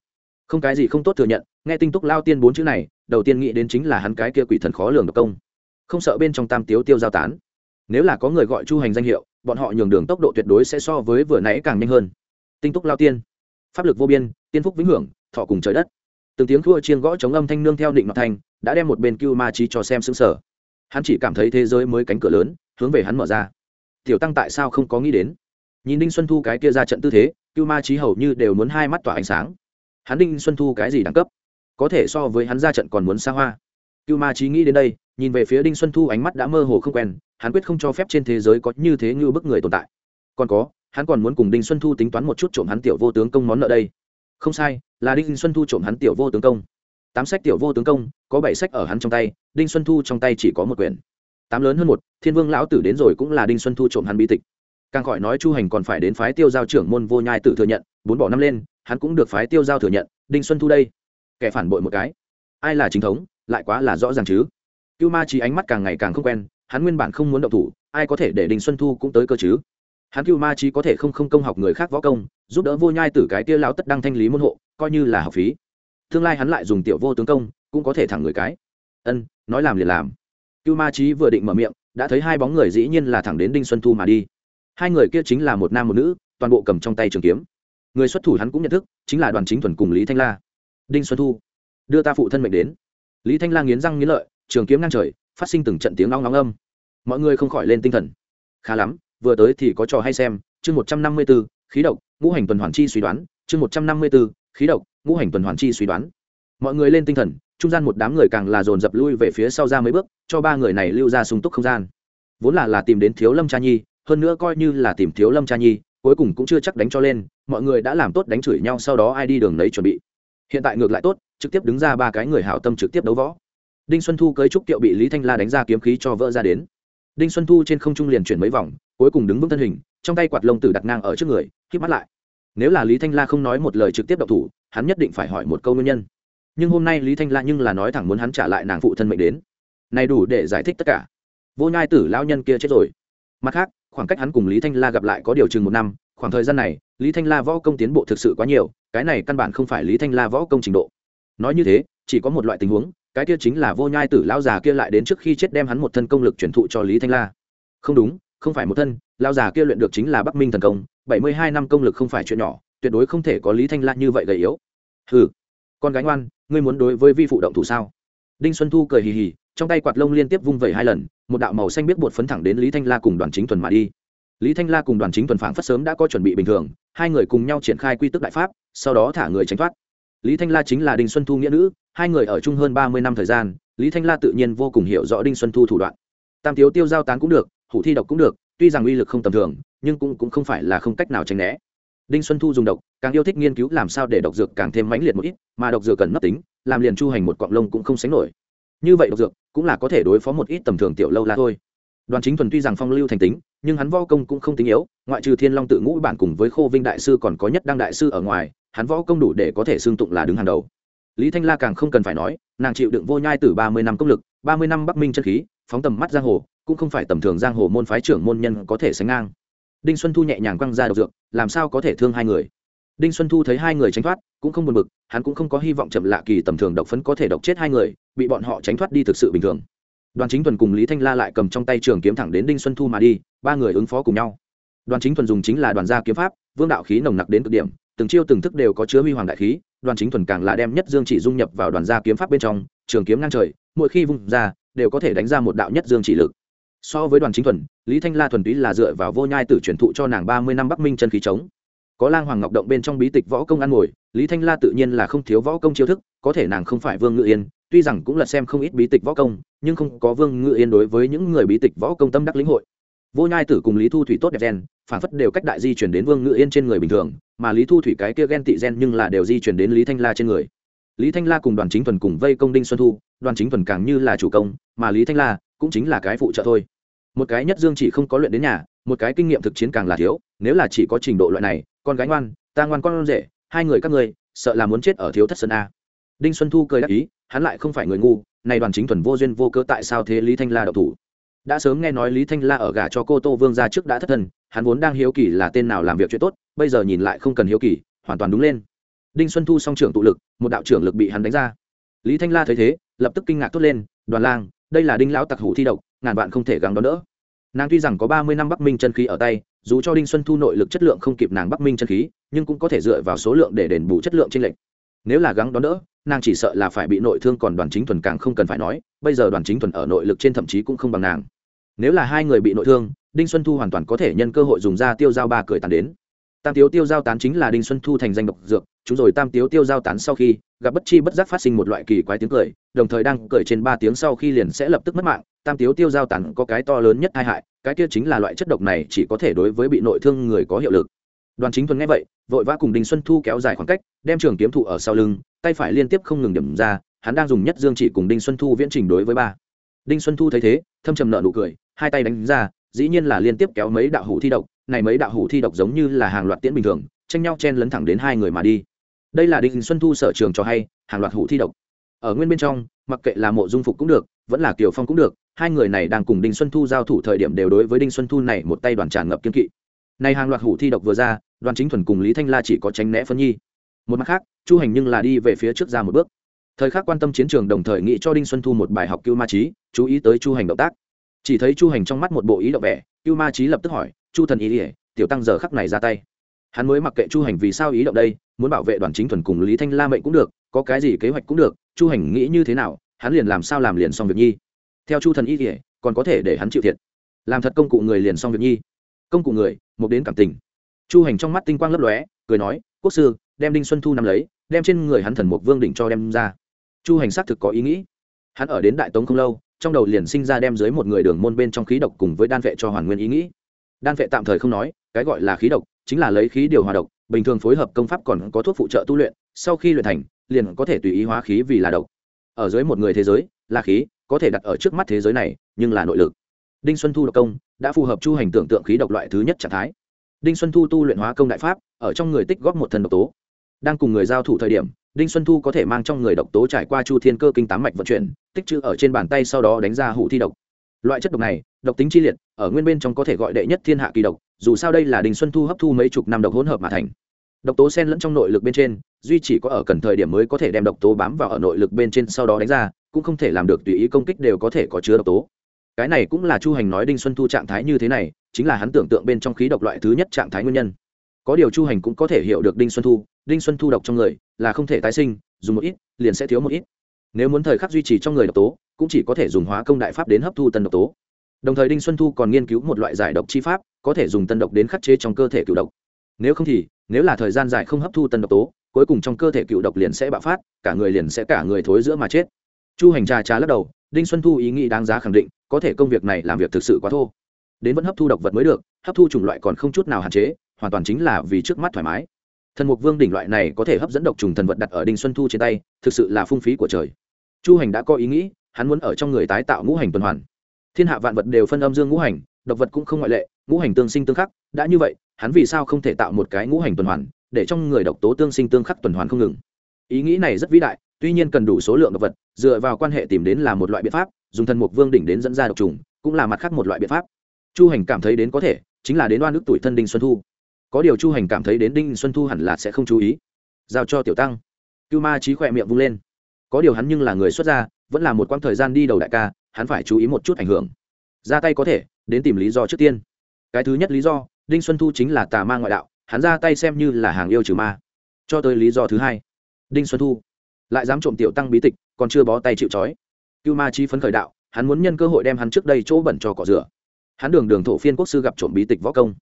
Không cái gì không tốt thừa nhận, nghe tinh túc lao tiên bốn chữ này, đầu tiên nghĩ đến chính là hắn cái kia quỷ thần khó lường độc công. Không sợ bên trong tam tiếu tiêu giao tán. Nếu là có người gọi chu hành danh hiệu, bọn họ nhường đường tốc độ tuyệt đối sẽ so với vừa nãy càng nhanh hơn. Tinh túc lao tiên. Pháp lực vô biên, tiên phúc vĩnh hưởng, thọ cùng trời đất. Từng tiếng thua chiên gõ chống âm thanh nương theo định ngọc thanh đã đem một bên cưu ma chi cho xem xứng sở hắn chỉ cảm thấy thế giới mới cánh cửa lớn, hướng về hắn mở ra. Tiểu tăng tại sao không có nghĩ đến? Nhìn đinh xuân thu cái kia ra trận tư thế, cưu ma Chí hầu như đều muốn hai mắt tỏa ánh sáng. Hắn đinh xuân thu cái gì đẳng cấp? Có thể so với hắn ra trận còn muốn xa hoa. Cưu ma Chí nghĩ đến đây, nhìn về phía đinh xuân thu ánh mắt đã mơ hồ không quen, hắn quyết không cho phép trên thế giới có như thế như bức người tồn tại. Còn có, hắn còn muốn cùng đinh xuân thu tính toán một chút trộm hắn tiểu vô tướng công món nợ đây. Không sai, là đinh xuân thu trộm hắn tiểu vô tướng công tám sách tiểu vô tướng công, có bảy sách ở hắn trong tay, đinh xuân thu trong tay chỉ có một quyển. Tám lớn hơn một, thiên vương lão tử đến rồi cũng là đinh xuân thu trộm hắn bi tịch. Càng khỏi nói chu hành còn phải đến phái tiêu giao trưởng môn vô nhai tử thừa nhận, bốn bỏ năm lên, hắn cũng được phái tiêu giao thừa nhận, đinh xuân thu đây. Kẻ phản bội một cái. Ai là chính thống, lại quá là rõ ràng chứ. Cưu ma trí ánh mắt càng ngày càng không quen, hắn nguyên bản không muốn động thủ, ai có thể để đinh xuân thu cũng tới cơ chứ? Hắn cưu ma trí có thể không không công học người khác võ công, giúp đỡ vô nhai tử cái tia lão tất đăng thanh lý môn hộ, coi như là học phí tương lai hắn lại dùng tiểu vô tướng công, cũng có thể thẳng người cái. Ân, nói làm liền làm. Cưu ma trí vừa định mở miệng, đã thấy hai bóng người dĩ nhiên là thẳng đến đinh xuân thu mà đi. Hai người kia chính là một nam một nữ, toàn bộ cầm trong tay trường kiếm. Người xuất thủ hắn cũng nhận thức, chính là đoàn chính thuần cùng lý thanh la. Đinh xuân thu, đưa ta phụ thân mệnh đến. Lý thanh la nghiến răng nghiến lợi, trường kiếm ngang trời, phát sinh từng trận tiếng long long âm. Mọi người không khỏi lên tinh thần. Khá lắm, vừa tới thì có trò hay xem, chương một trăm năm mươi b ố khí độc, ngũ hành tuần hoàn chi suy đoán, chương một trăm năm mươi b ố khí độc, ngũ hành tuần hoàn chi suy đoán. Mọi người lên tinh thần, trung gian một đám người càng là dồn dập lui về phía sau ra mấy bước, cho ba người này lưu ra sung túc không gian. Vốn là là tìm đến thiếu lâm cha nhi, hơn nữa coi như là tìm thiếu lâm cha nhi, cuối cùng cũng chưa chắc đánh cho lên, mọi người đã làm tốt đánh chửi nhau sau đó ai đi đường lấy chuẩn bị. Hiện tại ngược lại tốt, trực tiếp đứng ra ba cái người hảo tâm trực tiếp đấu võ. Đinh xuân thu cưới trúc tiệu bị lý thanh la đánh ra kiếm khí cho vỡ ra đến. Đinh xuân thu trên không trung liền chuyển mấy vòng, cuối cùng đứng vững thân hình, trong tay quạt lông tử đặt ngang ở trước người k mắt lại nếu là lý thanh la không nói một lời trực tiếp đậu thủ, hắn nhất định phải hỏi một câu nguyên nhân. Nhưng hôm nay lý thanh la nhưng là nói thẳng muốn hắn trả lại nàng phụ thân mệnh đến. Này đủ để giải thích tất cả. Vô nhai tử lão nhân kia chết rồi. Mặt khác, khoảng cách hắn cùng lý thanh la gặp lại có điều chừng một năm, khoảng thời gian này, lý thanh la võ công tiến bộ thực sự quá nhiều, cái này căn bản không phải lý thanh la võ công trình độ. Nói như thế, chỉ có một loại tình huống, cái kia chính là vô nhai tử lão già kia lại đến trước khi chết đem hắn một thân công lực truyền thụ cho lý thanh la. Không đúng, không phải một thân, lão già kia luyện được chính là bắc minh thần công bảy mươi hai năm công lực không phải chuyện nhỏ, tuyệt đối không thể có lý thanh la như vậy gầy yếu. Ừ con gái ngoan, ngươi muốn đối với vi phụ động thủ sao? Đinh xuân thu cười hì hì, trong tay quạt lông liên tiếp vung vẩy hai lần, một đạo màu xanh biết bột phấn thẳng đến lý thanh la cùng đoàn chính thuần mà đi. Lý thanh la cùng đoàn chính thuần phảng phất sớm đã có chuẩn bị bình thường, hai người cùng nhau triển khai quy tức đại pháp, sau đó thả người tránh thoát. Lý thanh la chính là đinh xuân thu nghĩa nữ, hai người ở chung hơn ba mươi năm thời gian, lý thanh la tự nhiên vô cùng hiểu rõ đinh xuân thu thủ đoạn. Tam thiếu tiêu giao tán cũng được, hủ thi độc cũng được, tuy rằng uy lực không tầm thường nhưng cũng, cũng không phải là không cách nào tránh né. Đinh xuân thu dùng độc càng yêu thích nghiên cứu làm sao để độc dược càng thêm mãnh liệt một ít mà độc dược cần nấp tính làm liền chu hành một cọng lông cũng không sánh nổi. Như vậy độc dược cũng là có thể đối phó một ít tầm thường tiểu lâu la thôi. Đoàn chính thuần tuy rằng phong lưu thành tính nhưng hắn võ công cũng không tính yếu ngoại trừ thiên long tự ngũ bản cùng với khô vinh đại sư còn có nhất đăng đại sư ở ngoài hắn võ công đủ để có thể xương tụng là đứng hàng đầu. Lý thanh la càng không cần phải nói nàng chịu đựng vô nhai từ ba mươi năm công lực ba mươi năm bắc minh chân khí phóng tầm mắt giang hồ cũng không phải tầm thường giang hồ môn phái trưởng môn nhân có thể sánh ngang đinh xuân thu nhẹ nhàng quăng ra độc dược, làm sao có thể thương hai người? Đinh xuân thu thấy hai người tránh thoát, cũng không buồn bực, hắn cũng không có hy vọng chậm lạ kỳ tầm thường độc phấn có thể độc chết hai người, bị bọn họ tránh thoát đi thực sự bình thường. Đoàn chính thuần cùng lý thanh la lại cầm trong tay trường kiếm thẳng đến đinh xuân thu mà đi, ba người ứng phó cùng nhau. Đoàn chính thuần dùng chính là đoàn gia kiếm pháp, vương đạo khí nồng nặc đến cực điểm, từng chiêu từng thức đều có chứa huy hoàng đại khí, đoàn chính thuần càng là đem nhất dương chỉ dung nhập vào đoàn gia kiếm pháp bên trong, trường kiếm ngang trời, mỗi khi vung ra, đều có thể đánh ra một đạo nhất dương chỉ lực so với đoàn chính thuần, lý thanh la thuần túy là dựa vào vô nhai tử truyền thụ cho nàng ba mươi năm bắc minh chân khí chống. Có lang hoàng ngọc động bên trong bí tịch võ công ăn ngồi, lý thanh la tự nhiên là không thiếu võ công chiêu thức, có thể nàng không phải vương ngự yên, tuy rằng cũng là xem không ít bí tịch võ công, nhưng không có vương ngự yên đối với những người bí tịch võ công tâm đắc lĩnh hội. Vô nhai tử cùng lý thu thủy tốt đẹp gen, phản phất đều cách đại di chuyển đến vương ngự yên trên người bình thường, mà lý thu thủy cái kia ghen tị gen nhưng là đều di chuyển đến lý thanh la trên người. Lý thanh la cùng đoàn chính thuần cùng vây công đinh xuân thu, đoàn chính thuần càng như là chủ công, mà lý thanh la cũng chính là cái phụ trợ thôi một cái nhất dương chỉ không có luyện đến nhà, một cái kinh nghiệm thực chiến càng là thiếu, nếu là chỉ có trình độ loại này, con gái ngoan, ta ngoan con rể, hai người các ngươi, sợ là muốn chết ở thiếu thất sơn a. Đinh xuân thu cười đáp ý, hắn lại không phải người ngu, này đoàn chính thuần vô duyên vô cớ tại sao thế lý thanh la đậu thủ? Đã sớm nghe nói lý thanh la ở gả cho cô tô vương ra trước đã thất thần, hắn vốn đang hiếu kỳ là tên nào làm việc chuyện tốt, bây giờ nhìn lại không cần hiếu kỳ, hoàn toàn đúng lên. Đinh xuân thu song trưởng tụ lực, một đạo trưởng lực bị hắn đánh ra. Lý thanh la thấy thế, lập tức kinh ngạc thốt lên, đoàn lang, đây là đinh lão tặc hủ thi độc ngàn vạn không thể gắng đón đỡ. Nàng tuy rằng có ba mươi năm bắc minh chân khí ở tay, dù cho đinh xuân thu nội lực chất lượng không kịp nàng bắc minh chân khí, nhưng cũng có thể dựa vào số lượng để đền bù chất lượng trên lệnh nếu là gắng đón đỡ, nàng chỉ sợ là phải bị nội thương còn đoàn chính thuần càng không cần phải nói, bây giờ đoàn chính thuần ở nội lực trên thậm chí cũng không bằng nàng. Nếu là hai người bị nội thương, đinh xuân thu hoàn toàn có thể nhân cơ hội dùng ra tiêu dao ba cười tàn đến tam tiếu tiêu giao tán chính là đinh xuân thu thành danh độc dược, chúng rồi tam tiếu tiêu giao tán sau khi, gặp bất chi bất giác phát sinh một loại kỳ quái tiếng cười, đồng thời đang cười trên ba tiếng sau khi liền sẽ lập tức mất mạng. Tam tiếu tiêu giao tán có cái to lớn nhất tai hại, cái kia chính là loại chất độc này chỉ có thể đối với bị nội thương người có hiệu lực. Đoàn chính thuần nghe vậy, vội vã cùng đinh xuân thu kéo dài khoảng cách, đem trường kiếm thụ ở sau lưng, tay phải liên tiếp không ngừng điểm ra, hắn đang dùng nhất dương chỉ cùng đinh xuân thu viễn trình đối với ba. Đinh xuân thu thấy thế, thâm trầm nợ nụ cười, hai tay đánh ra dĩ nhiên là liên tiếp kéo mấy đạo hủ thi độc, này mấy đạo hủ thi độc giống như là hàng loạt tiễn bình thường, tranh nhau chen lấn thẳng đến hai người mà đi. Đây là đinh xuân thu sở trường cho hay, hàng loạt hủ thi độc. Ở nguyên bên trong, mặc kệ là mộ dung phục cũng được, vẫn là kiều phong cũng được, hai người này đang cùng đinh xuân thu giao thủ thời điểm đều đối với đinh xuân thu này một tay đoàn tràn ngập kiên kỵ. Này hàng loạt hủ thi độc vừa ra, đoàn chính thuần cùng lý thanh la chỉ có tránh né phân nhi. Một mặt khác, chu hành nhưng là đi về phía trước ra một bước. Thời khắc quan tâm chiến trường đồng thời nghĩ cho đinh xuân thu một bài học cưu ma trí, chú ý tới chu hành động tác chỉ thấy chu hành trong mắt một bộ ý động vẻ cưu ma trí lập tức hỏi, chu thần ý ỉa tiểu tăng giờ khắc này ra tay. Hắn mới mặc kệ chu hành vì sao ý động đây, muốn bảo vệ đoàn chính thuần cùng lý thanh la mệnh cũng được, có cái gì kế hoạch cũng được, chu hành nghĩ như thế nào, hắn liền làm sao làm liền xong việc nhi. Theo chu thần ý ỉa còn có thể để hắn chịu thiệt. Làm thật công cụ người liền xong việc nhi. Công cụ người một đến cảm tình. Chu hành trong mắt tinh quang lấp lóe, cười nói, quốc sư, đem đinh xuân thu nằm lấy, đem trên người hắn thần một vương đỉnh cho đem ra. Chu hành xác thực có ý nghĩ. Hắn ở đến đại tống không lâu trong đầu liền sinh ra đem dưới một người đường môn bên trong khí độc cùng với đan vệ cho hoàn nguyên ý nghĩ. Đan vệ tạm thời không nói, cái gọi là khí độc chính là lấy khí điều hòa độc, bình thường phối hợp công pháp còn có thuốc phụ trợ tu luyện, sau khi luyện thành, liền có thể tùy ý hóa khí vì là độc. Ở dưới một người thế giới, là khí có thể đặt ở trước mắt thế giới này, nhưng là nội lực. Đinh xuân thu độc công đã phù hợp chu hành tưởng tượng khí độc loại thứ nhất trạng thái. Đinh xuân thu tu luyện hóa công đại pháp, ở trong người tích góp một thần độc tố. Đang cùng người giao thủ thời điểm đinh xuân thu có thể mang trong người độc tố trải qua chu thiên cơ kinh tám mạch vận chuyển, tích trữ ở trên bàn tay sau đó đánh ra hụ thi độc. Loại chất độc này, độc tính chi liệt, ở nguyên bên trong có thể gọi đệ nhất thiên hạ kỳ độc, dù sao đây là đinh xuân thu hấp thu mấy chục năm độc hỗn hợp mà thành. Độc tố sen lẫn trong nội lực bên trên, duy chỉ có ở cần thời điểm mới có thể đem độc tố bám vào ở nội lực bên trên sau đó đánh ra, cũng không thể làm được tùy ý công kích đều có thể có chứa độc tố. Cái này cũng là chu hành nói đinh xuân thu trạng thái như thế này, chính là hắn tưởng tượng bên trong khí độc loại thứ nhất trạng thái nguyên nhân. Có điều chu hành cũng có thể hiểu được đinh xuân thu, đinh xuân thu độc trong người là không thể tái sinh, dùng một ít, liền sẽ thiếu một ít. Nếu muốn thời khắc duy trì trong người độc tố, cũng chỉ có thể dùng hóa công đại pháp đến hấp thu tân độc tố. Đồng thời đinh xuân thu còn nghiên cứu một loại giải độc chi pháp, có thể dùng tân độc đến khắc chế trong cơ thể cựu độc. Nếu không thì, nếu là thời gian dài không hấp thu tân độc tố, cuối cùng trong cơ thể cựu độc liền sẽ bạo phát, cả người liền sẽ cả người thối giữa mà chết. Chu hành trà trà lắc đầu, đinh xuân thu ý nghĩ đáng giá khẳng định, có thể công việc này làm việc thực sự quá thô. Đến vẫn hấp thu độc vật mới được, hấp thu chủng loại còn không chút nào hạn chế, hoàn toàn chính là vì trước mắt thoải mái thần mục vương đỉnh loại này có thể hấp dẫn độc trùng thần vật đặt ở đinh xuân thu trên tay, thực sự là phung phí của trời. Chu hành đã có ý nghĩ, hắn muốn ở trong người tái tạo ngũ hành tuần hoàn. Thiên hạ vạn vật đều phân âm dương ngũ hành, độc vật cũng không ngoại lệ, ngũ hành tương sinh tương khắc, đã như vậy, hắn vì sao không thể tạo một cái ngũ hành tuần hoàn, để trong người độc tố tương sinh tương khắc tuần hoàn không ngừng? Ý nghĩ này rất vĩ đại, tuy nhiên cần đủ số lượng độc vật, dựa vào quan hệ tìm đến là một loại biện pháp, dùng thần mục vương đỉnh đến dẫn ra độc trùng, cũng là mặt khác một loại biện pháp. Chu hành cảm thấy đến có thể, chính là đến đoan ức tuổi thân đinh xuân thu có điều chu hành cảm thấy đến đinh xuân thu hẳn là sẽ không chú ý. Giao cho tiểu tăng. Cưu ma trí khỏe miệng vung lên. Có điều hắn nhưng là người xuất gia, vẫn là một quãng thời gian đi đầu đại ca, hắn phải chú ý một chút ảnh hưởng. Ra tay có thể, đến tìm lý do trước tiên. Cái thứ nhất lý do, đinh xuân thu chính là tà ma ngoại đạo, hắn ra tay xem như là hàng yêu trừ ma. Cho tới lý do thứ hai, đinh xuân thu lại dám trộm tiểu tăng bí tịch, còn chưa bó tay chịu trói. Cưu ma trí phấn khởi đạo, hắn muốn nhân cơ hội đem hắn trước đây chỗ bẩn cho cỏ rửa. Hắn đường đường thổ phiên quốc sư gặp trộm bí tịch võ công.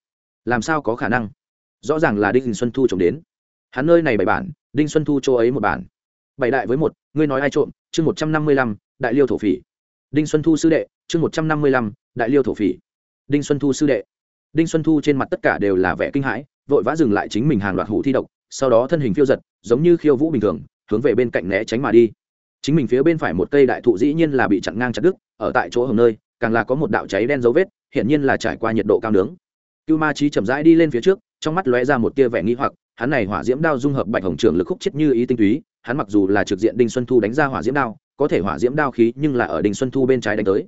Làm sao có khả năng? Rõ ràng là đinh xuân thu trộm đến. Hắn nơi này bảy bản, đinh xuân thu chỗ ấy một bản. Bảy đại với một, ngươi nói ai trộm? Chương một trăm năm mươi lăm, đại liêu thổ phỉ. Đinh xuân thu sư đệ, chương một trăm năm mươi lăm, đại liêu thổ phỉ. Đinh xuân thu sư đệ. Đinh xuân thu trên mặt tất cả đều là vẻ kinh hãi, vội vã dừng lại chính mình hàng loạt hủ thi độc, sau đó thân hình phiêu giật, giống như khiêu vũ bình thường, hướng về bên cạnh né tránh mà đi. Chính mình phía bên phải một cây đại thụ dĩ nhiên là bị chặn ngang chặt đứt, ở tại chỗ hồng nơi, càng là có một đạo cháy đen dấu vết, hiển nhiên là trải qua nhiệt độ cao nướng. Cưu ma trí chậm rãi đi lên phía trước trong mắt lóe ra một tia vẻ nghi hoặc, hắn này hỏa diễm đao dung hợp bạch hồng trường lực khúc chết như ý tinh túy, hắn mặc dù là trực diện đinh xuân thu đánh ra hỏa diễm đao, có thể hỏa diễm đao khí nhưng là ở đinh xuân thu bên trái đánh tới.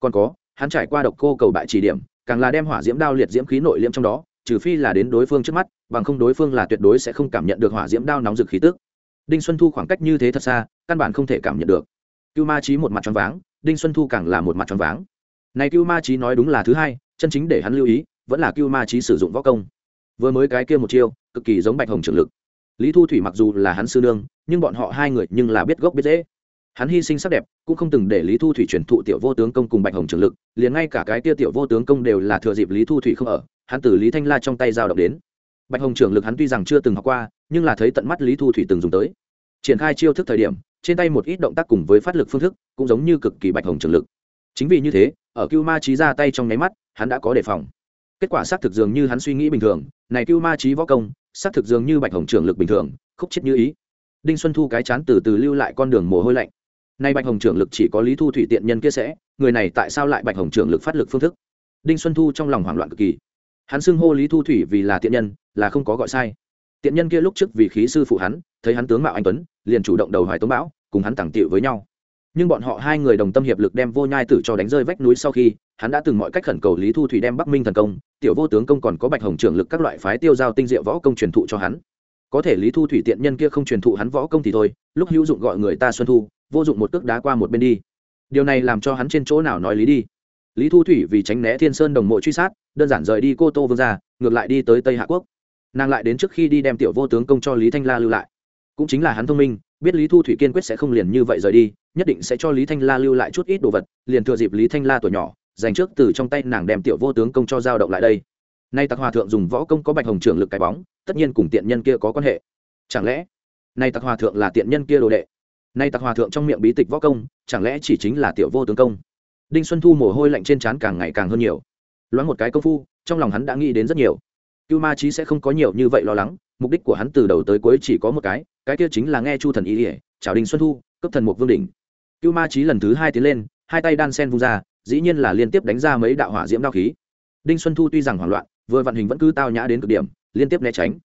Còn có, hắn trải qua độc cô cầu bại chỉ điểm, càng là đem hỏa diễm đao liệt diễm khí nội liễm trong đó, trừ phi là đến đối phương trước mắt, bằng không đối phương là tuyệt đối sẽ không cảm nhận được hỏa diễm đao nóng rực khí tức. Đinh xuân thu khoảng cách như thế thật xa, căn bản không thể cảm nhận được. Cưu ma trí một mặt tròn váng, đinh xuân thu càng là một mặt tròn váng. Này cưu ma trí nói đúng là thứ hai, chân chính để hắn lưu ý, vẫn là cưu ma trí sử dụng võ công vừa mới cái kia một chiêu, cực kỳ giống bạch hồng trường lực. Lý thu thủy mặc dù là hắn sư nương, nhưng bọn họ hai người nhưng là biết gốc biết dễ hắn hy sinh sắc đẹp, cũng không từng để lý thu thủy truyền thụ tiểu vô tướng công cùng bạch hồng trường lực, liền ngay cả cái kia tiểu vô tướng công đều là thừa dịp lý thu thủy không ở, hắn từ lý thanh la trong tay giao động đến. Bạch hồng trường lực hắn tuy rằng chưa từng học qua, nhưng là thấy tận mắt lý thu thủy từng dùng tới. Triển khai chiêu thức thời điểm, trên tay một ít động tác cùng với phát lực phương thức, cũng giống như cực kỳ bạch hồng trường lực. Chính vì như thế, ở cưu ma trí ra tay trong nháy mắt, hắn đã có đề phòng kết quả xác thực dường như hắn suy nghĩ bình thường, này cưu ma trí võ công, xác thực dường như bạch hồng trưởng lực bình thường, khúc chết như ý. Đinh xuân thu cái chán từ từ lưu lại con đường mồ hôi lạnh. Nay bạch hồng trưởng lực chỉ có lý thu thủy tiện nhân kia sẽ, người này tại sao lại bạch hồng trưởng lực phát lực phương thức? Đinh xuân thu trong lòng hoảng loạn cực kỳ. Hắn xưng hô lý thu thủy vì là tiện nhân, là không có gọi sai. Tiện nhân kia lúc trước vì khí sư phụ hắn, thấy hắn tướng mạo anh tuấn, liền chủ động đầu hoài tống bão, cùng hắn tặng tiệu với nhau nhưng bọn họ hai người đồng tâm hiệp lực đem vô nhai tử cho đánh rơi vách núi sau khi, hắn đã từng mọi cách khẩn cầu lý thu thủy đem bắc minh thần công, tiểu vô tướng công còn có bạch hồng trưởng lực các loại phái tiêu giao tinh diệu võ công truyền thụ cho hắn. Có thể lý thu thủy tiện nhân kia không truyền thụ hắn võ công thì thôi, lúc hữu dụng gọi người ta xuân thu, vô dụng một cước đá qua một bên đi. Điều này làm cho hắn trên chỗ nào nói lý đi. Lý thu thủy vì tránh né thiên sơn đồng mộ truy sát, đơn giản rời đi cô tô vương ra ngược lại đi tới tây hạ quốc. Nàng lại đến trước khi đi đem tiểu vô tướng công cho lý thanh la lưu lại. Cũng chính là hắn thông minh, biết lý thu thủy kiên quyết sẽ không liền như vậy rời đi nhất định sẽ cho lý thanh la lưu lại chút ít đồ vật, liền thừa dịp lý thanh la tuổi nhỏ, dành trước từ trong tay nàng đem tiểu vô tướng công cho giao động lại đây. Nay tặc hòa thượng dùng võ công có bạch hồng trưởng lực cái bóng, tất nhiên cùng tiện nhân kia có quan hệ. Chẳng lẽ, nay tặc hòa thượng là tiện nhân kia đồ đệ? Nay tặc hòa thượng trong miệng bí tịch võ công, chẳng lẽ chỉ chính là tiểu vô tướng công? Đinh xuân thu mồ hôi lạnh trên trán càng ngày càng hơn nhiều. Loáng một cái công phu, trong lòng hắn đã nghĩ đến rất nhiều. Cưu ma trí sẽ không có nhiều như vậy lo lắng, mục đích của hắn từ đầu tới cuối chỉ có một cái cái kia chính là nghe chu thần ý ỉa chào đinh xuân thu, cấp thần mục vương đỉnh cưu ma trí lần thứ hai tiến lên, hai tay đan sen vung ra, dĩ nhiên là liên tiếp đánh ra mấy đạo hỏa diễm đao khí. Đinh xuân thu tuy rằng hoảng loạn, vừa vận hình vẫn cứ tao nhã đến cực điểm, liên tiếp né tránh.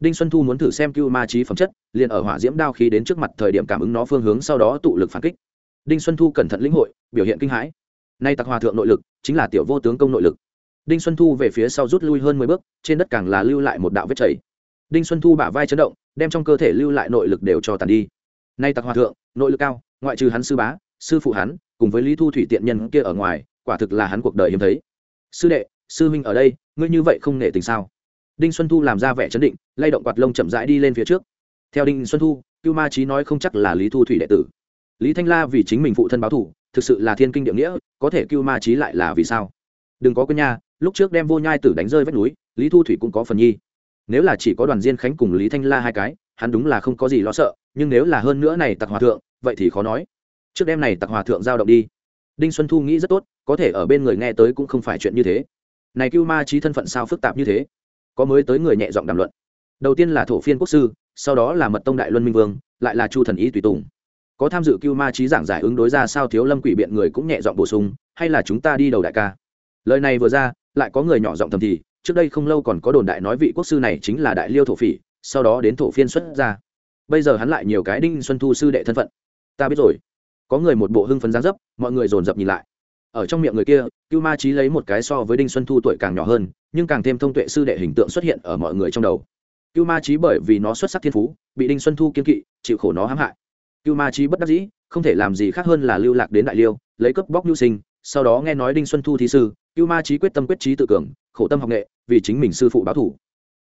Đinh xuân thu muốn thử xem cưu ma trí phẩm chất, liền ở hỏa diễm đao khí đến trước mặt thời điểm cảm ứng nó phương hướng sau đó tụ lực phản kích. Đinh xuân thu cẩn thận lĩnh hội, biểu hiện kinh hãi. Nay tặc hòa thượng nội lực, chính là tiểu vô tướng công nội lực. Đinh xuân thu về phía sau rút lui hơn mười bước, trên đất càng là lưu lại một đạo vết chảy. Đinh xuân thu bả vai chấn động, đem trong cơ thể lưu lại nội lực đều cho tàn đi. Nay tặc hòa thượng, nội lực cao ngoại trừ hắn sư bá, sư phụ hắn, cùng với lý thu thủy tiện nhân kia ở ngoài, quả thực là hắn cuộc đời hiếm thấy. Sư đệ, sư huynh ở đây, ngươi như vậy không nể tình sao? Đinh xuân thu làm ra vẻ chấn định, lay động quạt lông chậm rãi đi lên phía trước. Theo đinh xuân thu, cưu ma trí nói không chắc là lý thu thủy đệ tử. Lý thanh la vì chính mình phụ thân báo thủ thực sự là thiên kinh địa nghĩa, có thể cưu ma trí lại là vì sao? Đừng có quên nha, lúc trước đem vô nhai tử đánh rơi vách núi, lý thu thủy cũng có phần nhi. Nếu là chỉ có đoàn diên khánh cùng lý thanh la hai cái, hắn đúng là không có gì lo sợ, nhưng nếu là hơn nữa này tặc hòa thượng vậy thì khó nói. Trước đêm này tặc hòa thượng giao động đi. Đinh xuân thu nghĩ rất tốt, có thể ở bên người nghe tới cũng không phải chuyện như thế. Này cưu ma trí thân phận sao phức tạp như thế? Có mới tới người nhẹ giọng đàm luận. Đầu tiên là thổ phiên quốc sư, sau đó là mật tông đại luân minh vương, lại là chu thần ý tùy tùng. Có tham dự cưu ma trí giảng giải ứng đối ra sao thiếu lâm quỷ biện người cũng nhẹ giọng bổ sung, hay là chúng ta đi đầu đại ca? Lời này vừa ra, lại có người nhỏ giọng thầm thì, trước đây không lâu còn có đồn đại nói vị quốc sư này chính là đại liêu thổ phỉ, sau đó đến thổ phiên xuất ra. Bây giờ hắn lại nhiều cái đinh xuân thu sư đệ thân phận ta biết rồi. Có người một bộ hưng phấn giáng dấp, mọi người dồn dập nhìn lại. Ở trong miệng người kia, cưu ma trí lấy một cái so với đinh xuân thu tuổi càng nhỏ hơn, nhưng càng thêm thông tuệ sư đệ hình tượng xuất hiện ở mọi người trong đầu. Cưu ma trí bởi vì nó xuất sắc thiên phú, bị đinh xuân thu kiên kỵ, chịu khổ nó hãm hại. Cưu ma trí bất đắc dĩ, không thể làm gì khác hơn là lưu lạc đến đại liêu, lấy cướp bóc nhu sinh, sau đó nghe nói đinh xuân thu thí sư, cưu ma trí quyết tâm quyết trí tự cường, khổ tâm học nghệ, vì chính mình sư phụ báo thủ.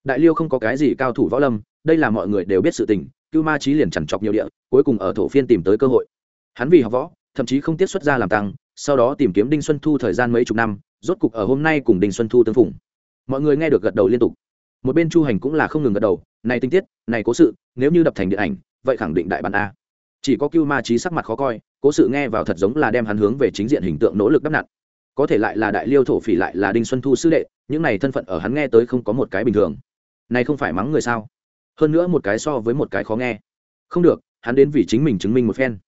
Đại liêu không có cái gì cao thủ võ lâm, đây là mọi người đều biết sự tình cưu ma trí liền chẳng chọc nhiều địa, cuối cùng ở thổ phiên tìm tới cơ hội. Hắn vì học võ, thậm chí không tiết xuất ra làm tăng, sau đó tìm kiếm đinh xuân thu thời gian mấy chục năm, rốt cục ở hôm nay cùng đinh xuân thu tương phùng mọi người nghe được gật đầu liên tục. Một bên chu hành cũng là không ngừng gật đầu, này tinh tiết, này cố sự, nếu như đập thành điện ảnh, vậy khẳng định đại bản a. Chỉ có cưu ma trí sắc mặt khó coi, cố sự nghe vào thật giống là đem hắn hướng về chính diện hình tượng nỗ lực đắp nặn. Có thể lại là đại liêu thổ phỉ lại là đinh xuân thu sư đệ, những này thân phận ở hắn nghe tới không có một cái bình thường. Này không phải mắng người sao? Hơn nữa một cái so với một cái khó nghe. Không được, hắn đến vì chính mình chứng minh một phen.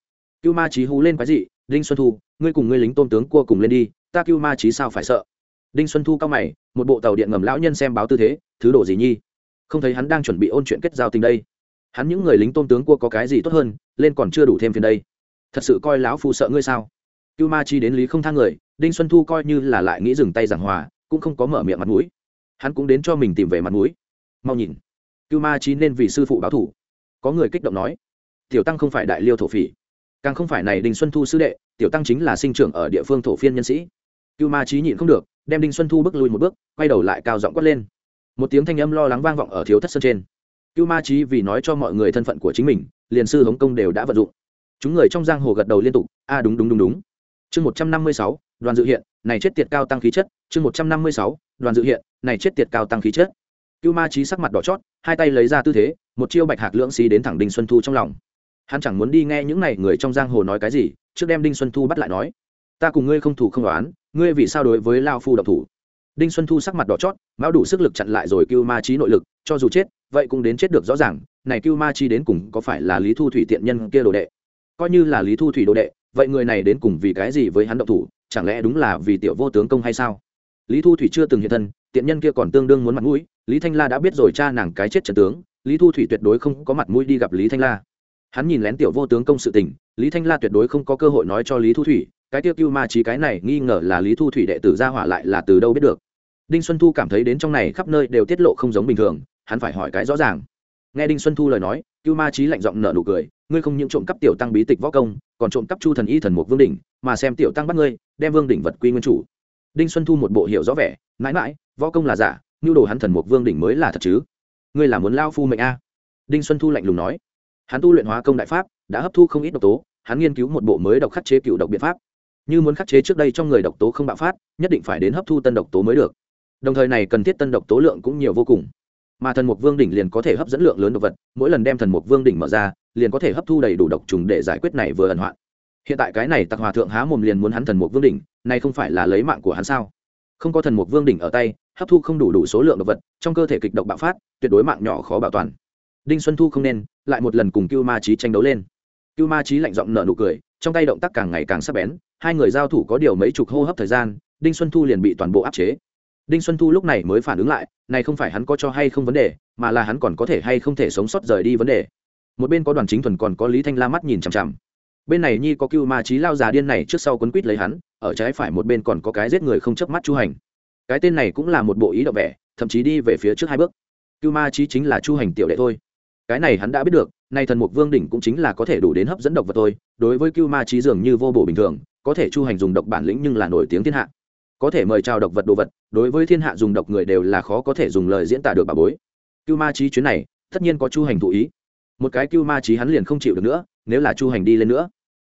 Cưu ma trí hú lên cái gì đinh xuân thu, ngươi cùng ngươi lính tôn tướng cua cùng lên đi, ta cưu ma trí sao phải sợ? Đinh xuân thu cao mày, một bộ tàu điện ngầm lão nhân xem báo tư thế, thứ đồ gì nhi? Không thấy hắn đang chuẩn bị ôn chuyện kết giao tình đây. Hắn những người lính tôn tướng cua có cái gì tốt hơn, lên còn chưa đủ thêm phiền đây. Thật sự coi lão phu sợ ngươi sao? Cưu ma trí đến lý không thang người, đinh xuân thu coi như là lại nghĩ dừng tay giảng hòa, cũng không có mở miệng mặt mũi. Hắn cũng đến cho mình tìm về mặt mũi. Mau nhìn cưu ma chi nên vì sư phụ báo thủ. Có người kích động nói, tiểu tăng không phải đại liêu thổ phỉ, càng không phải này đinh xuân thu sư đệ, tiểu tăng chính là sinh trưởng ở địa phương thổ phiên nhân sĩ. Cưu ma Chí nhịn không được, đem đinh xuân thu bước lui một bước, quay đầu lại cao giọng quát lên. Một tiếng thanh âm lo lắng vang vọng ở thiếu thất sơn trên. Cưu ma Chí vì nói cho mọi người thân phận của chính mình, liền sư hống công đều đã vận dụng. Chúng người trong giang hồ gật đầu liên tục, a, đúng đúng đúng đúng. Chương một trăm năm mươi sáu, đoàn dự hiện, này chết tiệt cao tăng khí chất. Chương một trăm năm mươi sáu, đoàn dự hiện, này chết tiệt cao tăng khí chất cưu ma trí sắc mặt đỏ chót, hai tay lấy ra tư thế, một chiêu bạch hạc lưỡng xí đến thẳng đinh xuân thu trong lòng. Hắn chẳng muốn đi nghe những này người trong giang hồ nói cái gì, trước đem đinh xuân thu bắt lại nói. Ta cùng ngươi không thủ không đoán ngươi vì sao đối với lao phu độc thủ? Đinh xuân thu sắc mặt đỏ chót mão đủ sức lực chặn lại rồi cưu ma trí nội lực, cho dù chết, vậy cũng đến chết được rõ ràng, này cưu ma Chí đến cùng có phải là lý thu thủy tiện nhân kia đồ đệ? Coi như là lý thu thủy đồ đệ, vậy người này đến cùng vì cái gì với hắn độc thủ, chẳng lẽ đúng là vì tiểu vô tướng công hay sao? Lý thu thủy chưa từng hiện thân, tiện nhân kia còn tương đương muốn mặt mũi lý thanh la đã biết rồi cha nàng cái chết trần tướng, lý thu thủy tuyệt đối không có mặt mũi đi gặp lý thanh la. Hắn nhìn lén tiểu vô tướng công sự tình, lý thanh la tuyệt đối không có cơ hội nói cho lý thu thủy, cái tiêu cưu ma trí cái này nghi ngờ là lý thu thủy đệ tử ra hỏa lại là từ đâu biết được. Đinh xuân thu cảm thấy đến trong này khắp nơi đều tiết lộ không giống bình thường, hắn phải hỏi cái rõ ràng. Nghe đinh xuân thu lời nói cưu ma trí lạnh giọng nở nụ cười, ngươi không những trộm cắp tiểu tăng bí tịch võ công, còn trộm cắp chu thần y thần mục vương đỉnh, mà xem tiểu tăng bắt ngươi, đem vương đỉnh vật quy nguyên chủ. Đinh xuân thu một bộ hiểu rõ vẻ, mãi mãi, võ công là giả nhu đồ hắn thần mục vương đỉnh mới là thật chứ? Ngươi là muốn lao phu mệnh a? Đinh xuân thu lạnh lùng nói. Hắn tu luyện hóa công đại pháp, đã hấp thu không ít độc tố, hắn nghiên cứu một bộ mới độc khắc chế cựu độc biện pháp. Như muốn khắc chế trước đây trong người độc tố không bạo phát, nhất định phải đến hấp thu tân độc tố mới được. Đồng thời này cần thiết tân độc tố lượng cũng nhiều vô cùng. Mà thần mục vương đỉnh liền có thể hấp dẫn lượng lớn độc vật, mỗi lần đem thần mục vương đỉnh mở ra, liền có thể hấp thu đầy đủ độc trùng để giải quyết này vừa ẩn hoạn. Hiện tại cái này tặc hòa thượng há mồm liền muốn hắn thần mục vương đỉnh, này không phải là lấy mạng của hắn sao? Không có thần mục vương đỉnh ở tay hấp thu không đủ đủ số lượng độc vật, trong cơ thể kịch độc bạo phát, tuyệt đối mạng nhỏ khó bảo toàn. Đinh xuân thu không nên, lại một lần cùng cưu ma trí tranh đấu lên. Cưu ma trí lạnh giọng nở nụ cười, trong tay động tác càng ngày càng sắc bén, hai người giao thủ có điều mấy chục hô hấp thời gian, đinh xuân thu liền bị toàn bộ áp chế. Đinh xuân thu lúc này mới phản ứng lại, này không phải hắn có cho hay không vấn đề, mà là hắn còn có thể hay không thể sống sót rời đi vấn đề. Một bên có đoàn chính thuần còn có lý thanh la mắt nhìn chằm chằm. Bên này nhi có cưu ma trí lao già điên này trước sau quấn quýt lấy hắn, ở trái phải một bên còn có cái giết người không chớp mắt chu hành cái tên này cũng là một bộ ý động vẻ, thậm chí đi về phía trước hai bước. Cưu ma Chí chính là chu hành tiểu đệ thôi. Cái này hắn đã biết được, nay thần mục vương đỉnh cũng chính là có thể đủ đến hấp dẫn độc vật thôi, đối với cưu ma Chí dường như vô bổ bình thường, có thể chu hành dùng độc bản lĩnh nhưng là nổi tiếng thiên hạ. Có thể mời chào độc vật đồ vật, đối với thiên hạ dùng độc người đều là khó có thể dùng lời diễn tả được bà bối. Cưu ma Chí chuyến này, tất nhiên có chu hành thụ ý. Một cái cưu ma Chí hắn liền không chịu được nữa, nếu là chu hành đi lên nữa.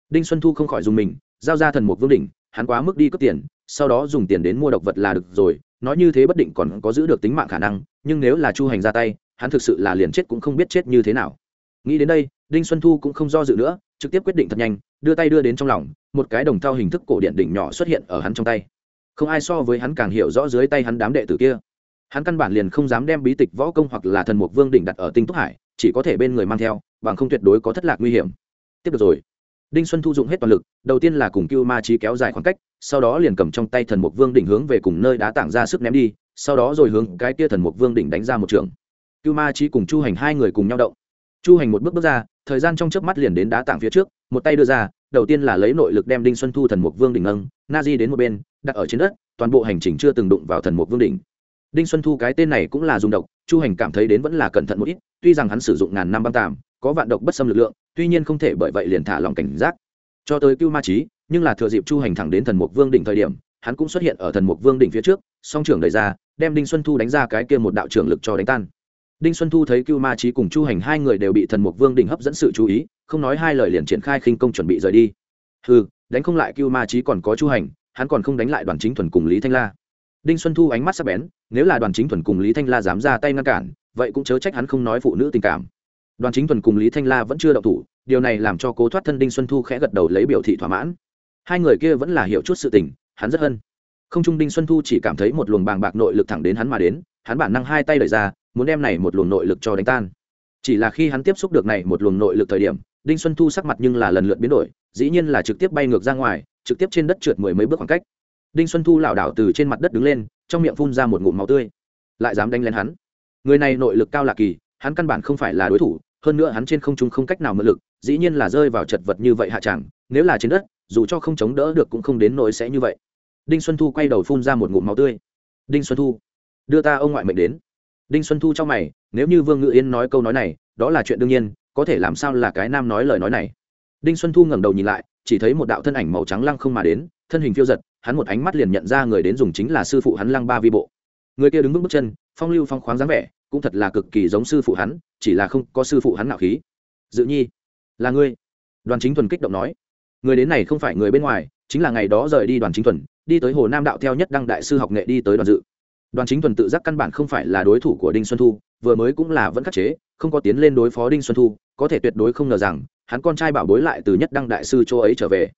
Đinh xuân thu không khỏi dùng mình, giao ra thần mục vương đỉnh, hắn quá mức đi cướp tiền sau đó dùng tiền đến mua độc vật là được rồi, nói như thế bất định còn có giữ được tính mạng khả năng, nhưng nếu là chu hành ra tay, hắn thực sự là liền chết cũng không biết chết như thế nào. Nghĩ đến đây, đinh xuân thu cũng không do dự nữa, trực tiếp quyết định thật nhanh, đưa tay đưa đến trong lòng, một cái đồng thau hình thức cổ điện đỉnh nhỏ xuất hiện ở hắn trong tay. Không ai so với hắn càng hiểu rõ dưới tay hắn đám đệ tử kia. Hắn căn bản liền không dám đem bí tịch võ công hoặc là thần mục vương đỉnh đặt ở tinh túc hải, chỉ có thể bên người mang theo, bằng không tuyệt đối có thất lạc nguy hiểm. Tiếp được rồi đinh xuân thu dụng hết toàn lực, đầu tiên là cùng cưu ma trí kéo dài khoảng cách, sau đó liền cầm trong tay thần mục vương đỉnh hướng về cùng nơi đá tảng ra sức ném đi, sau đó rồi hướng cái kia thần mục vương đỉnh đánh ra một trường. Cưu ma trí cùng chu hành hai người cùng nhau động. Chu hành một bước bước ra, thời gian trong chớp mắt liền đến đá tảng phía trước, một tay đưa ra, đầu tiên là lấy nội lực đem đinh xuân thu thần mục vương đỉnh nâng, na di đến một bên, đặt ở trên đất, toàn bộ hành trình chưa từng đụng vào thần mục vương đỉnh. Đinh xuân thu cái tên này cũng là dùng độc, chu hành cảm thấy đến vẫn là cẩn thận một ít, tuy rằng hắn sử dụng ngàn năm băng tàm có vạn độc bất xâm lực lượng, tuy nhiên không thể bởi vậy liền thả lòng cảnh giác. Cho tới cưu ma trí nhưng là thừa dịp chu hành thẳng đến thần mục vương đỉnh thời điểm, hắn cũng xuất hiện ở thần mục vương đỉnh phía trước, song trưởng đẩy ra, đem đinh xuân thu đánh ra cái kia một đạo trưởng lực cho đánh tan. Đinh xuân thu thấy cưu ma trí cùng chu hành hai người đều bị thần mục vương đỉnh hấp dẫn sự chú ý, không nói hai lời liền triển khai khinh công chuẩn bị rời đi. Ừ đánh không lại cưu ma trí còn có chu hành, hắn còn không đánh lại đoàn chính thuần cùng lý thanh la. Đinh xuân thu ánh mắt sắc bén, nếu là đoàn chính thuần cùng lý thanh la dám ra tay ngăn cản, vậy cũng chớ trách hắn không nói phụ nữ tình cảm đoàn chính thuần cùng lý thanh la vẫn chưa đậu thủ, điều này làm cho cố thoát thân đinh xuân thu khẽ gật đầu lấy biểu thị thỏa mãn. Hai người kia vẫn là hiểu chút sự tình, hắn rất hân. Không trung đinh xuân thu chỉ cảm thấy một luồng bàng bạc nội lực thẳng đến hắn mà đến, hắn bản năng hai tay đẩy ra, muốn đem này một luồng nội lực cho đánh tan. Chỉ là khi hắn tiếp xúc được này một luồng nội lực thời điểm, đinh xuân thu sắc mặt nhưng là lần lượt biến đổi, dĩ nhiên là trực tiếp bay ngược ra ngoài, trực tiếp trên đất trượt mười mấy bước khoảng cách. Đinh xuân thu lảo đảo từ trên mặt đất đứng lên, trong miệng phun ra một ngụm máu tươi. Lại dám đánh lên hắn. Người này nội lực cao lạ kỳ hắn căn bản không phải là đối thủ, hơn nữa hắn trên không trung không cách nào mượn lực, dĩ nhiên là rơi vào chật vật như vậy hạ chẳng, nếu là trên đất, dù cho không chống đỡ được cũng không đến nỗi sẽ như vậy. Đinh xuân thu quay đầu phun ra một ngụm máu tươi. Đinh xuân thu, đưa ta ông ngoại mệnh đến. Đinh xuân thu trong mày, nếu như vương ngự yên nói câu nói này, đó là chuyện đương nhiên, có thể làm sao là cái nam nói lời nói này? Đinh xuân thu ngẩng đầu nhìn lại, chỉ thấy một đạo thân ảnh màu trắng lăng không mà đến, thân hình phiêu giật, hắn một ánh mắt liền nhận ra người đến dùng chính là sư phụ hắn lăng ba vi bộ. Người kia đứng bước bước chân, phong lưu phong khoáng dáng vẻ cũng thật là cực kỳ giống sư phụ hắn, chỉ là không có sư phụ hắn nạo khí. Dự nhi, là ngươi. Đoàn chính thuần kích động nói. Người đến này không phải người bên ngoài, chính là ngày đó rời đi đoàn chính thuần, đi tới hồ nam đạo theo nhất đăng đại sư học nghệ đi tới đoàn dự. Đoàn chính thuần tự giác căn bản không phải là đối thủ của đinh xuân thu, vừa mới cũng là vẫn khắc chế, không có tiến lên đối phó đinh xuân thu, có thể tuyệt đối không ngờ rằng, hắn con trai bảo bối lại từ nhất đăng đại sư chỗ ấy trở về.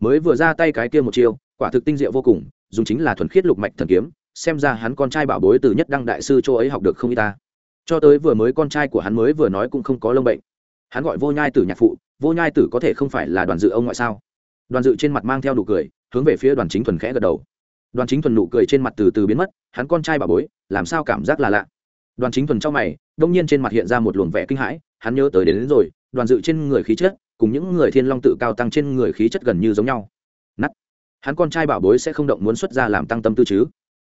Mới vừa ra tay cái kia một chiêu, quả thực tinh diệu vô cùng, dùng chính là thuần khiết lục mạch thần kiếm xem ra hắn con trai bảo bối từ nhất đăng đại sư chỗ ấy học được không y ta. Cho tới vừa mới con trai của hắn mới vừa nói cũng không có lông bệnh. Hắn gọi vô nhai tử nhạc phụ vô nhai tử có thể không phải là đoàn dự ông ngoại sao? Đoàn dự trên mặt mang theo nụ cười hướng về phía đoàn chính thuần khẽ gật đầu. Đoàn chính thuần nụ cười trên mặt từ từ biến mất hắn con trai bảo bối làm sao cảm giác là lạ? Đoàn chính thuần trong mày đông nhiên trên mặt hiện ra một luồng vẻ kinh hãi hắn nhớ tới đến, đến rồi đoàn dự trên người khí chất cùng những người thiên long tự cao tăng trên người khí chất gần như giống nhau. Nắt hắn con trai bảo bối sẽ không động muốn xuất ra làm tăng tâm tư chứ?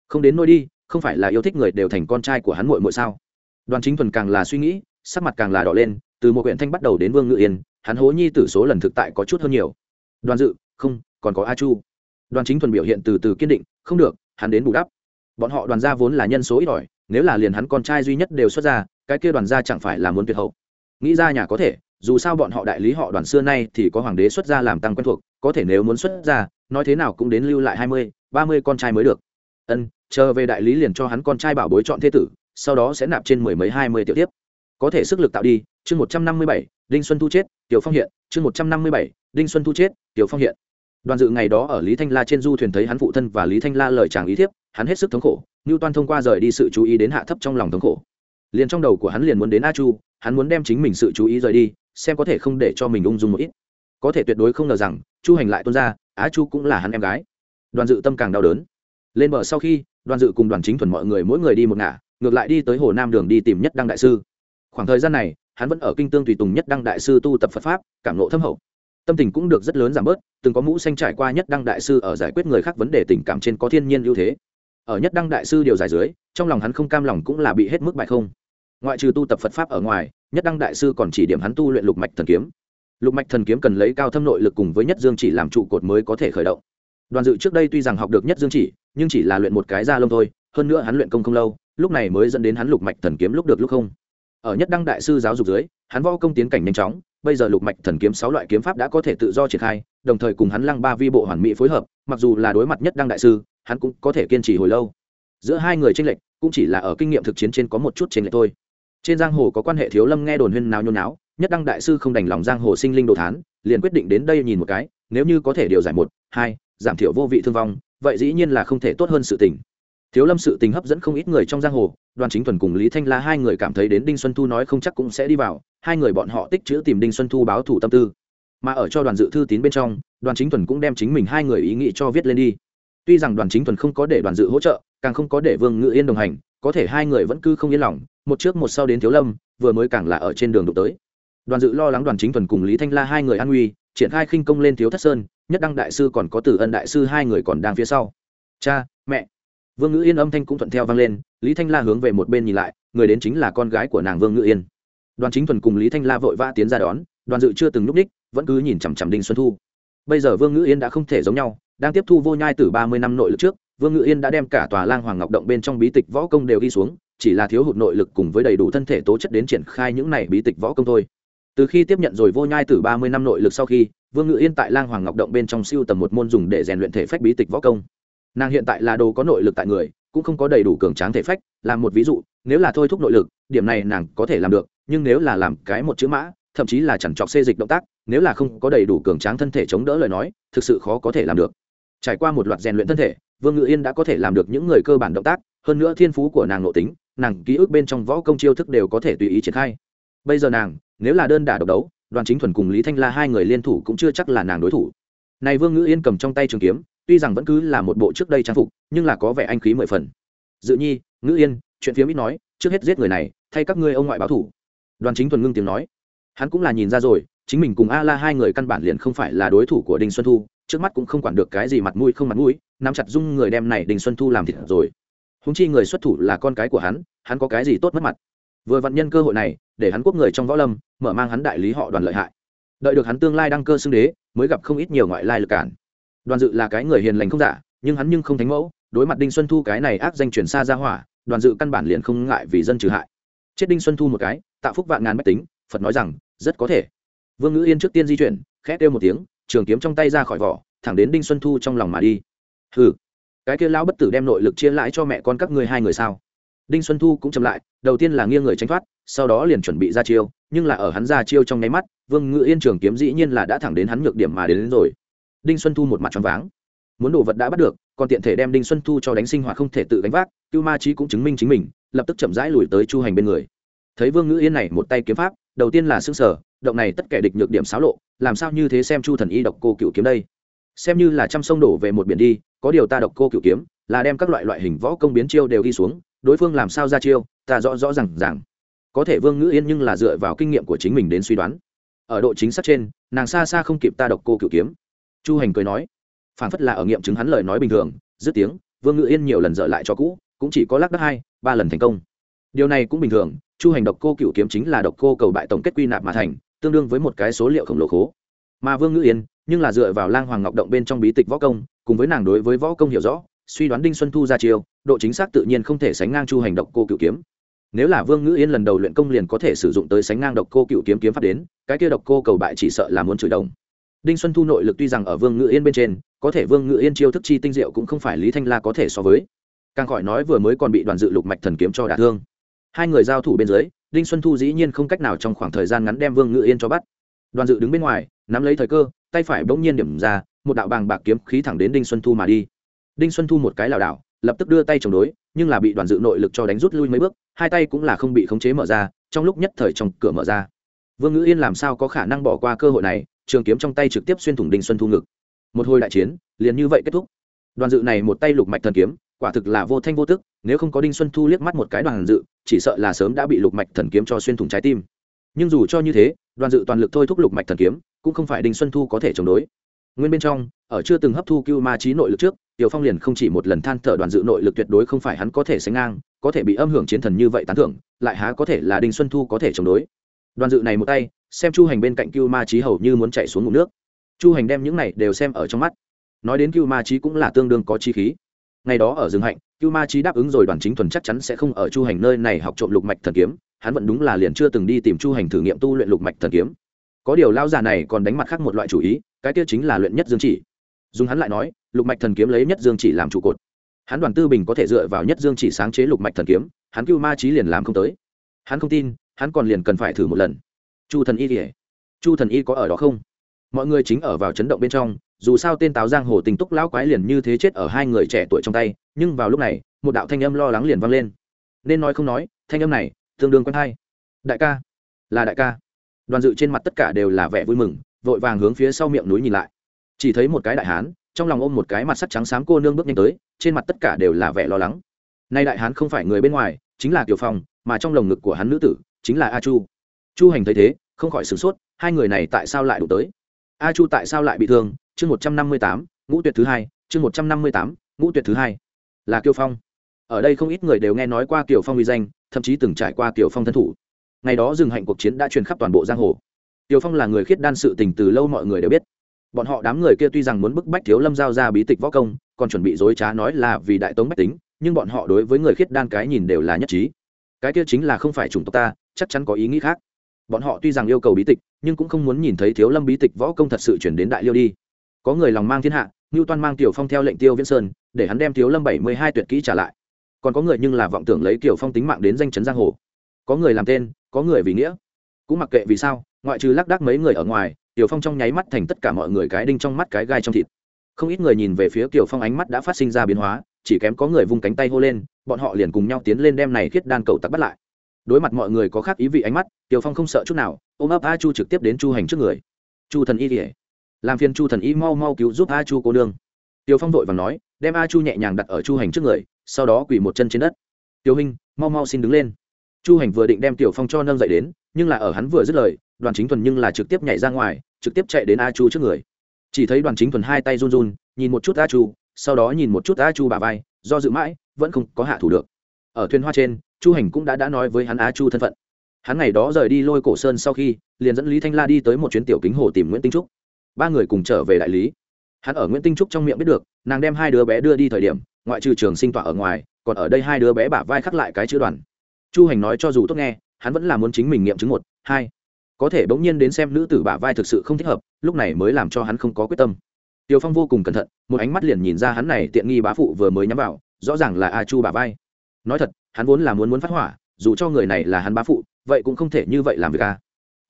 Không đến nôi đi, không phải là yêu thích người đều thành con trai của hắn muội muội sao? Đoàn chính thuần càng là suy nghĩ, sắc mặt càng là đỏ lên, từ một huyện thanh bắt đầu đến vương ngự yên, hắn hố nhi tử số lần thực tại có chút hơn nhiều. Đoàn dự, không, còn có a chu. Đoàn chính thuần biểu hiện từ từ kiên định, không được, hắn đến bù đắp. Bọn họ đoàn gia vốn là nhân số ít ỏi, nếu là liền hắn con trai duy nhất đều xuất ra, cái kia đoàn gia chẳng phải là muốn tuyệt hậu. Nghĩ ra nhà có thể, dù sao bọn họ đại lý họ đoàn xưa nay thì có hoàng đế xuất gia làm tăng quen thuộc, có thể nếu muốn xuất gia nói thế nào cũng đến lưu lại hai mươi, ba mươi con trai mới được ân, chờ về đại lý liền cho hắn con trai bảo bối chọn thế tử, sau đó sẽ nạp trên mười mấy hai mươi tiểu tiếp có thể sức lực tạo đi, chương một trăm năm mươi bảy, đinh xuân thu chết, tiểu phong hiện, chương một trăm năm mươi bảy, đinh xuân thu chết, tiểu phong hiện. Đoàn dự ngày đó ở lý thanh la trên du thuyền thấy hắn phụ thân và lý thanh la lời chàng ý thiếp, hắn hết sức thống khổ, ngưu toan thông qua rời đi sự chú ý đến hạ thấp trong lòng thống khổ. Liền trong đầu của hắn liền muốn đến a chu, hắn muốn đem chính mình sự chú ý rời đi, xem có thể không để cho mình ung dung một ít. Có thể tuyệt đối không ngờ rằng, chu hành lại tuân ra á chu cũng là hắn em gái. Đoàn dự tâm càng đau đớn lên bờ sau khi, đoàn dự cùng đoàn chính thuần mọi người mỗi người đi một ngả, ngược lại đi tới hồ nam đường đi tìm nhất đăng đại sư. Khoảng thời gian này, hắn vẫn ở kinh tương tùy tùng nhất đăng đại sư tu tập phật pháp, cảm lộ thâm hậu. Tâm tình cũng được rất lớn giảm bớt, từng có mũ xanh trải qua nhất đăng đại sư ở giải quyết người khác vấn đề tình cảm trên có thiên nhiên ưu thế. Ở nhất đăng đại sư điều giải dưới, trong lòng hắn không cam lòng cũng là bị hết mức bại không. Ngoại trừ tu tập phật pháp ở ngoài, nhất đăng đại sư còn chỉ điểm hắn tu luyện lục mạch thần kiếm. Lục mạch thần kiếm cần lấy cao thâm nội lực cùng với nhất dương chỉ làm trụ cột mới có thể khởi động đoàn dự trước đây tuy rằng học được nhất dương chỉ, nhưng chỉ là luyện một cái da lông thôi, hơn nữa hắn luyện công không lâu, lúc này mới dẫn đến hắn lục mạch thần kiếm lúc được lúc không. Ở nhất đăng đại sư giáo dục dưới, hắn võ công tiến cảnh nhanh chóng, bây giờ lục mạch thần kiếm sáu loại kiếm pháp đã có thể tự do triển khai, đồng thời cùng hắn lăng ba vi bộ hoàn mỹ phối hợp, mặc dù là đối mặt nhất đăng đại sư, hắn cũng có thể kiên trì hồi lâu. Giữa hai người tranh lệch, cũng chỉ là ở kinh nghiệm thực chiến trên có một chút tranh lệch thôi. Trên giang hồ có quan hệ thiếu lâm nghe đồn huyên nào nhôn náo, nhất đăng đại sư không đành lòng giang hồ sinh linh đồ thán, liền quyết định đến đây nhìn một cái, nếu như có thể điều giải một, hai giảm thiểu vô vị thương vong, vậy dĩ nhiên là không thể tốt hơn sự tình. Thiếu lâm sự tình hấp dẫn không ít người trong giang hồ, đoàn chính thuần cùng lý thanh la hai người cảm thấy đến đinh xuân thu nói không chắc cũng sẽ đi vào, hai người bọn họ tích chữ tìm đinh xuân thu báo thủ tâm tư. Mà ở cho đoàn dự thư tín bên trong, đoàn chính thuần cũng đem chính mình hai người ý nghĩ cho viết lên đi. Tuy rằng đoàn chính thuần không có để đoàn dự hỗ trợ, càng không có để vương ngự yên đồng hành, có thể hai người vẫn cứ không yên lòng, một trước một sau đến thiếu lâm, vừa mới càng là ở trên đường đụng tới. Đoàn dự lo lắng đoàn chính thuần cùng lý thanh la hai người an nguy triển khai khinh công lên thiếu thất sơn, nhất đăng đại sư còn có tử ân đại sư hai người còn đang phía sau. Cha, mẹ. Vương ngữ yên âm thanh cũng thuận theo vang lên, lý thanh la hướng về một bên nhìn lại, người đến chính là con gái của nàng vương ngữ yên. Đoàn chính thuần cùng lý thanh la vội vã tiến ra đón, đoàn dự chưa từng nhúc ních vẫn cứ nhìn chằm chằm đinh xuân thu. Bây giờ vương ngữ yên đã không thể giống nhau, đang tiếp thu vô nhai từ ba mươi năm nội lực trước, vương ngữ yên đã đem cả tòa lang hoàng ngọc động bên trong bí tịch võ công đều ghi xuống, chỉ là thiếu hụt nội lực cùng với đầy đủ thân thể tố chất đến triển khai những này bí tịch võ công thôi từ khi tiếp nhận rồi vô nhai từ ba mươi năm nội lực sau khi, vương Ngự yên tại lang hoàng ngọc động bên trong siêu tầm một môn dùng để rèn luyện thể phách bí tịch võ công. Nàng hiện tại là đồ có nội lực tại người, cũng không có đầy đủ cường tráng thể phách, làm một ví dụ, nếu là thôi thúc nội lực, điểm này nàng có thể làm được, nhưng nếu là làm cái một chữ mã, thậm chí là chẳng chọc xê dịch động tác, nếu là không có đầy đủ cường tráng thân thể chống đỡ lời nói, thực sự khó có thể làm được. Trải qua một loạt rèn luyện thân thể, vương ngự yên đã có thể làm được những người cơ bản động tác, hơn nữa thiên phú của nàng nội tính, nàng ký ức bên trong võ công chiêu thức đều có thể tùy ý triển khai. Bây giờ nàng nếu là đơn đả độc đấu, đoàn chính thuần cùng lý thanh la hai người liên thủ cũng chưa chắc là nàng đối thủ. Này vương ngữ yên cầm trong tay trường kiếm, tuy rằng vẫn cứ là một bộ trước đây trang phục, nhưng là có vẻ anh khí mười phần. Dự nhi, ngữ yên, chuyện phía ít nói, trước hết giết người này, thay các ngươi ông ngoại báo thủ. Đoàn chính thuần ngưng tiếng nói. Hắn cũng là nhìn ra rồi, chính mình cùng a la hai người căn bản liền không phải là đối thủ của đinh xuân thu, trước mắt cũng không quản được cái gì mặt mũi không mặt mũi, nắm chặt dung người đem này đinh xuân thu làm thịt rồi. Húng chi người xuất thủ là con cái của hắn hắn có cái gì tốt mất mặt? Vừa vặn nhân cơ hội này, để hắn quốc người trong võ lâm, mở mang hắn đại lý họ đoàn lợi hại. Đợi được hắn tương lai đăng cơ xưng đế, mới gặp không ít nhiều ngoại lai lực cản. Đoàn dự là cái người hiền lành không giả, nhưng hắn nhưng không thánh mẫu, đối mặt đinh xuân thu cái này ác danh chuyển xa ra hỏa, đoàn dự căn bản liền không ngại vì dân trừ hại. Chết đinh xuân thu một cái, tạo phúc vạn ngàn bách tính, phật nói rằng, rất có thể. Vương ngữ yên trước tiên di chuyển, khẽ kêu một tiếng, trường kiếm trong tay ra khỏi vỏ, thẳng đến đinh xuân thu trong lòng mà đi. Hừ, cái kia lão bất tử đem nội lực chia lãi cho mẹ con các ngươi hai người sao? Đinh xuân thu cũng chậm lại đầu tiên là nghiêng người tránh thoát sau đó liền chuẩn bị ra chiêu nhưng là ở hắn ra chiêu trong nháy mắt vương ngự yên trường kiếm dĩ nhiên là đã thẳng đến hắn nhược điểm mà đến, đến rồi. Đinh xuân thu một mặt choáng váng. Muốn đồ vật đã bắt được còn tiện thể đem đinh xuân thu cho đánh sinh hoạt không thể tự đánh vác cưu ma trí cũng chứng minh chính mình lập tức chậm rãi lùi tới chu hành bên người. Thấy vương ngữ yên này một tay kiếm pháp đầu tiên là xương sở động này tất kẻ địch nhược điểm xáo lộ làm sao như thế xem chu thần y độc cô cựu kiếm đây? Xem như là trăm sông đổ về một biển đi có điều ta độc cô cựu kiếm là đem các loại loại hình võ công biến chiêu đều đi xuống đối phương làm sao ra chiêu, ta rõ rõ rằng rằng có thể vương ngữ yên nhưng là dựa vào kinh nghiệm của chính mình đến suy đoán. Ở độ chính xác trên, nàng xa xa không kịp ta độc cô cựu kiếm. Chu hành cười nói phản phất là ở nghiệm chứng hắn lời nói bình thường, dứt tiếng, vương ngữ yên nhiều lần dở lại cho cũ, cũng chỉ có lắc đắc hai, ba lần thành công. Điều này cũng bình thường, chu hành độc cô cựu kiếm chính là độc cô cầu bại tổng kết quy nạp mà thành, tương đương với một cái số liệu khổng lồ khố. Mà vương ngữ yên, nhưng là dựa vào lang hoàng ngọc động bên trong bí tịch võ công, cùng với nàng đối với võ công hiểu rõ suy đoán đinh xuân thu ra chiêu, độ chính xác tự nhiên không thể sánh ngang chu hành độc cô cựu kiếm. Nếu là vương ngữ yên lần đầu luyện công liền có thể sử dụng tới sánh ngang độc cô cựu kiếm kiếm pháp đến, cái kia độc cô cầu bại chỉ sợ là muốn chửi đồng. Đinh xuân thu nội lực tuy rằng ở vương ngữ yên bên trên, có thể vương ngữ yên chiêu thức chi tinh diệu cũng không phải lý thanh la có thể so với. Càng khỏi nói vừa mới còn bị đoàn dự lục mạch thần kiếm cho đả thương. Hai người giao thủ bên dưới, đinh xuân thu dĩ nhiên không cách nào trong khoảng thời gian ngắn đem vương ngữ yên cho bắt. Đoàn dự đứng bên ngoài, nắm lấy thời cơ, tay phải bỗng nhiên điểm ra, một đạo bàng bạc kiếm khí thẳng đến đinh xuân thu mà đi đinh xuân thu một cái lảo đảo, lập tức đưa tay chống đối, nhưng là bị đoàn dự nội lực cho đánh rút lui mấy bước, hai tay cũng là không bị khống chế mở ra, trong lúc nhất thời trong cửa mở ra. Vương ngữ yên làm sao có khả năng bỏ qua cơ hội này, trường kiếm trong tay trực tiếp xuyên thủng đinh xuân thu ngực. Một hồi đại chiến, liền như vậy kết thúc. Đoàn dự này một tay lục mạch thần kiếm, quả thực là vô thanh vô tức, nếu không có đinh xuân thu liếc mắt một cái đoàn dự, chỉ sợ là sớm đã bị lục mạch thần kiếm cho xuyên thủng trái tim. Nhưng dù cho như thế, đoàn dự toàn lực thôi thúc lục mạch thần kiếm, cũng không phải đinh xuân thu có thể chống đối. Nguyên bên trong, ở chưa từng hấp thu cưu ma trí nội lực trước tiểu phong liền không chỉ một lần than thở đoàn dự nội lực tuyệt đối không phải hắn có thể sánh ngang, có thể bị âm hưởng chiến thần như vậy tán thưởng, lại há có thể là đinh xuân thu có thể chống đối. Đoàn dự này một tay, xem chu hành bên cạnh cưu ma trí hầu như muốn chạy xuống ngụm nước. Chu hành đem những này đều xem ở trong mắt. Nói đến cưu ma trí cũng là tương đương có chi khí. Ngày đó ở rừng hạnh, cưu ma trí đáp ứng rồi đoàn chính thuần chắc chắn sẽ không ở chu hành nơi này học trộm lục mạch thần kiếm, hắn vẫn đúng là liền chưa từng đi tìm chu hành thử nghiệm tu luyện lục mạch thần kiếm. Có điều lao già này còn đánh mặt khác một loại chủ ý, cái kia chính là luyện nhất dương chỉ dùng hắn lại nói, lục mạch thần kiếm lấy nhất dương chỉ làm trụ cột. Hắn đoàn tư bình có thể dựa vào nhất dương chỉ sáng chế lục mạch thần kiếm, hắn cưu ma trí liền làm không tới. Hắn không tin, hắn còn liền cần phải thử một lần. Chu thần y kể chu thần y có ở đó không? Mọi người chính ở vào chấn động bên trong, dù sao tên táo giang hồ tình túc lão quái liền như thế chết ở hai người trẻ tuổi trong tay, nhưng vào lúc này, một đạo thanh âm lo lắng liền vang lên. Nên nói không nói, thanh âm này, tương đương quen hay. Đại ca. Là đại ca. Đoàn dự trên mặt tất cả đều là vẻ vui mừng, vội vàng hướng phía sau miệng núi nhìn lại chỉ thấy một cái đại hán, trong lòng ôm một cái mặt sắt trắng xám cô nương bước nhanh tới, trên mặt tất cả đều là vẻ lo lắng. Nay đại hán không phải người bên ngoài, chính là kiều phong, mà trong lồng ngực của hắn nữ tử, chính là a chu. Chu hành thấy thế, không khỏi sửng sốt, hai người này tại sao lại đụng tới? A chu tại sao lại bị thương? Chương một trăm năm mươi tám, ngũ tuyệt thứ hai, chương một trăm năm mươi tám, ngũ tuyệt thứ hai. Là kiều phong. Ở đây không ít người đều nghe nói qua kiều phong uy danh, thậm chí từng trải qua kiều phong thân thủ. Ngày đó dừng hạnh cuộc chiến đã truyền khắp toàn bộ giang hồ. Kiều phong là người khiết đan sự tình từ lâu mọi người đều biết bọn họ đám người kia tuy rằng muốn bức bách thiếu lâm giao ra bí tịch võ công, còn chuẩn bị dối trá nói là vì đại tống bách tính, nhưng bọn họ đối với người khiết đan cái nhìn đều là nhất trí. Cái kia chính là không phải chủng tộc ta, chắc chắn có ý nghĩ khác. Bọn họ tuy rằng yêu cầu bí tịch, nhưng cũng không muốn nhìn thấy thiếu lâm bí tịch võ công thật sự chuyển đến đại liêu đi. Có người lòng mang thiên hạ ngưu toan mang tiểu phong theo lệnh tiêu viễn sơn, để hắn đem thiếu lâm bảy mươi hai tuyệt kỹ trả lại. Còn có người nhưng là vọng tưởng lấy tiểu phong tính mạng đến danh chấn giang hồ. Có người làm tên, có người vì nghĩa. Cũng mặc kệ vì sao ngoại trừ lác đác mấy người ở ngoài, tiểu phong trong nháy mắt thành tất cả mọi người cái đinh trong mắt cái gai trong thịt. Không ít người nhìn về phía tiểu phong ánh mắt đã phát sinh ra biến hóa, chỉ kém có người vung cánh tay hô lên, bọn họ liền cùng nhau tiến lên đem này khiết đan cầu tặc bắt lại. Đối mặt mọi người có khác ý vị ánh mắt, tiểu phong không sợ chút nào, ôm ấp a chu trực tiếp đến chu hành trước người. Chu thần y kể làm phiền chu thần y mau mau cứu giúp a chu cô nương. Tiểu phong vội và nói, đem a chu nhẹ nhàng đặt ở chu hành trước người, sau đó quỳ một chân trên đất. Tiểu hình mau mau xin đứng lên. Chu hành vừa định đem tiểu phong cho nâng dậy đến, nhưng là ở hắn vừa dứt lời đoàn chính thuần nhưng là trực tiếp nhảy ra ngoài, trực tiếp chạy đến a chu trước người. Chỉ thấy đoàn chính thuần hai tay run run, nhìn một chút a chu, sau đó nhìn một chút a chu bà vai, do dự mãi, vẫn không có hạ thủ được. Ở thuyền hoa trên, chu hành cũng đã đã nói với hắn a chu thân phận. Hắn ngày đó rời đi lôi cổ sơn sau khi, liền dẫn lý thanh la đi tới một chuyến tiểu kính hồ tìm nguyễn tinh trúc. Ba người cùng trở về đại lý. Hắn ở nguyễn tinh trúc trong miệng biết được, nàng đem hai đứa bé đưa đi thời điểm, ngoại trừ trường sinh tỏa ở ngoài, còn ở đây hai đứa bé bả vai khắc lại cái chữ đoàn. Chu hành nói cho dù tốt nghe, hắn vẫn là muốn chính mình nghiệm chứng một, hai có thể bỗng nhiên đến xem nữ tử bả vai thực sự không thích hợp, lúc này mới làm cho hắn không có quyết tâm. Tiêu phong vô cùng cẩn thận, một ánh mắt liền nhìn ra hắn này tiện nghi bá phụ vừa mới nhắm vào, rõ ràng là a chu bả vai. Nói thật, hắn vốn là muốn muốn phát hỏa, dù cho người này là hắn bá phụ, vậy cũng không thể như vậy làm việc a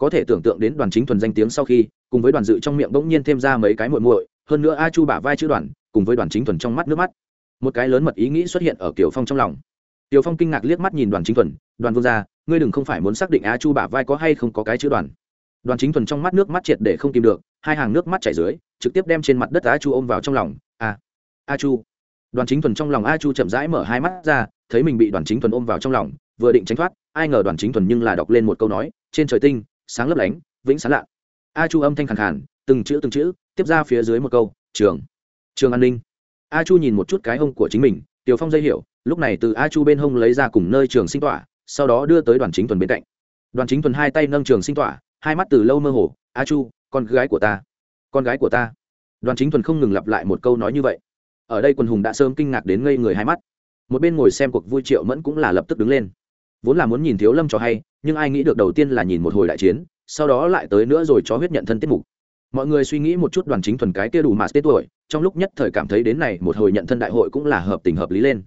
có thể tưởng tượng đến đoàn chính thuần danh tiếng sau khi, cùng với đoàn dự trong miệng bỗng nhiên thêm ra mấy cái muội muội, hơn nữa a chu bả vai chữ đoàn, cùng với đoàn chính thuần trong mắt nước mắt. Một cái lớn mật ý nghĩ xuất hiện ở kiều phong trong lòng kiều phong kinh ngạc liếc mắt nhìn đoàn chính thuần, đoàn vương gia, ngươi đừng không phải muốn xác định a chu bả vai có hay không có cái chữ đoàn. Đoàn chính thuần trong mắt nước mắt triệt để không tìm được, hai hàng nước mắt chảy dưới, trực tiếp đem trên mặt đất a chu ôm vào trong lòng. À, a a chu. Đoàn chính thuần trong lòng a chu chậm rãi mở hai mắt ra, thấy mình bị đoàn chính thuần ôm vào trong lòng, vừa định tránh thoát, ai ngờ đoàn chính thuần nhưng là đọc lên một câu nói, trên trời tinh, sáng lấp lánh, vĩnh sáng lạ a chu âm thanh khàn khàn, từng chữ từng chữ, tiếp ra phía dưới một câu, trường trường an ninh. A chu nhìn một chút cái hông của chính mình, tiểu phong dây hiểu lúc này từ a chu bên hông lấy ra cùng nơi trường sinh tỏa sau đó đưa tới đoàn chính thuần bên cạnh. Đoàn chính thuần hai tay nâng trường sinh tỏa hai mắt từ lâu mơ hồ, a chu, con gái của ta, con gái của ta. Đoàn chính thuần không ngừng lặp lại một câu nói như vậy. Ở đây quần hùng đã sớm kinh ngạc đến ngây người hai mắt. Một bên ngồi xem cuộc vui triệu mẫn cũng là lập tức đứng lên. Vốn là muốn nhìn thiếu lâm cho hay, nhưng ai nghĩ được đầu tiên là nhìn một hồi đại chiến, sau đó lại tới nữa rồi cho huyết nhận thân tiết mục. Mọi người suy nghĩ một chút đoàn chính thuần cái kia đủ mà tết tuổi, trong lúc nhất thời cảm thấy đến này một hồi nhận thân đại hội cũng là hợp tình hợp lý lên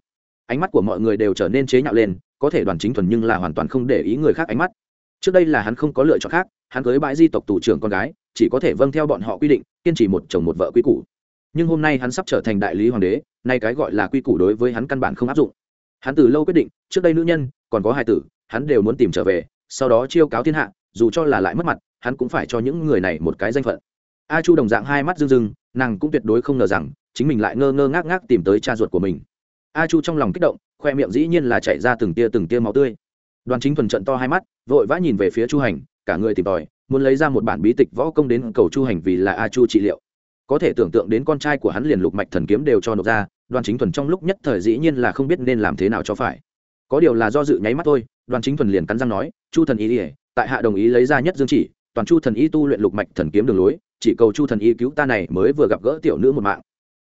ánh mắt của mọi người đều trở nên chế nhạo lên, có thể đoàn chính thuần nhưng là hoàn toàn không để ý người khác ánh mắt. Trước đây là hắn không có lựa chọn khác, hắn cưới bãi di tộc tù trưởng con gái, chỉ có thể vâng theo bọn họ quy định, kiên trì một chồng một vợ quy củ. Nhưng hôm nay hắn sắp trở thành đại lý hoàng đế, nay cái gọi là quy củ đối với hắn căn bản không áp dụng. Hắn từ lâu quyết định, trước đây nữ nhân, còn có hai tử, hắn đều muốn tìm trở về, sau đó chiêu cáo thiên hạ, dù cho là lại mất mặt, hắn cũng phải cho những người này một cái danh phận. A chu đồng dạng hai mắt rưng rưng, nàng cũng tuyệt đối không ngờ rằng, chính mình lại ngơ ngơ ngác ngác tìm tới cha ruột của mình a chu trong lòng kích động, khoe miệng dĩ nhiên là chạy ra từng tia từng tia máu tươi. Đoàn chính thuần trận to hai mắt, vội vã nhìn về phía chu hành, cả người tìm tòi, muốn lấy ra một bản bí tịch võ công đến cầu chu hành vì là a chu trị liệu. Có thể tưởng tượng đến con trai của hắn liền lục mạch thần kiếm đều cho nộp ra, đoàn chính thuần trong lúc nhất thời dĩ nhiên là không biết nên làm thế nào cho phải. Có điều là do dự nháy mắt thôi, đoàn chính thuần liền cắn răng nói, chu thần ý ỉa tại hạ đồng ý lấy ra nhất dương chỉ, toàn chu thần y tu luyện lục mạch thần kiếm đường lối, chỉ cầu chu thần y cứu ta này mới vừa gặp gỡ tiểu nữ một mạng.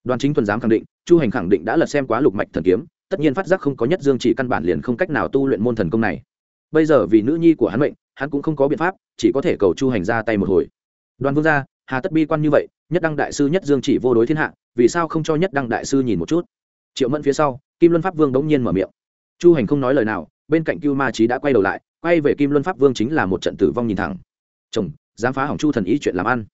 Đoàn chính thuần dám khẳng định chu hành khẳng định đã lật xem quá lục mạch thần kiếm, tất nhiên phát giác không có nhất dương chỉ căn bản liền không cách nào tu luyện môn thần công này. Bây giờ vì nữ nhi của hắn mệnh, hắn cũng không có biện pháp, chỉ có thể cầu chu hành ra tay một hồi. Đoàn vương gia, hà tất bi quan như vậy, nhất đăng đại sư nhất dương chỉ vô đối thiên hạ, vì sao không cho nhất đăng đại sư nhìn một chút? Triệu mẫn phía sau, kim luân pháp vương đống nhiên mở miệng. Chu hành không nói lời nào, bên cạnh cưu ma trí đã quay đầu lại, quay về kim luân pháp vương chính là một trận tử vong nhìn thẳng. Chồng, dám phá hỏng chu thần ý chuyện làm ăn.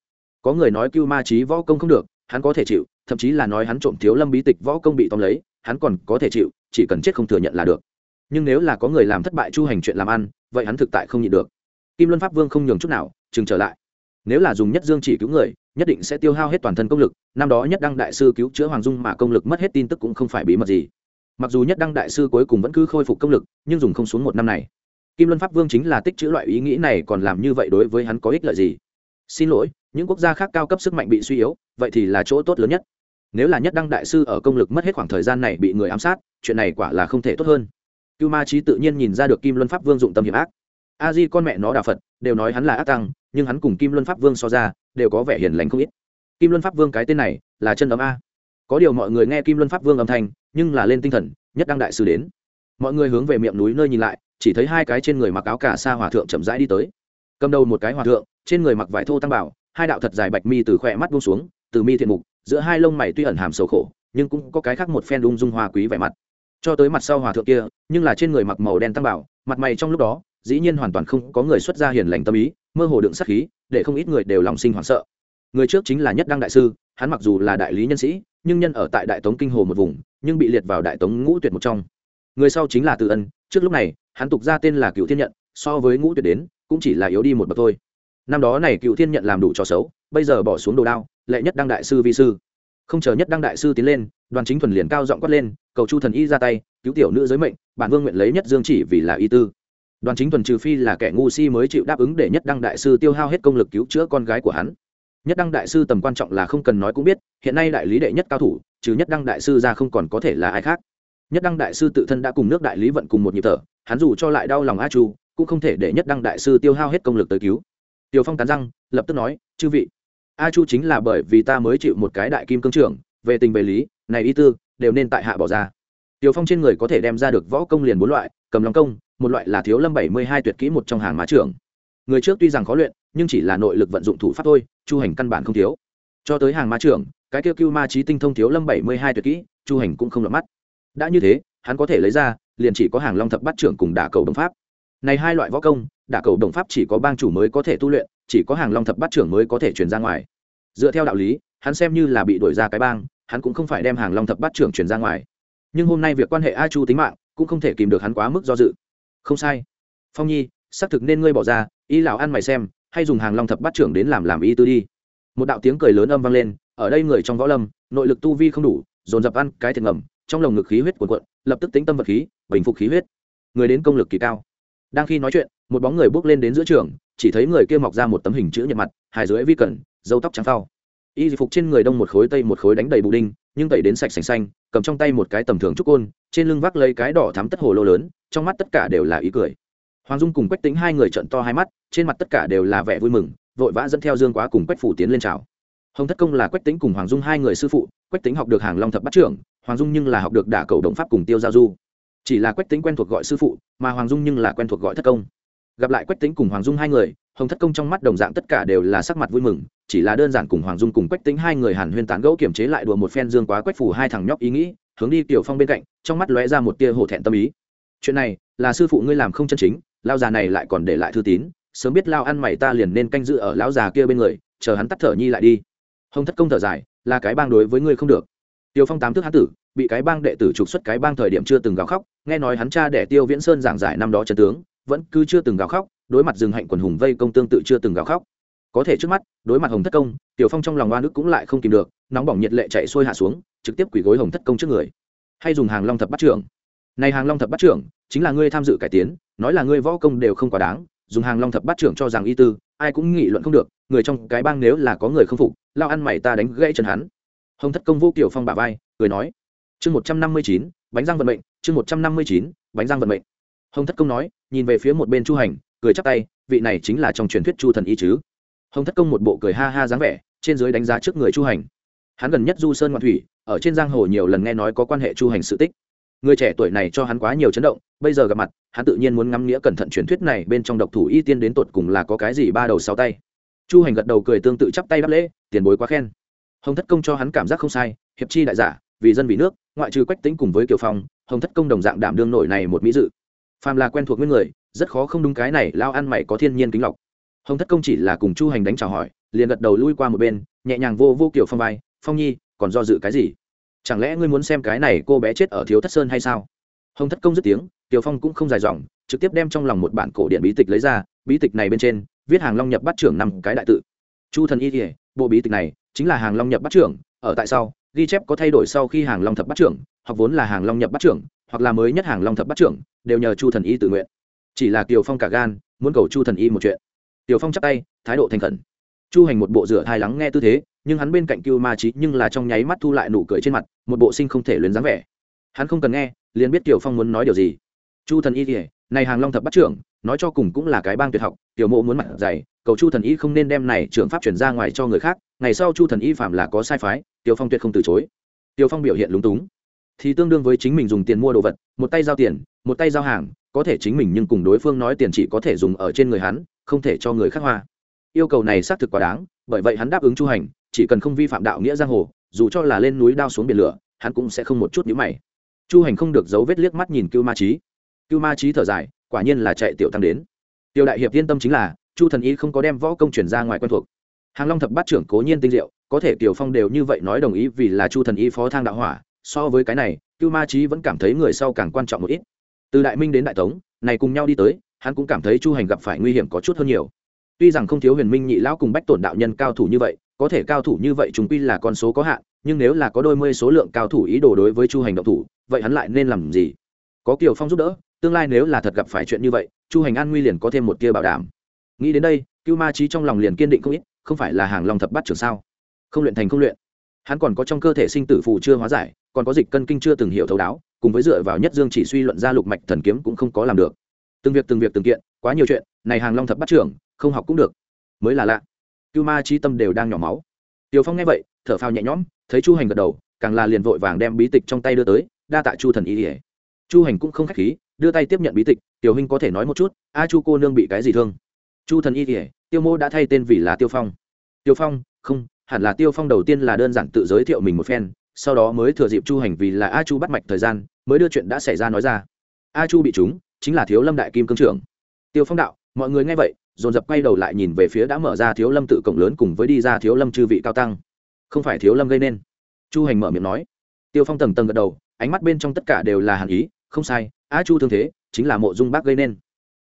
Có người nói cưu ma trí võ công không được hắn có thể chịu, thậm chí là nói hắn trộm thiếu lâm bí tịch võ công bị tóm lấy, hắn còn có thể chịu, chỉ cần chết không thừa nhận là được. Nhưng nếu là có người làm thất bại chu hành chuyện làm ăn, vậy hắn thực tại không nhịn được. Kim luân pháp vương không nhường chút nào, chừng trở lại. Nếu là dùng nhất dương chỉ cứu người, nhất định sẽ tiêu hao hết toàn thân công lực, năm đó nhất đăng đại sư cứu chữa hoàng dung mà công lực mất hết tin tức cũng không phải bí mật gì. Mặc dù nhất đăng đại sư cuối cùng vẫn cứ khôi phục công lực, nhưng dùng không xuống một năm này. Kim luân pháp vương chính là tích chữ loại ý nghĩ này còn làm như vậy đối với hắn có ích lợi gì? Xin lỗi những quốc gia khác cao cấp sức mạnh bị suy yếu, vậy thì là chỗ tốt lớn nhất. Nếu là nhất đăng đại sư ở công lực mất hết khoảng thời gian này bị người ám sát, chuyện này quả là không thể tốt hơn. Cưu ma trí tự nhiên nhìn ra được kim luân pháp vương dụng tâm hiểm ác. A di con mẹ nó đà phật, đều nói hắn là ác tăng, nhưng hắn cùng kim luân pháp vương so ra, đều có vẻ hiền lành không ít. Kim luân pháp vương cái tên này là chân ấm a. Có điều mọi người nghe kim luân pháp vương âm thanh, nhưng là lên tinh thần, nhất đăng đại sư đến. Mọi người hướng về miệng núi nơi nhìn lại, chỉ thấy hai cái trên người mặc áo cả sa hòa thượng chậm rãi đi tới. Cầm đầu một cái hòa thượng, trên người mặc vải thô tăng bảo hai đạo thật dài bạch mi từ khỏe mắt buông xuống, từ mi thiện mục, giữa hai lông mày tuy ẩn hàm sầu khổ, nhưng cũng có cái khác một phen đung dung hoa quý vẻ mặt. Cho tới mặt sau hòa thượng kia, nhưng là trên người mặc màu đen tăng bảo, mặt mày trong lúc đó, dĩ nhiên hoàn toàn không có người xuất ra hiền lành tâm ý, mơ hồ đựng sắc khí, để không ít người đều lòng sinh hoảng sợ. Người trước chính là nhất đăng đại sư, hắn mặc dù là đại lý nhân sĩ, nhưng nhân ở tại đại tống kinh hồ một vùng, nhưng bị liệt vào đại tống ngũ tuyệt một trong. Người sau chính là tự ân, trước lúc này, hắn tục ra tên là cựu thiên nhận, so với ngũ tuyệt đến, cũng chỉ là yếu đi một bậc thôi năm đó này cựu thiên nhận làm đủ trò xấu, bây giờ bỏ xuống đồ đao, lệ nhất đăng đại sư vi sư. Không chờ nhất đăng đại sư tiến lên, đoàn chính thuần liền cao giọng quát lên, cầu chu thần y ra tay, cứu tiểu nữ giới mệnh, bản vương nguyện lấy nhất dương chỉ vì là y tư. Đoàn chính thuần trừ phi là kẻ ngu si mới chịu đáp ứng để nhất đăng đại sư tiêu hao hết công lực cứu chữa con gái của hắn. Nhất đăng đại sư tầm quan trọng là không cần nói cũng biết, hiện nay đại lý đệ nhất cao thủ, trừ nhất đăng đại sư ra không còn có thể là ai khác. Nhất đăng đại sư tự thân đã cùng nước đại lý vận cùng một nhịp thở, hắn dù cho lại đau lòng a chu, cũng không thể để nhất đăng đại sư tiêu hao hết công lực tới cứu tiều phong cắn răng, lập tức nói, chư vị, a chu chính là bởi vì ta mới chịu một cái đại kim cương trưởng, về tình về lý, này y tư, đều nên tại hạ bỏ ra. Tiều phong trên người có thể đem ra được võ công liền bốn loại, cầm lòng công, một loại là thiếu lâm bảy mươi hai tuyệt kỹ một trong hàng má trưởng. Người trước tuy rằng khó luyện, nhưng chỉ là nội lực vận dụng thủ pháp thôi, chu hành căn bản không thiếu. Cho tới hàng má trưởng, cái kêu cưu ma trí tinh thông thiếu lâm bảy mươi hai tuyệt kỹ, chu hành cũng không lọt mắt. Đã như thế, hắn có thể lấy ra, liền chỉ có hàng long thập bát trưởng cùng đả cầu đồng pháp này hai loại võ công, đả cầu đồng pháp chỉ có bang chủ mới có thể tu luyện, chỉ có hàng long thập bát trưởng mới có thể truyền ra ngoài. Dựa theo đạo lý, hắn xem như là bị đuổi ra cái bang, hắn cũng không phải đem hàng long thập bát trưởng truyền ra ngoài. Nhưng hôm nay việc quan hệ a chu tính mạng, cũng không thể kìm được hắn quá mức do dự. Không sai. Phong nhi, xác thực nên ngươi bỏ ra, y lão ăn mày xem, hay dùng hàng long thập bát trưởng đến làm làm y tư đi. Một đạo tiếng cười lớn âm vang lên, ở đây người trong võ lâm, nội lực tu vi không đủ, dồn dập ăn cái thiệt ngầm, trong lồng ngực khí huyết cuồn cuộn, lập tức tính tâm vật khí, bình phục khí huyết. Người đến công lực kỳ cao đang khi nói chuyện, một bóng người bước lên đến giữa trường, chỉ thấy người kia mọc ra một tấm hình chữ nhật mặt, hài dưới vi cẩn dâu tóc trắng phao. Y phục trên người đông một khối tây một khối đánh đầy bù đinh, nhưng tẩy đến sạch sành xanh, cầm trong tay một cái tầm thường trúc côn, trên lưng vác lấy cái đỏ thắm tất hồ lô lớn, trong mắt tất cả đều là ý cười. Hoàng dung cùng quách tính hai người trận to hai mắt, trên mặt tất cả đều là vẻ vui mừng, vội vã dẫn theo dương quá cùng quách phủ tiến lên chào. Hồng thất công là quách tính cùng hoàng dung hai người sư phụ, quách tính học được hàng long thập bắt trưởng, hoàng dung nhưng là học được đả cầu động pháp cùng tiêu giao du chỉ là quách tính quen thuộc gọi sư phụ, mà hoàng dung nhưng là quen thuộc gọi thất công. Gặp lại quách tính cùng hoàng dung hai người, hồng thất công trong mắt đồng dạng tất cả đều là sắc mặt vui mừng, chỉ là đơn giản cùng hoàng dung cùng quách tính hai người hàn huyên tán gẫu kiểm chế lại đùa một phen dương quá quách phủ hai thằng nhóc ý nghĩ, hướng đi tiểu phong bên cạnh, trong mắt lóe ra một tia hổ thẹn tâm ý. Chuyện này, là sư phụ ngươi làm không chân chính lao già này lại còn để lại thư tín, sớm biết lao ăn mày ta liền nên canh giữ ở lão già kia bên người, chờ hắn tắt thở nhi lại đi. Hồng thất công thở dài, là cái bang đối với ngươi không được tiêu phong tám thước hán tử, bị cái bang đệ tử trục xuất cái bang thời điểm chưa từng gào khóc, nghe nói hắn cha đẻ tiêu viễn sơn giảng giải năm đó trần tướng, vẫn cứ chưa từng gào khóc, đối mặt rừng hạnh quần hùng vây công tương tự chưa từng gào khóc. Có thể trước mắt, đối mặt hồng thất công tiểu phong trong lòng oan ức cũng lại không kìm được, nóng bỏng nhiệt lệ chạy xuôi hạ xuống, trực tiếp quỳ gối hồng thất công trước người. Hay dùng hàng long thập bắt trưởng. Này hàng long thập bắt trưởng, chính là ngươi tham dự cải tiến, nói là ngươi võ công đều không quá đáng, dùng hàng long thập bắt trưởng cho rằng y tư, ai cũng nghị luận không được, người trong cái bang nếu là có người không phục, lao ăn mày ta đánh gãy chân hắn hồng thất công vô kiểu phong bà vai, cười nói, chương một trăm năm mươi chín, bánh răng vận mệnh, chương một trăm năm mươi chín, bánh răng vận mệnh. Hồng thất công nói, nhìn về phía một bên chu hành, cười chắp tay, vị này chính là trong truyền thuyết chu thần y chứ? Hồng thất công một bộ cười ha ha dáng vẻ, trên dưới đánh giá trước người chu hành. Hắn gần nhất du sơn ngoạn thủy, ở trên giang hồ nhiều lần nghe nói có quan hệ chu hành sự tích. Người trẻ tuổi này cho hắn quá nhiều chấn động, bây giờ gặp mặt, hắn tự nhiên muốn ngắm nghĩa cẩn thận truyền thuyết này bên trong độc thủ y tiên đến tột cùng là có cái gì ba đầu sáu tay. Chu hành gật đầu cười tương tự chắp tay đáp lễ, tiền bối quá khen hồng thất công cho hắn cảm giác không sai, hiệp chi đại giả, vì dân vì nước, ngoại trừ quách tính cùng với kiều phong, hồng thất công đồng dạng đảm đương nổi này một mỹ dự. Phàm là quen thuộc với người, rất khó không đúng cái này lao ăn mày có thiên nhiên kính lọc. Hồng thất công chỉ là cùng chu hành đánh chào hỏi, liền gật đầu lui qua một bên, nhẹ nhàng vô vô kiểu phong vai, phong nhi, còn do dự cái gì? Chẳng lẽ ngươi muốn xem cái này cô bé chết ở thiếu thất sơn hay sao? Hồng thất công dứt tiếng tiểu phong cũng không dài dòng, trực tiếp đem trong lòng một bản cổ điện bí tịch lấy ra, bí tịch này bên trên, viết hàng long nhập bắt trưởng năm cái đại tự. Chu thần y kỉa bộ bí tịch này chính là hàng long nhập bắt trưởng, ở tại sau, ghi chép có thay đổi sau khi hàng long thập bắt trưởng, hoặc vốn là hàng long nhập bắt trưởng, hoặc là mới nhất hàng long thập bắt trưởng, đều nhờ chu thần y tự nguyện. Chỉ là kiều phong cả gan, muốn cầu chu thần y một chuyện. Tiểu phong chắp tay, thái độ thành khẩn. Chu hành một bộ rửa thai lắng nghe tư thế, nhưng hắn bên cạnh cưu ma trí nhưng là trong nháy mắt thu lại nụ cười trên mặt, một bộ sinh không thể luyến dáng vẻ. Hắn không cần nghe, liền biết tiểu phong muốn nói điều gì. Chu thần y kể này hàng long thập bắt trưởng, nói cho cùng cũng là cái bang tuyệt học, tiểu mộ muốn mặt dày, cầu chu thần y không nên đem này trưởng pháp chuyển ra ngoài cho người khác, ngày sau chu thần y phạm là có sai phái, tiểu phong tuyệt không từ chối. Tiểu phong biểu hiện lúng túng. Thì tương đương với chính mình dùng tiền mua đồ vật, một tay giao tiền, một tay giao hàng, có thể chính mình nhưng cùng đối phương nói tiền chỉ có thể dùng ở trên người hắn, không thể cho người khác hoa. Yêu cầu này xác thực quá đáng, bởi vậy hắn đáp ứng chu hành, chỉ cần không vi phạm đạo nghĩa giang hồ, dù cho là lên núi đao xuống biển lửa, hắn cũng sẽ không một chút nhữ mày. Chu hành không được giấu vết liếc mắt nhìn cưu ma trí cưu ma trí thở dài, quả nhiên là chạy tiểu tăng đến. Tiểu đại hiệp yên tâm chính là, chu thần y không có đem võ công chuyển ra ngoài quen thuộc. Hàng long thập bát trưởng cố nhiên tinh diệu, có thể tiểu phong đều như vậy nói đồng ý vì là chu thần y phó thang đạo hỏa, so với cái này, cưu ma trí vẫn cảm thấy người sau càng quan trọng một ít. Từ đại minh đến đại tống, này cùng nhau đi tới, hắn cũng cảm thấy chu hành gặp phải nguy hiểm có chút hơn nhiều. Tuy rằng không thiếu huyền minh nhị lão cùng bách tổn đạo nhân cao thủ như vậy, có thể cao thủ như vậy chúng quy là con số có hạn, nhưng nếu là có đôi mươi số lượng cao thủ ý đồ đối với chu hành động thủ, vậy hắn lại nên làm gì? Có kiều phong giúp đỡ tương lai nếu là thật gặp phải chuyện như vậy, chu hành an nguy liền có thêm một tia bảo đảm. Nghĩ đến đây, cưu ma trí trong lòng liền kiên định không ít, không phải là hàng lòng thập bắt trường sao? Không luyện thành không luyện. Hắn còn có trong cơ thể sinh tử phù chưa hóa giải, còn có dịch cân kinh chưa từng hiểu thấu đáo, cùng với dựa vào nhất dương chỉ suy luận ra lục mạch thần kiếm cũng không có làm được. Từng việc từng việc từng kiện, quá nhiều chuyện, này hàng long thập bắt trưởng, không học cũng được. Mới là lạ. Cưu ma trí tâm đều đang nhỏ máu. Tiều phong nghe vậy, thở phào nhẹ nhõm, thấy chu hành gật đầu, càng là liền vội vàng đem bí tịch trong tay đưa tới, đa tạ chu thần y ỉa chu hành cũng không k h á c h khí đưa tay tiếp nhận bí tịch, tiểu huynh có thể nói một chút, a chu cô nương bị cái gì thương? Chu thần y ỉa tiêu mô đã thay tên vì là tiêu phong. Tiêu phong, không, hẳn là tiêu phong đầu tiên là đơn giản tự giới thiệu mình một phen, sau đó mới thừa dịp chu hành vì là a chu bắt mạch thời gian, mới đưa chuyện đã xảy ra nói ra. A chu bị chúng chính là thiếu lâm đại kim cương trưởng. Tiêu phong đạo, mọi người nghe vậy, dồn dập quay đầu lại nhìn về phía đã mở ra thiếu lâm tự cổng lớn cùng với đi ra thiếu lâm chư vị cao tăng. Không phải thiếu lâm gây nên. Chu hành mở miệng nói. Tiêu phong tầng tầng gật đầu, ánh mắt bên trong tất cả đều là hàn ý không sai a chu thương thế chính là mộ dung bác gây nên.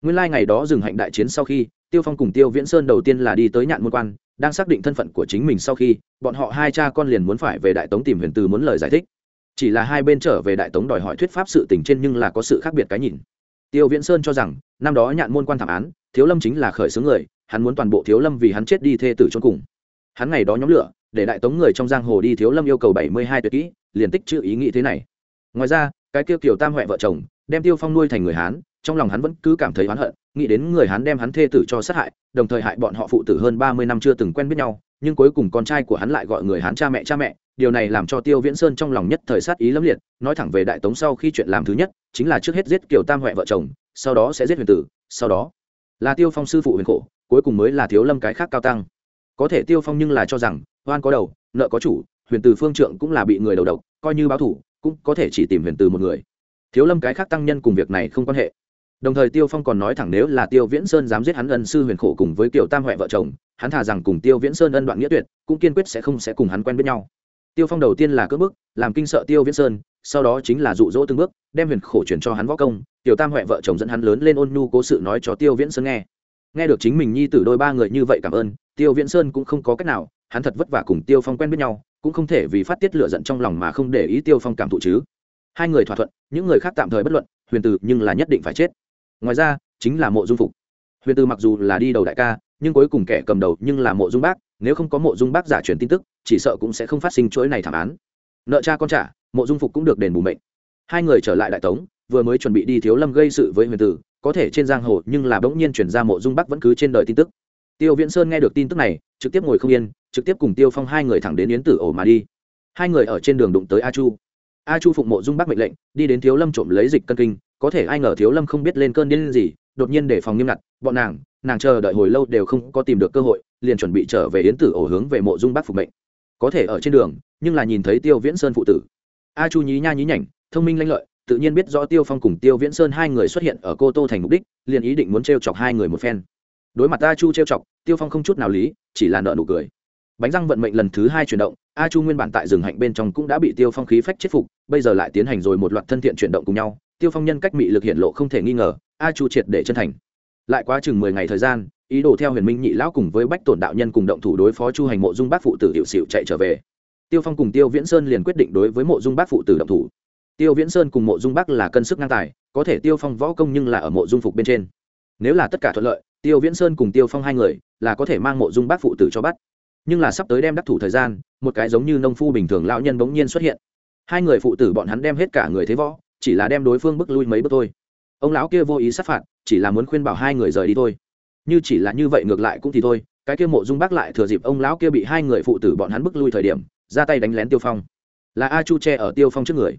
Nguyên lai、like、ngày đó dừng hạnh đại chiến sau khi, tiêu phong cùng tiêu viễn sơn đầu tiên là đi tới nhạn môn quan, đang xác định thân phận của chính mình sau khi, bọn họ hai cha con liền muốn phải về đại tống tìm huyền từ muốn lời giải thích. Chỉ là hai bên trở về đại tống đòi hỏi thuyết pháp sự tình trên nhưng là có sự khác biệt cái nhìn. Tiêu viễn sơn cho rằng, năm đó nhạn môn quan thảm án, thiếu lâm chính là khởi xướng người, hắn muốn toàn bộ thiếu lâm vì hắn chết đi thê tử cho cùng. Hắn ngày đó nhóm lửa, để đại tống người trong giang hồ đi thiếu lâm yêu cầu bảy mươi hai tuyệt kỹ, liền tích chữ ý nghĩ thế này. Ngoài ra cái kia kiểu tam huệ vợ chồng, đem tiêu phong nuôi thành người hán, trong lòng hắn vẫn cứ cảm thấy oán hận, nghĩ đến người hán đem hắn thê tử cho sát hại, đồng thời hại bọn họ phụ tử hơn ba mươi năm chưa từng quen biết nhau, nhưng cuối cùng con trai của hắn lại gọi người hán cha mẹ cha mẹ, điều này làm cho tiêu viễn sơn trong lòng nhất thời sát ý lẫm liệt, nói thẳng về đại tống sau khi chuyện làm thứ nhất, chính là trước hết giết kiều tam huệ vợ chồng, sau đó sẽ giết huyền tử, sau đó là tiêu phong sư phụ huyền khổ, cuối cùng mới là thiếu lâm cái khác cao tăng. Có thể tiêu phong nhưng là cho rằng, oan có đầu, nợ có chủ, huyền tử phương trượng cũng là bị người đầu độc, coi như báo thủ cũng có thể chỉ tìm huyền từ một người. Thiếu lâm cái khác tăng nhân cùng việc này không quan hệ. Đồng thời tiêu phong còn nói thẳng nếu là tiêu viễn sơn dám giết hắn ân sư huyền khổ cùng với kiều tam huệ vợ chồng, hắn thà rằng cùng tiêu viễn sơn ân đoạn nghĩa tuyệt, cũng kiên quyết sẽ không sẽ cùng hắn quen biết nhau. Tiêu phong đầu tiên là cướp bức, làm kinh sợ tiêu viễn sơn, sau đó chính là dụ dỗ từng bước, đem huyền khổ chuyển cho hắn võ công tiểu tam huệ vợ chồng dẫn hắn lớn lên ôn nhu cố sự nói cho tiêu viễn sơn nghe. Nghe được chính mình nhi tử đôi ba người như vậy cảm ơn, tiêu viễn sơn cũng không có cách nào, hắn thật vất vả cùng tiêu phong quen biết nhau cũng không thể vì phát tiết lửa giận trong lòng mà không để ý tiêu phong cảm thụ chứ. Hai người thỏa thuận, những người khác tạm thời bất luận, huyền từ nhưng là nhất định phải chết. Ngoài ra, chính là mộ dung phục. Huyền từ mặc dù là đi đầu đại ca, nhưng cuối cùng kẻ cầm đầu nhưng là mộ dung bác, nếu không có mộ dung bác giả truyền tin tức, chỉ sợ cũng sẽ không phát sinh chuỗi này thảm án. Nợ cha con trả, mộ dung phục cũng được đền bù mệnh. Hai người trở lại đại tống, vừa mới chuẩn bị đi thiếu lâm gây sự với huyền tử có thể trên giang hồ nhưng là bỗng nhiên chuyển ra mộ dung bắc vẫn cứ trên đời tin tức tiêu viễn sơn nghe được tin tức này, trực tiếp ngồi không yên, trực tiếp cùng tiêu phong hai người thẳng đến yến tử ổ mà đi. Hai người ở trên đường đụng tới a chu. A chu phụng mộ dung bắc mệnh lệnh, đi đến thiếu lâm trộm lấy dịch cân kinh, có thể ai ngờ thiếu lâm không biết lên cơn điên gì, đột nhiên để phòng nghiêm ngặt, bọn nàng nàng chờ đợi hồi lâu đều không có tìm được cơ hội, liền chuẩn bị trở về yến tử ổ hướng về mộ dung bắc phục mệnh. Có thể ở trên đường, nhưng là nhìn thấy tiêu viễn sơn phụ tử. A chu nhí nha nhí nhảnh, thông minh lanh lợi, tự nhiên biết rõ tiêu phong cùng tiêu viễn sơn hai người xuất hiện ở cô tô thành mục đích, liền ý định muốn t r e o chọc hai người một phen đối mặt a chu trêu chọc, tiêu phong không chút nào lý, chỉ là nợ nụ cười. Bánh răng vận mệnh lần thứ hai chuyển động, a chu nguyên bản tại rừng hạnh bên trong cũng đã bị tiêu phong khí phách chết phục, bây giờ lại tiến hành rồi một loạt thân thiện chuyển động cùng nhau, tiêu phong nhân cách mị lực hiện lộ không thể nghi ngờ, a chu triệt để chân thành. Lại quá chừng mười ngày thời gian, ý đồ theo huyền minh nhị lão cùng với bách tổn đạo nhân cùng động thủ đối phó chu hành mộ dung bác phụ tử hiệu xịu chạy trở về. Tiêu phong cùng tiêu viễn sơn liền quyết định đối với mộ dung bác phụ tử động thủ. Tiêu viễn sơn cùng mộ dung bác là cân sức ngang tài, có thể tiêu phong võ công nhưng là ở mộ dung phục bên trên. Nếu là tất cả thuận lợi tiêu viễn sơn cùng tiêu phong hai người là có thể mang mộ dung bác phụ tử cho bắt. Nhưng là sắp tới đem đắc thủ thời gian, một cái giống như nông phu bình thường lão nhân bỗng nhiên xuất hiện. Hai người phụ tử bọn hắn đem hết cả người thế võ, chỉ là đem đối phương bước lui mấy bước thôi. Ông lão kia vô ý sát phạt, chỉ là muốn khuyên bảo hai người rời đi thôi. Như chỉ là như vậy ngược lại cũng thì thôi, cái kia mộ dung bác lại thừa dịp ông lão kia bị hai người phụ tử bọn hắn bước lui thời điểm, ra tay đánh lén tiêu phong. Là a chu che ở tiêu phong trước người.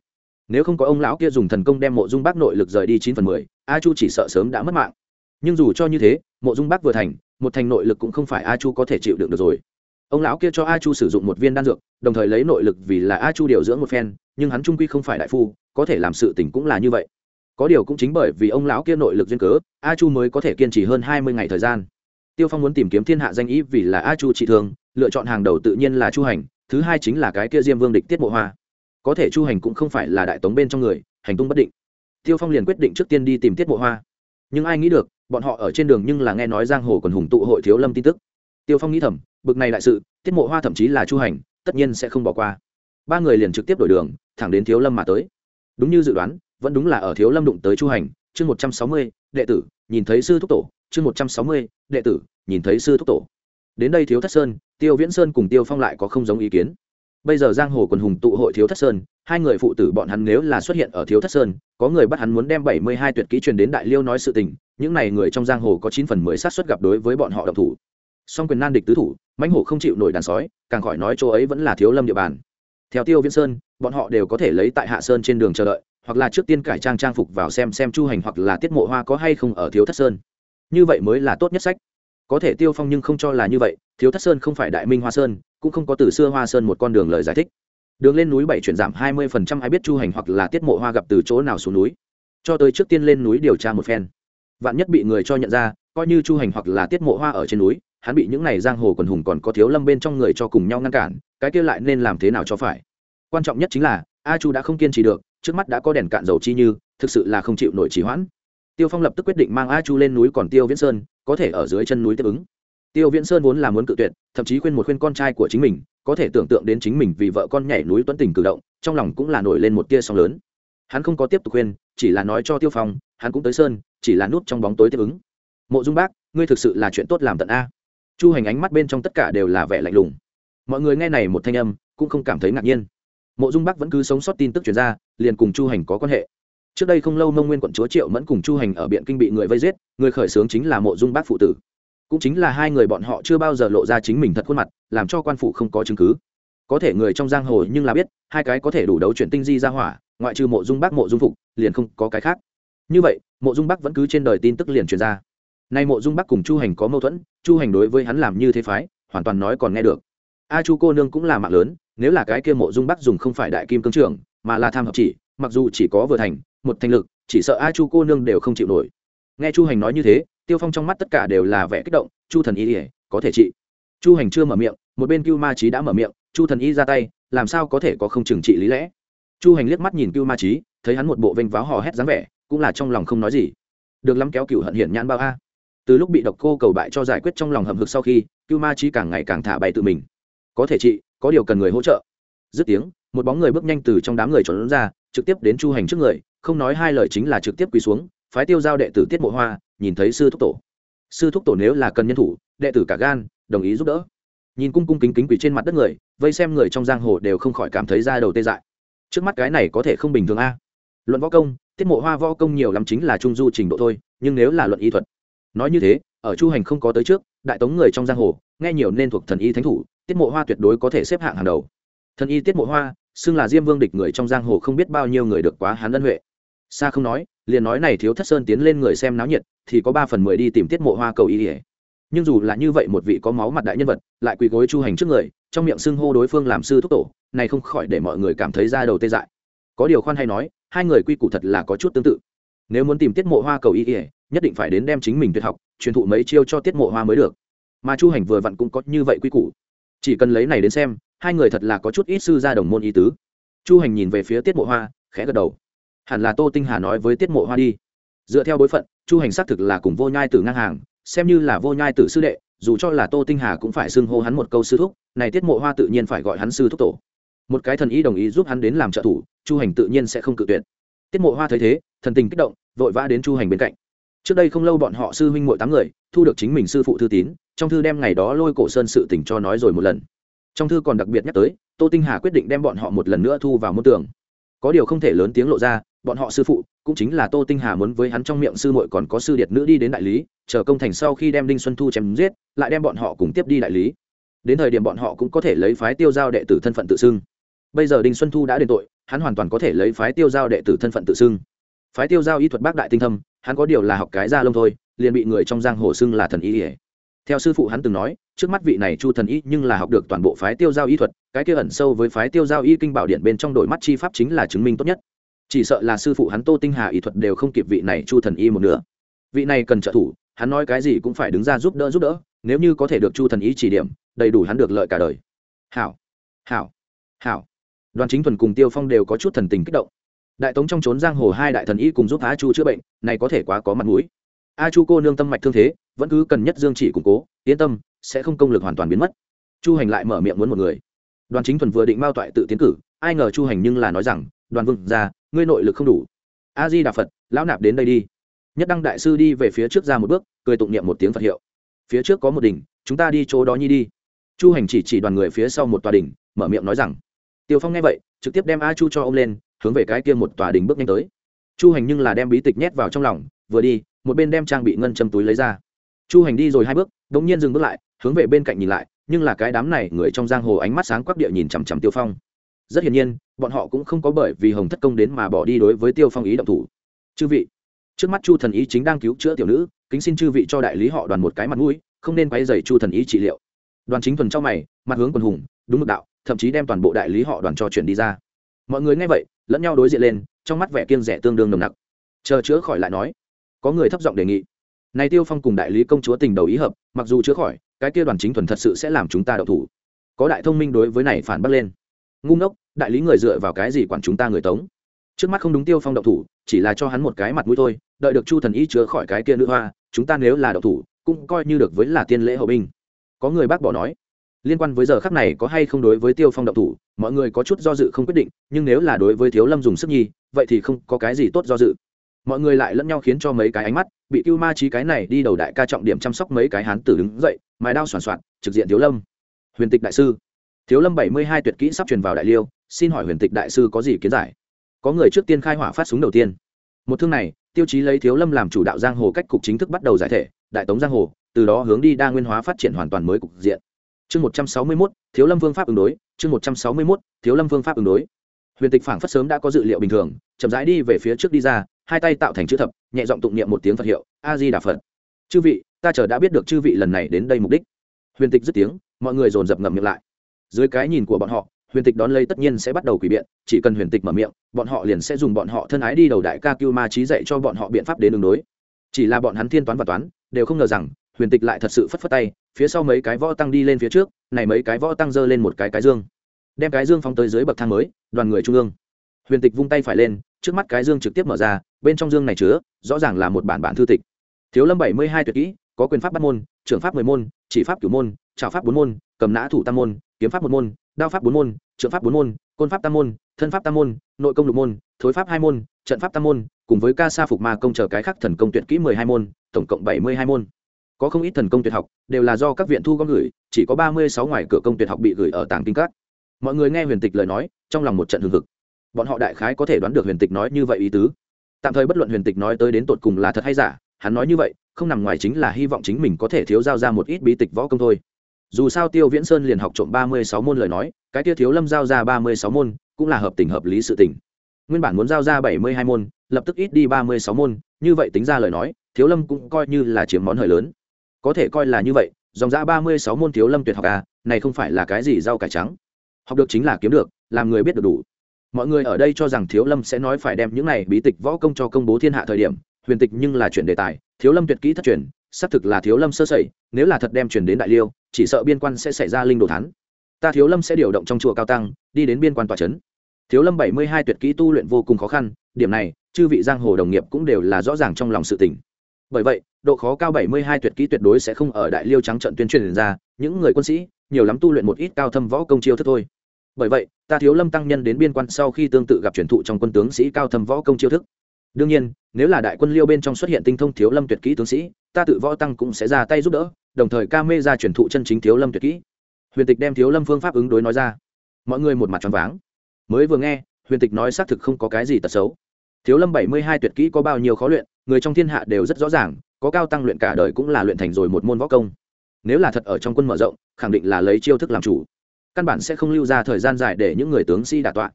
Nếu không có ông lão kia dùng thần công đem mộ dung bác nội lực rời đi chín phần mười, a chu chỉ sợ sớm đã mất mạng nhưng dù cho như thế, mộ dung bác vừa thành, một thành nội lực cũng không phải a chu có thể chịu đựng được rồi. Ông lão kia cho a chu sử dụng một viên đan dược, đồng thời lấy nội lực vì là a chu điều dưỡng một phen, nhưng hắn trung quy không phải đại phu, có thể làm sự tình cũng là như vậy. Có điều cũng chính bởi vì ông lão kia nội lực duyên cớ, a chu mới có thể kiên trì hơn hai mươi ngày thời gian. Tiêu phong muốn tìm kiếm thiên hạ danh ý vì là a chu trị thương, lựa chọn hàng đầu tự nhiên là chu hành, thứ hai chính là cái kia diêm vương địch tiết mộ hoa. Có thể chu hành cũng không phải là đại tống bên trong người, hành tung bất định. Tiêu phong liền quyết định trước tiên đi tìm tiết mộ hoa nhưng ai nghĩ được, bọn họ ở trên đường nhưng là nghe nói giang hồ còn hùng tụ hội thiếu lâm tin tức. Tiêu phong nghĩ thầm, bực này đại sự, tiết mộ hoa thậm chí là chu hành, tất nhiên sẽ không bỏ qua. Ba người liền trực tiếp đổi đường, thẳng đến thiếu lâm mà tới. Đúng như dự đoán, vẫn đúng là ở thiếu lâm đụng tới chu hành, chương một trăm sáu mươi, đệ tử, nhìn thấy sư thúc tổ, chương một trăm sáu mươi, đệ tử, nhìn thấy sư thúc tổ. Đến đây thiếu thất sơn, tiêu viễn sơn cùng tiêu phong lại có không giống ý kiến. Bây giờ giang hồ quần hùng tụ hội thiếu thất sơn hai người phụ tử bọn hắn nếu là xuất hiện ở thiếu thất sơn, có người bắt hắn muốn đem bảy mươi hai tuyệt kỹ truyền đến đại liêu nói sự tình, những này người trong giang hồ có chín phần mười sát xuất gặp đối với bọn họ độc thủ. Song quyền nan địch tứ thủ, mãnh hổ không chịu nổi đàn sói, càng khỏi nói chỗ ấy vẫn là thiếu lâm địa bàn. Theo tiêu viễn sơn, bọn họ đều có thể lấy tại hạ sơn trên đường chờ đợi, hoặc là trước tiên cải trang trang phục vào xem xem chu hành hoặc là tiết mộ hoa có hay không ở thiếu thất sơn. Như vậy mới là tốt nhất sách. Có thể tiêu phong nhưng không cho là như vậy, thiếu thất sơn không phải đại minh hoa sơn, cũng không có từ xưa hoa sơn một con đường lời giải thích đường lên núi bảy chuyển giảm hai mươi phần trăm, ai biết chu hành hoặc là tiết mộ hoa gặp từ chỗ nào xuống núi. Cho tới trước tiên lên núi điều tra một phen. Vạn nhất bị người cho nhận ra, coi như chu hành hoặc là tiết mộ hoa ở trên núi, hắn bị những này giang hồ quần hùng còn có thiếu lâm bên trong người cho cùng nhau ngăn cản, cái kia lại nên làm thế nào cho phải? Quan trọng nhất chính là, a chu đã không kiên trì được, trước mắt đã có đèn cạn dầu chi như, thực sự là không chịu nổi trì hoãn. Tiêu phong lập tức quyết định mang a chu lên núi còn tiêu viễn sơn, có thể ở dưới chân núi tiếp ứng tiêu viễn sơn vốn là muốn cự tuyệt, thậm chí khuyên một khuyên con trai của chính mình, có thể tưởng tượng đến chính mình vì vợ con nhảy núi tuấn tình cử động, trong lòng cũng là nổi lên một tia sóng lớn. Hắn không có tiếp tục khuyên, chỉ là nói cho tiêu phong, hắn cũng tới sơn, chỉ là nút trong bóng tối tiếp ứng. Mộ dung bác, ngươi thực sự là chuyện tốt làm tận a. Chu hành ánh mắt bên trong tất cả đều là vẻ lạnh lùng. Mọi người nghe này một thanh âm, cũng không cảm thấy ngạc nhiên. Mộ dung bắc vẫn cứ sống sót tin tức chuyển ra, liền cùng chu hành có quan hệ. Trước đây không lâu mông nguyên quận chúa triệu mẫn cùng chu hành ở biện kinh bị người vây giết, người khởi xướng chính là mộ dung bác phụ tử cũng chính là hai người bọn họ chưa bao giờ lộ ra chính mình thật khuôn mặt, làm cho quan phụ không có chứng cứ. Có thể người trong giang hồ nhưng là biết, hai cái có thể đủ đấu chuyển tinh di ra hỏa, ngoại trừ mộ dung bác, mộ dung phục, liền không có cái khác. Như vậy, mộ dung bắc vẫn cứ trên đời tin tức liền truyền ra. Nay mộ dung bắc cùng chu hành có mâu thuẫn, chu hành đối với hắn làm như thế phái, hoàn toàn nói còn nghe được. A chu cô nương cũng là mạng lớn, nếu là cái kia mộ dung bắc dùng không phải đại kim cương trưởng, mà là tham hợp chỉ, mặc dù chỉ có vừa thành, một thành lực, chỉ sợ a chu cô nương đều không chịu nổi. Nghe chu hành nói như thế tiêu phong trong mắt tất cả đều là vẻ kích động, chu thần y ỉa có thể trị. Chu hành chưa mở miệng, một bên cưu ma trí đã mở miệng, chu thần y ra tay, làm sao có thể có không trừng trị lý lẽ? Chu hành liếc mắt nhìn cưu ma trí thấy hắn một bộ vênh váo hò hét dáng vẻ, cũng là trong lòng không nói gì. Được lắm kéo cựu hận hiển nhãn bao a. Từ lúc bị độc cô cầu bại cho giải quyết trong lòng hầm hực sau khi, cưu ma trí càng ngày càng thả bay tự mình. Có thể trị, có điều cần người hỗ trợ. Dứt tiếng, một bóng người bước nhanh từ trong đám người trốn ra, trực tiếp đến chu hành trước người, không nói hai lời chính là trực tiếp quỳ xuống phái tiêu giao đệ tử tiết mộ hoa, nhìn thấy sư thúc tổ. Sư thúc tổ nếu là cần nhân thủ, đệ tử cả gan, đồng ý giúp đỡ. Nhìn cung cung kính kính quỷ trên mặt đất người, vây xem người trong giang hồ đều không khỏi cảm thấy ra đầu tê dại. Trước mắt cái này có thể không bình thường a. Luận võ công, tiết mộ hoa võ công nhiều lắm chính là trung du trình độ thôi, nhưng nếu là luận y thuật, nói như thế, ở chu hành không có tới trước, đại tống người trong giang hồ, nghe nhiều nên thuộc thần y thánh thủ, tiết mộ hoa tuyệt đối có thể xếp hạng hàng đầu. Thần y tiết mộ hoa, xưng là diêm vương địch người trong giang hồ không biết bao nhiêu người được quá hắn ân huệ. Xa không nói liền nói này thiếu thất sơn tiến lên người xem náo nhiệt, thì có ba phần mười đi tìm tiết mộ hoa cầu y ỉa nhưng dù là như vậy một vị có máu mặt đại nhân vật, lại quỳ gối chu hành trước người, trong miệng xưng hô đối phương làm sư thúc tổ, này không khỏi để mọi người cảm thấy ra đầu tê dại. Có điều khoan hay nói, hai người quy củ thật là có chút tương tự. Nếu muốn tìm tiết mộ hoa cầu y ỉa nhất định phải đến đem chính mình tuyệt học, truyền thụ mấy chiêu cho tiết mộ hoa mới được. Mà chu hành vừa vặn cũng có như vậy quy củ. Chỉ cần lấy này đến xem, hai người thật là có chút ít sư gia đồng môn ý tứ. Chu hành nhìn về phía tiết mộ hoa, khẽ gật đầu hẳn là tô tinh hà nói với tiết mộ hoa đi. Dựa theo bối phận, chu hành xác thực là cùng vô nhai tử ngang hàng, xem như là vô nhai tử sư đệ, dù cho là tô tinh hà cũng phải xưng hô hắn một câu sư thúc, này tiết mộ hoa tự nhiên phải gọi hắn sư thúc tổ. Một cái thần ý đồng ý giúp hắn đến làm trợ thủ, chu hành tự nhiên sẽ không cự tuyệt. Tiết mộ hoa thấy thế, thần tình kích động, vội vã đến chu hành bên cạnh. Trước đây không lâu bọn họ sư huynh mỗi tám người, thu được chính mình sư phụ thư tín, trong thư đem ngày đó lôi cổ sơn sự tỉnh cho nói rồi một lần. Trong thư còn đặc biệt nhắc tới, tô tinh hà quyết định đem bọn họ một lần nữa thu vào môn tường. Có điều không thể lớn tiếng lộ ra bọn họ sư phụ, cũng chính là tô tinh hà muốn với hắn trong miệng sư muội còn có sư điệt nữ đi đến đại lý, chờ công thành sau khi đem đinh xuân thu chém giết, lại đem bọn họ cùng tiếp đi đại lý. Đến thời điểm bọn họ cũng có thể lấy phái tiêu giao đệ tử thân phận tự xưng. Bây giờ đinh xuân thu đã đền tội, hắn hoàn toàn có thể lấy phái tiêu giao đệ tử thân phận tự xưng. Phái tiêu giao y thuật bác đại tinh thâm, hắn có điều là học cái ra lông thôi, liền bị người trong giang hồ xưng là thần y ỉa theo sư phụ hắn từng nói, trước mắt vị này chu thần y nhưng là học được toàn bộ phái tiêu giao y thuật, cái kia ẩn sâu với phái tiêu giao y kinh bảo điện bên trong đổi mắt chi pháp chính là chứng minh tốt nhất chỉ sợ là sư phụ hắn tô tinh hà y thuật đều không kịp vị này chu thần y một nữa vị này cần trợ thủ, hắn nói cái gì cũng phải đứng ra giúp đỡ giúp đỡ, nếu như có thể được chu thần y chỉ điểm, đầy đủ hắn được lợi cả đời. Hảo hảo hảo. Đoàn chính thuần cùng tiêu phong đều có chút thần tình kích động. Đại tống trong trốn giang hồ hai đại thần y cùng giúp a chu chữa bệnh, này có thể quá có mặt mũi. A chu cô nương tâm mạch thương thế, vẫn cứ cần nhất dương chỉ củng cố, yên tâm, sẽ không công lực hoàn toàn biến mất. Chu hành lại mở miệng muốn một người. Đoàn chính thuần vừa định mao toại tự tiến cử, ai ngờ chu hành nhưng là nói rằng, đoàn vương, ra ngươi nội lực không đủ. A di đà phật, lão nạp đến đây đi. Nhất đăng đại sư đi về phía trước ra một bước, cười tụng niệm một tiếng phật hiệu. Phía trước có một đỉnh, chúng ta đi chỗ đó nhi đi. Chu hành chỉ chỉ đoàn người phía sau một tòa đỉnh, mở miệng nói rằng, tiêu phong nghe vậy, trực tiếp đem a chu cho ông lên, hướng về cái kia một tòa đỉnh bước nhanh tới. Chu hành nhưng là đem bí tịch nhét vào trong lòng, vừa đi, một bên đem trang bị ngân châm túi lấy ra. Chu hành đi rồi hai bước đ ỗ n g nhiên dừng bước lại, hướng về bên cạnh nhìn lại, nhưng là cái đám này người trong giang hồ ánh mắt sáng quắc địa nhìn chằm chằm tiêu phong. Rất hiển nhiên bọn họ cũng không có bởi vì hồng thất công đến mà bỏ đi đối với tiêu phong ý động thủ. Chư vị, trước mắt chu thần ý chính đang cứu chữa tiểu nữ, kính xin chư vị cho đại lý họ đoàn một cái mặt mũi, không nên quay dày chu thần ý trị liệu. Đoàn chính thuần trong mày, mặt hướng quần hùng, đúng mực đạo, thậm chí đem toàn bộ đại lý họ đoàn cho chuyển đi ra. Mọi người nghe vậy, lẫn nhau đối diện lên, trong mắt vẻ kiên rẻ tương đương nồng nặc. Chờ chữa khỏi lại nói, có người thấp giọng đề nghị. Này tiêu phong cùng đại lý công chúa tình đầu ý hợp, mặc dù chữa khỏi, cái kia đoàn chính thuần thật sự sẽ làm chúng ta đậu thủ. Có đại thông minh đối với này phản bác lên. Ngu ngốc đại lý người dựa vào cái gì quản chúng ta người tống? Trước mắt không đúng tiêu phong độc thủ, chỉ là cho hắn một cái mặt mũi thôi, đợi được chu thần ý chứa khỏi cái kia nữ hoa, chúng ta nếu là độc thủ, cũng coi như được với là tiên lễ hậu binh. Có người bác bỏ nói, liên quan với giờ khắc này có hay không đối với tiêu phong độc thủ, mọi người có chút do dự không quyết định, nhưng nếu là đối với thiếu lâm dùng sức nhi, vậy thì không có cái gì tốt do dự. Mọi người lại lẫn nhau khiến cho mấy cái ánh mắt, bị cưu ma trí cái này đi đầu đại ca trọng điểm chăm sóc mấy cái hán tử đứng dậy, mài đao soàn soạn, trực diện thiếu lâm. Huyền tịch đại sư. Thiếu lâm bảy mươi hai tuyệt kỹ sắp truyền vào đại liêu xin hỏi huyền tịch đại sư có gì kiến giải? Có người trước tiên khai hỏa phát súng đầu tiên. Một thương này, tiêu chí lấy thiếu lâm làm chủ đạo giang hồ cách cục chính thức bắt đầu giải thể, đại tống giang hồ, từ đó hướng đi đa nguyên hóa phát triển hoàn toàn mới cục diện. Chương một trăm sáu mươi mốt, thiếu lâm vương pháp ứng đối, chương một trăm sáu mươi mốt, thiếu lâm vương pháp ứng đối. Huyền tịch phảng phất sớm đã có dự liệu bình thường, chậm rãi đi về phía trước đi ra, hai tay tạo thành chữ thập, nhẹ giọng tụng niệm một tiếng phật hiệu, a di đà phật. Chư vị, ta chờ đã biết được chư vị lần này đến đây mục đích. Huyền tịch dứt tiếng, mọi người dồn dập ngậm miệng lại. Dưới cái nhìn của bọn họ huyền tịch đón lấy tất nhiên sẽ bắt đầu quỷ biện, chỉ cần huyền tịch mở miệng, bọn họ liền sẽ dùng bọn họ thân ái đi đầu đại ca cưu ma trí dạy cho bọn họ biện pháp đến đường đối. Chỉ là bọn hắn thiên toán và toán, đều không ngờ rằng, huyền tịch lại thật sự phất phất tay, phía sau mấy cái võ tăng đi lên phía trước, này mấy cái võ tăng giơ lên một cái cái dương. Đem cái dương phóng tới dưới bậc thang mới, đoàn người trung ương. Huyền tịch vung tay phải lên, trước mắt cái dương trực tiếp mở ra, bên trong dương này chứa, rõ ràng là một bản bản thư tịch. Thiếu lâm bảy mươi hai tuyệt kỹ, có quyền pháp bắt môn, trưởng pháp mười môn, chỉ pháp cửu môn trào pháp bốn môn, cầm nã thủ tam môn, kiếm pháp một môn đao pháp bốn môn, trượng pháp bốn môn, côn pháp tam môn, thân pháp tam môn, nội công lục môn, thối pháp hai môn, trận pháp tam môn, cùng với ca sa phục ma công chờ cái khác thần công tuyệt kỹ mười hai môn, tổng cộng bảy mươi hai môn. Có không ít thần công tuyệt học, đều là do các viện thu gom gửi, chỉ có ba mươi sáu ngoài cửa công tuyệt học bị gửi ở tàng kinh các. Mọi người nghe huyền tịch lời nói, trong lòng một trận hừng hực. Bọn họ đại khái có thể đoán được huyền tịch nói như vậy ý tứ. Tạm thời bất luận huyền tịch nói tới đến tột cùng là thật hay giả, hắn nói như vậy, không nằm ngoài chính là hy vọng chính mình có thể thiếu giao ra một ít bí tịch võ công thôi dù sao tiêu viễn sơn liền học trộm ba mươi sáu môn lời nói, cái tiêu thiếu lâm giao ra ba mươi sáu môn, cũng là hợp tình hợp lý sự tình. Nguyên bản muốn giao ra bảy mươi hai môn, lập tức ít đi ba mươi sáu môn, như vậy tính ra lời nói, thiếu lâm cũng coi như là chiếm món hời lớn. Có thể coi là như vậy, dòng giã ba mươi sáu môn thiếu lâm tuyệt học à này không phải là cái gì rau cải trắng. Học được chính là kiếm được, làm người biết được đủ. Mọi người ở đây cho rằng thiếu lâm sẽ nói phải đem những này bí tịch võ công cho công bố thiên hạ thời điểm, huyền tịch nhưng là chuyển đề tài, thiếu lâm tuyệt kỹ thất truyền, xác thực là thiếu lâm sơ sẩy, nếu là thật đem truyền đến đại liêu chỉ sợ biên quan sẽ xảy ra linh đồ thán. Ta thiếu lâm sẽ điều động trong chùa cao tăng, đi đến biên quan tòa trấn. Thiếu lâm bảy mươi hai tuyệt kỹ tu luyện vô cùng khó khăn, điểm này, chư vị giang hồ đồng nghiệp cũng đều là rõ ràng trong lòng sự tình. Bởi vậy, độ khó cao bảy mươi hai tuyệt kỹ tuyệt đối sẽ không ở đại liêu trắng trận tuyên truyền ra, những người quân sĩ, nhiều lắm tu luyện một ít cao thâm võ công chiêu thức thôi. Bởi vậy, ta thiếu lâm tăng nhân đến biên quan sau khi tương tự gặp truyền thụ trong quân tướng sĩ cao thâm võ công chiêu thức. Đương nhiên, nếu là đại quân liêu bên trong xuất hiện tinh thông thiếu lâm tuyệt kỹ tướng sĩ, ta tự võ tăng cũng sẽ ra tay giúp đỡ đồng thời ca mê ra truyền thụ chân chính thiếu lâm tuyệt kỹ. Huyền tịch đem thiếu lâm phương pháp ứng đối nói ra. Mọi người một mặt choáng váng. Mới vừa nghe, huyền tịch nói xác thực không có cái gì tật xấu. Thiếu lâm bảy mươi hai tuyệt kỹ có bao nhiêu khó luyện, người trong thiên hạ đều rất rõ ràng, có cao tăng luyện cả đời cũng là luyện thành rồi một môn võ công. Nếu là thật ở trong quân mở rộng, khẳng định là lấy chiêu thức làm chủ. Căn bản sẽ không lưu ra thời gian dài để những người tướng sĩ đả tọa.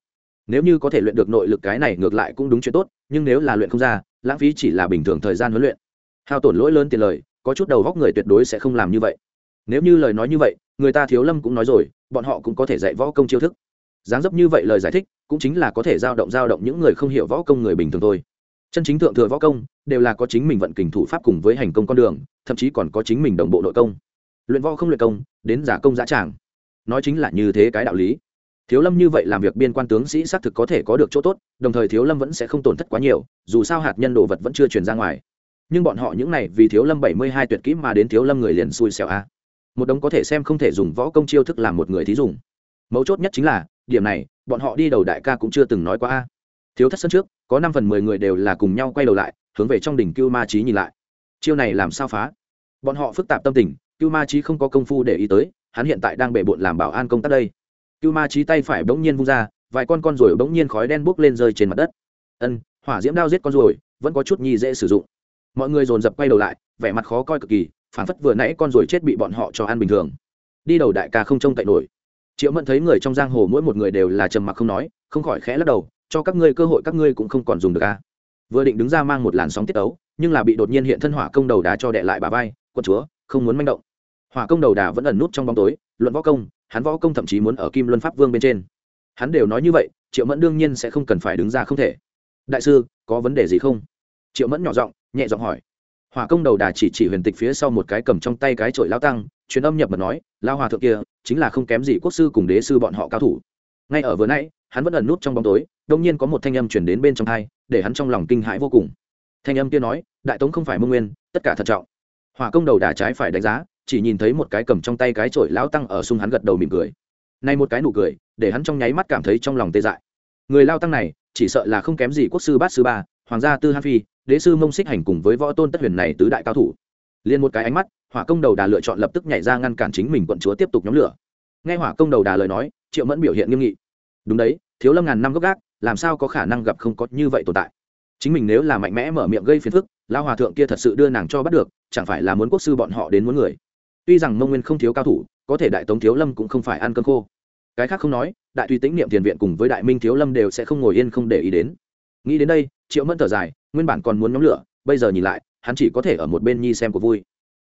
Nếu như có thể luyện được nội lực cái này ngược lại cũng đúng chuyện tốt, nhưng nếu là luyện không ra, lãng phí chỉ là bình thường thời gian huấn luyện. Hao tổn lỗi lớn tiền lời có chút đầu góc người tuyệt đối sẽ không làm như vậy. Nếu như lời nói như vậy, người ta thiếu lâm cũng nói rồi, bọn họ cũng có thể dạy võ công chiêu thức. Dáng dấp như vậy lời giải thích, cũng chính là có thể giao động giao động những người không hiểu võ công người bình thường thôi. Chân chính thượng thừa võ công, đều là có chính mình vận kình thủ pháp cùng với hành công con đường, thậm chí còn có chính mình đồng bộ nội công. Luyện võ không luyện công, đến giả công giả tràng. Nói chính là như thế cái đạo lý. Thiếu lâm như vậy làm việc biên quan tướng sĩ xác thực có thể có được chỗ tốt, đồng thời thiếu lâm vẫn sẽ không tổn thất quá nhiều, dù sao hạt nhân đồ vật vẫn chưa truyền ra ngoài nhưng bọn họ những này vì thiếu lâm bảy mươi hai tuyệt kỹ mà đến thiếu lâm người liền xui xẻo a. Một đống có thể xem không thể dùng võ công chiêu thức làm một người thí dùng mấu chốt nhất chính là, điểm này, bọn họ đi đầu đại ca cũng chưa từng nói qua a. Thiếu thất sân trước, có năm phần mười người đều là cùng nhau quay đầu lại, hướng về trong đỉnh cưu ma trí nhìn lại. Chiêu này làm sao phá? Bọn họ phức tạp tâm tình, cưu ma trí không có công phu để ý tới, hắn hiện tại đang bể bộn làm bảo an công tác đây. Cưu ma trí tay phải bỗng nhiên vung ra, vài con con ruồi bỗng nhiên khói đen bốc lên rơi trên mặt đất. Ân, hỏa diễm đao giết con ruồi, vẫn có chút nhi dễ sử dụng mọi người dồn dập quay đầu lại, vẻ mặt khó coi cực kỳ phản phất vừa nãy con ruồi chết bị bọn họ cho ăn bình thường. Đi đầu đại ca không trông cậy nổi. Triệu mẫn thấy người trong giang hồ mỗi một người đều là trầm mặc không nói, không khỏi khẽ lắc đầu, cho các ngươi cơ hội các ngươi cũng không còn dùng được ca vừa định đứng ra mang một làn sóng tiết ấu, nhưng là bị đột nhiên hiện thân hỏa công đầu đá cho đệ lại bà vai, quân chúa, không muốn manh động. Hỏa công đầu đà vẫn ẩn nút trong bóng tối, luận võ công, hắn võ công thậm chí muốn ở kim luân pháp vương bên trên. Hắn đều nói như vậy, triệu mẫn đương nhiên sẽ không cần phải đứng ra không thể. Đại sư, có vấn đề gì không? Triệu mẫn nhỏ giọng nhẹ giọng hỏi. Hỏa công đầu đà chỉ chỉ huyền tịch phía sau một cái cầm trong tay cái trội lao tăng, truyền âm nhập mật nói lao hòa thượng kia, chính là không kém gì quốc sư cùng đế sư bọn họ cao thủ. Ngay ở vừa nãy, hắn vẫn ẩn nút trong bóng tối, đông nhiên có một thanh âm chuyển đến bên trong thai để hắn trong lòng kinh hãi vô cùng. Thanh âm kia nói, đại tống không phải mông nguyên, tất cả thận trọng. Hỏa công đầu đà trái phải đánh giá, chỉ nhìn thấy một cái cầm trong tay cái trội lao tăng ở xung hắn gật đầu mỉm cười. Nay một cái nụ cười, để hắn trong nháy mắt cảm thấy trong lòng tê dại. Người lao tăng này, chỉ sợ là không kém gì quốc sư bát sư ba, hoàng gia tư han phi đế sư mông xích hành cùng với võ tôn tất huyền này tứ đại cao thủ. Liền một cái ánh mắt, hỏa công đầu đà lựa chọn lập tức nhảy ra ngăn cản chính mình quận chúa tiếp tục nhóm lửa. Nghe hỏa công đầu đà lời nói, triệu mẫn biểu hiện nghiêm nghị. Đúng đấy, thiếu lâm ngàn năm gốc gác, làm sao có khả năng gặp không có như vậy tồn tại? Chính mình nếu là mạnh mẽ mở miệng gây phiền phức lao hòa thượng kia thật sự đưa nàng cho bắt được, chẳng phải là muốn quốc sư bọn họ đến muốn người? Tuy rằng mông nguyên không thiếu cao thủ, có thể đại tống thiếu lâm cũng không phải ăn cơm khô. Cái khác không nói, đại tùy tĩnh niệm tiền viện cùng với đại minh thiếu lâm đều sẽ không ngồi yên không để ý đến. Nghĩ đến đây, triệu mẫn thở dài nguyên bản còn muốn nhóm lửa, bây giờ nhìn lại, hắn chỉ có thể ở một bên nhi xem của vui.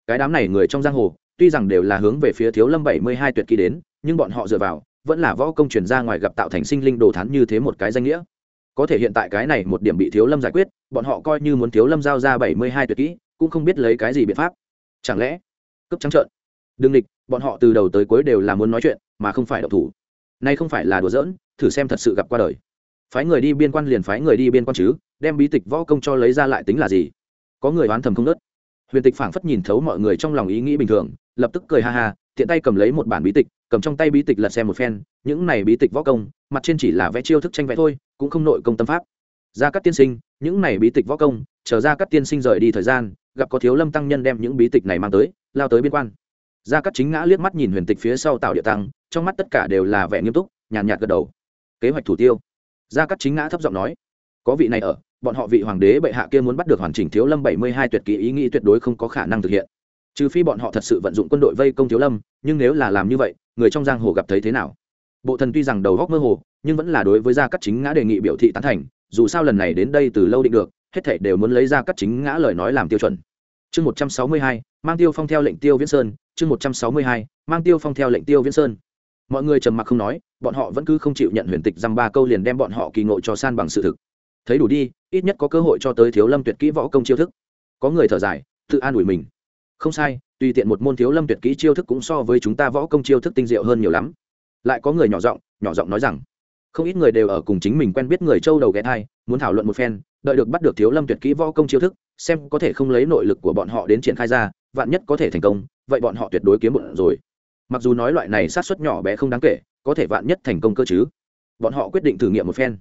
Cái đám này người trong giang hồ, tuy rằng đều là hướng về phía thiếu lâm bảy mươi hai tuyệt kỹ đến, nhưng bọn họ dựa vào, vẫn là võ công truyền ra ngoài gặp tạo thành sinh linh đồ thán như thế một cái danh nghĩa. Có thể hiện tại cái này một điểm bị thiếu lâm giải quyết, bọn họ coi như muốn thiếu lâm giao ra bảy mươi hai tuyệt kỹ, cũng không biết lấy cái gì biện pháp. Chẳng lẽ cấp trắng trợn? Đương địch, bọn họ từ đầu tới cuối đều là muốn nói chuyện, mà không phải độc thủ. Nay không phải là đùa giỡn, thử xem thật sự gặp qua đời phái người đi biên quan liền phái người đi biên quan chứ, đem bí tịch võ công cho lấy ra lại tính là gì? Có người oán thầm không nớt. Huyền tịch phảng phất nhìn thấu mọi người trong lòng ý nghĩ bình thường, lập tức cười ha ha, tiện tay cầm lấy một bản bí tịch, cầm trong tay bí tịch lật xem một phen, những này bí tịch võ công, mặt trên chỉ là vẽ chiêu thức tranh vẽ thôi, cũng không nội công tâm pháp. Ra các tiên sinh, những này bí tịch võ công, chờ ra các tiên sinh rời đi thời gian, gặp có thiếu lâm tăng nhân đem những bí tịch này mang tới, lao tới biên quan. Ra các chính ngã liếc mắt nhìn huyền tịch phía sau tạo địa tăng, trong mắt tất cả đều là vẻ nghiêm túc, nhàn nhạt gật đầu. Kế hoạch thủ tiêu gia cắt chính ngã thấp giọng nói, có vị này ở, bọn họ vị hoàng đế bệ hạ kia muốn bắt được hoàn chỉnh thiếu lâm bảy mươi hai tuyệt kỹ ý nghĩ tuyệt đối không có khả năng thực hiện. Trừ phi bọn họ thật sự vận dụng quân đội vây công thiếu lâm, nhưng nếu là làm như vậy, người trong giang hồ gặp thấy thế nào? Bộ thần tuy rằng đầu góc mơ hồ, nhưng vẫn là đối với gia cắt chính ngã đề nghị biểu thị tán thành, dù sao lần này đến đây từ lâu định được, hết thảy đều muốn lấy ra cắt chính ngã lời nói làm tiêu chuẩn. Chương một trăm sáu mươi hai, mang tiêu phong theo lệnh tiêu viễn sơn, chương một trăm sáu mươi hai, mang tiêu phong theo lệnh tiêu viễn sơn mọi người trầm mặc không nói, bọn họ vẫn cứ không chịu nhận huyền tịch dăm ba câu liền đem bọn họ kỳ ngộ cho san bằng sự thực. Thấy đủ đi, ít nhất có cơ hội cho tới thiếu lâm tuyệt kỹ võ công chiêu thức. Có người thở dài, tự an ủi mình. Không sai, tùy tiện một môn thiếu lâm tuyệt kỹ chiêu thức cũng so với chúng ta võ công chiêu thức tinh diệu hơn nhiều lắm. Lại có người nhỏ giọng nhỏ giọng nói rằng, không ít người đều ở cùng chính mình quen biết người châu đầu ghé thai, muốn thảo luận một phen, đợi được bắt được thiếu lâm tuyệt kỹ võ công chiêu thức, xem có thể không lấy nội lực của bọn họ đến triển khai ra, vạn nhất có thể thành công, vậy bọn họ tuyệt đối kiếm bụng rồi mặc dù nói loại này sát xuất nhỏ bé không đáng kể, có thể vạn nhất thành công cơ chứ. Bọn họ quyết định thử nghiệm một phen.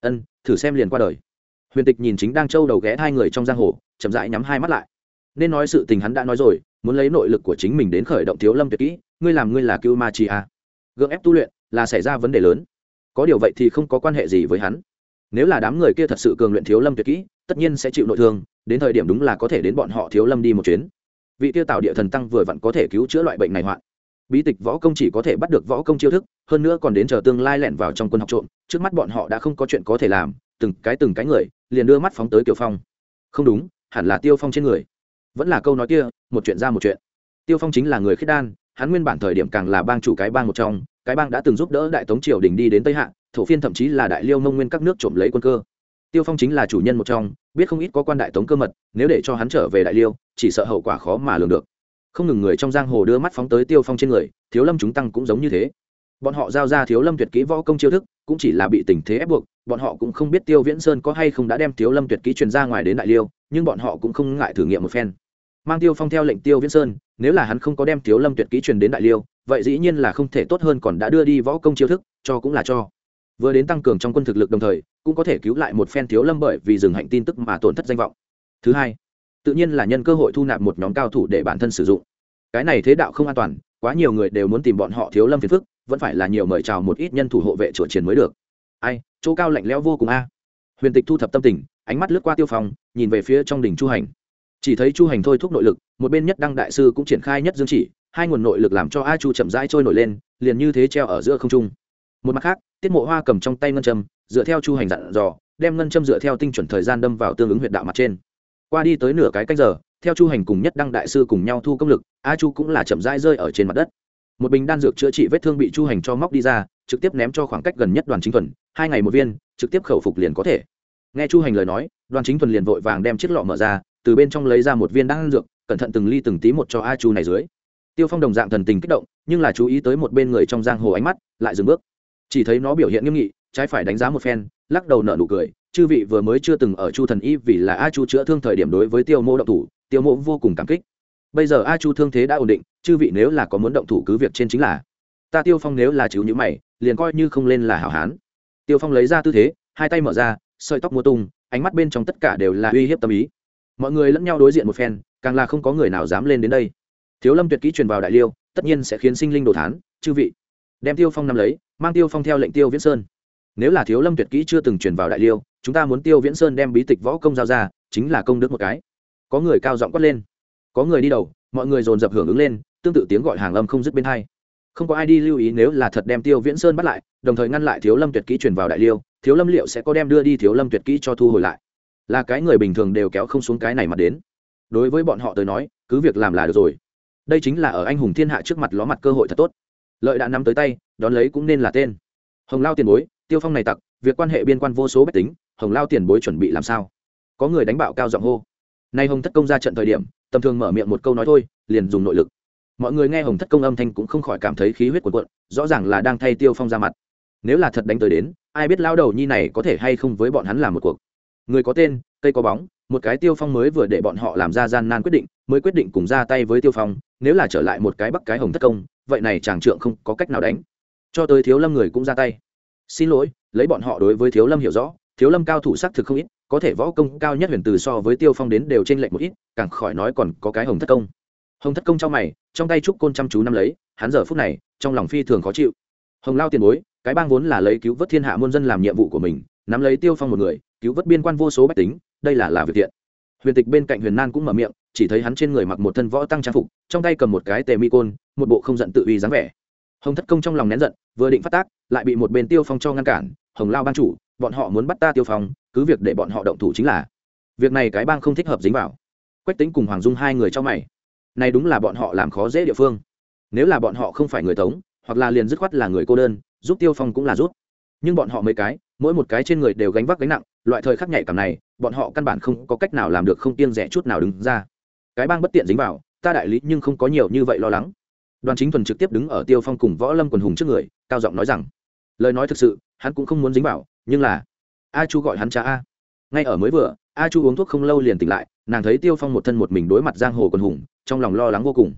Ân, thử xem liền qua đời. Huyền tịch nhìn chính đang trâu đầu ghé hai người trong giang hồ, chậm rãi nhắm hai mắt lại. Nên nói sự tình hắn đã nói rồi, muốn lấy nội lực của chính mình đến khởi động thiếu lâm tuyệt kỹ, ngươi làm ngươi là cưu ma chi a. Gượng ép tu luyện là xảy ra vấn đề lớn. Có điều vậy thì không có quan hệ gì với hắn. Nếu là đám người kia thật sự cường luyện thiếu lâm tuyệt kỹ, tất nhiên sẽ chịu nội thương, đến thời điểm đúng là có thể đến bọn họ thiếu lâm đi một chuyến. Vị tiêu tạo địa thần tăng vừa vặn có thể cứu chữa loại bệnh này hoạn bí tịch võ công chỉ có thể bắt được võ công chiêu thức, hơn nữa còn đến chờ tương lai lẻn vào trong quân học trộm, trước mắt bọn họ đã không có chuyện có thể làm, từng cái từng cái người, liền đưa mắt phóng tới kiều phong. Không đúng, hẳn là tiêu phong trên người. Vẫn là câu nói kia, một chuyện ra một chuyện. Tiêu phong chính là người khiết đan, hắn nguyên bản thời điểm càng là bang chủ cái bang một trong, cái bang đã từng giúp đỡ đại tống triều đình đi đến tây hạ, thổ phiên thậm chí là đại liêu mông nguyên các nước trộm lấy quân cơ. Tiêu phong chính là chủ nhân một trong, biết không ít có quan đại tống cơ mật, nếu để cho hắn trở về đại liêu, chỉ sợ hậu quả khó mà lường được không ngừng người trong giang hồ đưa mắt phóng tới tiêu phong trên người, thiếu lâm chúng tăng cũng giống như thế. Bọn họ giao ra thiếu lâm tuyệt kỹ võ công chiêu thức, cũng chỉ là bị tình thế ép buộc, bọn họ cũng không biết tiêu viễn sơn có hay không đã đem thiếu lâm tuyệt kỹ truyền ra ngoài đến đại liêu, nhưng bọn họ cũng không ngại thử nghiệm một phen. Mang tiêu phong theo lệnh tiêu viễn sơn, nếu là hắn không có đem thiếu lâm tuyệt kỹ truyền đến đại liêu, vậy dĩ nhiên là không thể tốt hơn còn đã đưa đi võ công chiêu thức, cho cũng là cho. Vừa đến tăng cường trong quân thực lực đồng thời, cũng có thể cứu lại một phen thiếu lâm bởi vì dừng hạnh tin tức mà tổn thất danh vọng. Thứ hai tự nhiên là nhân cơ hội thu nạp một nhóm cao thủ để bản thân sử dụng. Cái này thế đạo không an toàn, quá nhiều người đều muốn tìm bọn họ thiếu lâm phiền phức, vẫn phải là nhiều mời chào một ít nhân thủ hộ vệ chùa chiến mới được. Ai, chỗ cao lạnh lẽo vô cùng a. Huyền tịch thu thập tâm tình, ánh mắt lướt qua tiêu phong, nhìn về phía trong đỉnh chu hành. Chỉ thấy chu hành thôi thúc nội lực, một bên nhất đăng đại sư cũng triển khai nhất dương chỉ, hai nguồn nội lực làm cho a chu chậm rãi trôi nổi lên, liền như thế treo ở giữa không trung. Một mặt khác, tiết mộ hoa cầm trong tay ngân châm, dựa theo chu hành dặn dò, đem ngân châm dựa theo tinh chuẩn thời gian đâm vào tương ứng huyệt đạo mặt trên qua đi tới nửa cái canh giờ, theo chu hành cùng nhất đăng đại sư cùng nhau thu công lực, a chu cũng là chậm rãi rơi ở trên mặt đất. Một bình đan dược chữa trị vết thương bị chu hành cho móc đi ra, trực tiếp ném cho khoảng cách gần nhất đoàn chính thuần, hai ngày một viên, trực tiếp khẩu phục liền có thể. Nghe chu hành lời nói, đoàn chính thuần liền vội vàng đem chiếc lọ mở ra, từ bên trong lấy ra một viên đan dược, cẩn thận từng ly từng tí một cho a chu này dưới. Tiêu phong đồng dạng thần tình kích động, nhưng là chú ý tới một bên người trong giang hồ ánh mắt, lại dừng bước. Chỉ thấy nó biểu hiện nghiêm nghị, trái phải đánh giá một phen, lắc đầu nở nụ cười chư vị vừa mới chưa từng ở chu thần y vì là a chu chữa thương thời điểm đối với tiêu mô động thủ, tiêu mô vô cùng cảm kích. Bây giờ a chu thương thế đã ổn định, chư vị nếu là có muốn động thủ cứ việc trên chính là. Ta tiêu phong nếu là chịu nhữ mày, liền coi như không lên là hảo hán. Tiêu phong lấy ra tư thế, hai tay mở ra, sợi tóc mua tung, ánh mắt bên trong tất cả đều là uy hiếp tâm ý. Mọi người lẫn nhau đối diện một phen, càng là không có người nào dám lên đến đây. Thiếu lâm tuyệt kỹ truyền vào đại liêu, tất nhiên sẽ khiến sinh linh đồ thán, chư vị. Đem tiêu phong nằm lấy, mang tiêu phong theo lệnh tiêu viễn sơn nếu là thiếu lâm tuyệt kỹ chưa từng truyền vào đại liêu, chúng ta muốn tiêu viễn sơn đem bí tịch võ công giao ra, chính là công đức một cái. Có người cao giọng quát lên. Có người đi đầu, mọi người dồn dập hưởng ứng lên, tương tự tiếng gọi hàng lâm không dứt bên hai. Không có ai đi lưu ý nếu là thật đem tiêu viễn sơn bắt lại, đồng thời ngăn lại thiếu lâm tuyệt kỹ truyền vào đại liêu, thiếu lâm liệu sẽ có đem đưa đi thiếu lâm tuyệt kỹ cho thu hồi lại. Là cái người bình thường đều kéo không xuống cái này mà đến. Đối với bọn họ tới nói, cứ việc làm là được rồi. Đây chính là ở anh hùng thiên hạ trước mặt ló mặt cơ hội thật tốt. Lợi đã nắm tới tay, đón lấy cũng nên là tên. Hồng lao tiền bối tiêu phong này tặc, việc quan hệ biên quan vô số bách tính, hồng lao tiền bối chuẩn bị làm sao? Có người đánh bạo cao giọng hô. Nay hồng thất công ra trận thời điểm, tầm thường mở miệng một câu nói thôi, liền dùng nội lực. Mọi người nghe hồng thất công âm thanh cũng không khỏi cảm thấy khí huyết cuộn cuộn, rõ ràng là đang thay tiêu phong ra mặt. Nếu là thật đánh tới đến, ai biết lao đầu nhi này có thể hay không với bọn hắn làm một cuộc? Người có tên, cây có bóng, một cái tiêu phong mới vừa để bọn họ làm ra gian nan quyết định, mới quyết định cùng ra tay với tiêu phong, nếu là trở lại một cái bắc cái hồng thất công, vậy này chàng trượng không có cách nào đánh. Cho tới thiếu lâm người cũng ra tay xin lỗi, lấy bọn họ đối với thiếu lâm hiểu rõ, thiếu lâm cao thủ sắc thực không ít, có thể võ công cao nhất huyền từ so với tiêu phong đến đều trên lệnh một ít, càng khỏi nói còn có cái hồng thất công. Hồng thất công trong mày, trong tay trúc côn chăm chú năm lấy, hắn giờ phút này, trong lòng phi thường khó chịu. Hồng lao tiền bối, cái bang vốn là lấy cứu vớt thiên hạ muôn dân làm nhiệm vụ của mình, nắm lấy tiêu phong một người, cứu vớt biên quan vô số bách tính, đây là là việc thiện. Huyền tịch bên cạnh huyền nan cũng mở miệng, chỉ thấy hắn trên người mặc một thân võ tăng trang phục, trong tay cầm một cái tề mi côn, một bộ không giận tự uy dáng vẻ hồng thất công trong lòng nén giận, vừa định phát tác, lại bị một bên tiêu phong cho ngăn cản, hồng lao ban chủ, bọn họ muốn bắt ta tiêu phong, cứ việc để bọn họ động thủ chính là việc này cái bang không thích hợp dính vào. Quách tính cùng hoàng dung hai người cho mày, này đúng là bọn họ làm khó dễ địa phương. Nếu là bọn họ không phải người tống, hoặc là liền dứt khoát là người cô đơn, giúp tiêu phong cũng là giúp. Nhưng bọn họ mấy cái, mỗi một cái trên người đều gánh vác gánh nặng, loại thời khắc nhạy cảm này, bọn họ căn bản không có cách nào làm được không tiên rẻ chút nào đứng ra. Cái bang bất tiện dính vào, ta đại lý nhưng không có nhiều như vậy lo lắng đoàn chính thuần trực tiếp đứng ở tiêu phong cùng võ lâm quần hùng trước người, cao giọng nói rằng, lời nói thực sự, hắn cũng không muốn dính vào, nhưng là, a chu gọi hắn cha a. Ngay ở mới vừa, a chu uống thuốc không lâu liền tỉnh lại, nàng thấy tiêu phong một thân một mình đối mặt giang hồ quần hùng, trong lòng lo lắng vô cùng.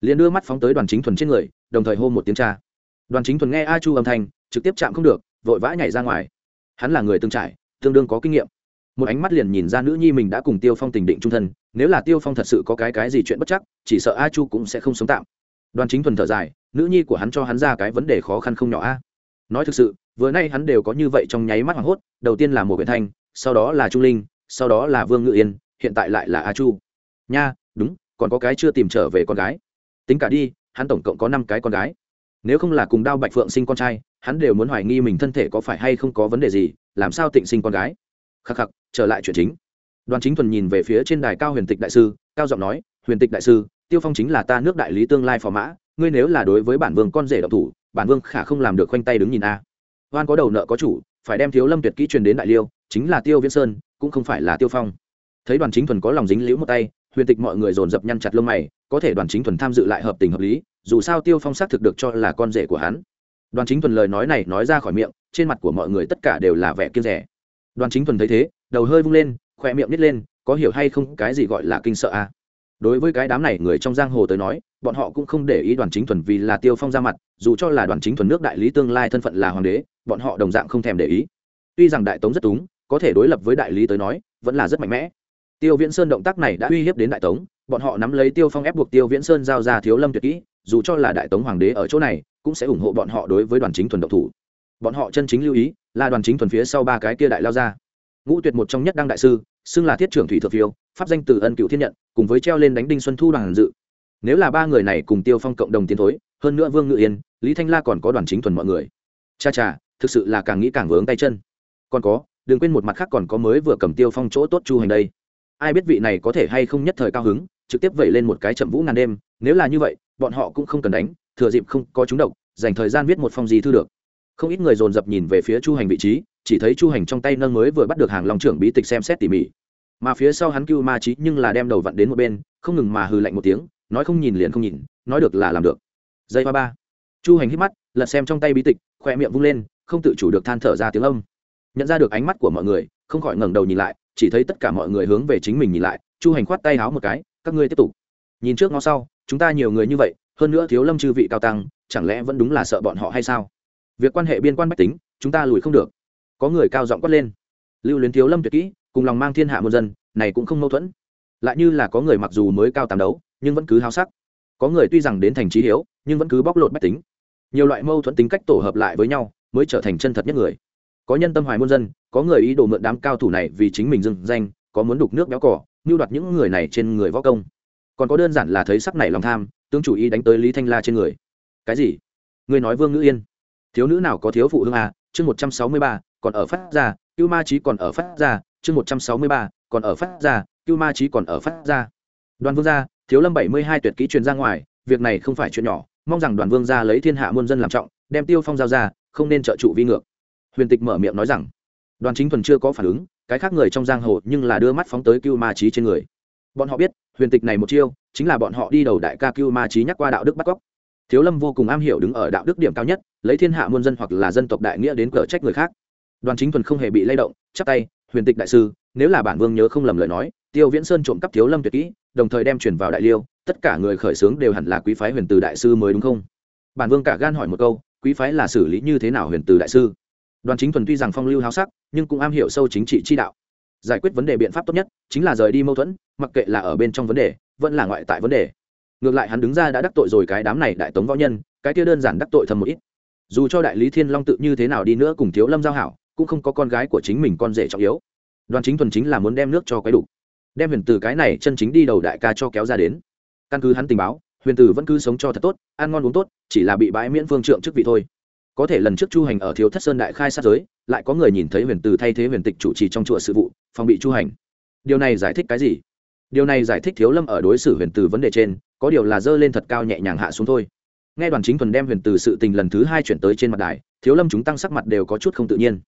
Liền đưa mắt phóng tới đoàn chính thuần trên người, đồng thời hô một tiếng cha. Đoàn chính thuần nghe a chu âm thanh, trực tiếp chạm không được, vội vã nhảy ra ngoài. Hắn là người tương trải, tương đương có kinh nghiệm. Một ánh mắt liền nhìn ra nữ nhi mình đã cùng tiêu phong tình định trung thân, nếu là tiêu phong thật sự có cái cái gì chuyện bất chắc, chỉ sợ a chu cũng sẽ không sống tạm đoàn chính thuần thở dài, nữ nhi của hắn cho hắn ra cái vấn đề khó khăn không nhỏ a. Nói thực sự, vừa nay hắn đều có như vậy trong nháy mắt hoảng hốt, đầu tiên là một quyển thanh, sau đó là trung linh, sau đó là vương ngự yên, hiện tại lại là a chu. Nha, đúng, còn có cái chưa tìm trở về con gái. Tính cả đi, hắn tổng cộng có năm cái con gái. Nếu không là cùng đao bạch phượng sinh con trai, hắn đều muốn hoài nghi mình thân thể có phải hay không có vấn đề gì, làm sao tịnh sinh con gái. Khắc khắc, trở lại chuyện chính. Đoàn chính thuần nhìn về phía trên đài cao huyền tịch đại sư, cao giọng nói, huyền tịch đại sư tiêu phong chính là ta nước đại lý tương lai phò mã, ngươi nếu là đối với bản vương con rể độc thủ, bản vương khả không làm được khoanh tay đứng nhìn a à. hoan có đầu nợ có chủ, phải đem thiếu lâm tuyệt kỹ truyền đến đại liêu, chính là tiêu viễn sơn, cũng không phải là tiêu phong thấy đoàn chính thuần có lòng dính liễu một tay, huyền tịch mọi người dồn dập nhăn chặt lông mày, có thể đoàn chính thuần tham dự lại hợp tình hợp lý, dù sao tiêu phong xác thực được cho là con rể của hắn đoàn chính thuần lời nói này nói ra khỏi miệng, trên mặt của mọi người tất cả đều là vẻ kiên rẻ đoàn chính thuần thấy thế, đầu hơi vung lên khỏe miệng nít lên, có hiểu hay không cái gì gọi là kinh sợ a à? Đối với cái đám này người trong giang hồ tới nói, bọn họ cũng không để ý đoàn chính thuần vì là tiêu phong ra mặt, dù cho là đoàn chính thuần nước đại lý tương lai thân phận là hoàng đế, bọn họ đồng dạng không thèm để ý. Tuy rằng đại tống rất túng, có thể đối lập với đại lý tới nói, vẫn là rất mạnh mẽ. Tiêu viễn sơn động tác này đã uy hiếp đến đại tống, bọn họ nắm lấy tiêu phong ép buộc tiêu viễn sơn giao ra thiếu lâm tuyệt kỹ, dù cho là đại tống hoàng đế ở chỗ này, cũng sẽ ủng hộ bọn họ đối với đoàn chính thuần độc thủ. Bọn họ chân chính lưu ý là đoàn chính thuần phía sau ba cái kia đại lao ra. Ngũ tuyệt một trong nhất đăng đại sư xưng là thiết trưởng thủy thượng phiêu, pháp danh từ ân cựu thiên nhận, cùng với treo lên đánh đinh xuân thu đoàn dự. Nếu là ba người này cùng tiêu phong cộng đồng tiến thối, hơn nữa vương ngự yên, lý thanh la còn có đoàn chính thuần mọi người. Cha cha, thực sự là càng nghĩ càng vướng tay chân. Còn có, đừng quên một mặt khác còn có mới vừa cầm tiêu phong chỗ tốt chu hành đây. Ai biết vị này có thể hay không nhất thời cao hứng, trực tiếp vẩy lên một cái chậm vũ ngàn đêm, nếu là như vậy, bọn họ cũng không cần đánh, thừa dịp không có chúng độc, dành thời gian viết một phong gì thư được. Không ít người dồn dập nhìn về phía chu hành vị trí chỉ thấy chu hành trong tay nâng mới vừa bắt được hàng long trưởng bí tịch xem xét tỉ mỉ. Mà phía sau hắn cưu ma trí nhưng là đem đầu vặn đến một bên, không ngừng mà hừ lạnh một tiếng, nói không nhìn liền không nhìn, nói được là làm được. Dây ba ba. Chu hành hít mắt, lật xem trong tay bí tịch khoe miệng vung lên, không tự chủ được than thở ra tiếng âm. Nhận ra được ánh mắt của mọi người, không khỏi ngẩng đầu nhìn lại, chỉ thấy tất cả mọi người hướng về chính mình nhìn lại, chu hành khoát tay háo một cái, các ngươi tiếp tục. Nhìn trước ngó sau, chúng ta nhiều người như vậy, hơn nữa thiếu lâm chư vị cao tăng, chẳng lẽ vẫn đúng là sợ bọn họ hay sao? Việc quan hệ biên quan bách tính, chúng ta lùi không được có người cao giọng quát lên. Lưu luyến thiếu lâm tuyệt kỹ, cùng lòng mang thiên hạ muôn dân, này cũng không mâu thuẫn. Lại như là có người mặc dù mới cao tám đấu, nhưng vẫn cứ háo sắc. Có người tuy rằng đến thành trí hiếu, nhưng vẫn cứ bóc lột bách tính. Nhiều loại mâu thuẫn tính cách tổ hợp lại với nhau, mới trở thành chân thật nhất người. Có nhân tâm hoài muôn dân, có người ý đồ mượn đám cao thủ này vì chính mình dừng danh, có muốn đục nước béo cỏ, mưu đoạt những người này trên người võ công. Còn có đơn giản là thấy sắc này lòng tham, tướng chủ ý đánh tới lý thanh la trên người. Cái gì? Người nói vương ngữ yên. Thiếu nữ nào có thiếu phụ hương à? Chương một trăm sáu mươi ba còn ở phát ra, cưu ma trí còn ở phát ra, chương một trăm sáu mươi ba, còn ở phát ra, cưu ma trí còn ở phát ra. Đoàn vương gia, thiếu lâm bảy mươi hai tuyệt kỹ truyền ra ngoài, việc này không phải chuyện nhỏ, mong rằng đoàn vương gia lấy thiên hạ muôn dân làm trọng, đem tiêu phong giao ra, không nên trợ trụ vi ngược. Huyền tịch mở miệng nói rằng, đoàn chính thuần chưa có phản ứng, cái khác người trong giang hồ nhưng là đưa mắt phóng tới cưu ma trí trên người. Bọn họ biết, huyền tịch này một chiêu, chính là bọn họ đi đầu đại ca cưu ma trí nhắc qua đạo đức bắt cóc. Thiếu lâm vô cùng am hiểu đứng ở đạo đức điểm cao nhất, lấy thiên hạ muôn dân hoặc là dân tộc đại nghĩa đến cờ trách người khác đoàn chính thuần không hề bị lay động, chắp tay, huyền tịch đại sư, nếu là bản vương nhớ không lầm lời nói, tiêu viễn sơn trộm cắp thiếu lâm tuyệt kỹ, đồng thời đem chuyển vào đại liêu, tất cả người khởi xướng đều hẳn là quý phái huyền từ đại sư mới đúng không? Bản vương cả gan hỏi một câu, quý phái là xử lý như thế nào huyền từ đại sư? Đoàn chính thuần tuy rằng phong lưu háo sắc, nhưng cũng am hiểu sâu chính trị chi đạo. Giải quyết vấn đề biện pháp tốt nhất chính là rời đi mâu thuẫn, mặc kệ là ở bên trong vấn đề, vẫn là ngoại tại vấn đề. Ngược lại hắn đứng ra đã đắc tội rồi cái đám này đại tống võ nhân, cái kia đơn giản đắc tội thầm một ít. Dù cho đại lý thiên long tự như thế nào đi nữa cùng thiếu lâm giao hảo cũng không có con gái của chính mình con rể trọng yếu. Đoàn chính thuần chính là muốn đem nước cho quái đủ. Đem huyền từ cái này chân chính đi đầu đại ca cho kéo ra đến. Căn cứ hắn tình báo, huyền từ vẫn cứ sống cho thật tốt, ăn ngon uống tốt, chỉ là bị bãi miễn phương trượng chức vị thôi. Có thể lần trước chu hành ở thiếu thất sơn đại khai sát giới, lại có người nhìn thấy huyền từ thay thế huyền tịch chủ trì trong chùa sự vụ, phòng bị chu hành. Điều này giải thích cái gì? Điều này giải thích thiếu lâm ở đối xử huyền từ vấn đề trên, có điều là dơ lên thật cao nhẹ nhàng hạ xuống thôi. Nghe đoàn chính thuần đem huyền từ sự tình lần thứ hai chuyển tới trên mặt đài, thiếu lâm chúng tăng sắc mặt đều có chút không tự nhiên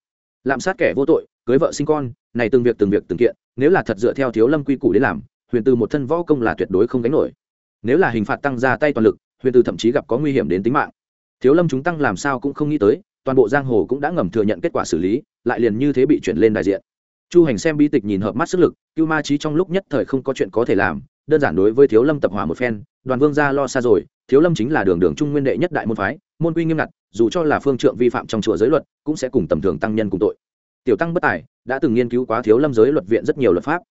lạm sát kẻ vô tội, cưới vợ sinh con, này từng việc từng việc từng kiện, nếu là thật dựa theo thiếu lâm quy củ đến làm, huyền từ một thân võ công là tuyệt đối không gánh nổi. Nếu là hình phạt tăng ra tay toàn lực, huyền từ thậm chí gặp có nguy hiểm đến tính mạng. Thiếu lâm chúng tăng làm sao cũng không nghĩ tới, toàn bộ giang hồ cũng đã ngầm thừa nhận kết quả xử lý, lại liền như thế bị chuyển lên đại diện. Chu hành xem bi tịch nhìn hợp mắt sức lực, cưu ma trí trong lúc nhất thời không có chuyện có thể làm đơn giản đối với thiếu lâm tập hỏa một phen, đoàn vương gia lo xa rồi, thiếu lâm chính là đường đường trung nguyên đệ nhất đại môn phái, môn quy nghiêm ngặt, dù cho là phương trượng vi phạm trong chùa giới luật, cũng sẽ cùng tầm thường tăng nhân cùng tội. Tiểu tăng bất tài, đã từng nghiên cứu quá thiếu lâm giới luật viện rất nhiều luật pháp.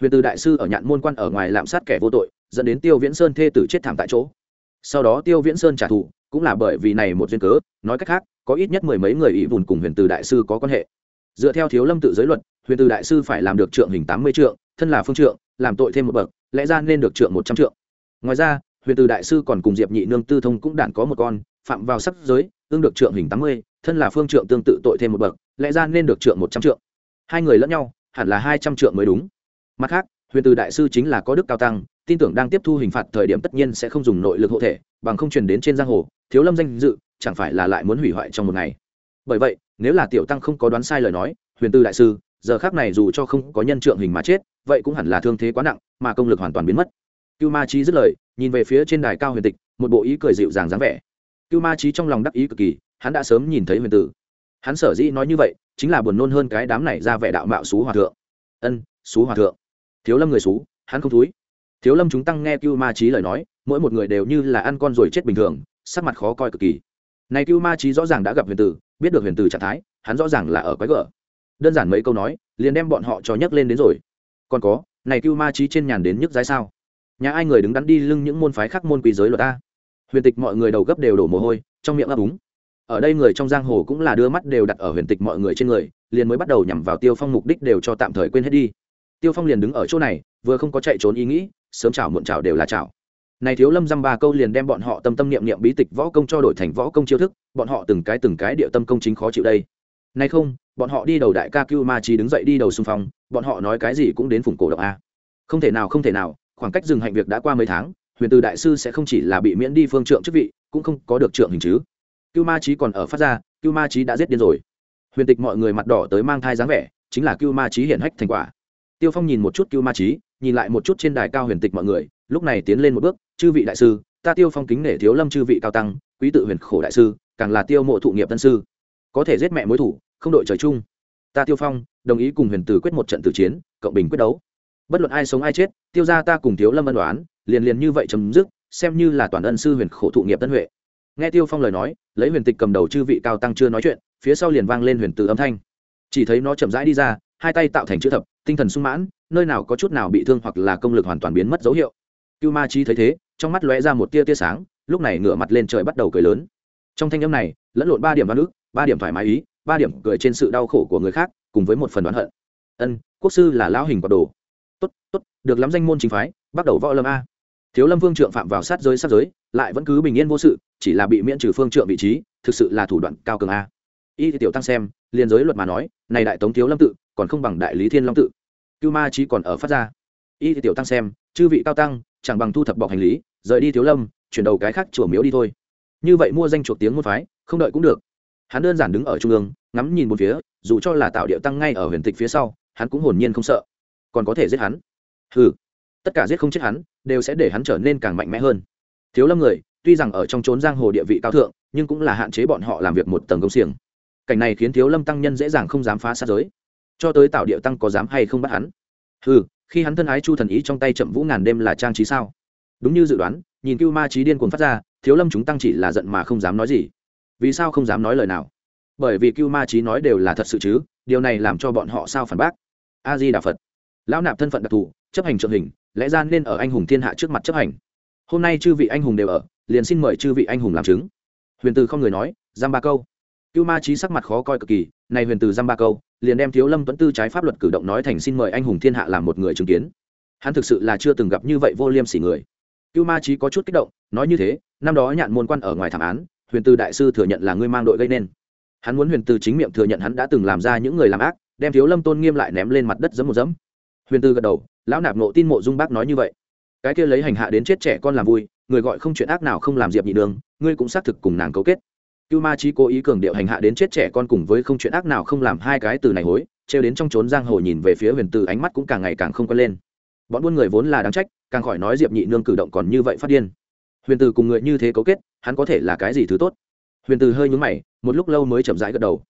Huyền từ đại sư ở nhạn môn quan ở ngoài lạm sát kẻ vô tội, dẫn đến tiêu viễn sơn thê tử chết thảm tại chỗ. Sau đó tiêu viễn sơn trả thù, cũng là bởi vì này một duyên cớ, nói cách khác, có ít nhất mười mấy người ỷ vùn cùng huyền từ đại sư có quan hệ. Dựa theo thiếu lâm tự giới luật, huyền từ đại sư phải làm được trượng hình tám mươi trượng, thân là phương trượng, làm tội thêm một bậc lẽ ra nên được trượng một trăm trượng. Ngoài ra, huyền từ đại sư còn cùng diệp nhị nương tư thông cũng đản có một con, phạm vào sắc giới, tương được trượng hình tám mươi, thân là phương trượng tương tự tội thêm một bậc, lẽ ra nên được trượng một trăm trượng. Hai người lẫn nhau, hẳn là hai trăm trượng mới đúng. Mặt khác, huyền từ đại sư chính là có đức cao tăng, tin tưởng đang tiếp thu hình phạt thời điểm tất nhiên sẽ không dùng nội lực hộ thể, bằng không truyền đến trên giang hồ, thiếu lâm danh dự, chẳng phải là lại muốn hủy hoại trong một ngày. Bởi vậy, nếu là tiểu tăng không có đoán sai lời nói, huyền từ đại sư giờ khác này dù cho không có nhân trượng hình mà chết, vậy cũng hẳn là thương thế quá nặng, mà công lực hoàn toàn biến mất. Cưu ma trí dứt lời, nhìn về phía trên đài cao huyền tịch, một bộ ý cười dịu dàng dáng vẻ. Cưu ma trí trong lòng đắc ý cực kỳ, hắn đã sớm nhìn thấy huyền tử. Hắn sở dĩ nói như vậy, chính là buồn nôn hơn cái đám này ra vẻ đạo mạo xú hòa thượng. Ân, xú hòa thượng. Thiếu lâm người xú, hắn không thúi. Thiếu lâm chúng tăng nghe cưu ma trí lời nói, mỗi một người đều như là ăn con rồi chết bình thường, sắc mặt khó coi cực kỳ. Này cưu ma trí rõ ràng đã gặp huyền tử, biết được huyền tử trạng thái, hắn rõ ràng là ở quái gở đơn giản mấy câu nói, liền đem bọn họ cho nhấc lên đến rồi. Còn có, này cưu ma trí trên nhàn đến nhức giá sao? Nhà ai người đứng đắn đi lưng những môn phái khác môn quý giới luật ta? Huyền tịch mọi người đầu gấp đều đổ mồ hôi, trong miệng ấp úng. Ở đây người trong giang hồ cũng là đưa mắt đều đặt ở huyền tịch mọi người trên người, liền mới bắt đầu nhằm vào tiêu phong mục đích đều cho tạm thời quên hết đi. Tiêu phong liền đứng ở chỗ này, vừa không có chạy trốn ý nghĩ, sớm chảo muộn chảo đều là chảo. Này thiếu lâm dăm ba câu liền đem bọn họ tâm tâm niệm niệm bí tịch võ công cho đổi thành võ công chiêu thức, bọn họ từng cái từng cái địa tâm công chính khó chịu đây nay không, bọn họ đi đầu đại ca cưu ma trí đứng dậy đi đầu xung phong, bọn họ nói cái gì cũng đến phủng cổ động a. Không thể nào, không thể nào, khoảng cách dừng hạnh việc đã qua mấy tháng, huyền từ đại sư sẽ không chỉ là bị miễn đi phương trượng chức vị, cũng không có được trượng hình chứ. Cưu ma trí còn ở phát ra, cưu ma trí đã giết điên rồi. Huyền tịch mọi người mặt đỏ tới mang thai dáng vẻ, chính là cưu ma trí hiển hách thành quả. Tiêu phong nhìn một chút cưu ma trí nhìn lại một chút trên đài cao huyền tịch mọi người, lúc này tiến lên một bước, chư vị đại sư, ta tiêu phong kính nể thiếu lâm chư vị cao tăng, quý tự huyền khổ đại sư, càng là tiêu mộ thụ nghiệp tân sư có thể giết mẹ mối thủ, không đội trời chung. Ta tiêu phong, đồng ý cùng huyền tử quyết một trận tử chiến, cộng bình quyết đấu. Bất luận ai sống ai chết, tiêu ra ta cùng thiếu lâm ân đoán liền liền như vậy chấm dứt, xem như là toàn ân sư huyền khổ thụ nghiệp tân huệ. Nghe tiêu phong lời nói, lấy huyền tịch cầm đầu chư vị cao tăng chưa nói chuyện, phía sau liền vang lên huyền tử âm thanh. Chỉ thấy nó chậm rãi đi ra, hai tay tạo thành chữ thập, tinh thần sung mãn, nơi nào có chút nào bị thương hoặc là công lực hoàn toàn biến mất dấu hiệu. Cưu ma chi thấy thế, trong mắt lóe ra một tia tia sáng, lúc này ngửa mặt lên trời bắt đầu cười lớn. Trong thanh âm này, lẫn lộn ba điểm văn ức ba điểm thoải mái ý, ba điểm cười trên sự đau khổ của người khác, cùng với một phần đoán hận. Ân, quốc sư là lão hình quả đồ. Tốt tốt, được lắm danh môn chính phái, bắt đầu võ lâm a. Thiếu lâm vương trượng phạm vào sát giới sát giới, lại vẫn cứ bình yên vô sự, chỉ là bị miễn trừ phương trượng vị trí, thực sự là thủ đoạn cao cường a. Y thì tiểu tăng xem liên giới luật mà nói, này đại tống thiếu lâm tự, còn không bằng đại lý thiên long tự. Cưu ma trí còn ở phát ra. Y thì tiểu tăng xem, chư vị cao tăng, chẳng bằng thu thập bọc hành lý, rời đi thiếu lâm, chuyển đầu cái khác chùa miếu đi thôi. Như vậy mua danh chuộc tiếng môn phái, không đợi cũng được hắn đơn giản đứng ở trung ương, ngắm nhìn một phía, dù cho là tạo điệu tăng ngay ở huyền tịch phía sau, hắn cũng hồn nhiên không sợ. Còn có thể giết hắn? Ừ tất cả giết không chết hắn, đều sẽ để hắn trở nên càng mạnh mẽ hơn. Thiếu lâm người, tuy rằng ở trong trốn giang hồ địa vị cao thượng, nhưng cũng là hạn chế bọn họ làm việc một tầng công xiềng. Cảnh này khiến thiếu lâm tăng nhân dễ dàng không dám phá sát giới. Cho tới tạo điệu tăng có dám hay không bắt hắn? Ừ khi hắn thân ái chu thần ý trong tay chậm vũ ngàn đêm là trang trí sao? Đúng như dự đoán, nhìn cưu ma trí điên cuồng phát ra, thiếu lâm chúng tăng chỉ là giận mà không dám nói gì vì sao không dám nói lời nào? Bởi vì cưu ma trí nói đều là thật sự chứ, điều này làm cho bọn họ sao phản bác? A di đà phật. Lão nạp thân phận đặc thù, chấp hành trượng hình, lẽ ra nên ở anh hùng thiên hạ trước mặt chấp hành. Hôm nay chư vị anh hùng đều ở, liền xin mời chư vị anh hùng làm chứng. Huyền từ không người nói, giam ba câu. Cưu ma trí sắc mặt khó coi cực kỳ, này huyền từ giam ba câu, liền đem thiếu lâm tuấn tư trái pháp luật cử động nói thành xin mời anh hùng thiên hạ làm một người chứng kiến. Hắn thực sự là chưa từng gặp như vậy vô liêm sỉ người. Cưu ma trí có chút kích động, nói như thế, năm đó nhạn môn quan ở ngoài thảm án huyền từ đại sư thừa nhận là ngươi mang đội gây nên. Hắn muốn huyền từ chính miệng thừa nhận hắn đã từng làm ra những người làm ác, đem thiếu lâm tôn nghiêm lại ném lên mặt đất giấm một giấm. Huyền từ gật đầu, lão nạp nộ tin mộ dung bác nói như vậy. Cái kia lấy hành hạ đến chết trẻ con làm vui, người gọi không chuyện ác nào không làm diệp nhị đường, ngươi cũng xác thực cùng nàng cấu kết. Cưu ma trí cố ý cường điệu hành hạ đến chết trẻ con cùng với không chuyện ác nào không làm hai cái từ này hối, trêu đến trong trốn giang hồ nhìn về phía huyền từ ánh mắt cũng càng ngày càng không quen lên. Bọn buôn người vốn là đáng trách, càng khỏi nói diệp nhị nương cử động còn như vậy phát điên. Huyền từ cùng người như thế cấu kết hắn có thể là cái gì thứ tốt? Huyền từ hơi nhúng mày, một lúc lâu mới chậm rãi gật đầu.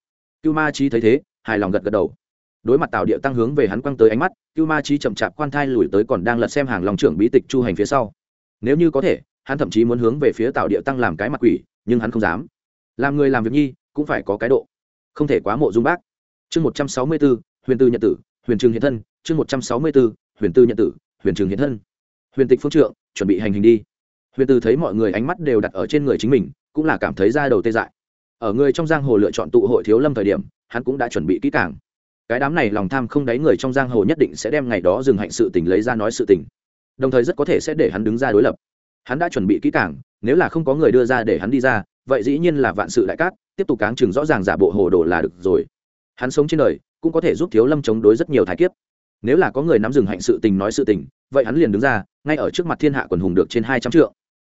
Cưu ma trí thấy thế, hài lòng gật gật đầu. Đối mặt tào điệu tăng hướng về hắn quăng tới ánh mắt, cưu ma trí chậm chạp quan thai lùi tới còn đang lật xem hàng lòng trưởng bí tịch chu hành phía sau. Nếu như có thể, hắn thậm chí muốn hướng về phía tào điệu tăng làm cái mặt quỷ, nhưng hắn không dám. Làm người làm việc nhi, cũng phải có cái độ. Không thể quá mộ dung bác. Chương một trăm sáu mươi bốn huyền tư nhận tử, huyền trường hiện thân. Chương một trăm sáu mươi bốn huyền tư nhận tử, huyền trường hiện thân. Huyền tịch phương trượng, chuẩn bị hành hình đi huyền từ thấy mọi người ánh mắt đều đặt ở trên người chính mình, cũng là cảm thấy ra đầu tê dại. Ở người trong giang hồ lựa chọn tụ hội thiếu lâm thời điểm, hắn cũng đã chuẩn bị kỹ càng. Cái đám này lòng tham không đáy người trong giang hồ nhất định sẽ đem ngày đó dừng hạnh sự tình lấy ra nói sự tình. Đồng thời rất có thể sẽ để hắn đứng ra đối lập. Hắn đã chuẩn bị kỹ càng, nếu là không có người đưa ra để hắn đi ra, vậy dĩ nhiên là vạn sự đại cát, tiếp tục cáng chừng rõ ràng giả bộ hồ đồ là được rồi. Hắn sống trên đời, cũng có thể giúp thiếu lâm chống đối rất nhiều thái kiếp. Nếu là có người nắm dừng hạnh sự tình nói sự tình, vậy hắn liền đứng ra, ngay ở trước mặt thiên hạ quần hùng được trên hai trăm trượng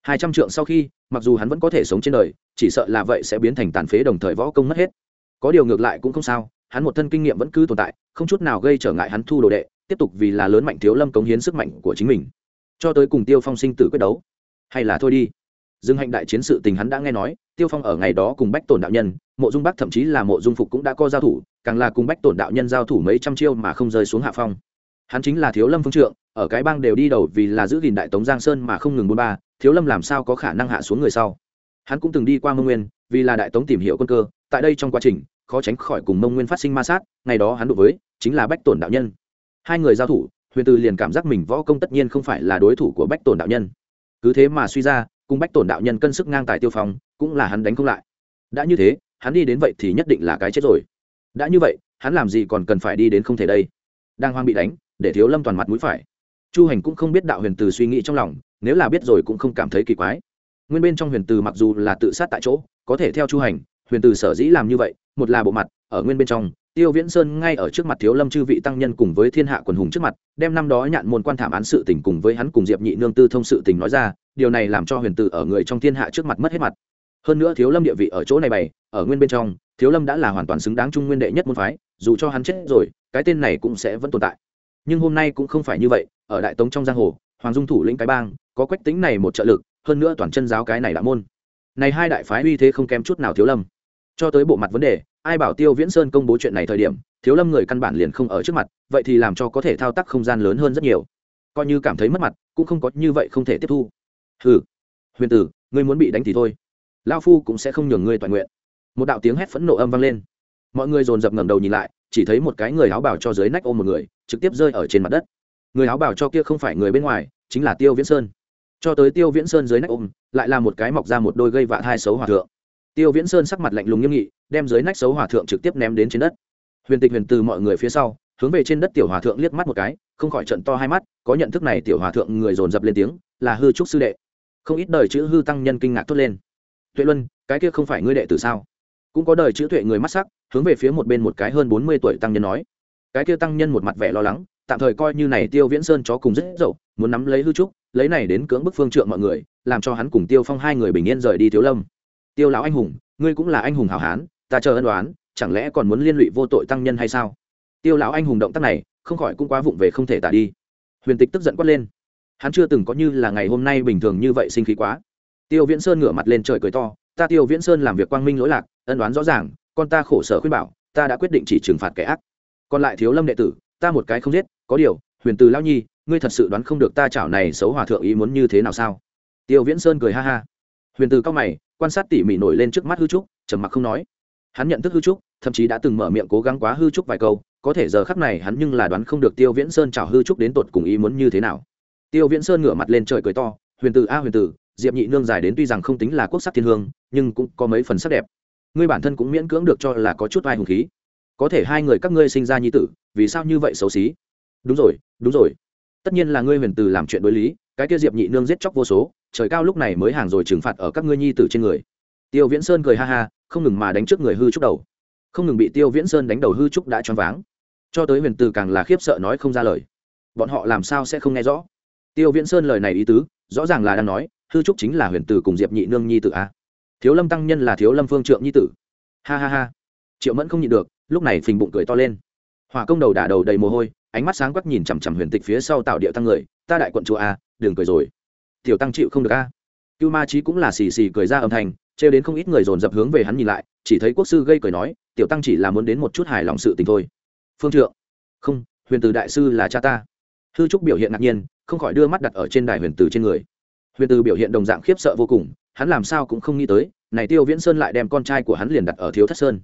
hai trăm trượng sau khi, mặc dù hắn vẫn có thể sống trên đời, chỉ sợ là vậy sẽ biến thành tàn phế đồng thời võ công mất hết. Có điều ngược lại cũng không sao, hắn một thân kinh nghiệm vẫn cứ tồn tại, không chút nào gây trở ngại hắn thu đồ đệ, tiếp tục vì là lớn mạnh thiếu lâm cống hiến sức mạnh của chính mình. Cho tới cùng tiêu phong sinh tử quyết đấu. Hay là thôi đi. Dương hạnh đại chiến sự tình hắn đã nghe nói, tiêu phong ở ngày đó cùng bách tổn đạo nhân, mộ dung bắc thậm chí là mộ dung phục cũng đã có giao thủ, càng là cùng bách tổn đạo nhân giao thủ mấy trăm chiêu mà không rơi xuống hạ phong. Hắn chính là thiếu lâm phương trượng, ở cái bang đều đi đầu vì là giữ gìn đại tống giang sơn mà không ngừng buôn ba thiếu lâm làm sao có khả năng hạ xuống người sau? Hắn cũng từng đi qua mông nguyên, vì là đại tống tìm hiểu quân cơ, tại đây trong quá trình, khó tránh khỏi cùng mông nguyên phát sinh ma sát, ngày đó hắn đối với, chính là bách tổn đạo nhân. Hai người giao thủ, huyền từ liền cảm giác mình võ công tất nhiên không phải là đối thủ của bách tổn đạo nhân. Cứ thế mà suy ra, cùng bách tổn đạo nhân cân sức ngang tài tiêu phong, cũng là hắn đánh không lại. Đã như thế, hắn đi đến vậy thì nhất định là cái chết rồi. Đã như vậy, hắn làm gì còn cần phải đi đến không thể đây? Đang hoang bị đánh, để thiếu lâm toàn mặt mũi phải. Chu hành cũng không biết đạo huyền từ suy nghĩ trong lòng nếu là biết rồi cũng không cảm thấy kỳ quái. Nguyên bên trong huyền từ mặc dù là tự sát tại chỗ, có thể theo chu hành, huyền từ sở dĩ làm như vậy, một là bộ mặt, ở nguyên bên trong, tiêu viễn sơn ngay ở trước mặt thiếu lâm chư vị tăng nhân cùng với thiên hạ quần hùng trước mặt, đem năm đó nhạn môn quan thảm án sự tình cùng với hắn cùng diệp nhị nương tư thông sự tình nói ra, điều này làm cho huyền từ ở người trong thiên hạ trước mặt mất hết mặt. Hơn nữa thiếu lâm địa vị ở chỗ này bày, ở nguyên bên trong, thiếu lâm đã là hoàn toàn xứng đáng trung nguyên đệ nhất môn phái, dù cho hắn chết rồi, cái tên này cũng sẽ vẫn tồn tại. Nhưng hôm nay cũng không phải như vậy, ở đại tống trong giang hồ, hoàng dung thủ lĩnh cái bang có quách tính này một trợ lực, hơn nữa toàn chân giáo cái này đã môn. Này hai đại phái uy thế không kém chút nào thiếu lâm. Cho tới bộ mặt vấn đề, ai bảo tiêu viễn sơn công bố chuyện này thời điểm, thiếu lâm người căn bản liền không ở trước mặt, vậy thì làm cho có thể thao tác không gian lớn hơn rất nhiều. Coi như cảm thấy mất mặt, cũng không có như vậy không thể tiếp thu. Hừ, huyền tử, ngươi muốn bị đánh thì thôi. Lao phu cũng sẽ không nhường ngươi toàn nguyện. Một đạo tiếng hét phẫn nộ âm vang lên. Mọi người dồn dập ngẩng đầu nhìn lại, chỉ thấy một cái người áo bào cho dưới nách ôm một người, trực tiếp rơi ở trên mặt đất. Người áo bào cho kia không phải người bên ngoài, chính là tiêu viễn sơn cho tới tiêu viễn sơn dưới nách ôm, lại là một cái mọc ra một đôi gây vạ hai xấu hòa thượng. Tiêu viễn sơn sắc mặt lạnh lùng nghiêm nghị, đem dưới nách xấu hòa thượng trực tiếp ném đến trên đất. Huyền tịch huyền từ mọi người phía sau, hướng về trên đất tiểu hòa thượng liếc mắt một cái, không khỏi trận to hai mắt, có nhận thức này tiểu hòa thượng người dồn dập lên tiếng, là hư trúc sư đệ. Không ít đời chữ hư tăng nhân kinh ngạc thốt lên. Tuệ luân, cái kia không phải ngươi đệ tử sao? Cũng có đời chữ tuệ người mắt sắc, hướng về phía một bên một cái hơn bốn mươi tuổi tăng nhân nói. Cái kia tăng nhân một mặt vẻ lo lắng, tạm thời coi như này tiêu viễn sơn chó cùng rất dậu, muốn nắm lấy hư trúc lấy này đến cưỡng bức phương trượng mọi người, làm cho hắn cùng tiêu phong hai người bình yên rời đi thiếu lâm. Tiêu lão anh hùng, ngươi cũng là anh hùng hảo hán, ta chờ ân đoán chẳng lẽ còn muốn liên lụy vô tội tăng nhân hay sao? Tiêu lão anh hùng động tác này, không khỏi cũng quá vụng về không thể tả đi. Huyền tịch tức giận quát lên. Hắn chưa từng có như là ngày hôm nay bình thường như vậy sinh khí quá. Tiêu viễn sơn ngửa mặt lên trời cười to, ta tiêu viễn sơn làm việc quang minh lỗi lạc, ân đoán rõ ràng, con ta khổ sở khuyên bảo, ta đã quyết định chỉ trừng phạt kẻ ác. Còn lại thiếu lâm đệ tử, ta một cái không giết, có điều huyền từ lão nhi ngươi thật sự đoán không được ta chảo này xấu hòa thượng ý muốn như thế nào sao? Tiêu viễn sơn cười ha ha. Huyền từ cao mày quan sát tỉ mỉ nổi lên trước mắt hư trúc trầm mặc không nói. Hắn nhận thức hư trúc thậm chí đã từng mở miệng cố gắng quá hư trúc vài câu có thể giờ khắc này hắn nhưng là đoán không được tiêu viễn sơn chảo hư trúc đến tột cùng ý muốn như thế nào. Tiêu viễn sơn ngửa mặt lên trời cười to huyền Từ a huyền Từ, diệp nhị nương dài đến tuy rằng không tính là quốc sắc thiên hương nhưng cũng có mấy phần sắc đẹp. Ngươi bản thân cũng miễn cưỡng được cho là có chút ai hùng khí. Có thể hai người các ngươi sinh ra nhi tử vì sao như vậy xấu xí? Đúng rồi đúng rồi. Tất nhiên là ngươi huyền Từ làm chuyện đối lý, cái kia diệp nhị nương giết chóc vô số, trời cao lúc này mới hàng rồi trừng phạt ở các ngươi nhi tử trên người. Tiêu viễn sơn cười ha ha, không ngừng mà đánh trước người hư trúc đầu. Không ngừng bị tiêu viễn sơn đánh đầu hư trúc đã choáng váng. Cho tới huyền từ càng là khiếp sợ nói không ra lời. Bọn họ làm sao sẽ không nghe rõ? Tiêu viễn sơn lời này ý tứ, rõ ràng là đang nói, hư trúc chính là huyền từ cùng diệp nhị nương nhi tử a. Thiếu lâm tăng nhân là thiếu lâm phương trượng nhi tử. Ha ha ha. Triệu mẫn không nhịn được, lúc này phình bụng cười to lên. Hỏa công đầu đả đầu đầy mồ hôi ánh mắt sáng quắc nhìn chằm chằm huyền tịch phía sau tạo điệu tăng người, ta đại quận chùa a à, đừng cười rồi. Tiểu tăng chịu không được a. Cưu ma trí cũng là xì xì cười ra âm thanh, trêu đến không ít người dồn dập hướng về hắn nhìn lại, chỉ thấy quốc sư gây cười nói, tiểu tăng chỉ là muốn đến một chút hài lòng sự tình thôi. Phương trượng. Không, huyền từ đại sư là cha ta. Hư trúc biểu hiện ngạc nhiên, không khỏi đưa mắt đặt ở trên đài huyền từ trên người. Huyền từ biểu hiện đồng dạng khiếp sợ vô cùng, hắn làm sao cũng không nghĩ tới, này tiêu viễn sơn lại đem con trai của hắn liền đặt ở thiếu thất sơn.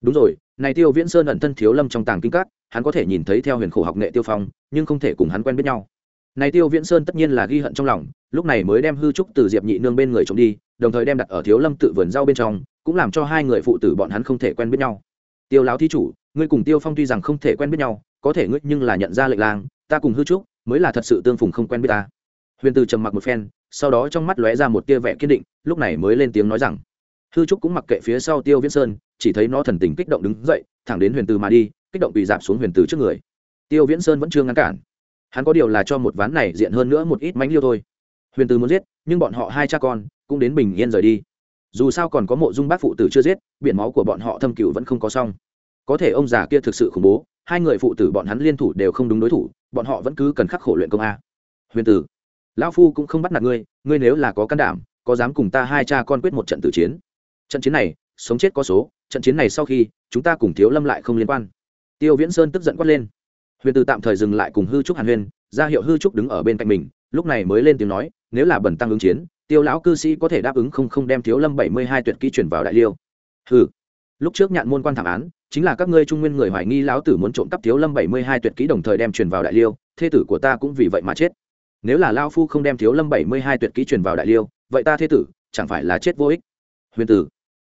Đúng rồi, này tiêu viễn sơn ẩn thân thiếu lâm trong tàng kinh các hắn có thể nhìn thấy theo huyền khổ học nghệ tiêu phong, nhưng không thể cùng hắn quen biết nhau. Này tiêu viễn sơn tất nhiên là ghi hận trong lòng, lúc này mới đem hư trúc từ diệp nhị nương bên người trộm đi, đồng thời đem đặt ở thiếu lâm tự vườn rau bên trong, cũng làm cho hai người phụ tử bọn hắn không thể quen biết nhau. Tiêu Láo thí chủ, ngươi cùng tiêu phong tuy rằng không thể quen biết nhau, có thể ngươi nhưng là nhận ra lệnh lang ta cùng hư trúc mới là thật sự tương phùng không quen biết ta. Huyền từ trầm mặc một phen, sau đó trong mắt lóe ra một tia vẻ kiên định, lúc này mới lên tiếng nói rằng, hư trúc cũng mặc kệ phía sau tiêu viễn sơn, chỉ thấy nó thần tình kích động đứng dậy, thẳng đến huyền từ mà đi kích động bị dạp xuống huyền từ trước người. Tiêu viễn sơn vẫn chưa ngăn cản. Hắn có điều là cho một ván này diện hơn nữa một ít mánh liêu thôi. Huyền từ muốn giết, nhưng bọn họ hai cha con cũng đến bình yên rời đi. Dù sao còn có mộ dung bác phụ tử chưa giết, biển máu của bọn họ thâm cựu vẫn không có xong. Có thể ông già kia thực sự khủng bố, hai người phụ tử bọn hắn liên thủ đều không đúng đối thủ, bọn họ vẫn cứ cần khắc khổ luyện công a. Huyền tử, lão phu cũng không bắt nạt ngươi ngươi nếu là có can đảm, có dám cùng ta hai cha con quyết một trận tử chiến. Trận chiến này, sống chết có số, trận chiến này sau khi, chúng ta cùng thiếu lâm lại không liên quan tiêu viễn sơn tức giận quát lên. Huyền tử tạm thời dừng lại cùng hư trúc hàn huyền ra hiệu hư trúc đứng ở bên cạnh mình, lúc này mới lên tiếng nói, nếu là bẩn tăng ứng chiến, tiêu lão cư sĩ có thể đáp ứng không không đem thiếu lâm bảy mươi hai tuyệt kỹ chuyển vào đại liêu. Hừ. Lúc trước nhạn môn quan thảm án, chính là các ngươi trung nguyên người hoài nghi lão tử muốn trộm cắp thiếu lâm bảy mươi hai tuyệt kỹ đồng thời đem truyền vào đại liêu, thê tử của ta cũng vì vậy mà chết. Nếu là lao phu không đem thiếu lâm bảy mươi hai tuyệt kỹ truyền vào đại liêu, vậy ta thê tử chẳng phải là chết vô ích. Huyền tử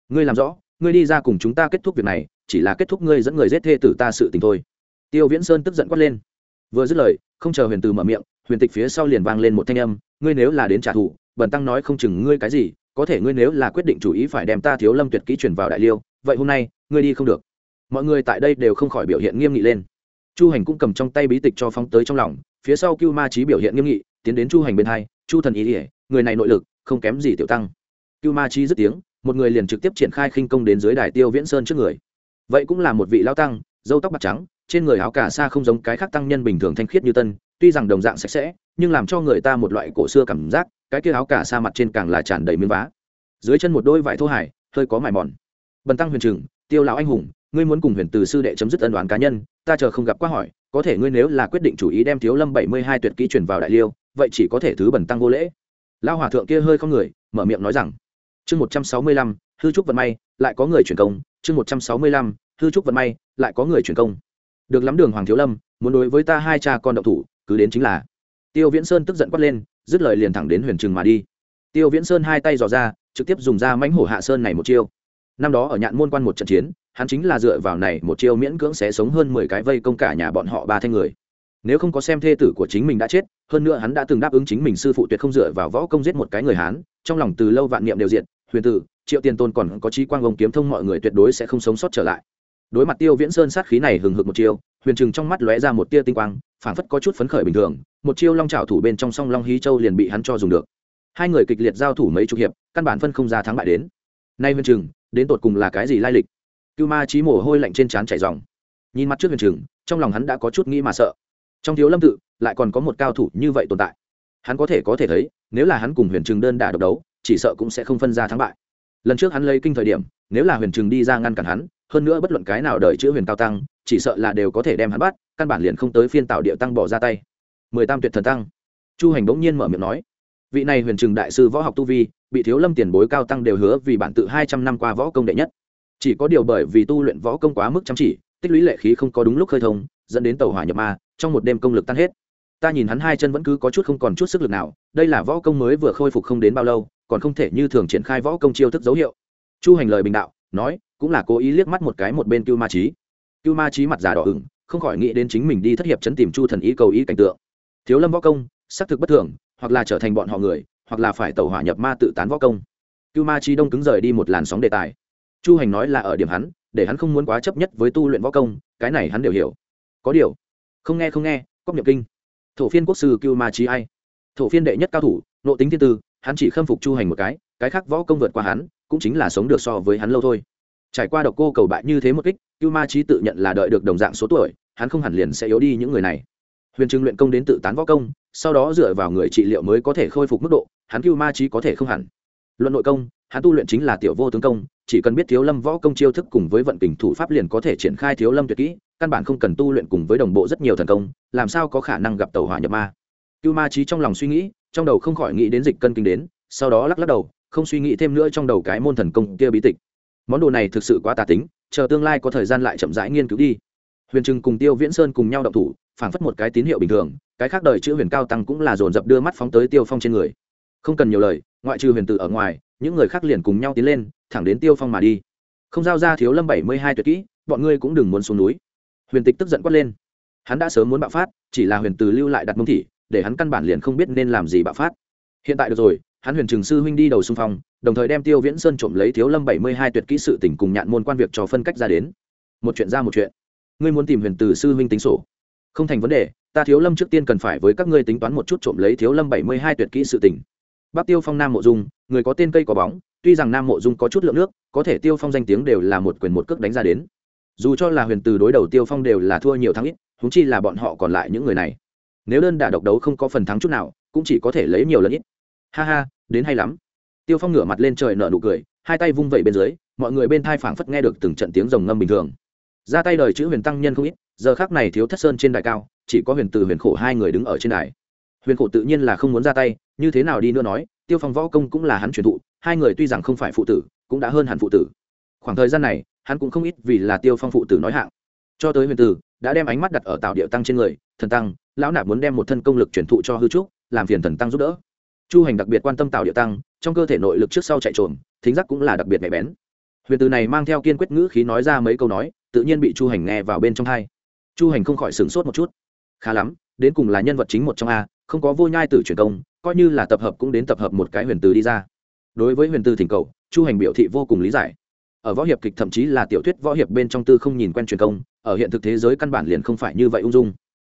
ngươi làm rõ, ngươi đi ra cùng chúng ta kết thúc việc này chỉ là kết thúc ngươi dẫn người giết thê tử ta sự tình thôi. Tiêu viễn sơn tức giận quát lên. Vừa dứt lời, không chờ huyền Từ mở miệng, huyền tịch phía sau liền vang lên một thanh âm, ngươi nếu là đến trả thù, bần tăng nói không chừng ngươi cái gì, có thể ngươi nếu là quyết định chủ ý phải đem ta thiếu lâm tuyệt kỹ truyền vào đại liêu, vậy hôm nay, ngươi đi không được. Mọi người tại đây đều không khỏi biểu hiện nghiêm nghị lên. Chu hành cũng cầm trong tay bí tịch cho phóng tới trong lòng, phía sau cưu ma trí biểu hiện nghiêm nghị, tiến đến chu hành bên hai, chu thần ý ỉa người này nội lực, không kém gì tiểu tăng. Cưu ma trí dứt tiếng, một người liền trực tiếp triển khai khinh công đến dưới đài tiêu viễn sơn trước người vậy cũng là một vị lao tăng dâu tóc bạc trắng, trên người áo cà sa không giống cái khác tăng nhân bình thường thanh khiết như tân, tuy rằng đồng dạng sạch sẽ, nhưng làm cho người ta một loại cổ xưa cảm giác, cái kia áo cà sa mặt trên càng là tràn đầy miếng vá. Dưới chân một đôi vải thô hải hơi có mài mòn. Bần tăng huyền trừng, tiêu lão anh hùng, ngươi muốn cùng huyền từ sư đệ chấm dứt ân đoán cá nhân, ta chờ không gặp qua hỏi, có thể ngươi nếu là quyết định chủ ý đem thiếu lâm bảy mươi hai tuyệt kỹ chuyển vào đại liêu, vậy chỉ có thể thứ bẩn tăng vô lễ. Lao hòa thượng kia hơi không người, mở miệng nói rằng, chương một trăm sáu mươi lăm, hư trúc vận may, lại có người truyền công, chương một trăm sáu mươi lăm hư trúc vận may, lại có người truyền công. Được lắm đường hoàng thiếu lâm, muốn đối với ta hai cha con đậu thủ, cứ đến chính là. Tiêu viễn sơn tức giận quát lên, dứt lời liền thẳng đến huyền trừng mà đi. Tiêu viễn sơn hai tay dò ra, trực tiếp dùng ra mãnh hổ hạ sơn này một chiêu. Năm đó ở nhạn môn quan một trận chiến, hắn chính là dựa vào này một chiêu miễn cưỡng sẽ sống hơn mười cái vây công cả nhà bọn họ ba thanh người. Nếu không có xem thê tử của chính mình đã chết, hơn nữa hắn đã từng đáp ứng chính mình sư phụ tuyệt không dựa vào võ công giết một cái người hán, trong lòng từ lâu vạn niệm đều diện huyền tử, triệu tiền tôn còn có trí quang ông kiếm thông mọi người tuyệt đối sẽ không sống sót trở lại đối mặt tiêu viễn sơn sát khí này hừng hực một chiêu, huyền trừng trong mắt lóe ra một tia tinh quang, phảng phất có chút phấn khởi bình thường, một chiêu long trào thủ bên trong song long hí châu liền bị hắn cho dùng được. Hai người kịch liệt giao thủ mấy chục hiệp, căn bản phân không ra thắng bại đến. Nay huyền trừng, đến tột cùng là cái gì lai lịch? Cưu ma trí mồ hôi lạnh trên trán chảy dòng nhìn mặt trước huyền trừng, trong lòng hắn đã có chút nghĩ mà sợ. Trong thiếu lâm tự, lại còn có một cao thủ như vậy tồn tại. Hắn có thể có thể thấy, nếu là hắn cùng huyền trừng đơn đả độc đấu, chỉ sợ cũng sẽ không phân ra thắng bại. Lần trước hắn lấy kinh thời điểm, nếu là huyền trừng đi ra ngăn cản hắn hơn nữa bất luận cái nào đợi chữ huyền cao tăng, chỉ sợ là đều có thể đem hắn bắt, căn bản liền không tới phiên tạo địa tăng bỏ ra tay. Mười tam tuyệt thần tăng. Chu hành bỗng nhiên mở miệng nói, vị này huyền trừng đại sư võ học tu vi, bị thiếu lâm tiền bối cao tăng đều hứa vì bản tự hai trăm năm qua võ công đệ nhất. Chỉ có điều bởi vì tu luyện võ công quá mức chăm chỉ, tích lũy lệ khí không có đúng lúc khơi thông, dẫn đến tàu hỏa nhập ma, trong một đêm công lực tan hết. Ta nhìn hắn hai chân vẫn cứ có chút không còn chút sức lực nào, đây là võ công mới vừa khôi phục không đến bao lâu, còn không thể như thường triển khai võ công chiêu thức dấu hiệu. Chu hành lời bình đạo nói, cũng là cố ý liếc mắt một cái một bên cưu ma trí cưu ma trí mặt già đỏ ửng, không khỏi nghĩ đến chính mình đi thất hiệp chấn tìm chu thần ý cầu ý cảnh tượng. Thiếu lâm võ công, xác thực bất thường, hoặc là trở thành bọn họ người, hoặc là phải tẩu hỏa nhập ma tự tán võ công. Cưu ma trí đông cứng rời đi một làn sóng đề tài. Chu hành nói là ở điểm hắn, để hắn không muốn quá chấp nhất với tu luyện võ công, cái này hắn đều hiểu. Có điều, không nghe không nghe cóc nhập kinh. Thổ phiên quốc sư cưu ma trí ai? Thổ phiên đệ nhất cao thủ, nộ tính thiên tư, hắn chỉ khâm phục chu hành một cái cái khác võ công vượt qua hắn cũng chính là sống được so với hắn lâu thôi. Trải qua độc cô cầu bại như thế một kích, cưu ma trí tự nhận là đợi được đồng dạng số tuổi, hắn không hẳn liền sẽ yếu đi những người này. Huyền trưng luyện công đến tự tán võ công, sau đó dựa vào người trị liệu mới có thể khôi phục mức độ, hắn cưu ma trí có thể không hẳn. Luận nội công, hắn tu luyện chính là tiểu vô tướng công, chỉ cần biết thiếu lâm võ công chiêu thức cùng với vận kình thủ pháp liền có thể triển khai thiếu lâm tuyệt kỹ, căn bản không cần tu luyện cùng với đồng bộ rất nhiều thần công, làm sao có khả năng gặp tàu hỏa nhập ma. Cưu ma trí trong lòng suy nghĩ, trong đầu không khỏi nghĩ đến dịch cân kinh đến, sau đó lắc lắc đầu không suy nghĩ thêm nữa trong đầu cái môn thần công kia bí tịch. Món đồ này thực sự quá tà tính, chờ tương lai có thời gian lại chậm rãi nghiên cứu đi. Huyền trừng cùng tiêu viễn sơn cùng nhau động thủ, phảng phất một cái tín hiệu bình thường, cái khác đời chữ huyền cao tăng cũng là dồn dập đưa mắt phóng tới tiêu phong trên người. Không cần nhiều lời, ngoại trừ huyền tử ở ngoài, những người khác liền cùng nhau tiến lên, thẳng đến tiêu phong mà đi. Không giao ra thiếu lâm bảy mươi hai tuyệt kỹ, bọn ngươi cũng đừng muốn xuống núi. Huyền tịch tức giận quát lên. Hắn đã sớm muốn bạo phát, chỉ là huyền từ lưu lại đặt mông thị, để hắn căn bản liền không biết nên làm gì bạo phát. Hiện tại được rồi hắn huyền trường sư huynh đi đầu xung phong, đồng thời đem tiêu viễn sơn trộm lấy thiếu lâm bảy mươi hai tuyệt kỹ sự tỉnh cùng nhạn môn quan việc cho phân cách ra đến. Một chuyện ra một chuyện. Ngươi muốn tìm huyền từ sư huynh tính sổ. Không thành vấn đề, ta thiếu lâm trước tiên cần phải với các ngươi tính toán một chút trộm lấy thiếu lâm bảy mươi hai tuyệt kỹ sự tỉnh bắc tiêu phong nam mộ dung, người có tên cây có bóng, tuy rằng nam mộ dung có chút lượng nước, có thể tiêu phong danh tiếng đều là một quyền một cước đánh ra đến. Dù cho là huyền từ đối đầu tiêu phong đều là thua nhiều thắng ít húng chi là bọn họ còn lại những người này. Nếu đơn đả độc đấu không có phần thắng chút nào, cũng chỉ có thể lấy nhiều lần ít. Ha ha đến hay lắm. Tiêu phong ngửa mặt lên trời nở nụ cười, hai tay vung vẩy bên dưới, mọi người bên thai phảng phất nghe được từng trận tiếng rồng ngâm bình thường. Ra tay đời chữ huyền tăng nhân không ít, giờ khác này thiếu thất sơn trên đài cao, chỉ có huyền từ huyền khổ hai người đứng ở trên đài. Huyền khổ tự nhiên là không muốn ra tay, như thế nào đi nữa nói, tiêu phong võ công cũng là hắn truyền thụ, hai người tuy rằng không phải phụ tử, cũng đã hơn hẳn phụ tử. Khoảng thời gian này, hắn cũng không ít vì là tiêu phong phụ tử nói hạng. Cho tới huyền tử, đã đem ánh mắt đặt ở tạo điệu tăng trên người, thần tăng, lão nạp muốn đem một thân công lực truyền thụ cho hư trúc, làm phiền thần tăng giúp đỡ chu hành đặc biệt quan tâm tạo địa tăng, trong cơ thể nội lực trước sau chạy trộm thính giác cũng là đặc biệt nhạy bén. Huyền từ này mang theo kiên quyết ngữ khí nói ra mấy câu nói, tự nhiên bị chu hành nghe vào bên trong hai. Chu hành không khỏi sửng sốt một chút. Khá lắm, đến cùng là nhân vật chính một trong a, không có vô nhai tử truyền công, coi như là tập hợp cũng đến tập hợp một cái huyền từ đi ra. Đối với huyền từ thỉnh cầu, chu hành biểu thị vô cùng lý giải. Ở võ hiệp kịch thậm chí là tiểu thuyết võ hiệp bên trong tư không nhìn quen truyền công, ở hiện thực thế giới căn bản liền không phải như vậy ung dung.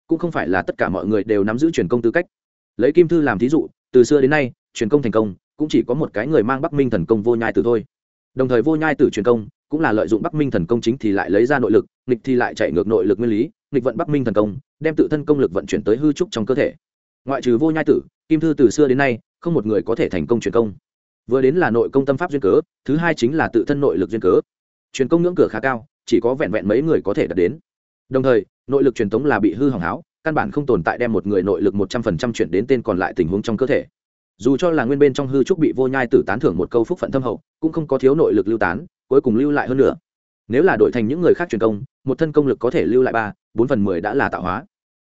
Cũng không phải là tất cả mọi người đều nắm giữ truyền công tư cách. Lấy kim thư làm thí dụ từ xưa đến nay, truyền công thành công, cũng chỉ có một cái người mang bắc minh thần công vô nhai tử thôi. Đồng thời vô nhai tử truyền công, cũng là lợi dụng bắc minh thần công chính thì lại lấy ra nội lực, nghịch thì lại chạy ngược nội lực nguyên lý, nghịch vận bắc minh thần công, đem tự thân công lực vận chuyển tới hư trúc trong cơ thể. Ngoại trừ vô nhai tử, kim thư từ xưa đến nay, không một người có thể thành công truyền công. Vừa đến là nội công tâm pháp duyên cớ, thứ hai chính là tự thân nội lực duyên cớ. Truyền công ngưỡng cửa khá cao, chỉ có vẹn vẹn mấy người có thể đạt đến. Đồng thời, nội lực truyền thống là bị hư hỏng háo căn bản không tồn tại đem một người nội lực một trăm phần trăm chuyển đến tên còn lại tình huống trong cơ thể. Dù cho là nguyên bên trong hư trúc bị vô nhai tử tán thưởng một câu phúc phận thâm hậu, cũng không có thiếu nội lực lưu tán, cuối cùng lưu lại hơn nữa nếu là đổi thành những người khác truyền công, một thân công lực có thể lưu lại ba, bốn phần mười đã là tạo hóa.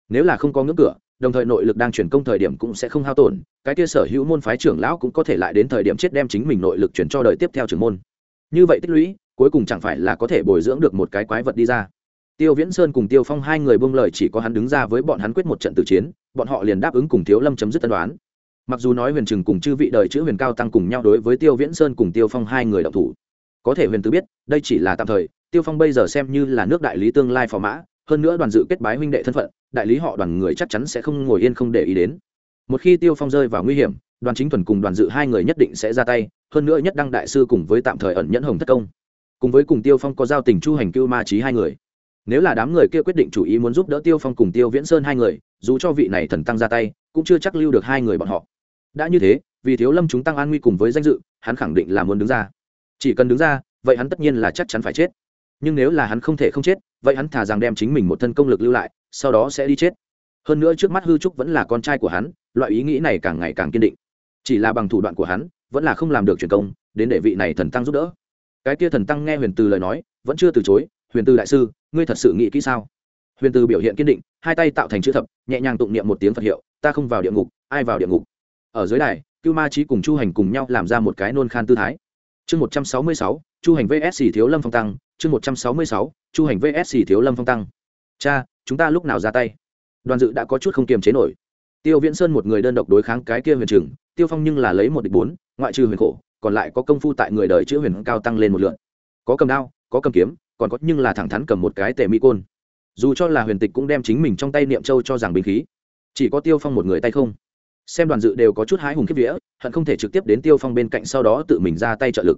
Nếu là không có ngưỡng cửa, đồng thời nội lực đang chuyển công thời điểm cũng sẽ không hao tổn, cái kia sở hữu môn phái trưởng lão cũng có thể lại đến thời điểm chết đem chính mình nội lực chuyển cho đời tiếp theo trưởng môn. Như vậy tích lũy, cuối cùng chẳng phải là có thể bồi dưỡng được một cái quái vật đi ra tiêu viễn sơn cùng tiêu phong hai người buông lời chỉ có hắn đứng ra với bọn hắn quyết một trận tử chiến, bọn họ liền đáp ứng cùng thiếu lâm chấm dứt tân đoán. Mặc dù nói huyền trừng cùng chư vị đời chữ huyền cao tăng cùng nhau đối với tiêu viễn sơn cùng tiêu phong hai người đọc thủ. Có thể huyền tứ biết, đây chỉ là tạm thời, tiêu phong bây giờ xem như là nước đại lý tương lai phò mã, hơn nữa đoàn dự kết bái huynh đệ thân phận, đại lý họ đoàn người chắc chắn sẽ không ngồi yên không để ý đến. Một khi tiêu phong rơi vào nguy hiểm, đoàn chính thuần cùng đoàn dự hai người nhất định sẽ ra tay, hơn nữa nhất đăng đại sư cùng với tạm thời ẩn nhẫn hồng thất công. Cùng với cùng tiêu phong có giao tình chu hành cưu ma trí hai người nếu là đám người kia quyết định chủ ý muốn giúp đỡ tiêu phong cùng tiêu viễn sơn hai người, dù cho vị này thần tăng ra tay, cũng chưa chắc lưu được hai người bọn họ. Đã như thế, vì thiếu lâm chúng tăng an nguy cùng với danh dự, hắn khẳng định là muốn đứng ra. Chỉ cần đứng ra, vậy hắn tất nhiên là chắc chắn phải chết. Nhưng nếu là hắn không thể không chết, vậy hắn thả rằng đem chính mình một thân công lực lưu lại, sau đó sẽ đi chết. Hơn nữa trước mắt hư trúc vẫn là con trai của hắn, loại ý nghĩ này càng ngày càng kiên định. Chỉ là bằng thủ đoạn của hắn, vẫn là không làm được truyền công, đến để vị này thần tăng giúp đỡ. Cái kia thần tăng nghe huyền từ lời nói, vẫn chưa từ chối, huyền từ đại sư ngươi thật sự nghĩ kỹ sao? Huyền từ biểu hiện kiên định, hai tay tạo thành chữ thập, nhẹ nhàng tụng niệm một tiếng phật hiệu, ta không vào địa ngục, ai vào địa ngục? Ở dưới đài, cưu ma trí cùng chu hành cùng nhau làm ra một cái nôn khan tư thái. Chương một trăm sáu mươi sáu, chu hành vsc thiếu lâm phong tăng, chương một trăm sáu mươi sáu, chu hành vsc thiếu lâm phong tăng. Cha, chúng ta lúc nào ra tay? Đoàn dự đã có chút không kiềm chế nổi. Tiêu viễn sơn một người đơn độc đối kháng cái kia huyền trừng tiêu phong nhưng là lấy một địch bốn, ngoại trừ huyền khổ, còn lại có công phu tại người đời chữ huyền cao tăng lên một lượn có cầm đao, có cầm kiếm còn có nhưng là thẳng thắn cầm một cái tề mỹ côn. Dù cho là huyền tịch cũng đem chính mình trong tay niệm châu cho rằng bình khí. Chỉ có tiêu phong một người tay không. Xem đoàn dự đều có chút hái hùng kiếp vía, hận không thể trực tiếp đến tiêu phong bên cạnh sau đó tự mình ra tay trợ lực.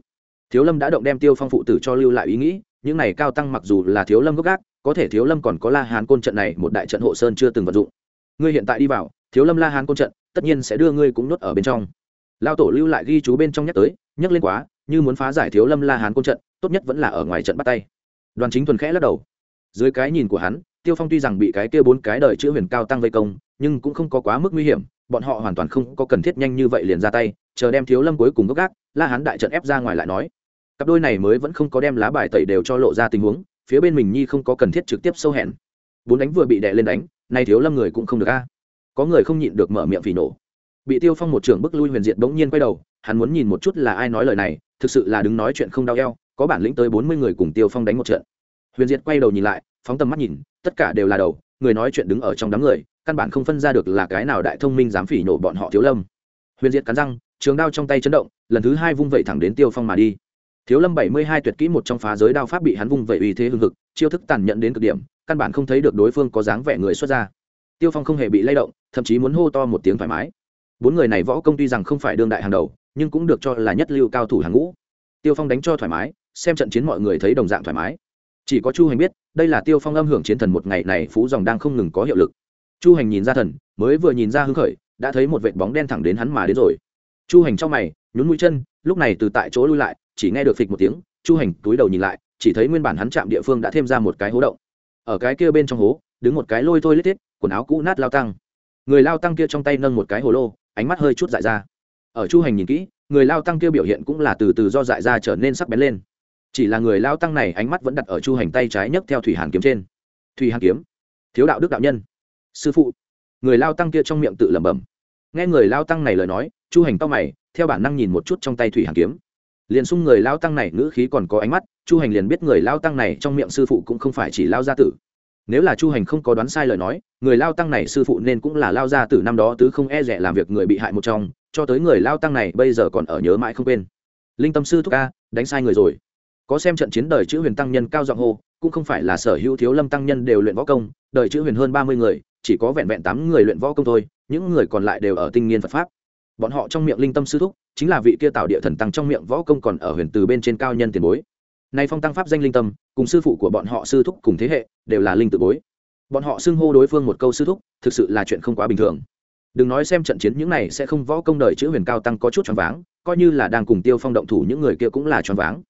Thiếu lâm đã động đem tiêu phong phụ tử cho lưu lại ý nghĩ, những này cao tăng mặc dù là thiếu lâm gốc gác, có thể thiếu lâm còn có la hán côn trận này một đại trận hộ sơn chưa từng vận dụng. Ngươi hiện tại đi vào, thiếu lâm la hán côn trận, tất nhiên sẽ đưa ngươi cũng nhốt ở bên trong. Lao tổ lưu lại ghi chú bên trong nhắc tới, nhắc lên quá, như muốn phá giải thiếu lâm la hán côn trận, tốt nhất vẫn là ở ngoài trận bắt tay đoàn chính thuần khẽ lắc đầu. Dưới cái nhìn của hắn, tiêu phong tuy rằng bị cái kia bốn cái đời chữ huyền cao tăng vây công, nhưng cũng không có quá mức nguy hiểm, bọn họ hoàn toàn không có cần thiết nhanh như vậy liền ra tay, chờ đem thiếu lâm cuối cùng gốc gác, la hắn đại trận ép ra ngoài lại nói. Cặp đôi này mới vẫn không có đem lá bài tẩy đều cho lộ ra tình huống, phía bên mình nhi không có cần thiết trực tiếp sâu hẹn. Bốn đánh vừa bị đè lên đánh nay thiếu lâm người cũng không được a. Có người không nhịn được mở miệng phỉ nổ. Bị tiêu phong một trưởng bức lui huyền diệt bỗng nhiên quay đầu, hắn muốn nhìn một chút là ai nói lời này, thực sự là đứng nói chuyện không đau eo có bản lĩnh tới bốn mươi người cùng tiêu phong đánh một trận. Huyền diệt quay đầu nhìn lại, phóng tầm mắt nhìn, tất cả đều là đầu, người nói chuyện đứng ở trong đám người, căn bản không phân ra được là cái nào đại thông minh dám phỉ nổ bọn họ thiếu lâm. Huyền diệt cắn răng, trường đao trong tay chấn động, lần thứ hai vung vẩy thẳng đến tiêu phong mà đi. Thiếu lâm bảy mươi hai tuyệt kỹ một trong phá giới đao pháp bị hắn vung vẩy uy thế hưng hực, chiêu thức tàn nhẫn đến cực điểm, căn bản không thấy được đối phương có dáng vẻ người xuất ra tiêu phong không hề bị lay động, thậm chí muốn hô to một tiếng thoải mái. Bốn người này võ công tuy rằng không phải đương đại hàng đầu, nhưng cũng được cho là nhất lưu cao thủ hàng ngũ. Tiêu phong đánh cho thoải mái xem trận chiến mọi người thấy đồng dạng thoải mái. Chỉ có chu hành biết, đây là tiêu phong âm hưởng chiến thần một ngày này phú dòng đang không ngừng có hiệu lực. Chu hành nhìn ra thần, mới vừa nhìn ra hưng khởi, đã thấy một vệt bóng đen thẳng đến hắn mà đến rồi. Chu hành trong mày, nhún mũi chân, lúc này từ tại chỗ lui lại, chỉ nghe được phịch một tiếng, chu hành túi đầu nhìn lại, chỉ thấy nguyên bản hắn chạm địa phương đã thêm ra một cái hố động. Ở cái kia bên trong hố, đứng một cái lôi thôi lít hết quần áo cũ nát lao tăng. Người lao tăng kia trong tay nâng một cái hồ lô, ánh mắt hơi chút dại ra. Ở chu hành nhìn kỹ, người lao tăng kia biểu hiện cũng là từ từ do dại ra trở nên sắc bén lên chỉ là người lao tăng này ánh mắt vẫn đặt ở chu hành tay trái nhấc theo thủy hàn kiếm trên. Thủy hàn kiếm? Thiếu đạo đức đạo nhân. Sư phụ. Người lao tăng kia trong miệng tự lẩm bẩm. Nghe người lao tăng này lời nói, chu hành tao mày, theo bản năng nhìn một chút trong tay thủy hàn kiếm. Liền xung người lao tăng này ngữ khí còn có ánh mắt, chu hành liền biết người lao tăng này trong miệng sư phụ cũng không phải chỉ lao gia tử. Nếu là chu hành không có đoán sai lời nói, người lao tăng này sư phụ nên cũng là lao gia tử năm đó tứ không e rẻ làm việc người bị hại một trong, cho tới người lao tăng này bây giờ còn ở nhớ mãi không quên. Linh tâm sư thúc ca, đánh sai người rồi có xem trận chiến đời chữ huyền tăng nhân cao giọng hô, cũng không phải là sở hữu thiếu lâm tăng nhân đều luyện võ công, đời chữ huyền hơn ba mươi người, chỉ có vẹn vẹn tám người luyện võ công thôi, những người còn lại đều ở tinh nghiên phật pháp. Bọn họ trong miệng linh tâm sư thúc, chính là vị kia tạo địa thần tăng trong miệng võ công còn ở huyền từ bên trên cao nhân tiền bối. Nay phong tăng pháp danh linh tâm, cùng sư phụ của bọn họ sư thúc cùng thế hệ, đều là linh tự bối. Bọn họ xưng hô đối phương một câu sư thúc, thực sự là chuyện không quá bình thường. Đừng nói xem trận chiến những này sẽ không võ công đời chữ huyền cao tăng có chút choáng váng, coi như là đang cùng tiêu phong động thủ những người kia cũng là choáng váng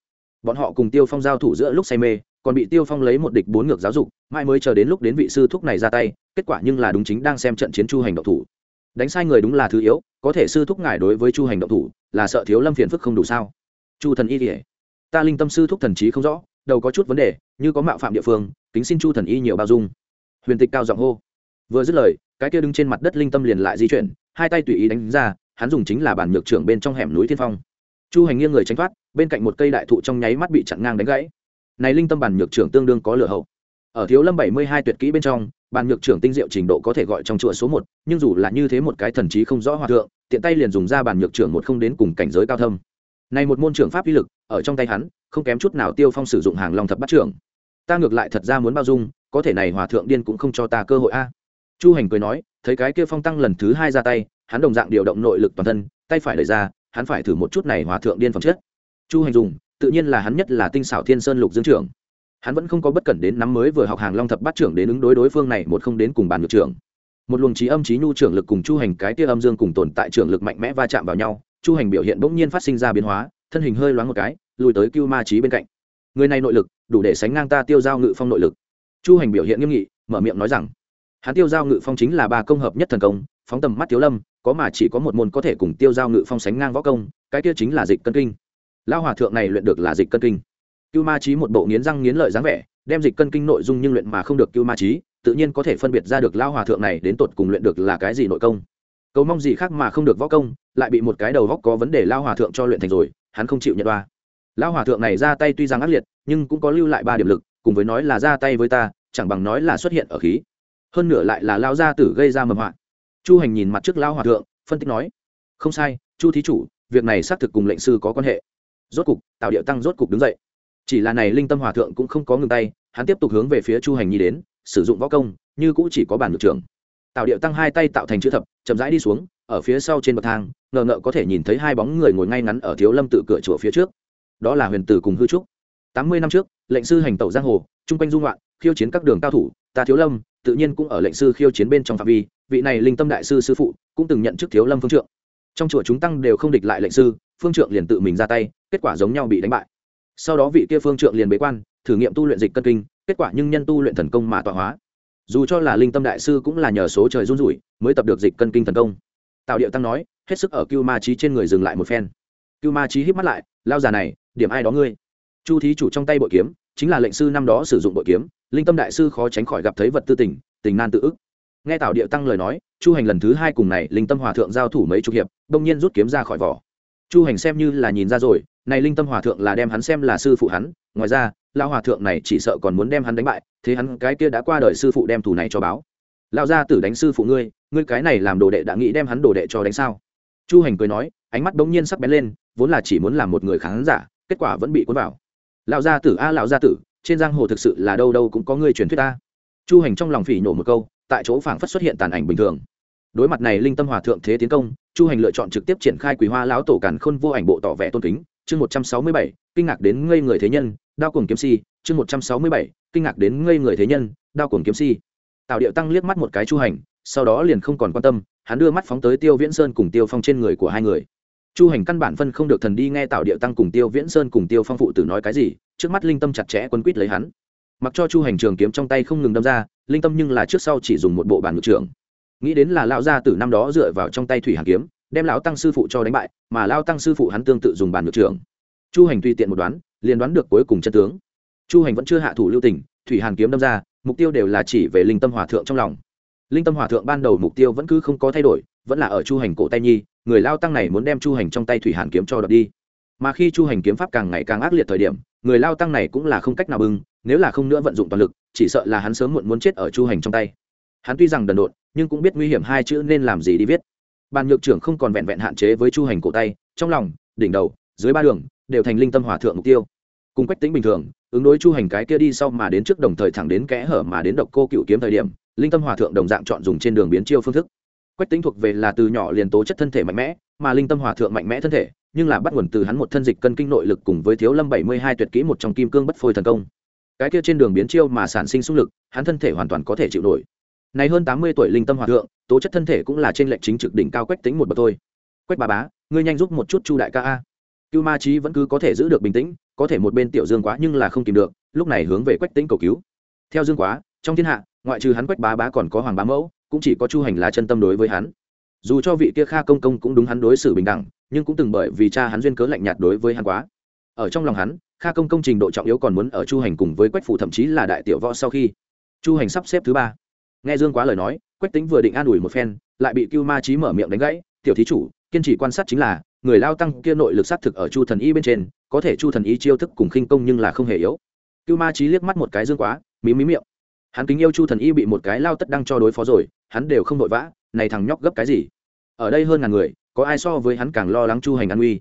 bọn họ cùng tiêu phong giao thủ giữa lúc say mê, còn bị tiêu phong lấy một địch bốn ngược giáo dục, mãi mới chờ đến lúc đến vị sư thúc này ra tay, kết quả nhưng là đúng chính đang xem trận chiến chu hành động thủ. Đánh sai người đúng là thứ yếu, có thể sư thúc ngài đối với chu hành động thủ, là sợ thiếu lâm phiền phức không đủ sao? Chu thần y kể ta linh tâm sư thúc thần trí không rõ, đầu có chút vấn đề, như có mạo phạm địa phương, kính xin chu thần y nhiều bao dung. Huyền tịch cao giọng hô. Vừa dứt lời, cái kia đứng trên mặt đất linh tâm liền lại di chuyển, hai tay tùy ý đánh ra, hắn dùng chính là bản nhược trưởng bên trong hẻm núi thiên phong. Chu hành nghiêng người tránh thoát bên cạnh một cây đại thụ trong nháy mắt bị chặn ngang đánh gãy. Này linh tâm bản nhược trưởng tương đương có lửa hậu. Ở thiếu lâm bảy mươi hai tuyệt kỹ bên trong bản nhược trưởng tinh diệu trình độ có thể gọi trong chùa số một, nhưng dù là như thế một cái thần trí không rõ hòa thượng, tiện tay liền dùng ra bản nhược trưởng một không đến cùng cảnh giới cao thâm. Này một môn trưởng pháp uy lực, ở trong tay hắn, không kém chút nào tiêu phong sử dụng hàng long thập bắt trưởng. Ta ngược lại thật ra muốn bao dung, có thể này hòa thượng điên cũng không cho ta cơ hội a. Chu hành cười nói, thấy cái kia phong tăng lần thứ hai ra tay, hắn đồng dạng điều động nội lực toàn thân, tay phải đẩy ra, hắn phải thử một chút này hòa thượng điên phẩm chất chu hành dùng tự nhiên là hắn nhất là tinh xảo thiên sơn lục dương trưởng. Hắn vẫn không có bất cẩn đến nắm mới vừa học hàng long thập bát trưởng đến ứng đối đối phương này một không đến cùng bàn ngược trưởng. Một luồng trí âm trí nhu trưởng lực cùng chu hành cái tia âm dương cùng tồn tại trưởng lực mạnh mẽ va chạm vào nhau, chu hành biểu hiện bỗng nhiên phát sinh ra biến hóa, thân hình hơi loáng một cái, lùi tới cưu ma trí bên cạnh. Người này nội lực, đủ để sánh ngang ta tiêu giao ngự phong nội lực. Chu hành biểu hiện nghiêm nghị, mở miệng nói rằng, hắn tiêu giao ngự phong chính là ba công hợp nhất thần công, phóng tầm mắt tiếu lâm, có mà chỉ có một môn có thể cùng tiêu giao ngự phong sánh ngang võ công, cái kia chính là dịch cân kinh lao hòa thượng này luyện được là dịch cân kinh. Cưu ma trí một bộ nghiến răng nghiến lợi dáng vẻ, đem dịch cân kinh nội dung nhưng luyện mà không được cưu ma trí tự nhiên có thể phân biệt ra được lao hòa thượng này đến tột cùng luyện được là cái gì nội công. Cầu mong gì khác mà không được võ công, lại bị một cái đầu góc có vấn đề lao hòa thượng cho luyện thành rồi, hắn không chịu nhận đoa lao hòa thượng này ra tay tuy rằng ác liệt, nhưng cũng có lưu lại ba điểm lực, cùng với nói là ra tay với ta, chẳng bằng nói là xuất hiện ở khí. Hơn nữa lại là lao gia tử gây ra mầm họa. Chu hành nhìn mặt trước lao hòa thượng, phân tích nói, không sai, chu thí chủ, việc này xác thực cùng lệnh sư có quan hệ rốt cục tạo điệu tăng rốt cục đứng dậy. Chỉ là này linh tâm hòa thượng cũng không có ngừng tay, hắn tiếp tục hướng về phía chu hành nhi đến, sử dụng võ công, như cũ chỉ có bản ngược trưởng. Tạo điệu tăng hai tay tạo thành chữ thập, chậm rãi đi xuống, ở phía sau trên bậc thang, ngờ ngợ có thể nhìn thấy hai bóng người ngồi ngay ngắn ở thiếu lâm tự cửa chùa phía trước. Đó là huyền tử cùng hư trúc. Tám mươi năm trước, lệnh sư hành tẩu giang hồ, chung quanh dung loạn khiêu chiến các đường cao thủ, ta thiếu lâm, tự nhiên cũng ở lệnh sư khiêu chiến bên trong phạm vi, vị này linh tâm đại sư sư phụ cũng từng nhận chức thiếu lâm phương trượng. Trong chùa chúng tăng đều không địch lại lệnh sư phương trượng liền tự mình ra tay, kết quả giống nhau bị đánh bại. Sau đó vị kia phương trượng liền bế quan, thử nghiệm tu luyện dịch cân kinh, kết quả nhưng nhân tu luyện thần công mà tọa hóa. Dù cho là linh tâm đại sư cũng là nhờ số trời run rủi mới tập được dịch cân kinh thần công. Tạo điệu tăng nói, hết sức ở cưu ma trí trên người dừng lại một phen. Cưu ma trí hít mắt lại, lao già này, điểm ai đó ngươi? Chu thí chủ trong tay bội kiếm, chính là lệnh sư năm đó sử dụng bội kiếm, linh tâm đại sư khó tránh khỏi gặp thấy vật tư tình tình nan tự ức. Nghe tào điệu tăng lời nói, chu hành lần thứ hai cùng này linh tâm hòa thượng giao thủ mấy chục hiệp đông nhiên rút kiếm ra khỏi vỏ chu hành xem như là nhìn ra rồi, này linh tâm hòa thượng là đem hắn xem là sư phụ hắn, ngoài ra, lão hòa thượng này chỉ sợ còn muốn đem hắn đánh bại, thế hắn cái kia đã qua đời sư phụ đem thủ này cho báo. Lão gia tử đánh sư phụ ngươi ngươi cái này làm đồ đệ đã nghĩ đem hắn đồ đệ cho đánh sao? Chu hành cười nói, ánh mắt bỗng nhiên sắc bén lên, vốn là chỉ muốn làm một người khán giả, kết quả vẫn bị cuốn vào. Lão gia tử, a, lão gia tử, trên giang hồ thực sự là đâu đâu cũng có người truyền thuyết ta. Chu hành trong lòng phỉ nhổ một câu, tại chỗ phảng phất xuất hiện tàn ảnh bình thường. Đối mặt này linh tâm hòa thượng thế tiến công chu hành lựa chọn trực tiếp triển khai quý hoa lão tổ càn khôn vô ảnh bộ tỏ vẻ tôn kính. Chương một trăm sáu mươi bảy, kinh ngạc đến ngây người thế nhân, đao cùng kiếm si. Chương một trăm sáu mươi bảy, kinh ngạc đến ngây người thế nhân, đao cùng kiếm si. Tạo điệu tăng liếc mắt một cái chu hành, sau đó liền không còn quan tâm, hắn đưa mắt phóng tới tiêu viễn sơn cùng tiêu phong trên người của hai người. Chu hành căn bản phân không được thần đi nghe tạo điệu tăng cùng tiêu viễn sơn cùng tiêu phong phụ tử nói cái gì, trước mắt linh tâm chặt chẽ quấn quýt lấy hắn. Mặc cho chu hành trường kiếm trong tay không ngừng đâm ra, linh tâm nhưng là trước sau chỉ dùng một bộ bản ngự trưởng nghĩ đến là lão gia tử năm đó dựa vào trong tay thủy hàn kiếm, đem lão tăng sư phụ cho đánh bại, mà lao tăng sư phụ hắn tương tự dùng bàn ngự trưởng. Chu hành tùy tiện một đoán, liền đoán được cuối cùng chân tướng. Chu hành vẫn chưa hạ thủ lưu tình, thủy hàn kiếm đâm ra, mục tiêu đều là chỉ về linh tâm hòa thượng trong lòng. Linh tâm hòa thượng ban đầu mục tiêu vẫn cứ không có thay đổi, vẫn là ở chu hành cổ tay nhi, người lao tăng này muốn đem chu hành trong tay thủy hàn kiếm cho đợt đi. Mà khi chu hành kiếm pháp càng ngày càng ác liệt thời điểm, người lao tăng này cũng là không cách nào bưng, nếu là không nữa vận dụng toàn lực, chỉ sợ là hắn sớm muộn muốn chết ở chu hành trong tay. Hắn tuy rằng đần độn nhưng cũng biết nguy hiểm hai chữ nên làm gì đi viết. Bàn nhược trưởng không còn vẹn vẹn hạn chế với chu hành cổ tay, trong lòng, đỉnh đầu, dưới ba đường, đều thành linh tâm hòa thượng mục tiêu. Cùng quách tính bình thường, ứng đối chu hành cái kia đi sau mà đến trước đồng thời thẳng đến kẽ hở mà đến độc cô cựu kiếm thời điểm, linh tâm hòa thượng đồng dạng chọn dùng trên đường biến chiêu phương thức. Quách tính thuộc về là từ nhỏ liền tố chất thân thể mạnh mẽ, mà linh tâm hòa thượng mạnh mẽ thân thể, nhưng là bắt nguồn từ hắn một thân dịch cân kinh nội lực cùng với thiếu lâm bảy mươi hai tuyệt kỹ một trong kim cương bất phôi thần công. Cái kia trên đường biến chiêu mà sản sinh xung lực, hắn thân thể hoàn toàn có thể chịu nổi này hơn tám mươi tuổi linh tâm hòa thượng, tố chất thân thể cũng là trên lệnh chính trực đỉnh cao quách tính một bậc thôi. Quách bà bá, ngươi nhanh giúp một chút chu đại ca a. Cưu ma trí vẫn cứ có thể giữ được bình tĩnh, có thể một bên tiểu dương quá nhưng là không tìm được, lúc này hướng về quách tính cầu cứu. Theo dương quá, trong thiên hạ, ngoại trừ hắn quách bá bá còn có hoàng bá mẫu, cũng chỉ có chu hành là chân tâm đối với hắn. Dù cho vị kia kha công công cũng đúng hắn đối xử bình đẳng, nhưng cũng từng bởi vì cha hắn duyên cớ lạnh nhạt đối với hắn quá. Ở trong lòng hắn, kha công công trình độ trọng yếu còn muốn ở chu hành cùng với quách phủ thậm chí là đại tiểu võ sau khi chu hành sắp xếp thứ ba nghe dương quá lời nói, quách tính vừa định an ủi một phen, lại bị cưu ma trí mở miệng đánh gãy. Tiểu thí chủ, kiên trì quan sát chính là, người lao tăng kia nội lực sát thực ở chu thần y bên trên, có thể chu thần y chiêu thức cùng khinh công nhưng là không hề yếu. Cưu ma trí liếc mắt một cái dương quá, mí mí miệng. Hắn kính yêu chu thần y bị một cái lao tất đang cho đối phó rồi, hắn đều không vội vã, này thằng nhóc gấp cái gì? Ở đây hơn ngàn người, có ai so với hắn càng lo lắng chu hành an uy?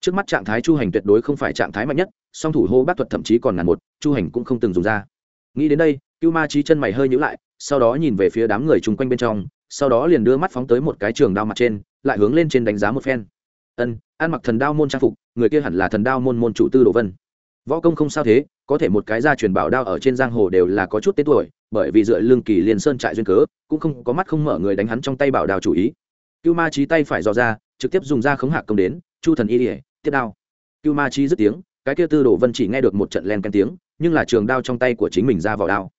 Trước mắt trạng thái chu hành tuyệt đối không phải trạng thái mạnh nhất, song thủ hô bác thuật thậm chí còn ngàn một, chu hành cũng không từng dùng ra. Nghĩ đến đây cưu ma trí chân mày hơi nhữ lại, sau đó nhìn về phía đám người chung quanh bên trong, sau đó liền đưa mắt phóng tới một cái trường đao mặt trên, lại hướng lên trên đánh giá một phen. Ân, ăn mặc thần đao môn trang phục, người kia hẳn là thần đao môn môn chủ tư đồ vân. Võ công không sao thế, có thể một cái gia truyền bảo đao ở trên giang hồ đều là có chút tên tuổi, bởi vì dựa lương kỳ liền sơn trại duyên cớ, cũng không có mắt không mở người đánh hắn trong tay bảo đao chủ ý. Cưu ma trí tay phải dò ra, trực tiếp dùng ra khống hạ công đến, chu thần y ỉa tiếp đao. Cưu ma trí dứt tiếng, cái kia tư đồ vân chỉ nghe được một trận len ken tiếng, nhưng là trường đao trong tay của chính mình ra vào đao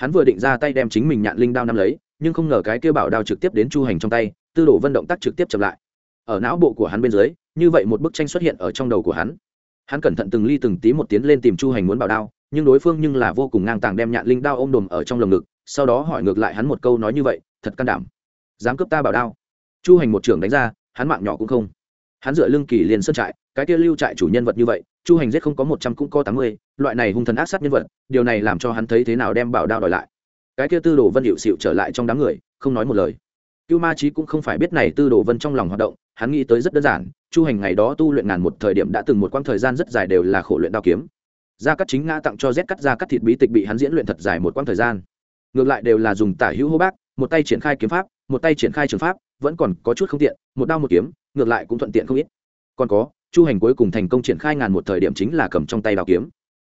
hắn vừa định ra tay đem chính mình nhạn linh đao nắm lấy, nhưng không ngờ cái kia bảo đao trực tiếp đến chu hành trong tay, tư đồ vân động tác trực tiếp chậm lại. Ở não bộ của hắn bên dưới, như vậy một bức tranh xuất hiện ở trong đầu của hắn. Hắn cẩn thận từng ly từng tí một tiến lên tìm chu hành muốn bảo đao, nhưng đối phương nhưng là vô cùng ngang tàng đem nhạn linh đao ôm đồm ở trong lồng ngực, sau đó hỏi ngược lại hắn một câu nói như vậy, thật can đảm. Dám cướp ta bảo đao? Chu hành một trưởng đánh ra, hắn mạng nhỏ cũng không. Hắn dựa lưng kỳ liền sơn trại, cái kia lưu trại chủ nhân vật như vậy chu hành giết không có một trăm cũng có tám mươi, loại này hung thần ác sát nhân vật, điều này làm cho hắn thấy thế nào đem bảo đao đòi lại. Cái kia tư đồ vân hiệu xịu trở lại trong đám người, không nói một lời. Cưu ma trí cũng không phải biết này tư đồ vân trong lòng hoạt động, hắn nghĩ tới rất đơn giản, chu hành ngày đó tu luyện ngàn một thời điểm đã từng một quãng thời gian rất dài đều là khổ luyện đao kiếm. Gia cắt chính ngã tặng cho z cắt gia cắt thịt bí tịch bị hắn diễn luyện thật dài một quãng thời gian. Ngược lại đều là dùng tả hữu hô bác, một tay triển khai kiếm pháp, một tay triển khai trường pháp, vẫn còn có chút không tiện, một đao một kiếm, ngược lại cũng thuận tiện không ít. Còn có chu hành cuối cùng thành công triển khai ngàn một thời điểm chính là cầm trong tay đào kiếm.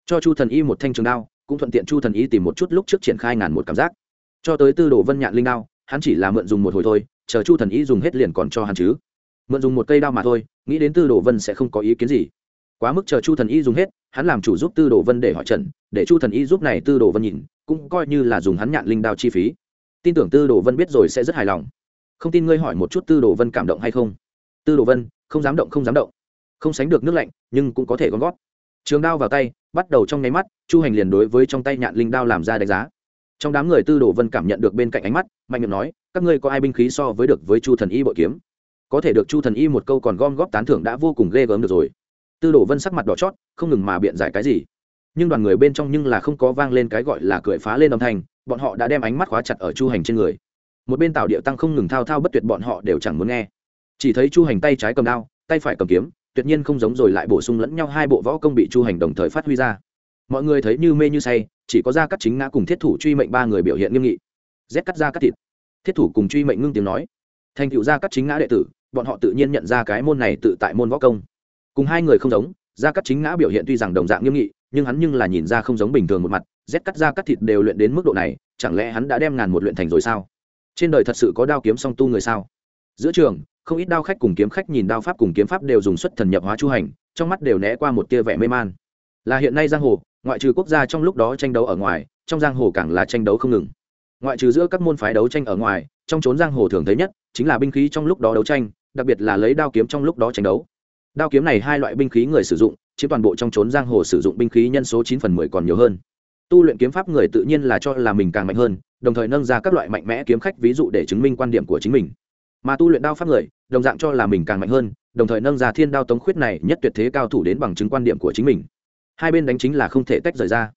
Cho chu thần y một thanh trường đao, cũng thuận tiện chu thần y tìm một chút lúc trước triển khai ngàn một cảm giác. Cho tới tư đồ vân nhạn linh đao, hắn chỉ là mượn dùng một hồi thôi, chờ chu thần y dùng hết liền còn cho hắn chứ. Mượn dùng một cây đao mà thôi, nghĩ đến tư đồ vân sẽ không có ý kiến gì. Quá mức chờ chu thần y dùng hết, hắn làm chủ giúp tư đồ vân để hỏi trần để chu thần y giúp này tư đồ vân nhìn, cũng coi như là dùng hắn nhạn linh đao chi phí. Tin tưởng tư đồ vân biết rồi sẽ rất hài lòng. Không tin ngươi hỏi một chút tư đồ vân cảm động hay không? Tư đồ vân, không dám động, không dám động không sánh được nước lạnh, nhưng cũng có thể gom gót. Trường đao vào tay, bắt đầu trong nháy mắt, chu hành liền đối với trong tay nhạn linh đao làm ra đánh giá. Trong đám người tư đồ vân cảm nhận được bên cạnh ánh mắt, mạnh miệng nói, các ngươi có ai binh khí so với được với chu thần y bội kiếm? Có thể được chu thần y một câu còn gom góp tán thưởng đã vô cùng ghê gớm được rồi. Tư đồ vân sắc mặt đỏ chót, không ngừng mà biện giải cái gì. Nhưng đoàn người bên trong nhưng là không có vang lên cái gọi là cười phá lên âm thanh, bọn họ đã đem ánh mắt khóa chặt ở chu hành trên người. Một bên Tào điệu tăng không ngừng thao thao bất tuyệt bọn họ đều chẳng muốn nghe. Chỉ thấy chu hành tay trái cầm đao, tay phải cầm kiếm tuyệt nhiên không giống rồi lại bổ sung lẫn nhau hai bộ võ công bị chu hành đồng thời phát huy ra. Mọi người thấy như mê như say, chỉ có ra cắt chính ngã cùng thiết thủ truy mệnh ba người biểu hiện nghiêm nghị. Rét cắt ra cắt thịt. Thiết thủ cùng truy mệnh ngưng tiếng nói. Thành cựu ra cắt chính ngã đệ tử, bọn họ tự nhiên nhận ra cái môn này tự tại môn võ công. Cùng hai người không giống ra cắt chính ngã biểu hiện tuy rằng đồng dạng nghiêm nghị, nhưng hắn nhưng là nhìn ra không giống bình thường một mặt rét cắt ra cắt thịt đều luyện đến mức độ này, chẳng lẽ hắn đã đem ngàn một luyện thành rồi sao? Trên đời thật sự có đao kiếm song tu người sao? Giữa trường không ít đao khách cùng kiếm khách nhìn đao pháp cùng kiếm pháp đều dùng xuất thần nhập hóa chu hành, trong mắt đều né qua một tia vẻ mê man. Là hiện nay giang hồ, ngoại trừ quốc gia trong lúc đó tranh đấu ở ngoài, trong giang hồ càng là tranh đấu không ngừng. Ngoại trừ giữa các môn phái đấu tranh ở ngoài, trong trốn giang hồ thường thấy nhất chính là binh khí trong lúc đó đấu tranh, đặc biệt là lấy đao kiếm trong lúc đó tranh đấu. Đao kiếm này hai loại binh khí người sử dụng, chiếm toàn bộ trong trốn giang hồ sử dụng binh khí nhân số chín phần mười còn nhiều hơn. Tu luyện kiếm pháp người tự nhiên là cho là mình càng mạnh hơn, đồng thời nâng ra các loại mạnh mẽ kiếm khách ví dụ để chứng minh quan điểm của chính mình mà tu luyện đao pháp người, đồng dạng cho là mình càng mạnh hơn, đồng thời nâng ra thiên đao tống khuyết này nhất tuyệt thế cao thủ đến bằng chứng quan điểm của chính mình. Hai bên đánh chính là không thể tách rời ra.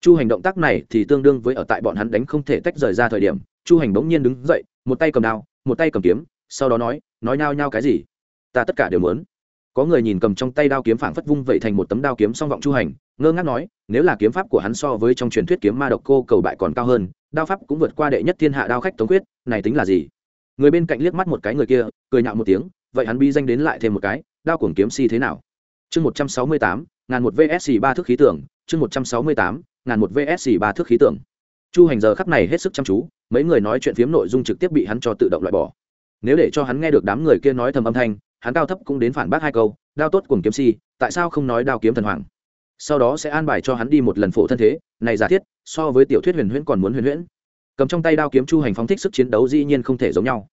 Chu hành động tác này thì tương đương với ở tại bọn hắn đánh không thể tách rời ra thời điểm, chu hành bỗng nhiên đứng dậy, một tay cầm đao, một tay cầm kiếm, sau đó nói nói nao nhao cái gì? Ta tất cả đều muốn. Có người nhìn cầm trong tay đao kiếm phảng phất vung vậy thành một tấm đao kiếm song vọng chu hành, ngơ ngác nói, nếu là kiếm pháp của hắn so với trong truyền thuyết kiếm ma độc cô cầu bại còn cao hơn, đao pháp cũng vượt qua đệ nhất thiên hạ đao khách tống quyết này tính là gì? Người bên cạnh liếc mắt một cái người kia, cười nhạo một tiếng, vậy hắn bi danh đến lại thêm một cái, đao cuồng kiếm si thế nào? Chương một trăm sáu mươi tám, ngàn một vsc ba thước khí tưởng chương một trăm sáu mươi tám, ngàn một vsc ba thước khí tưởng chu hành giờ khắp này hết sức chăm chú, mấy người nói chuyện phiếm nội dung trực tiếp bị hắn cho tự động loại bỏ. Nếu để cho hắn nghe được đám người kia nói thầm âm thanh, hắn cao thấp cũng đến phản bác hai câu, đao tốt cùng kiếm si, tại sao không nói đao kiếm thần hoàng? Sau đó sẽ an bài cho hắn đi một lần phổ thân thế, này giả thiết, so với tiểu thuyết huyền huyễn còn muốn huyền huyễn cầm trong tay đao kiếm chu hành phóng thích sức chiến đấu dĩ nhiên không thể giống nhau.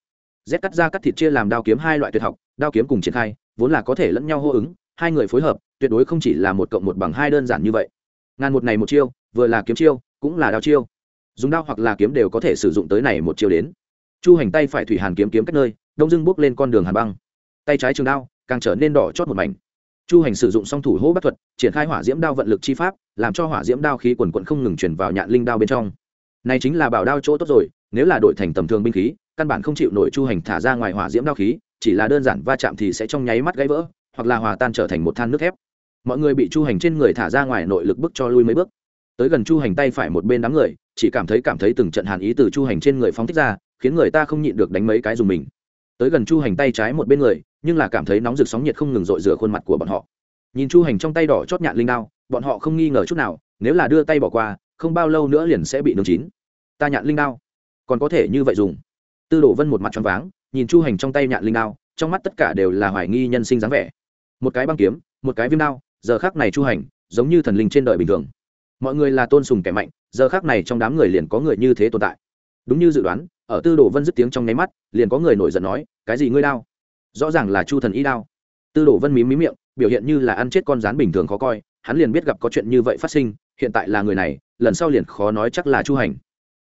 Z cắt ra cắt thịt chia làm đao kiếm hai loại tuyệt học, đao kiếm cùng triển khai, vốn là có thể lẫn nhau hô ứng, hai người phối hợp, tuyệt đối không chỉ là một cộng một bằng hai đơn giản như vậy. Ngàn một này một chiêu, vừa là kiếm chiêu, cũng là đao chiêu. Dùng đao hoặc là kiếm đều có thể sử dụng tới này một chiêu đến. Chu hành tay phải thủy hàn kiếm kiếm cách nơi, đông dưng bước lên con đường hàn băng. Tay trái trường đao, càng trở nên đỏ chót một mảnh. Chu hành sử dụng song thủ hô bắt thuật, triển khai hỏa diễm đao vận lực chi pháp, làm cho hỏa diễm đao khí quần quận không ngừng chuyển vào nhạn linh đao bên trong này chính là bảo đao chỗ tốt rồi, nếu là đổi thành tầm thường binh khí, căn bản không chịu nổi chu hành thả ra ngoài hỏa diễm đao khí, chỉ là đơn giản va chạm thì sẽ trong nháy mắt gãy vỡ, hoặc là hòa tan trở thành một than nước thép. Mọi người bị chu hành trên người thả ra ngoài nội lực bức cho lui mấy bước. Tới gần chu hành tay phải một bên đám người, chỉ cảm thấy cảm thấy từng trận hàn ý từ chu hành trên người phóng thích ra, khiến người ta không nhịn được đánh mấy cái dùng mình. Tới gần chu hành tay trái một bên người, nhưng là cảm thấy nóng rực sóng nhiệt không ngừng rội rửa khuôn mặt của bọn họ. Nhìn chu hành trong tay đỏ chót nhạn linh đao, bọn họ không nghi ngờ chút nào, nếu là đưa tay bỏ qua không bao lâu nữa liền sẽ bị nướng chín. Ta nhạn linh đao. Còn có thể như vậy dùng. Tư đồ vân một mặt choáng váng, nhìn chu hành trong tay nhạn linh đao, trong mắt tất cả đều là hoài nghi nhân sinh dáng vẻ. Một cái băng kiếm, một cái viêm đao, giờ khác này chu hành, giống như thần linh trên đời bình thường. Mọi người là tôn sùng kẻ mạnh, giờ khác này trong đám người liền có người như thế tồn tại. Đúng như dự đoán, ở tư đồ vân dứt tiếng trong nháy mắt, liền có người nổi giận nói, cái gì ngươi đao? Rõ ràng là chu thần y đao. Tư đồ vân mím mí miệng, biểu hiện như là ăn chết con rán bình thường khó coi, hắn liền biết gặp có chuyện như vậy phát sinh, hiện tại là người này lần sau liền khó nói chắc là chu hành.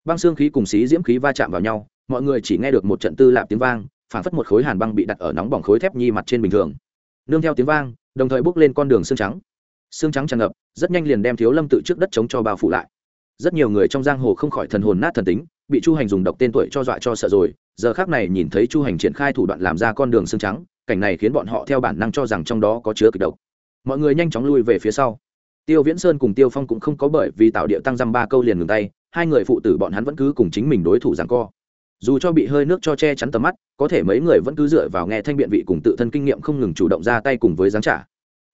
Băng xương khí cùng xí diễm khí va chạm vào nhau, mọi người chỉ nghe được một trận tư lạp tiếng vang phản phất một khối hàn băng bị đặt ở nóng bỏng khối thép nhi mặt trên bình thường. Nương theo tiếng vang, đồng thời bước lên con đường xương trắng. Xương trắng tràn ngập, rất nhanh liền đem thiếu lâm tự trước đất chống cho bao phủ lại. Rất nhiều người trong giang hồ không khỏi thần hồn nát thần tính, bị chu hành dùng độc tên tuổi cho dọa cho sợ rồi, giờ khác này nhìn thấy chu hành triển khai thủ đoạn làm ra con đường xương trắng, cảnh này khiến bọn họ theo bản năng cho rằng trong đó có chứa kịch độc. Mọi người nhanh chóng lui về phía sau tiêu viễn sơn cùng tiêu phong cũng không có bởi vì tạo địa tăng dăm ba câu liền ngừng tay, hai người phụ tử bọn hắn vẫn cứ cùng chính mình đối thủ rằng co. Dù cho bị hơi nước cho che chắn tầm mắt, có thể mấy người vẫn cứ dựa vào nghe thanh biện vị cùng tự thân kinh nghiệm không ngừng chủ động ra tay cùng với giáng trả.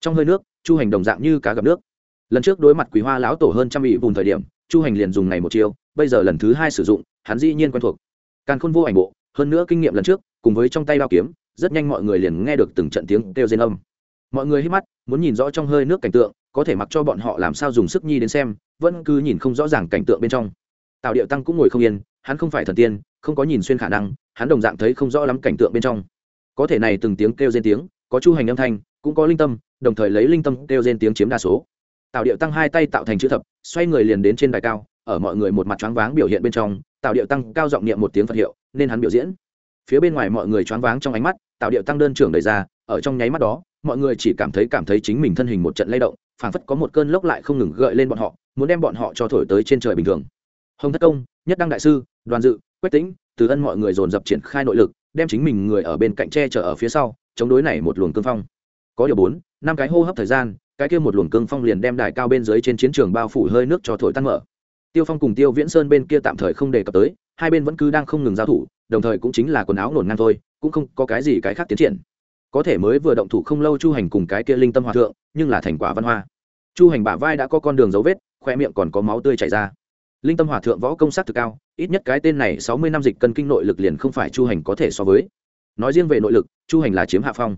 Trong hơi nước, chu hành đồng dạng như cá gặp nước. Lần trước đối mặt quý hoa lão tổ hơn trăm vị vùng thời điểm, chu hành liền dùng ngày một chiêu, bây giờ lần thứ hai sử dụng, hắn dĩ nhiên quen thuộc. Càng khôn vô ảnh bộ, hơn nữa kinh nghiệm lần trước, cùng với trong tay bao kiếm, rất nhanh mọi người liền nghe được từng trận tiếng kêu rên âm. Mọi người hít mắt, muốn nhìn rõ trong hơi nước cảnh tượng có thể mặc cho bọn họ làm sao dùng sức nhi đến xem, vẫn cứ nhìn không rõ ràng cảnh tượng bên trong. Tào điệu tăng cũng ngồi không yên, hắn không phải thần tiên, không có nhìn xuyên khả năng, hắn đồng dạng thấy không rõ lắm cảnh tượng bên trong. Có thể này từng tiếng kêu rên tiếng, có chu hành âm thanh, cũng có linh tâm, đồng thời lấy linh tâm kêu rên tiếng chiếm đa số. Tào điệu tăng hai tay tạo thành chữ thập, xoay người liền đến trên đài cao, ở mọi người một mặt choáng váng biểu hiện bên trong, Tào điệu tăng cao giọng niệm một tiếng phật hiệu, nên hắn biểu diễn. Phía bên ngoài mọi người choáng váng trong ánh mắt, Tào điệu tăng đơn trưởng đẩy ra, ở trong nháy mắt đó, mọi người chỉ cảm thấy cảm thấy chính mình thân hình một trận lay động phảng phất có một cơn lốc lại không ngừng gợi lên bọn họ, muốn đem bọn họ cho thổi tới trên trời bình thường. Hồng thất công, nhất đăng đại sư, đoàn dự, quách tĩnh, từ ân mọi người dồn dập triển khai nội lực, đem chính mình người ở bên cạnh tre chở ở phía sau, chống đối này một luồng cương phong. Có điều bốn, năm cái hô hấp thời gian, cái kia một luồng cương phong liền đem đài cao bên dưới trên chiến trường bao phủ hơi nước cho thổi tan mở. Tiêu phong cùng tiêu viễn sơn bên kia tạm thời không đề cập tới, hai bên vẫn cứ đang không ngừng giao thủ, đồng thời cũng chính là quần áo nổn ngang thôi, cũng không có cái gì cái khác tiến triển có thể mới vừa động thủ không lâu chu hành cùng cái kia linh tâm hòa thượng, nhưng là thành quả văn hoa. Chu hành bả vai đã có con đường dấu vết khoe miệng còn có máu tươi chảy ra. Linh tâm hòa thượng võ công sát thực cao, ít nhất cái tên này sáu mươi năm dịch cân kinh nội lực liền không phải chu hành có thể so với. Nói riêng về nội lực, chu hành là chiếm hạ phong.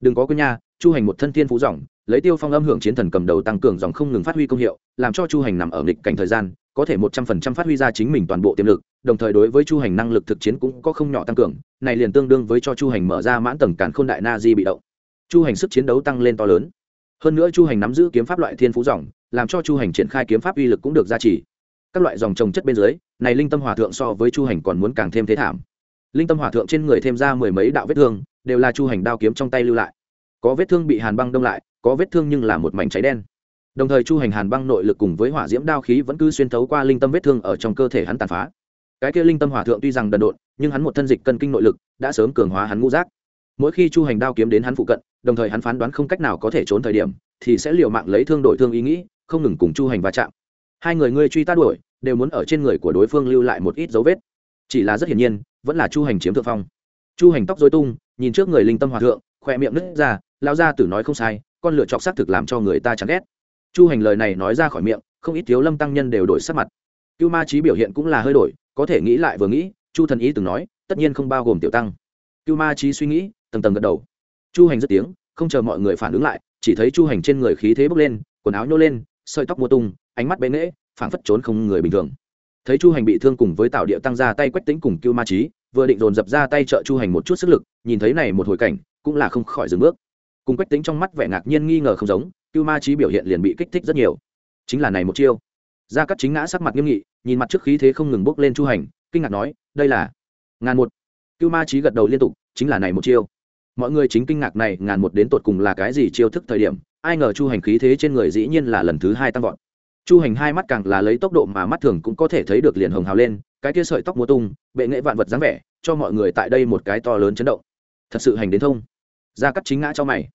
Đừng có quên nha, chu hành một thân thiên phú dòng lấy tiêu phong âm hưởng chiến thần cầm đầu tăng cường dòng không ngừng phát huy công hiệu, làm cho chu hành nằm ở nghịch cảnh thời gian có thể một trăm phần trăm phát huy ra chính mình toàn bộ tiềm lực, đồng thời đối với chu hành năng lực thực chiến cũng có không nhỏ tăng cường, này liền tương đương với cho chu hành mở ra mãn tầng cản khôn đại na di bị động. Chu hành sức chiến đấu tăng lên to lớn. Hơn nữa chu hành nắm giữ kiếm pháp loại thiên phú dòng, làm cho chu hành triển khai kiếm pháp uy lực cũng được gia trì. Các loại dòng trồng chất bên dưới, này linh tâm hòa thượng so với chu hành còn muốn càng thêm thế thảm. Linh tâm hòa thượng trên người thêm ra mười mấy đạo vết thương, đều là chu hành đao kiếm trong tay lưu lại. Có vết thương bị hàn băng đông lại, có vết thương nhưng là một mảnh cháy đen đồng thời chu hành hàn băng nội lực cùng với hỏa diễm đao khí vẫn cứ xuyên thấu qua linh tâm vết thương ở trong cơ thể hắn tàn phá. Cái kia linh tâm hòa thượng tuy rằng đần độn, nhưng hắn một thân dịch cân kinh nội lực đã sớm cường hóa hắn ngũ giác. Mỗi khi chu hành đao kiếm đến hắn phụ cận, đồng thời hắn phán đoán không cách nào có thể trốn thời điểm, thì sẽ liều mạng lấy thương đổi thương ý nghĩ, không ngừng cùng chu hành va chạm. Hai người ngươi truy ta đuổi, đều muốn ở trên người của đối phương lưu lại một ít dấu vết. Chỉ là rất hiển nhiên, vẫn là chu hành chiếm thượng phong. Chu hành tóc dối tung, nhìn trước người linh tâm hòa thượng khoe miệng nứt ra lao ra tử nói không sai, con lựa chọc xác thực làm cho người ta chán ghét chu hành lời này nói ra khỏi miệng, không ít thiếu lâm tăng nhân đều đổi sắc mặt. Cưu ma trí biểu hiện cũng là hơi đổi, có thể nghĩ lại vừa nghĩ, chu thần ý từng nói, tất nhiên không bao gồm tiểu tăng. Cưu ma trí suy nghĩ, tầng tầng gật đầu. Chu hành rất tiếng, không chờ mọi người phản ứng lại, chỉ thấy chu hành trên người khí thế bốc lên, quần áo nhô lên, sợi tóc mua tung, ánh mắt bén nễ phảng phất trốn không người bình thường. Thấy chu hành bị thương cùng với tạo địa tăng ra tay quách tính cùng cưu ma trí vừa định dồn dập ra tay trợ chu hành một chút sức lực, nhìn thấy này một hồi cảnh, cũng là không khỏi dừng bước. Cùng quách tính trong mắt vẻ ngạc nhiên nghi ngờ không giống cưu ma trí biểu hiện liền bị kích thích rất nhiều. Chính là này một chiêu. Gia cắt chính ngã sắc mặt nghiêm nghị, nhìn mặt trước khí thế không ngừng bốc lên chu hành, kinh ngạc nói, đây là ngàn một. Cưu ma trí gật đầu liên tục, chính là này một chiêu. Mọi người chính kinh ngạc này, ngàn một đến tột cùng là cái gì chiêu thức thời điểm, ai ngờ chu hành khí thế trên người dĩ nhiên là lần thứ hai tăng vọt. Chu hành hai mắt càng là lấy tốc độ mà mắt thường cũng có thể thấy được liền hồng hào lên, cái kia sợi tóc múa tung, bệ nghệ vạn vật dáng vẻ, cho mọi người tại đây một cái to lớn chấn động. Thật sự hành đến thông. Gia cắt chính ngã cho mày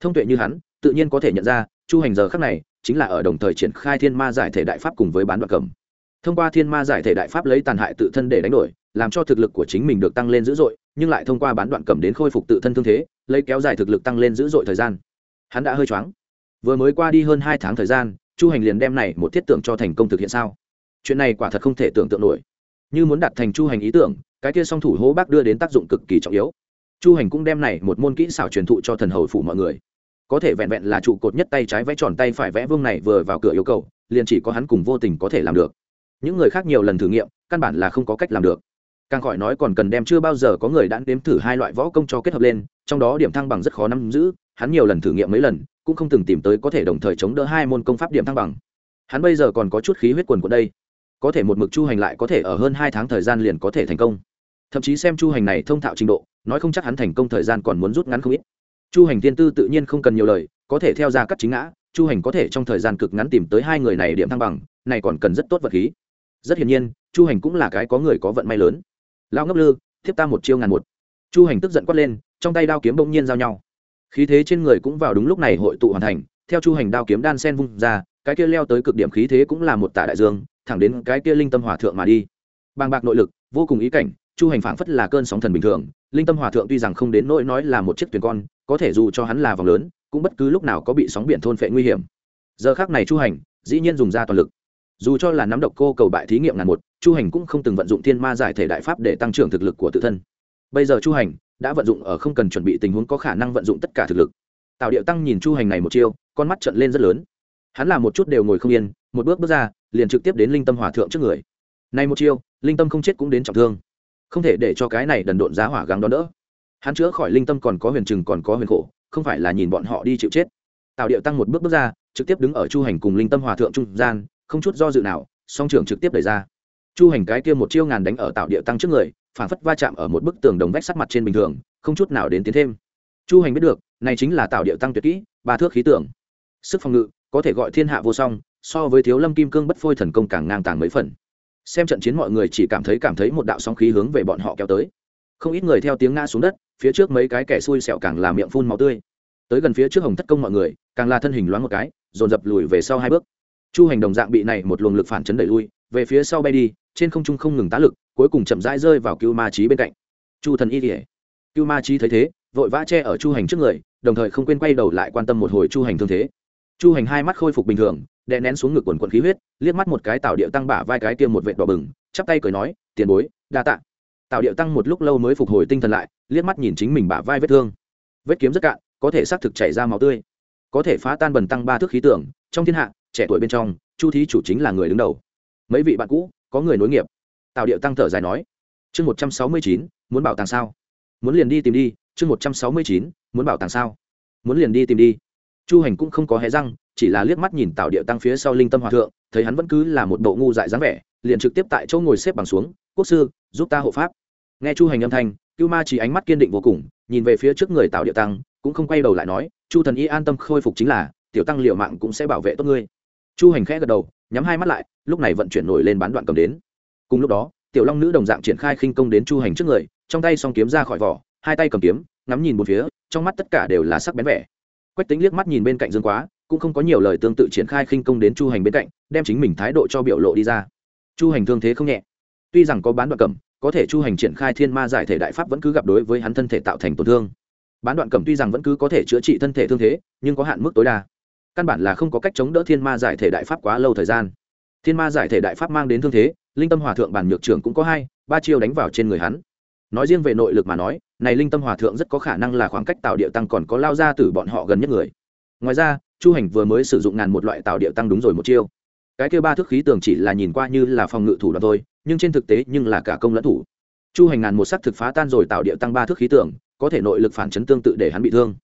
thông tuệ như hắn, tự nhiên có thể nhận ra, chu hành giờ khắc này chính là ở đồng thời triển khai thiên ma giải thể đại pháp cùng với bán đoạn cầm. Thông qua thiên ma giải thể đại pháp lấy tàn hại tự thân để đánh đổi, làm cho thực lực của chính mình được tăng lên dữ dội, nhưng lại thông qua bán đoạn cầm đến khôi phục tự thân thương thế, lấy kéo dài thực lực tăng lên dữ dội thời gian. Hắn đã hơi choáng. Vừa mới qua đi hơn hai tháng thời gian, chu hành liền đem này một thiết tưởng cho thành công thực hiện sao? Chuyện này quả thật không thể tưởng tượng nổi. Như muốn đạt thành chu hành ý tưởng, cái kia song thủ hố bác đưa đến tác dụng cực kỳ trọng yếu chu hành cũng đem này một môn kỹ xảo truyền thụ cho thần hầu phủ mọi người. Có thể vẹn vẹn là trụ cột nhất tay trái vẽ tròn tay phải vẽ vương này vừa vào cửa yêu cầu, liền chỉ có hắn cùng vô tình có thể làm được. Những người khác nhiều lần thử nghiệm, căn bản là không có cách làm được. Càng khỏi nói còn cần đem chưa bao giờ có người đã đếm thử hai loại võ công cho kết hợp lên, trong đó điểm thăng bằng rất khó nắm giữ, hắn nhiều lần thử nghiệm mấy lần, cũng không từng tìm tới có thể đồng thời chống đỡ hai môn công pháp điểm thăng bằng. Hắn bây giờ còn có chút khí huyết quần của đây. Có thể một mực chu hành lại có thể ở hơn hai tháng thời gian liền có thể thành công. Thậm chí xem chu hành này thông thạo trình độ nói không chắc hắn thành công thời gian còn muốn rút ngắn không ít. Chu hành tiên tư tự nhiên không cần nhiều lời, có thể theo ra cắt chính ngã, chu hành có thể trong thời gian cực ngắn tìm tới hai người này điểm thăng bằng, này còn cần rất tốt vật khí. Rất hiển nhiên, chu hành cũng là cái có người có vận may lớn. Lao ngốc lư, thiếp ta một chiêu ngàn một. Chu hành tức giận quát lên, trong tay đao kiếm bỗng nhiên giao nhau. Khí thế trên người cũng vào đúng lúc này hội tụ hoàn thành, theo chu hành đao kiếm đan sen vung ra, cái kia leo tới cực điểm khí thế cũng là một tả đại dương, thẳng đến cái kia linh tâm hòa thượng mà đi. Bàng bạc nội lực, vô cùng ý cảnh chu hành phảng phất là cơn sóng thần bình thường, linh tâm hòa thượng tuy rằng không đến nỗi nói là một chiếc thuyền con, có thể dù cho hắn là vòng lớn, cũng bất cứ lúc nào có bị sóng biển thôn phệ nguy hiểm. Giờ khác này chu hành, dĩ nhiên dùng ra toàn lực. Dù cho là nắm độc cô cầu bại thí nghiệm ngàn một, chu hành cũng không từng vận dụng thiên ma giải thể đại pháp để tăng trưởng thực lực của tự thân. Bây giờ chu hành đã vận dụng ở không cần chuẩn bị tình huống có khả năng vận dụng tất cả thực lực. Tạo điệu tăng nhìn chu hành này một chiêu, con mắt trận lên rất lớn. Hắn làm một chút đều ngồi không yên, một bước bước ra, liền trực tiếp đến linh tâm hòa thượng trước người. Này một chiêu, linh tâm không chết cũng đến trọng thương không thể để cho cái này đần độn giá hỏa gắng đón đỡ. Hắn chữa khỏi linh tâm còn có huyền trừng còn có huyền khổ, không phải là nhìn bọn họ đi chịu chết. Tạo điệu tăng một bước bước ra, trực tiếp đứng ở chu hành cùng linh tâm hòa thượng trung gian, không chút do dự nào, song trưởng trực tiếp đẩy ra. Chu hành cái kia một chiêu ngàn đánh ở tạo địa tăng trước người phản phất va chạm ở một bức tường đồng vách sắc mặt trên bình thường, không chút nào đến tiến thêm. Chu hành biết được, này chính là tạo địa tăng tuyệt kỹ, ba thước khí tưởng sức phòng ngự, có thể gọi thiên hạ vô song, so với thiếu lâm kim cương bất phôi thần công càng ngang tàng mấy phần xem trận chiến mọi người chỉ cảm thấy cảm thấy một đạo sóng khí hướng về bọn họ kéo tới. Không ít người theo tiếng ngã xuống đất, phía trước mấy cái kẻ xui xẹo càng là miệng phun máu tươi. Tới gần phía trước hồng thất công mọi người, càng là thân hình loáng một cái, dồn dập lùi về sau hai bước. Chu hành đồng dạng bị này một luồng lực phản chấn đẩy lui, về phía sau bay đi, trên không trung không ngừng tá lực, cuối cùng chậm rãi rơi vào cưu ma trí bên cạnh. Chu thần y kỉa cưu ma trí thấy thế, vội vã che ở chu hành trước người, đồng thời không quên quay đầu lại quan tâm một hồi chu hành thương thế chu hành hai mắt khôi phục bình thường, đè nén xuống ngực quần quần khí huyết, liếc mắt một cái tạo điệu tăng bả vai cái kia một vệt đỏ bừng, chắp tay cười nói, tiền bối, đa tạ. Tạo điệu tăng một lúc lâu mới phục hồi tinh thần lại, liếc mắt nhìn chính mình bả vai vết thương. Vết kiếm rất cạn, có thể xác thực chảy ra máu tươi. Có thể phá tan bần tăng ba thước khí tưởng trong thiên hạ, trẻ tuổi bên trong, chu thí chủ chính là người đứng đầu. Mấy vị bạn cũ, có người nối nghiệp. Tạo điệu tăng thở dài nói, chương một trăm sáu mươi chín, muốn bảo tàng sao? Muốn liền đi tìm đi, chương một trăm sáu mươi chín, muốn bảo tàng sao? Muốn liền đi tìm đi chu hành cũng không có hé răng, chỉ là liếc mắt nhìn tạo điệu tăng phía sau linh tâm hòa thượng, thấy hắn vẫn cứ là một bộ ngu dại dáng vẻ, liền trực tiếp tại chỗ ngồi xếp bằng xuống, quốc sư, giúp ta hộ pháp. Nghe chu hành âm thanh, cưu ma chỉ ánh mắt kiên định vô cùng, nhìn về phía trước người tạo điệu tăng, cũng không quay đầu lại nói, chu thần y an tâm khôi phục chính là, tiểu tăng liệu mạng cũng sẽ bảo vệ tốt ngươi. Chu hành khẽ gật đầu, nhắm hai mắt lại, lúc này vận chuyển nổi lên bán đoạn cầm đến. Cùng lúc đó, tiểu long nữ đồng dạng triển khai khinh công đến chu hành trước người, trong tay song kiếm ra khỏi vỏ, hai tay cầm kiếm, ngắm nhìn một phía, trong mắt tất cả đều là sắc bén vẻ quách tính liếc mắt nhìn bên cạnh dương quá cũng không có nhiều lời tương tự triển khai khinh công đến chu hành bên cạnh đem chính mình thái độ cho biểu lộ đi ra. Chu hành thương thế không nhẹ. Tuy rằng có bán đoạn cẩm, có thể chu hành triển khai thiên ma giải thể đại pháp vẫn cứ gặp đối với hắn thân thể tạo thành tổn thương. Bán đoạn cẩm tuy rằng vẫn cứ có thể chữa trị thân thể thương thế nhưng có hạn mức tối đa. Căn bản là không có cách chống đỡ thiên ma giải thể đại pháp quá lâu thời gian. Thiên ma giải thể đại pháp mang đến thương thế linh tâm hòa thượng bản nhược trưởng cũng có hai ba chiêu đánh vào trên người hắn. Nói riêng về nội lực mà nói này linh tâm hòa thượng rất có khả năng là khoảng cách tạo địa tăng còn có lao ra từ bọn họ gần nhất người. Ngoài ra, chu hành vừa mới sử dụng ngàn một loại tạo địa tăng đúng rồi một chiêu. Cái kêu ba thước khí tường chỉ là nhìn qua như là phòng ngự thủ đoạn thôi, nhưng trên thực tế nhưng là cả công lẫn thủ. Chu hành ngàn một sắc thực phá tan rồi tạo địa tăng ba thước khí tường, có thể nội lực phản chấn tương tự để hắn bị thương.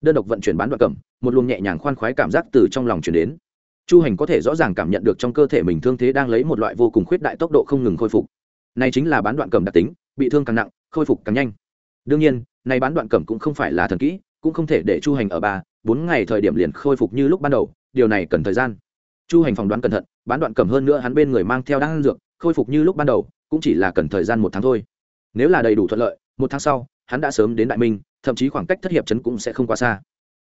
Đơn độc vận chuyển bán đoạn cẩm một luồng nhẹ nhàng khoan khoái cảm giác từ trong lòng chuyển đến. Chu hành có thể rõ ràng cảm nhận được trong cơ thể mình thương thế đang lấy một loại vô cùng khuyết đại tốc độ không ngừng khôi phục. Này chính là bán đoạn cẩm đặc tính, bị thương càng nặng, khôi phục càng nhanh đương nhiên, nay bán đoạn cẩm cũng không phải là thần kỹ, cũng không thể để chu hành ở ba, bốn ngày thời điểm liền khôi phục như lúc ban đầu, điều này cần thời gian. Chu hành phỏng đoán cẩn thận, bán đoạn cẩm hơn nữa hắn bên người mang theo đan dược, khôi phục như lúc ban đầu, cũng chỉ là cần thời gian một tháng thôi. Nếu là đầy đủ thuận lợi, một tháng sau, hắn đã sớm đến đại minh, thậm chí khoảng cách thất hiệp chấn cũng sẽ không quá xa.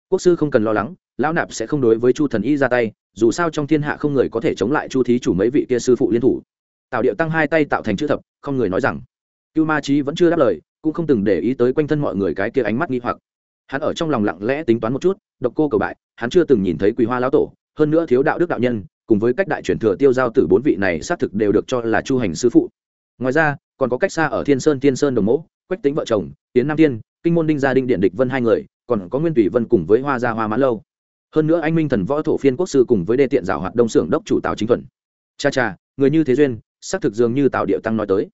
Quốc sư không cần lo lắng, lão nạp sẽ không đối với chu thần y ra tay, dù sao trong thiên hạ không người có thể chống lại chu thí chủ mấy vị kia sư phụ liên thủ. Tạo điệu tăng hai tay tạo thành chữ thập, không người nói rằng. Cưu ma trí vẫn chưa đáp lời cũng không từng để ý tới quanh thân mọi người cái kia ánh mắt nghi hoặc. Hắn ở trong lòng lặng lẽ tính toán một chút, độc cô cầu bại, hắn chưa từng nhìn thấy quý hoa lão tổ, hơn nữa thiếu đạo đức đạo nhân, cùng với cách đại truyền thừa tiêu giao tử bốn vị này xác thực đều được cho là chu hành sư phụ. Ngoài ra, còn có cách xa ở thiên sơn thiên sơn đồng mẫu quách tính vợ chồng tiến nam tiên kinh môn đinh gia đinh điện địch vân hai người, còn có nguyên tùy vân cùng với hoa gia hoa mã lâu. Hơn nữa anh minh thần võ thổ phiên quốc sư cùng với đê tiện giảo hoạt đông xưởng đốc chủ tào chính thuần cha cha, người như thế duyên, xác thực dường như tào điệu tăng nói tới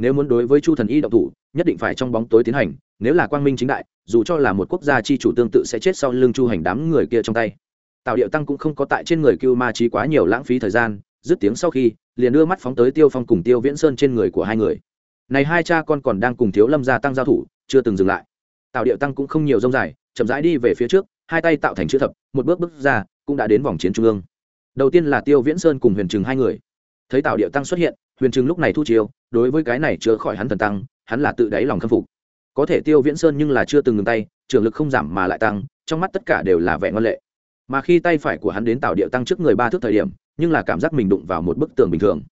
nếu muốn đối với chu thần y động thủ, nhất định phải trong bóng tối tiến hành, nếu là quang minh chính đại, dù cho là một quốc gia chi chủ tương tự sẽ chết sau lưng chu hành đám người kia trong tay. Tào điệu tăng cũng không có tại trên người cưu ma trí quá nhiều lãng phí thời gian, dứt tiếng sau khi, liền đưa mắt phóng tới tiêu phong cùng tiêu viễn sơn trên người của hai người. Này hai cha con còn đang cùng thiếu lâm gia tăng giao thủ, chưa từng dừng lại. Tào điệu tăng cũng không nhiều rông dài, chậm rãi đi về phía trước, hai tay tạo thành chữ thập, một bước bước ra, cũng đã đến vòng chiến trung ương. Đầu tiên là tiêu viễn sơn cùng huyền trừng hai người. Thấy tào điệu tăng xuất hiện huyền trừng lúc này thu chiêu, đối với cái này chữa khỏi hắn thần tăng, hắn là tự đáy lòng khâm phục. Có thể tiêu viễn sơn nhưng là chưa từng ngừng tay, trường lực không giảm mà lại tăng, trong mắt tất cả đều là vẻ ngân lệ. Mà khi tay phải của hắn đến tạo điệu tăng trước người ba thước thời điểm, nhưng là cảm giác mình đụng vào một bức tường bình thường.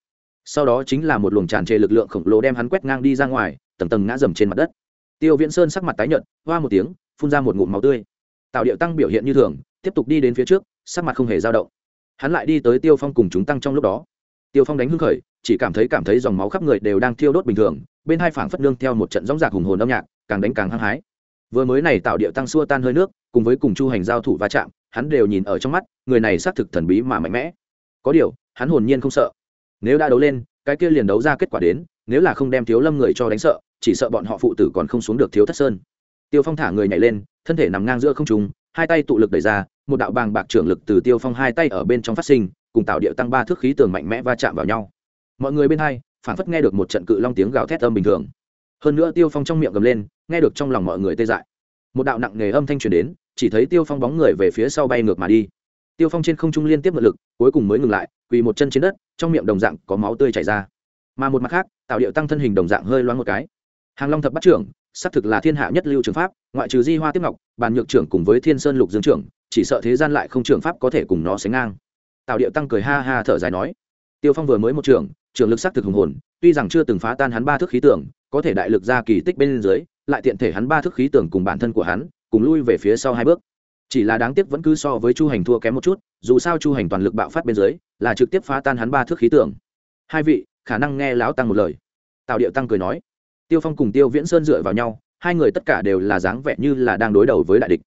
Sau đó chính là một luồng tràn trề lực lượng khổng lồ đem hắn quét ngang đi ra ngoài, tầng tầng ngã dầm trên mặt đất. Tiêu viễn sơn sắc mặt tái nhợt, hoa một tiếng, phun ra một ngụm máu tươi. Tạo điệu tăng biểu hiện như thường, tiếp tục đi đến phía trước, sắc mặt không hề dao động. Hắn lại đi tới tiêu phong cùng chúng tăng trong lúc đó. Tiêu phong đánh hưng khởi chỉ cảm thấy cảm thấy dòng máu khắp người đều đang thiêu đốt bình thường, bên hai phảng phất nương theo một trận gióng giạc hùng hồn âm nhạc, càng đánh càng hăng hái. Vừa mới này tạo điệu tăng xua tan hơi nước, cùng với cùng chu hành giao thủ va chạm, hắn đều nhìn ở trong mắt, người này xác thực thần bí mà mạnh mẽ. Có điều, hắn hồn nhiên không sợ. Nếu đã đấu lên, cái kia liền đấu ra kết quả đến, nếu là không đem thiếu lâm người cho đánh sợ, chỉ sợ bọn họ phụ tử còn không xuống được thiếu thất sơn. Tiêu phong thả người nhảy lên, thân thể nằm ngang giữa không trùng hai tay tụ lực đẩy ra, một đạo bàng bạc trưởng lực từ tiêu phong hai tay ở bên trong phát sinh, cùng tạo điệu tăng ba thước khí tường mạnh mẽ va chạm vào nhau mọi người bên hai phản phất nghe được một trận cự long tiếng gào thét âm bình thường. Hơn nữa tiêu phong trong miệng gầm lên, nghe được trong lòng mọi người tê dại. Một đạo nặng nề âm thanh truyền đến, chỉ thấy tiêu phong bóng người về phía sau bay ngược mà đi. Tiêu phong trên không trung liên tiếp ngự lực, cuối cùng mới ngừng lại, quỳ một chân trên đất, trong miệng đồng dạng có máu tươi chảy ra. Mà một mặt khác, tạo điệu tăng thân hình đồng dạng hơi loáng một cái. Hàng long thập bắt trưởng, xác thực là thiên hạ nhất lưu trường pháp, ngoại trừ di hoa tiếp ngọc, bàn nhược trưởng cùng với thiên sơn lục dương trưởng, chỉ sợ thế gian lại không trường pháp có thể cùng nó sánh ngang. Tạo điệu tăng cười ha ha thở dài nói. Tiêu phong vừa mới một trưởng trường lực sắc thực hùng hồn, tuy rằng chưa từng phá tan hắn ba thước khí tưởng có thể đại lực ra kỳ tích bên dưới, lại tiện thể hắn ba thước khí tưởng cùng bản thân của hắn, cùng lui về phía sau hai bước. Chỉ là đáng tiếc vẫn cứ so với chu hành thua kém một chút, dù sao chu hành toàn lực bạo phát bên dưới, là trực tiếp phá tan hắn ba thước khí tưởng hai vị, khả năng nghe lão tăng một lời. Tào điệu tăng cười nói, tiêu phong cùng tiêu viễn sơn dựa vào nhau, hai người tất cả đều là dáng vẻ như là đang đối đầu với đại địch.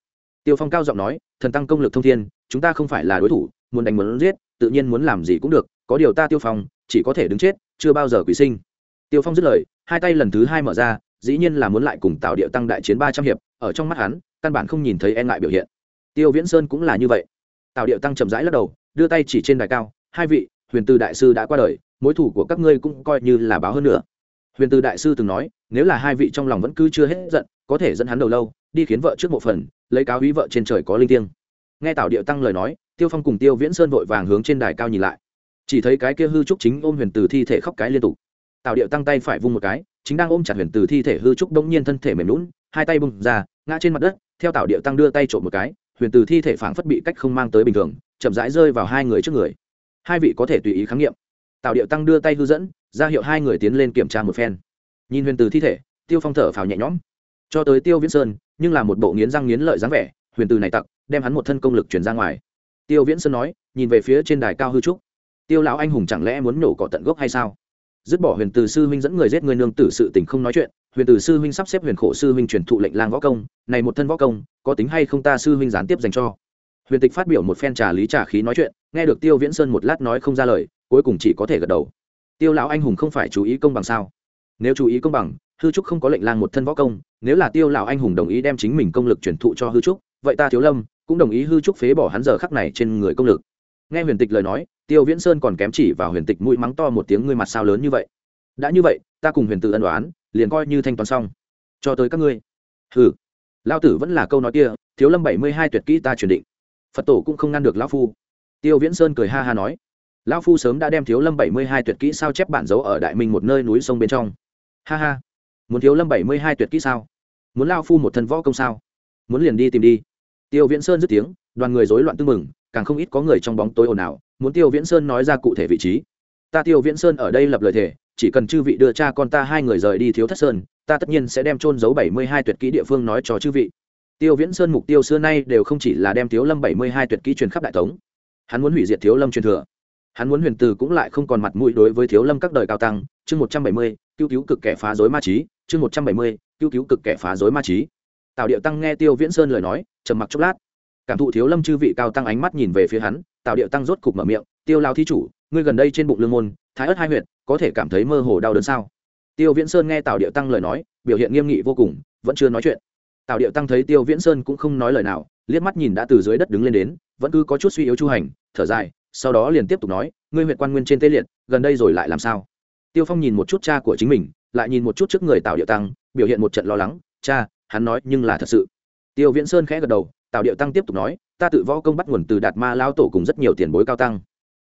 Tiêu phong cao giọng nói, thần tăng công lực thông thiên, chúng ta không phải là đối thủ, muốn đánh muốn giết, tự nhiên muốn làm gì cũng được có điều ta tiêu phong, chỉ có thể đứng chết, chưa bao giờ quỷ sinh. Tiêu phong dứt lời, hai tay lần thứ hai mở ra, dĩ nhiên là muốn lại cùng tạo địa tăng đại chiến ba trăm hiệp, ở trong mắt hắn, căn bản không nhìn thấy e ngại biểu hiện. Tiêu viễn sơn cũng là như vậy. Tạo địa tăng chậm rãi lắc đầu, đưa tay chỉ trên đài cao, hai vị, huyền tư đại sư đã qua đời, mối thủ của các ngươi cũng coi như là báo hơn nữa. Huyền tư đại sư từng nói, nếu là hai vị trong lòng vẫn cứ chưa hết giận, có thể dẫn hắn đầu lâu, đi khiến vợ trước một phần, lấy cáo húy vợ trên trời có linh thiêng. Nghe tào điệu tăng lời nói, tiêu phong cùng tiêu viễn sơn vội vàng hướng trên đài cao nhìn lại chỉ thấy cái kia hư trúc chính ôm huyền từ thi thể khóc cái liên tục. Tào điệu tăng tay phải vung một cái, chính đang ôm chặt huyền từ thi thể hư trúc đông nhiên thân thể mềm lún hai tay bung ra, ngã trên mặt đất, theo tào điệu tăng đưa tay trộm một cái, huyền từ thi thể phảng phất bị cách không mang tới bình thường, chậm rãi rơi vào hai người trước người. Hai vị có thể tùy ý khám nghiệm. Tào điệu tăng đưa tay hư dẫn, ra hiệu hai người tiến lên kiểm tra một phen. Nhìn huyền từ thi thể, tiêu phong thở phào nhẹ nhõm. Cho tới tiêu viễn sơn, nhưng là một bộ nghiến răng nghiến lợi dáng vẻ, huyền từ này tặc, đem hắn một thân công lực chuyển ra ngoài. Tiêu viễn sơn nói, nhìn về phía trên đài cao hư trúc tiêu lão anh hùng chẳng lẽ muốn nổ cỏ tận gốc hay sao? Dứt bỏ huyền từ sư huynh dẫn người giết người nương tử sự tình không nói chuyện, huyền từ sư huynh sắp xếp huyền khổ sư huynh truyền thụ lệnh lang võ công, này một thân võ công, có tính hay không ta sư huynh gián tiếp dành cho? Huyền tịch phát biểu một phen trà lý trà khí nói chuyện, nghe được tiêu viễn sơn một lát nói không ra lời, cuối cùng chỉ có thể gật đầu. Tiêu lão anh hùng không phải chú ý công bằng sao? Nếu chú ý công bằng, hư trúc không có lệnh lang một thân võ công, nếu là tiêu lão anh hùng đồng ý đem chính mình công lực truyền thụ cho hư trúc, vậy ta thiếu lâm cũng đồng ý hư trúc phế bỏ hắn giờ khắc này trên người công lực. Nghe huyền tịch lời nói tiêu viễn sơn còn kém chỉ vào huyền tịch mũi mắng to một tiếng ngươi mặt sao lớn như vậy? Đã như vậy, ta cùng huyền tự ân đoán liền coi như thanh toán xong. Cho tới các ngươi. Hừ. Lao tử vẫn là câu nói kia, thiếu lâm bảy mươi hai tuyệt kỹ ta truyền định. Phật tổ cũng không ngăn được lão phu. Tiêu viễn sơn cười ha ha nói. Lão phu sớm đã đem thiếu lâm bảy mươi hai tuyệt kỹ sao chép bản giấu ở đại minh một nơi núi sông bên trong. Ha ha. Muốn thiếu lâm bảy mươi hai tuyệt kỹ sao? Muốn lao phu một thân võ công sao? Muốn liền đi tìm đi. Tiêu viễn sơn dứt tiếng, đoàn người rối loạn tư mừng càng không ít có người trong bóng tối ồn ào, muốn tiêu viễn sơn nói ra cụ thể vị trí. Ta tiêu viễn sơn ở đây lập lời thề, chỉ cần chư vị đưa cha con ta hai người rời đi thiếu thất sơn, ta tất nhiên sẽ đem trôn giấu bảy mươi hai tuyệt kỹ địa phương nói cho chư vị. Tiêu viễn sơn mục tiêu xưa nay đều không chỉ là đem thiếu lâm bảy mươi hai tuyệt kỹ truyền khắp đại tống. Hắn muốn hủy diệt thiếu lâm truyền thừa. Hắn muốn huyền từ cũng lại không còn mặt mũi đối với thiếu lâm các đời cao tăng. Chương một trăm bảy mươi, cứu cứu cực kẻ phá dối ma trí. Chương một trăm bảy mươi, cứu cứu cực kẻ phá dối ma trí. Tào điệu tăng nghe tiêu viễn sơn lời nói, trầm mặc chốc lát cảm thụ thiếu lâm chư vị cao tăng ánh mắt nhìn về phía hắn, tào điệu tăng rốt cục mở miệng, tiêu lao thí chủ, ngươi gần đây trên bụng lương môn, thái ớt hai huyện có thể cảm thấy mơ hồ đau đớn sao? Tiêu viễn sơn nghe tào điệu tăng lời nói, biểu hiện nghiêm nghị vô cùng, vẫn chưa nói chuyện. Tào điệu tăng thấy tiêu viễn sơn cũng không nói lời nào, liếc mắt nhìn đã từ dưới đất đứng lên đến, vẫn cứ có chút suy yếu chu hành, thở dài, sau đó liền tiếp tục nói, ngươi huyện quan nguyên trên tê liệt, gần đây rồi lại làm sao? Tiêu phong nhìn một chút cha của chính mình, lại nhìn một chút trước người tào điệu tăng, biểu hiện một trận lo lắng, cha, hắn nói nhưng là thật sự. Tiêu viễn sơn khẽ gật đầu tào điệu tăng tiếp tục nói, ta tự võ công bắt nguồn từ đạt ma lao tổ cùng rất nhiều tiền bối cao tăng.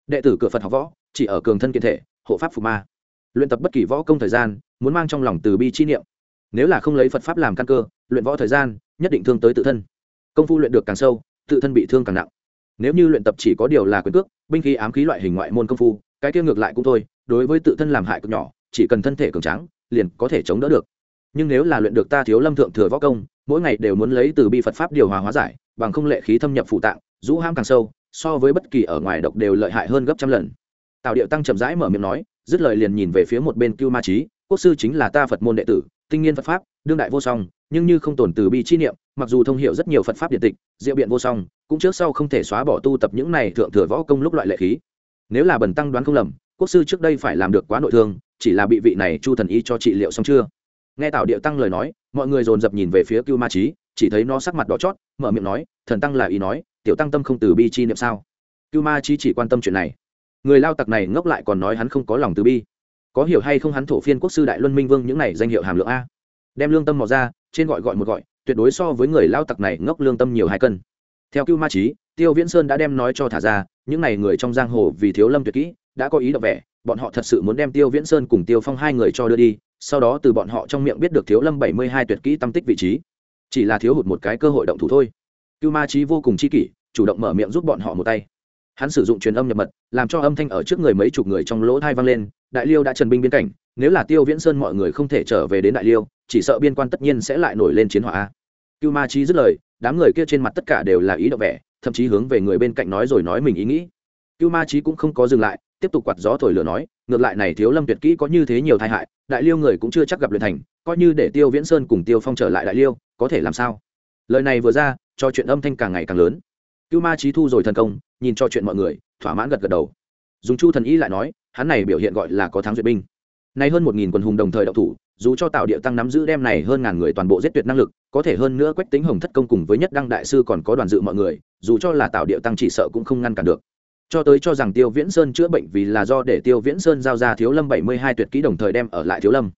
Đệ tử cửa phật học võ, chỉ ở cường thân kiện thể, hộ pháp phục ma. Luyện tập bất kỳ võ công thời gian, muốn mang trong lòng từ bi chi niệm. Nếu là không lấy phật pháp làm căn cơ, luyện võ thời gian, nhất định thương tới tự thân. Công phu luyện được càng sâu, tự thân bị thương càng nặng. Nếu như luyện tập chỉ có điều là quyền cước, binh khí ám khí loại hình ngoại môn công phu, cái kia ngược lại cũng thôi, đối với tự thân làm hại cực nhỏ, chỉ cần thân thể cường tráng, liền có thể chống đỡ được. Nhưng nếu là luyện được ta thiếu lâm thượng thừa võ công mỗi ngày đều muốn lấy từ bi phật pháp điều hòa hóa giải, bằng không lệ khí thâm nhập phụ tạng, rũ ham càng sâu, so với bất kỳ ở ngoài độc đều lợi hại hơn gấp trăm lần. Tào điệu tăng chậm rãi mở miệng nói, dứt lời liền nhìn về phía một bên cưu ma trí quốc sư chính là ta phật môn đệ tử, tinh nghiên phật pháp, đương đại vô song, nhưng như không tổn từ bi chi niệm, mặc dù thông hiểu rất nhiều phật pháp điện tịch, diệu biện vô song, cũng trước sau không thể xóa bỏ tu tập những này thượng thừa võ công lúc loại lệ khí. Nếu là bần tăng đoán không lầm, quốc sư trước đây phải làm được quá nội thương, chỉ là bị vị này chu thần y cho trị liệu xong chưa? Nghe tào điệu tăng lời nói mọi người dồn dập nhìn về phía cưu ma trí chỉ thấy nó sắc mặt đỏ chót, mở miệng nói, thần tăng là ý nói, tiểu tăng tâm không từ bi chi niệm sao? Cưu ma trí chỉ quan tâm chuyện này. Người lao tặc này ngốc lại còn nói hắn không có lòng từ bi. Có hiểu hay không hắn thổ phiên quốc sư đại luân minh vương những này danh hiệu hàm lượng a. Đem lương tâm mò ra, trên gọi gọi một gọi, tuyệt đối so với người lao tặc này ngốc lương tâm nhiều hai cân. Theo cưu ma trí tiêu viễn sơn đã đem nói cho thả ra, những n à y người trong giang hồ vì thiếu lâm tuyệt kỹ, đã có ý đ vẻ, bọn họ thật sự muốn đem tiêu viễn sơn cùng tiêu phong hai người cho đưa đi sau đó từ bọn họ trong miệng biết được thiếu lâm bảy mươi hai tuyệt kỹ tâm tích vị trí. Chỉ là thiếu hụt một cái cơ hội động thủ thôi. Cưu ma trí vô cùng chi kỷ, chủ động mở miệng giúp bọn họ một tay. Hắn sử dụng truyền âm nhập mật, làm cho âm thanh ở trước người mấy chục người trong lỗ thai vang lên, đại liêu đã trần binh biên cảnh, nếu là tiêu viễn sơn mọi người không thể trở về đến đại liêu, chỉ sợ biên quan tất nhiên sẽ lại nổi lên chiến hỏa cưu ma trí dứt lời, đám người kia trên mặt tất cả đều là ý động vẻ, thậm chí hướng về người bên cạnh nói rồi nói mình ý nghĩ. Cưu ma trí cũng không có dừng lại, tiếp tục quạt gió thổi lửa nói ngược lại này thiếu lâm tuyệt kỹ có như thế nhiều tai hại, đại liêu người cũng chưa chắc gặp luyện thành, coi như để tiêu viễn sơn cùng tiêu phong trở lại đại liêu, có thể làm sao? Lời này vừa ra, cho chuyện âm thanh càng ngày càng lớn. Cưu ma trí thu rồi thần công, nhìn cho chuyện mọi người, thỏa mãn gật gật đầu. Dùng chu thần y lại nói, hắn này biểu hiện gọi là có thắng duyệt binh. Nay hơn một nghìn quân hùng đồng thời đậu thủ, dù cho tạo địa tăng nắm giữ đem này hơn ngàn người toàn bộ giết tuyệt năng lực, có thể hơn nữa quách tính hồng thất công cùng với nhất đăng đại sư còn có đoàn dự mọi người, dù cho là tạo địa tăng chỉ sợ cũng không ngăn cản được cho tới cho rằng tiêu viễn sơn chữa bệnh vì là do để tiêu viễn sơn giao ra thiếu lâm bảy mươi hai tuyệt kỹ đồng thời đem ở lại thiếu lâm.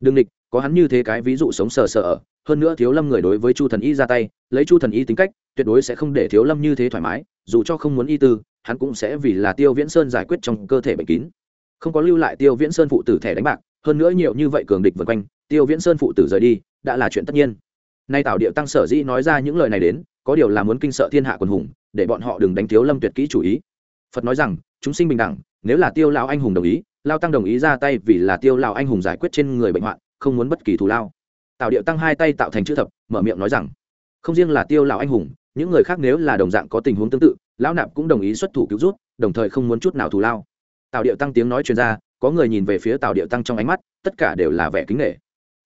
Đương địch, có hắn như thế cái ví dụ sống sờ sờ ở, hơn nữa thiếu lâm người đối với chu thần y ra tay, lấy chu thần y tính cách, tuyệt đối sẽ không để thiếu lâm như thế thoải mái, dù cho không muốn y tư, hắn cũng sẽ vì là tiêu viễn sơn giải quyết trong cơ thể bệnh kín. Không có lưu lại tiêu viễn sơn phụ tử thẻ đánh bạc, hơn nữa nhiều như vậy cường địch vượt quanh, tiêu viễn sơn phụ tử rời đi, đã là chuyện tất nhiên. Nay tào điệu tăng sở dĩ nói ra những lời này đến, có điều là muốn kinh sợ thiên hạ quần hùng, để bọn họ đừng đánh thiếu lâm tuyệt kỹ chủ ý phật nói rằng, chúng sinh bình đẳng, nếu là tiêu lão anh hùng đồng ý, lao tăng đồng ý ra tay vì là tiêu lão anh hùng giải quyết trên người bệnh hoạn, không muốn bất kỳ thù lao. Tào điệu tăng hai tay tạo thành chữ thập, mở miệng nói rằng, không riêng là tiêu lão anh hùng, những người khác nếu là đồng dạng có tình huống tương tự, lão nạp cũng đồng ý xuất thủ cứu rút đồng thời không muốn chút nào thù lao. Tào điệu tăng tiếng nói chuyên ra, có người nhìn về phía tào điệu tăng trong ánh mắt, tất cả đều là vẻ kính nghệ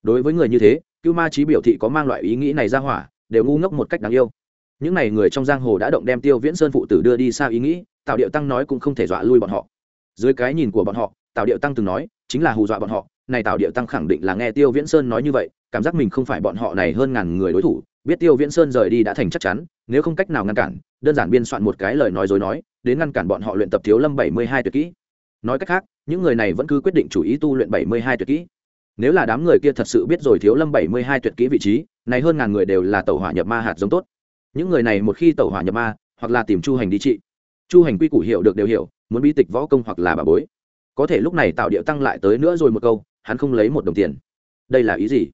đối với người như thế, cưu ma trí biểu thị có mang loại ý nghĩ này ra hỏa, đều ngu ngốc một cách đáng yêu. Những n à y người trong giang hồ đã động đem tiêu viễn sơn phụ tử đưa đi xa ý nghĩ tào điệu tăng nói cũng không thể dọa lui bọn họ. Dưới cái nhìn của bọn họ, tào điệu tăng từng nói, chính là hù dọa bọn họ. Này tào điệu tăng khẳng định là nghe tiêu viễn sơn nói như vậy, cảm giác mình không phải bọn họ này hơn ngàn người đối thủ. Biết tiêu viễn sơn rời đi đã thành chắc chắn, nếu không cách nào ngăn cản, đơn giản biên soạn một cái lời nói dối nói, đến ngăn cản bọn họ luyện tập thiếu lâm bảy mươi hai tuyệt kỹ. Nói cách khác, những người này vẫn cứ quyết định chủ ý tu luyện bảy mươi hai tuyệt kỹ. Nếu là đám người kia thật sự biết rồi thiếu lâm bảy mươi hai tuyệt kỹ vị trí, này hơn ngàn người đều là tàu hỏa nhập ma hạt giống tốt. Những người này một khi tàu hỏa nhập ma, hoặc là tìm chu hành đi trị chu hành quy củ hiểu được đều hiểu, muốn bi tịch võ công hoặc là bà bối. Có thể lúc này tạo điệu tăng lại tới nữa rồi một câu, hắn không lấy một đồng tiền. Đây là ý gì?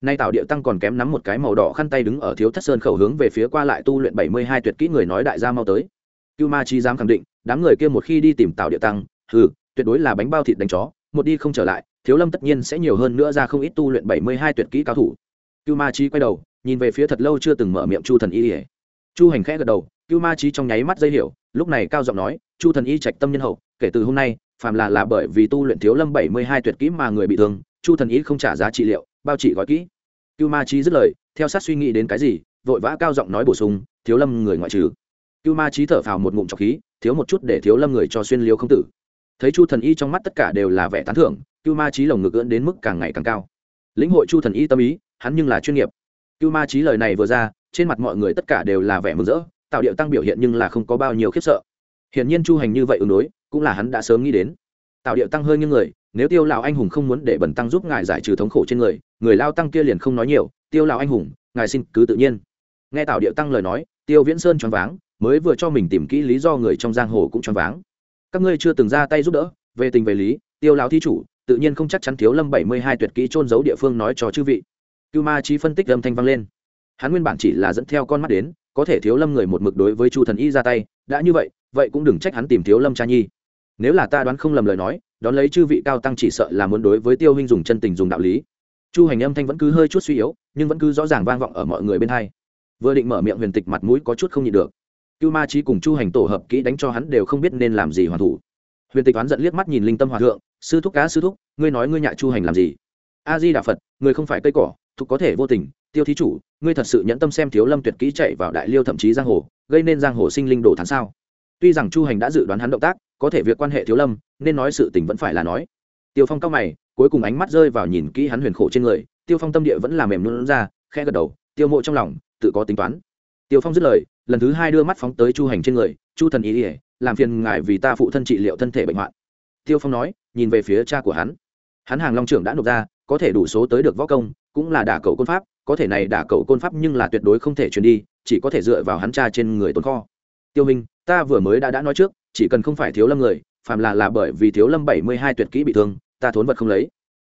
Nay tạo điệu tăng còn kém nắm một cái màu đỏ khăn tay đứng ở thiếu thất sơn khẩu hướng về phía qua lại tu luyện bảy mươi hai tuyệt kỹ người nói đại gia mau tới. Cưu ma chi dám khẳng định, đám người kia một khi đi tìm tạo điệu tăng, hừ, tuyệt đối là bánh bao thịt đánh chó, một đi không trở lại, thiếu lâm tất nhiên sẽ nhiều hơn nữa ra không ít tu luyện bảy mươi hai tuyệt kỹ cao thủ. Cưu ma chi quay đầu, nhìn về phía thật lâu chưa từng mở miệng chu thần y ỉa chu hành khẽ gật đầu, cưu ma chi trong nháy mắt dây hiểu lúc này cao giọng nói, chu thần y trạch tâm nhân hậu, kể từ hôm nay, phàm là là bởi vì tu luyện thiếu lâm bảy mươi hai tuyệt kỹ mà người bị thương, chu thần y không trả giá trị liệu, bao trị gói kỹ. Cưu ma trí dứt lời, theo sát suy nghĩ đến cái gì, vội vã cao giọng nói bổ sung, thiếu lâm người ngoại trừ. Cưu ma trí thở phào một ngụm trọc khí, thiếu một chút để thiếu lâm người cho xuyên liêu không tử. Thấy chu thần y trong mắt tất cả đều là vẻ tán thưởng, cưu ma trí lồng ngực ưỡn đến mức càng ngày càng cao. Lĩnh hội chu thần y tâm ý, hắn nhưng là chuyên nghiệp. Cưu ma trí lời này vừa ra, trên mặt mọi người tất cả đều là vẻ mừng rỡ tạo điệu tăng biểu hiện nhưng là không có bao nhiêu khiếp sợ. Hiển nhiên chu hành như vậy ứng đối, cũng là hắn đã sớm nghĩ đến. Tạo điệu tăng hơi như người, nếu tiêu lão anh hùng không muốn để bẩn tăng giúp ngài giải trừ thống khổ trên người người lao tăng kia liền không nói nhiều, tiêu lão anh hùng, ngài xin cứ tự nhiên. Nghe tạo điệu tăng lời nói, tiêu viễn sơn choáng váng, mới vừa cho mình tìm kỹ lý do người trong giang hồ cũng choáng váng. Các ngươi chưa từng ra tay giúp đỡ, về tình về lý, tiêu lão thí chủ, tự nhiên không chắc chắn thiếu lâm bảy mươi hai tuyệt kỹ trôn giấu địa phương nói cho chư vị. Cưu ma trí phân tích âm thanh vang lên. Hắn nguyên bản chỉ là dẫn theo con mắt đến có thể thiếu lâm người một mực đối với chu thần y ra tay, đã như vậy vậy cũng đừng trách hắn tìm thiếu lâm cha nhi. Nếu là ta đoán không lầm lời nói, đón lấy chư vị cao tăng chỉ sợ là muốn đối với tiêu huynh dùng chân tình dùng đạo lý. Chu hành âm thanh vẫn cứ hơi chút suy yếu, nhưng vẫn cứ rõ ràng vang vọng ở mọi người bên hai. Vừa định mở miệng huyền tịch mặt mũi có chút không nhịn được. Cưu ma trí cùng chu hành tổ hợp kỹ đánh cho hắn đều không biết nên làm gì hoàn thủ. Huyền tịch oán giận liếc mắt nhìn linh tâm hòa thượng, sư thúc cá, sư thúc, ngươi nói ngươi nhạ chu hành làm gì? A di đà phật, người không phải cây cỏ, thục có thể vô tình tiêu thí chủ, ngươi thật sự nhẫn tâm xem thiếu lâm tuyệt kỹ chạy vào đại liêu thậm chí giang hồ, gây nên giang hồ sinh linh đồ thán sao? Tuy rằng chu hành đã dự đoán hắn động tác, có thể việc quan hệ thiếu lâm, nên nói sự tình vẫn phải là nói. Tiêu phong cao mày, cuối cùng ánh mắt rơi vào nhìn kỹ hắn huyền khổ trên người, tiêu phong tâm địa vẫn là mềm luôn ra khe gật đầu, tiêu mộ trong lòng, tự có tính toán. Tiêu phong dứt lời, lần thứ hai đưa mắt phóng tới chu hành trên người, chu thần ý ỉa làm phiền ngài vì ta phụ thân trị liệu thân thể bệnh hoạn. Tiêu phong nói, nhìn về phía cha của hắn. Hắn hàng long trưởng đã nộp ra, có thể đủ số tới được võ công, cũng là đả cầu quân pháp có thể này đả cầu côn pháp nhưng là tuyệt đối không thể truyền đi, chỉ có thể dựa vào hắn cha trên người tồn kho. Tiêu minh, ta vừa mới đã đã nói trước, chỉ cần không phải thiếu lâm người, phàm là là bởi vì thiếu lâm bảy mươi hai tuyệt kỹ bị thương, ta thốn vật không lấy.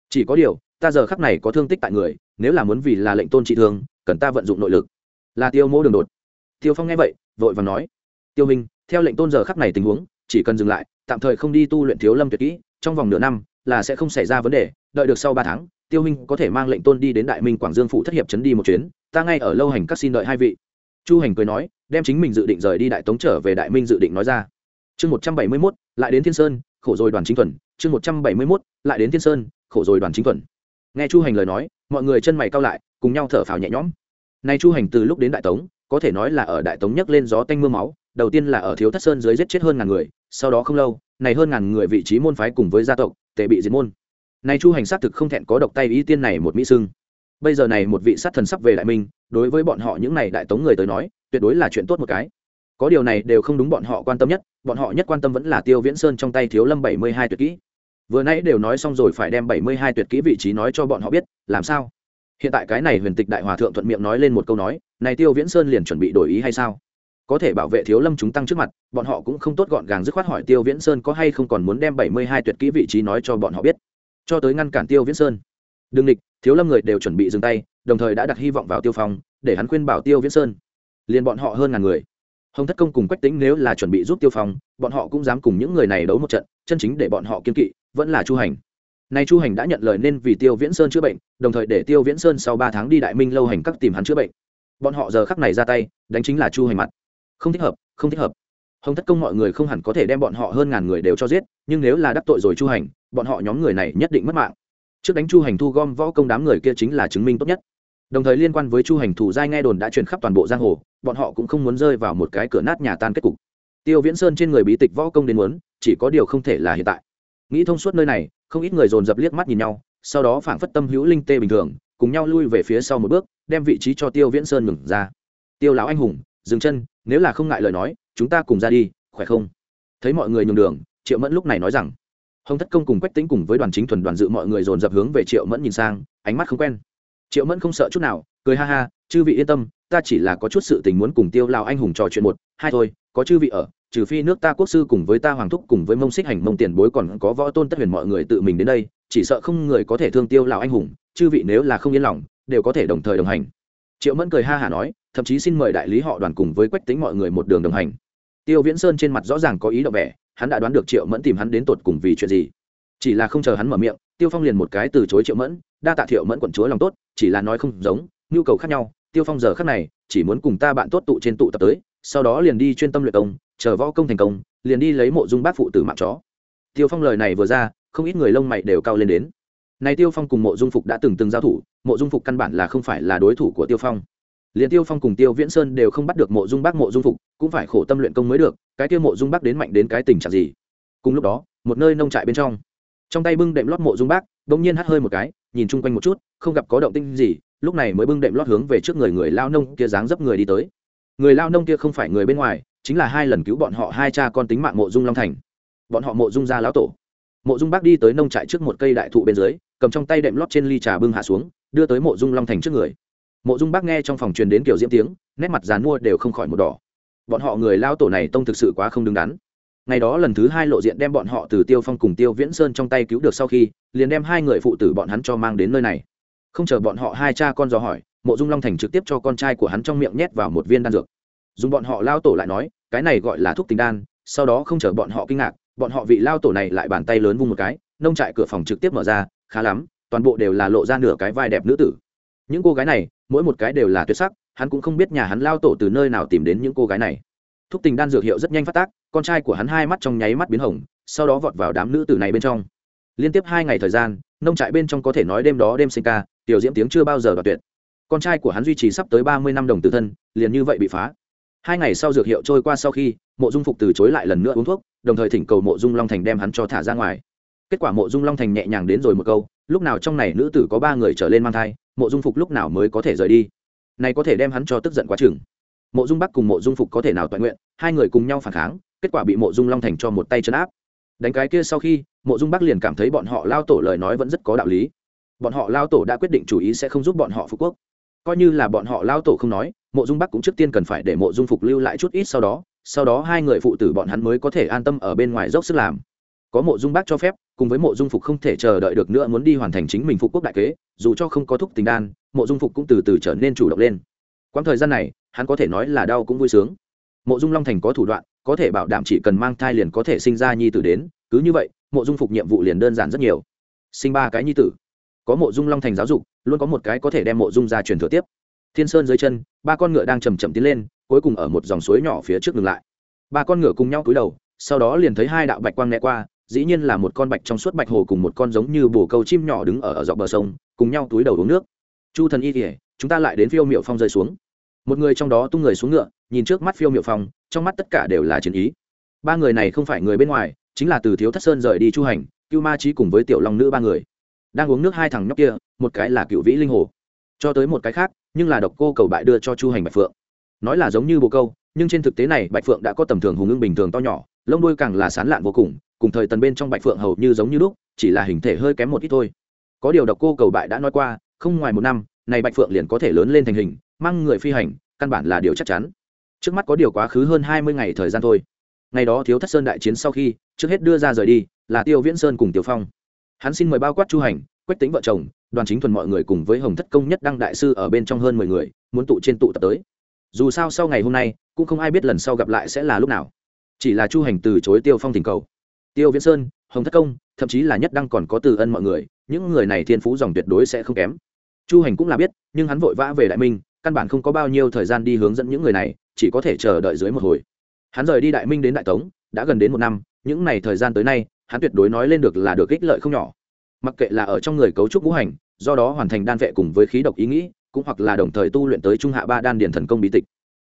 Chỉ có điều, ta giờ khắc này có thương tích tại người, nếu là muốn vì là lệnh tôn trị thương, cần ta vận dụng nội lực. Là tiêu mô đường đột. Tiêu phong nghe vậy, vội vàng nói, tiêu minh, theo lệnh tôn giờ khắc này tình huống, chỉ cần dừng lại, tạm thời không đi tu luyện thiếu lâm tuyệt kỹ, trong vòng nửa năm là sẽ không xảy ra vấn đề, đợi được sau ba tháng tiêu minh có thể mang lệnh tôn đi đến đại minh quảng dương phụ thất hiệp trấn đi một chuyến, ta ngay ở lâu hành các xin đợi hai vị. Chu hành cười nói, đem chính mình dự định rời đi đại tống trở về đại minh dự định nói ra. Chương một trăm bảy mươi mốt, lại đến thiên sơn, khổ rồi đoàn chính thuần chương một trăm bảy mươi mốt, lại đến thiên sơn, khổ rồi đoàn chính thuần nghe chu hành lời nói, mọi người chân mày cao lại, cùng nhau thở phào nhẹ nhõm. Nay chu hành từ lúc đến đại tống, có thể nói là ở đại tống nhấc lên gió tanh mưa máu, đầu tiên là ở thiếu thất sơn dưới giết chết hơn ngàn người, sau đó không lâu, này hơn ngàn người vị trí môn phái cùng với gia tộc tệ bị diệt môn này chu hành xác thực không thẹn có độc tay ý tiên này một mỹ sưng bây giờ này một vị sát thần sắp về đại minh, đối với bọn họ những này đại tống người tới nói, tuyệt đối là chuyện tốt một cái. Có điều này đều không đúng bọn họ quan tâm nhất, bọn họ nhất quan tâm vẫn là tiêu viễn sơn trong tay thiếu lâm bảy mươi hai tuyệt kỹ. Vừa nãy đều nói xong rồi phải đem bảy mươi hai tuyệt kỹ vị trí nói cho bọn họ biết, làm sao? Hiện tại cái này huyền tịch đại hòa thượng thuận miệng nói lên một câu nói, này tiêu viễn sơn liền chuẩn bị đổi ý hay sao? Có thể bảo vệ thiếu lâm chúng tăng trước mặt, bọn họ cũng không tốt gọn gàng dứt khoát hỏi tiêu viễn sơn có hay không còn muốn đem bảy mươi hai tuyệt kỹ vị trí nói cho bọn họ biết cho tới ngăn cản tiêu viễn sơn. Đương địch, thiếu lâm người đều chuẩn bị dừng tay, đồng thời đã đặt hy vọng vào tiêu phong, để hắn khuyên bảo tiêu viễn sơn. Liền bọn họ hơn ngàn người. Hồng thất công cùng quách tính nếu là chuẩn bị giúp tiêu phong, bọn họ cũng dám cùng những người này đấu một trận, chân chính để bọn họ kiên kỵ, vẫn là chu hành. Nay chu hành đã nhận lời nên vì tiêu viễn sơn chữa bệnh, đồng thời để tiêu viễn sơn sau ba tháng đi đại minh lâu hành các tìm hắn chữa bệnh. Bọn họ giờ khắc này ra tay, đánh chính là chu hành mặt. Không thích hợp, không thích hợp hồng thất công mọi người không hẳn có thể đem bọn họ hơn ngàn người đều cho giết, nhưng nếu là đắc tội rồi chu hành, bọn họ nhóm người này nhất định mất mạng. Trước đánh chu hành thu gom võ công đám người kia chính là chứng minh tốt nhất. Đồng thời liên quan với chu hành thủ giai nghe đồn đã truyền khắp toàn bộ giang hồ, bọn họ cũng không muốn rơi vào một cái cửa nát nhà tan kết cục. Tiêu viễn sơn trên người bí tịch võ công đến muốn, chỉ có điều không thể là hiện tại. Nghĩ thông suốt nơi này, không ít người dồn dập liếc mắt nhìn nhau, sau đó phảng phất tâm hữu linh tê bình thường, cùng nhau lui về phía sau một bước, đem vị trí cho tiêu viễn sơn ngừng ra. Tiêu lão anh hùng, dừng chân, nếu là không ngại lời nói chúng ta cùng ra đi, khỏe không? Thấy mọi người nhường đường, triệu mẫn lúc này nói rằng, hồng thất công cùng quách tính cùng với đoàn chính thuần đoàn dự mọi người dồn dập hướng về triệu mẫn nhìn sang, ánh mắt không quen. Triệu mẫn không sợ chút nào, cười ha ha, chư vị yên tâm, ta chỉ là có chút sự tình muốn cùng tiêu lao anh hùng trò chuyện một, hai thôi, có chư vị ở, trừ phi nước ta quốc sư cùng với ta hoàng thúc cùng với mông xích hành mông tiền bối còn có võ tôn tất huyền mọi người tự mình đến đây, chỉ sợ không người có thể thương tiêu lao anh hùng, chư vị nếu là không yên lòng, đều có thể đồng thời đồng hành. Triệu mẫn cười ha hả nói, thậm chí xin mời đại lý họ đoàn cùng với quách tính mọi người một đường đồng hành tiêu viễn sơn trên mặt rõ ràng có ý đồ vẻ, hắn đã đoán được triệu mẫn tìm hắn đến tột cùng vì chuyện gì. Chỉ là không chờ hắn mở miệng, tiêu phong liền một cái từ chối triệu mẫn, đa tạ thiệu mẫn quận chúa lòng tốt, chỉ là nói không giống, nhu cầu khác nhau, tiêu phong giờ khác này, chỉ muốn cùng ta bạn tốt tụ trên tụ tập tới, sau đó liền đi chuyên tâm luyện công, chờ võ công thành công, liền đi lấy mộ dung bác phụ tử mạng chó. Tiêu phong lời này vừa ra, không ít người lông mày đều cao lên đến. Này tiêu phong cùng mộ dung phục đã từng từng giao thủ, mộ dung phục căn bản là không phải là đối thủ của tiêu phong liền tiêu phong cùng tiêu viễn sơn đều không bắt được mộ dung bác mộ dung phục, cũng phải khổ tâm luyện công mới được, cái tiêu mộ dung bác đến mạnh đến cái tình trạng gì? Cùng lúc đó, một nơi nông trại bên trong trong tay bưng đệm lót mộ dung bác bỗng nhiên hắt hơi một cái, nhìn chung quanh một chút, không gặp có động tinh gì, lúc này mới bưng đệm lót hướng về trước người người lao nông kia dáng dấp người đi tới. Người lao nông kia không phải người bên ngoài, chính là hai lần cứu bọn họ hai cha con tính mạng mộ dung long thành. Bọn họ mộ dung ra lão tổ. Mộ dung bác đi tới nông trại trước một cây đại thụ bên dưới, cầm trong tay đệm lót trên ly trà bưng hạ xuống, đưa tới mộ dung long thành trước người mộ dung bác nghe trong phòng truyền đến kiểu diễm tiếng, nét mặt dán mua đều không khỏi một đỏ. Bọn họ người lao tổ này tông thực sự quá không đứng đắn. Ngày đó lần thứ hai lộ diện đem bọn họ từ tiêu phong cùng tiêu viễn sơn trong tay cứu được sau khi, liền đem hai người phụ tử bọn hắn cho mang đến nơi này. Không chờ bọn họ hai cha con dò hỏi, mộ dung long thành trực tiếp cho con trai của hắn trong miệng nhét vào một viên đan dược. Dùng bọn họ lao tổ lại nói, cái này gọi là thuốc tình đan, sau đó không chờ bọn họ kinh ngạc, bọn họ vị lao tổ này lại bàn tay lớn vung một cái, nông trại cửa phòng trực tiếp mở ra, khá lắm, toàn bộ đều là lộ ra nửa cái vai đẹp nữ tử. Những cô gái này mỗi một cái đều là tuyệt sắc, hắn cũng không biết nhà hắn lao tổ từ nơi nào tìm đến những cô gái này. Thúc tình đan dược hiệu rất nhanh phát tác, con trai của hắn hai mắt trong nháy mắt biến hồng, sau đó vọt vào đám nữ tử này bên trong. Liên tiếp hai ngày thời gian, nông trại bên trong có thể nói đêm đó đêm sinh ca, tiểu diễm tiếng chưa bao giờ đoạt tuyệt. Con trai của hắn duy trì sắp tới ba mươi năm đồng tử thân, liền như vậy bị phá. Hai ngày sau dược hiệu trôi qua sau khi, mộ dung phục từ chối lại lần nữa uống thuốc, đồng thời thỉnh cầu mộ dung long thành đem hắn cho thả ra ngoài. Kết quả mộ dung long thành nhẹ nhàng đến rồi một câu, lúc nào trong này nữ tử có ba người trở lên mang thai mộ dung phục lúc nào mới có thể rời đi? Này có thể đem hắn cho tức giận quá chừng. Mộ dung bắc cùng mộ dung phục có thể nào toàn nguyện, hai người cùng nhau phản kháng, kết quả bị mộ dung long thành cho một tay chấn áp. Đánh cái kia sau khi, mộ dung bắc liền cảm thấy bọn họ lao tổ lời nói vẫn rất có đạo lý. Bọn họ lao tổ đã quyết định chủ ý sẽ không giúp bọn họ phú quốc. Coi như là bọn họ lao tổ không nói, mộ dung bắc cũng trước tiên cần phải để mộ dung phục lưu lại chút ít sau đó sau đó hai người phụ tử bọn hắn mới có thể an tâm ở bên ngoài dốc sức làm có mộ dung bác cho phép, cùng với mộ dung phục không thể chờ đợi được nữa muốn đi hoàn thành chính mình phục quốc đại kế, dù cho không có thúc tình đan, mộ dung phục cũng từ từ trở nên chủ động lên. Quãng thời gian này, hắn có thể nói là đau cũng vui sướng. Mộ dung long thành có thủ đoạn, có thể bảo đảm chỉ cần mang thai liền có thể sinh ra nhi tử đến, cứ như vậy, mộ dung phục nhiệm vụ liền đơn giản rất nhiều. Sinh ba cái nhi tử. Có mộ dung long thành giáo dục, luôn có một cái có thể đem mộ dung ra truyền thừa tiếp. Thiên sơn dưới chân, ba con ngựa đang chầm chậm tiến lên, cuối cùng ở một dòng suối nhỏ phía trước ngừng lại. Ba con ngựa cùng nhau cúi đầu, sau đó liền thấy hai đạo bạch quang né qua dĩ nhiên là một con bạch trong suốt bạch hồ cùng một con giống như bồ câu chim nhỏ đứng ở ở dọc bờ sông, cùng nhau túi đầu uống nước. Chu thần y kỉa chúng ta lại đến phiêu miệu phong rơi xuống. Một người trong đó tung người xuống ngựa, nhìn trước mắt phiêu miệu phong, trong mắt tất cả đều là chiến ý. Ba người này không phải người bên ngoài, chính là từ thiếu thất sơn rời đi chu hành, cưu ma trí cùng với tiểu long nữ ba người. Đang uống nước hai thằng nhóc kia, một cái là cựu vĩ linh hồ. Cho tới một cái khác, nhưng là độc cô cầu bại đưa cho chu hành bạch phượng. Nói là giống như bồ câu, nhưng trên thực tế này bạch phượng đã có tầm thường hùng ưng bình thường to nhỏ, lông đuôi càng là sán lạn vô cùng cùng thời tần bên trong bạch phượng hầu như giống như lúc, chỉ là hình thể hơi kém một ít thôi. Có điều độc cô cầu bại đã nói qua, không ngoài một năm, này bạch phượng liền có thể lớn lên thành hình, mang người phi hành, căn bản là điều chắc chắn. Trước mắt có điều quá khứ hơn hai mươi ngày thời gian thôi. Ngày đó thiếu thất sơn đại chiến sau khi, trước hết đưa ra rời đi, là tiêu viễn sơn cùng tiểu phong. Hắn xin mời bao quát chu hành, quách tính vợ chồng, đoàn chính thuần mọi người cùng với hồng thất công nhất đăng đại sư ở bên trong hơn mười người, muốn tụ trên tụ tập tới. Dù sao sau ngày hôm nay, cũng không ai biết lần sau gặp lại sẽ là lúc nào. Chỉ là chu hành từ chối tiêu phong tình cầu tiêu viễn sơn, hồng thất công, thậm chí là nhất đăng còn có từ ân mọi người, những người này thiên phú dòng tuyệt đối sẽ không kém. Chu hành cũng là biết, nhưng hắn vội vã về đại minh, căn bản không có bao nhiêu thời gian đi hướng dẫn những người này, chỉ có thể chờ đợi dưới một hồi. Hắn rời đi đại minh đến đại tống, đã gần đến một năm, những n à y thời gian tới nay, hắn tuyệt đối nói lên được là được ích lợi không nhỏ. Mặc kệ là ở trong người cấu trúc ngũ hành, do đó hoàn thành đan vệ cùng với khí độc ý nghĩ, cũng hoặc là đồng thời tu luyện tới trung hạ ba đan điển thần công bí tịch.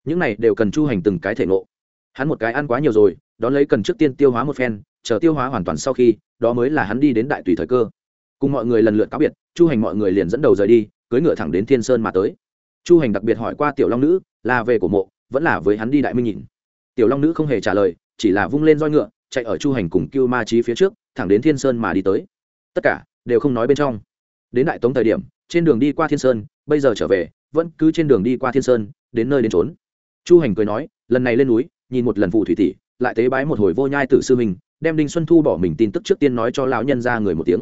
Những này đều cần chu hành từng cái thể ngộ. Hắn một cái ăn quá nhiều rồi, đón lấy cần trước tiên tiêu hóa một phen chờ tiêu hóa hoàn toàn sau khi, đó mới là hắn đi đến đại tùy thời cơ. Cùng mọi người lần lượt cáo biệt, chu hành mọi người liền dẫn đầu rời đi cưới ngựa thẳng đến thiên sơn mà tới. Chu hành đặc biệt hỏi qua tiểu long nữ, là về của mộ, vẫn là với hắn đi đại minh nhìn. Tiểu long nữ không hề trả lời, chỉ là vung lên roi ngựa, chạy ở chu hành cùng cưu ma trí phía trước, thẳng đến thiên sơn mà đi tới. Tất cả đều không nói bên trong. Đến đại tống thời điểm, trên đường đi qua thiên sơn, bây giờ trở về, vẫn cứ trên đường đi qua thiên sơn, đến nơi đến trốn chu hành cười nói, lần này lên núi, nhìn một lần vụ thủy tỷ, lại tế bái một hồi vô nhai tử sư mình đem đinh xuân thu bỏ mình tin tức trước tiên nói cho lão nhân ra người một tiếng.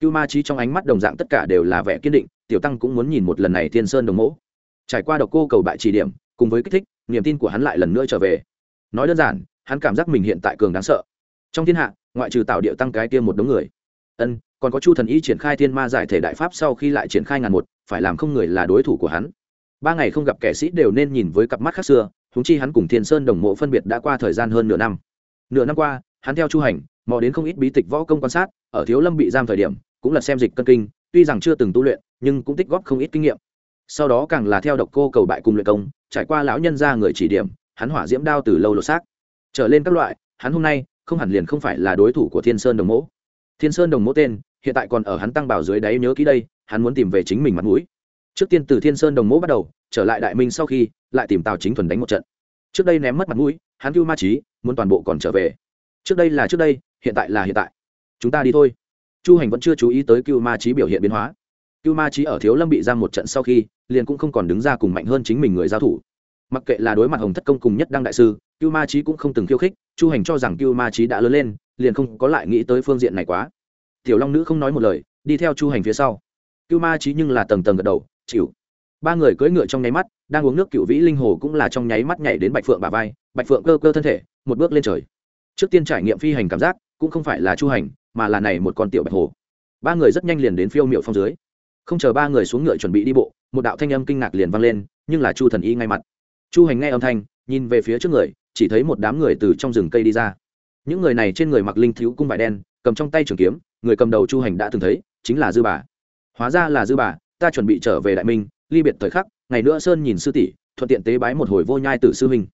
Cưu ma trí trong ánh mắt đồng dạng tất cả đều là vẻ kiên định, tiểu tăng cũng muốn nhìn một lần này thiên sơn đồng mẫu trải qua độc cô cầu bại chỉ điểm, cùng với kích thích, niềm tin của hắn lại lần nữa trở về. Nói đơn giản, hắn cảm giác mình hiện tại cường đáng sợ. Trong thiên hạ, ngoại trừ tạo điệu tăng cái kia một đống người. Ân, còn có chu thần y triển khai thiên ma giải thể đại pháp sau khi lại triển khai ngàn một, phải làm không người là đối thủ của hắn. Ba ngày không gặp kẻ sĩ đều nên nhìn với cặp mắt khác xưa thúng chi hắn cùng thiên sơn đồng mộ phân biệt đã qua thời gian hơn nửa năm. Nửa năm qua hắn theo chu hành, mò đến không ít bí tịch võ công quan sát, ở thiếu lâm bị giam thời điểm, cũng là xem dịch cân kinh, tuy rằng chưa từng tu luyện, nhưng cũng tích góp không ít kinh nghiệm. Sau đó càng là theo độc cô cầu bại cùng luyện công, trải qua lão nhân ra người chỉ điểm, hắn hỏa diễm đao từ lâu lột xác. Trở lên các loại, hắn hôm nay, không hẳn liền không phải là đối thủ của thiên sơn đồng mỗ. Thiên sơn đồng mỗ tên, hiện tại còn ở hắn tăng bảo dưới đáy nhớ kỹ đây, hắn muốn tìm về chính mình mặt mũi. Trước tiên từ thiên sơn đồng mỗ bắt đầu, trở lại đại minh sau khi, lại tìm tào chính thuần đánh một trận. Trước đây ném mất mặt mũi, hắn cưu ma trí muốn toàn bộ còn trở về trước đây là trước đây, hiện tại là hiện tại. Chúng ta đi thôi. Chu hành vẫn chưa chú ý tới cưu ma trí biểu hiện biến hóa. Cưu ma trí ở thiếu lâm bị giam một trận sau khi, liền cũng không còn đứng ra cùng mạnh hơn chính mình người giao thủ. Mặc kệ là đối mặt hồng thất công cùng nhất đăng đại sư, cưu ma trí cũng không từng khiêu khích, chu hành cho rằng cưu ma trí đã lớn lên, liền không có lại nghĩ tới phương diện này quá. Tiểu long nữ không nói một lời, đi theo chu hành phía sau. Cưu ma trí nhưng là tầng tầng gật đầu, chịu. Ba người cưỡi ngựa trong nháy mắt, đang uống nước cựu vĩ linh hồ cũng là trong nháy mắt nhảy đến bạch phượng bà vai, bạch phượng cơ cơ thân thể, một bước lên trời trước tiên trải nghiệm phi hành cảm giác, cũng không phải là chu hành, mà là này một con tiểu bạch hồ. Ba người rất nhanh liền đến phiêu miệu phong dưới. Không chờ ba người xuống ngựa chuẩn bị đi bộ, một đạo thanh âm kinh ngạc liền vang lên, nhưng là chu thần y ngay mặt. Chu hành nghe âm thanh, nhìn về phía trước người, chỉ thấy một đám người từ trong rừng cây đi ra. Những người này trên người mặc linh thiếu cung vải đen, cầm trong tay trường kiếm, người cầm đầu chu hành đã từng thấy, chính là dư bà. Hóa ra là dư bà, ta chuẩn bị trở về đại minh, ly biệt thời khắc, ngày nữa sơn nhìn sư tỷ, thuận tiện tế bái một hồi vô nhai tử sư huynh.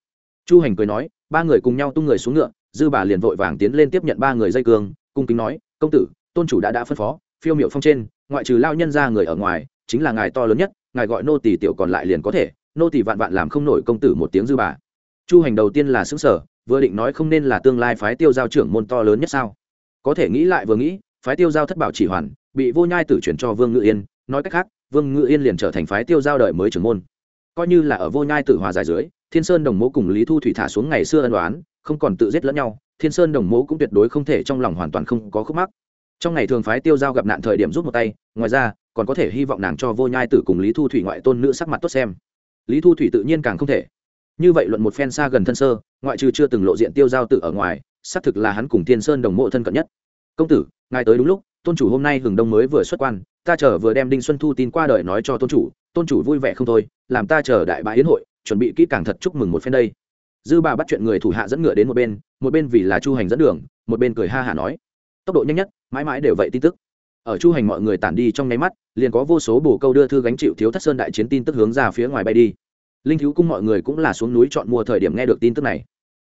Chu hành cười nói, ba người cùng nhau tung người xuống ngựa dư bà liền vội vàng tiến lên tiếp nhận ba người dây cương, cung kính nói, công tử, tôn chủ đã đã phân phó, phiêu miệu phong trên, ngoại trừ lao nhân ra người ở ngoài, chính là ngài to lớn nhất, ngài gọi nô tỷ tiểu còn lại liền có thể, nô tỷ vạn vạn làm không nổi công tử một tiếng dư bà. Chu hành đầu tiên là xứng sở vừa định nói không nên là tương lai phái tiêu giao trưởng môn to lớn nhất sao? Có thể nghĩ lại vừa nghĩ, phái tiêu giao thất bảo chỉ hoàn, bị vô nhai tử chuyển cho vương ngự yên, nói cách khác, vương ngự yên liền trở thành phái tiêu giao đời mới trưởng môn. Coi như là ở vô nhai tử hòa giải dưới thiên sơn đồng mố cùng lý thu thủy thả xuống ngày xưa ân đoán không còn tự giết lẫn nhau, thiên sơn đồng mố cũng tuyệt đối không thể trong lòng hoàn toàn không có khúc mắc. Trong ngày thường phái tiêu giao gặp nạn thời điểm rút một tay, ngoài ra, còn có thể hy vọng nàng cho vô nhai tử cùng lý thu thủy ngoại tôn nữ sắc mặt tốt xem. Lý thu thủy tự nhiên càng không thể. Như vậy luận một phen xa gần thân sơ, ngoại trừ chưa từng lộ diện tiêu giao tử ở ngoài, xác thực là hắn cùng thiên sơn đồng mộ thân cận nhất. Công tử, ngài tới đúng lúc, tôn chủ hôm nay hừng đông mới vừa xuất quan, ta chờ vừa đem đinh xuân thu tin qua đời nói cho tôn chủ tôn chủ vui vẻ không thôi, làm ta chờ đại bãi yến hội chuẩn bị kỹ càng thật chúc mừng một phen đây. Dư bà bắt chuyện người thủ hạ dẫn ngựa đến một bên một bên vì là chu hành dẫn đường, một bên cười ha hả nói. Tốc độ nhanh nhất, mãi mãi đều vậy tin tức. Ở chu hành mọi người tản đi trong nháy mắt, liền có vô số bồ câu đưa thư gánh chịu thiếu thất sơn đại chiến tin tức hướng ra phía ngoài bay đi. Linh thiếu cung mọi người cũng là xuống núi chọn mua thời điểm nghe được tin tức này.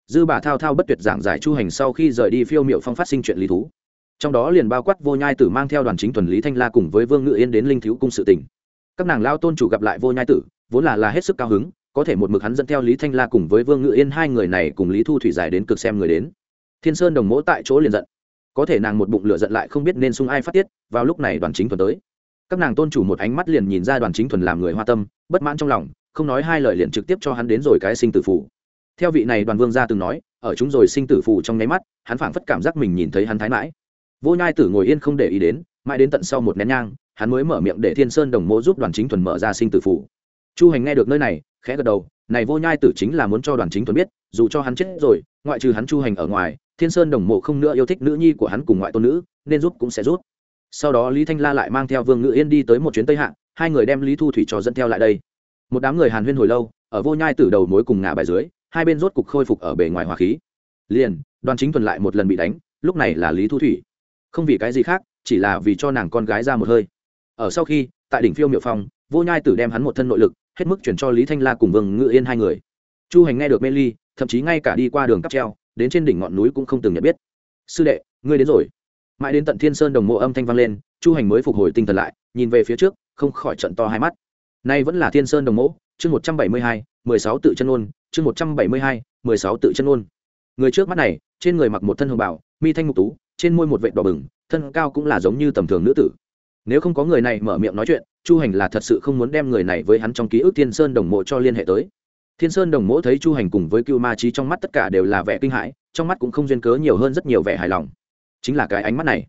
Dư bà thao thao bất tuyệt giảng giải chu hành sau khi rời đi phiêu miệu phong phát sinh chuyện lý thú. Trong đó liền bao quát vô nhai tử mang theo đoàn chính thuần lý thanh la cùng với vương ngự yên đến linh thiếu cung sự tỉnh các nàng lao tôn chủ gặp lại vô nhai tử, vốn là là hết sức cao hứng có thể một mực hắn dẫn theo lý thanh la cùng với vương ngự yên hai người này cùng lý thu thủy giải đến cực xem người đến. Thiên sơn đồng mỗ tại chỗ liền giận. Có thể nàng một bụng lửa giận lại không biết nên sung ai phát tiết, vào lúc này đoàn chính thuần tới. Các nàng tôn chủ một ánh mắt liền nhìn ra đoàn chính thuần làm người hoa tâm, bất mãn trong lòng, không nói hai lời liền trực tiếp cho hắn đến rồi cái sinh tử phủ theo vị này đoàn vương gia từng nói, ở chúng rồi sinh tử phủ trong nháy mắt, hắn phảng phất cảm giác mình nhìn thấy hắn thái mãi. Vô nhai tử ngồi yên không để ý đến, mãi đến tận sau một nén nhang, hắn mới mở miệng để thiên sơn đồng Mỗ giúp đoàn chính thuần mở ra sinh tử phủ chu hành nghe được nơi này khẽ gật đầu, này vô nhai tử chính là muốn cho đoàn chính thuần biết, dù cho hắn chết rồi, ngoại trừ hắn chu hành ở ngoài, thiên sơn đồng mộ không nữa yêu thích nữ nhi của hắn cùng ngoại tôn nữ, nên giúp cũng sẽ rút sau đó lý thanh la lại mang theo vương ngự yên đi tới một chuyến tây hạng hai người đem lý thu thủy cho dẫn theo lại đây. Một đám người hàn huyên hồi lâu, ở vô nhai từ đầu mối cùng ngã bài dưới, hai bên rốt cục khôi phục ở bề ngoài hòa khí. Liền, đoàn chính thuần lại một lần bị đánh, lúc này là lý thu thủy. Không vì cái gì khác, chỉ là vì cho nàng con gái ra một hơi. Ở sau khi, tại đỉnh phiêu miệu phong vô nhai tử đem hắn một thân nội lực hết mức chuyển cho lý thanh la cùng vương ngự yên hai người. Chu hành nghe được mê ly, thậm chí ngay cả đi qua đường cắp treo, đến trên đỉnh ngọn núi cũng không từng nhận biết. Sư đệ, ngươi đến rồi. Mãi đến tận thiên sơn đồng mộ âm thanh vang lên, chu hành mới phục hồi tinh thần lại, nhìn về phía trước, không khỏi trận to hai mắt. Nay vẫn là thiên sơn đồng mộ, chương một trăm bảy mươi hai, mười sáu tự chân ôn, chương một trăm bảy mươi hai, mười sáu tự chân ôn. Người trước mắt này, trên người mặc một thân hồng bảo mi thanh ngục tú, trên môi một vệt đỏ bừng, thân cao cũng là giống như tầm thường nữ tử. Nếu không có người này mở miệng nói chuyện chu hành là thật sự không muốn đem người này với hắn trong ký ức thiên sơn đồng mộ cho liên hệ tới. Thiên sơn đồng mộ thấy chu hành cùng với cưu ma trí trong mắt tất cả đều là vẻ kinh hãi, trong mắt cũng không duyên cớ nhiều hơn rất nhiều vẻ hài lòng. Chính là cái ánh mắt này.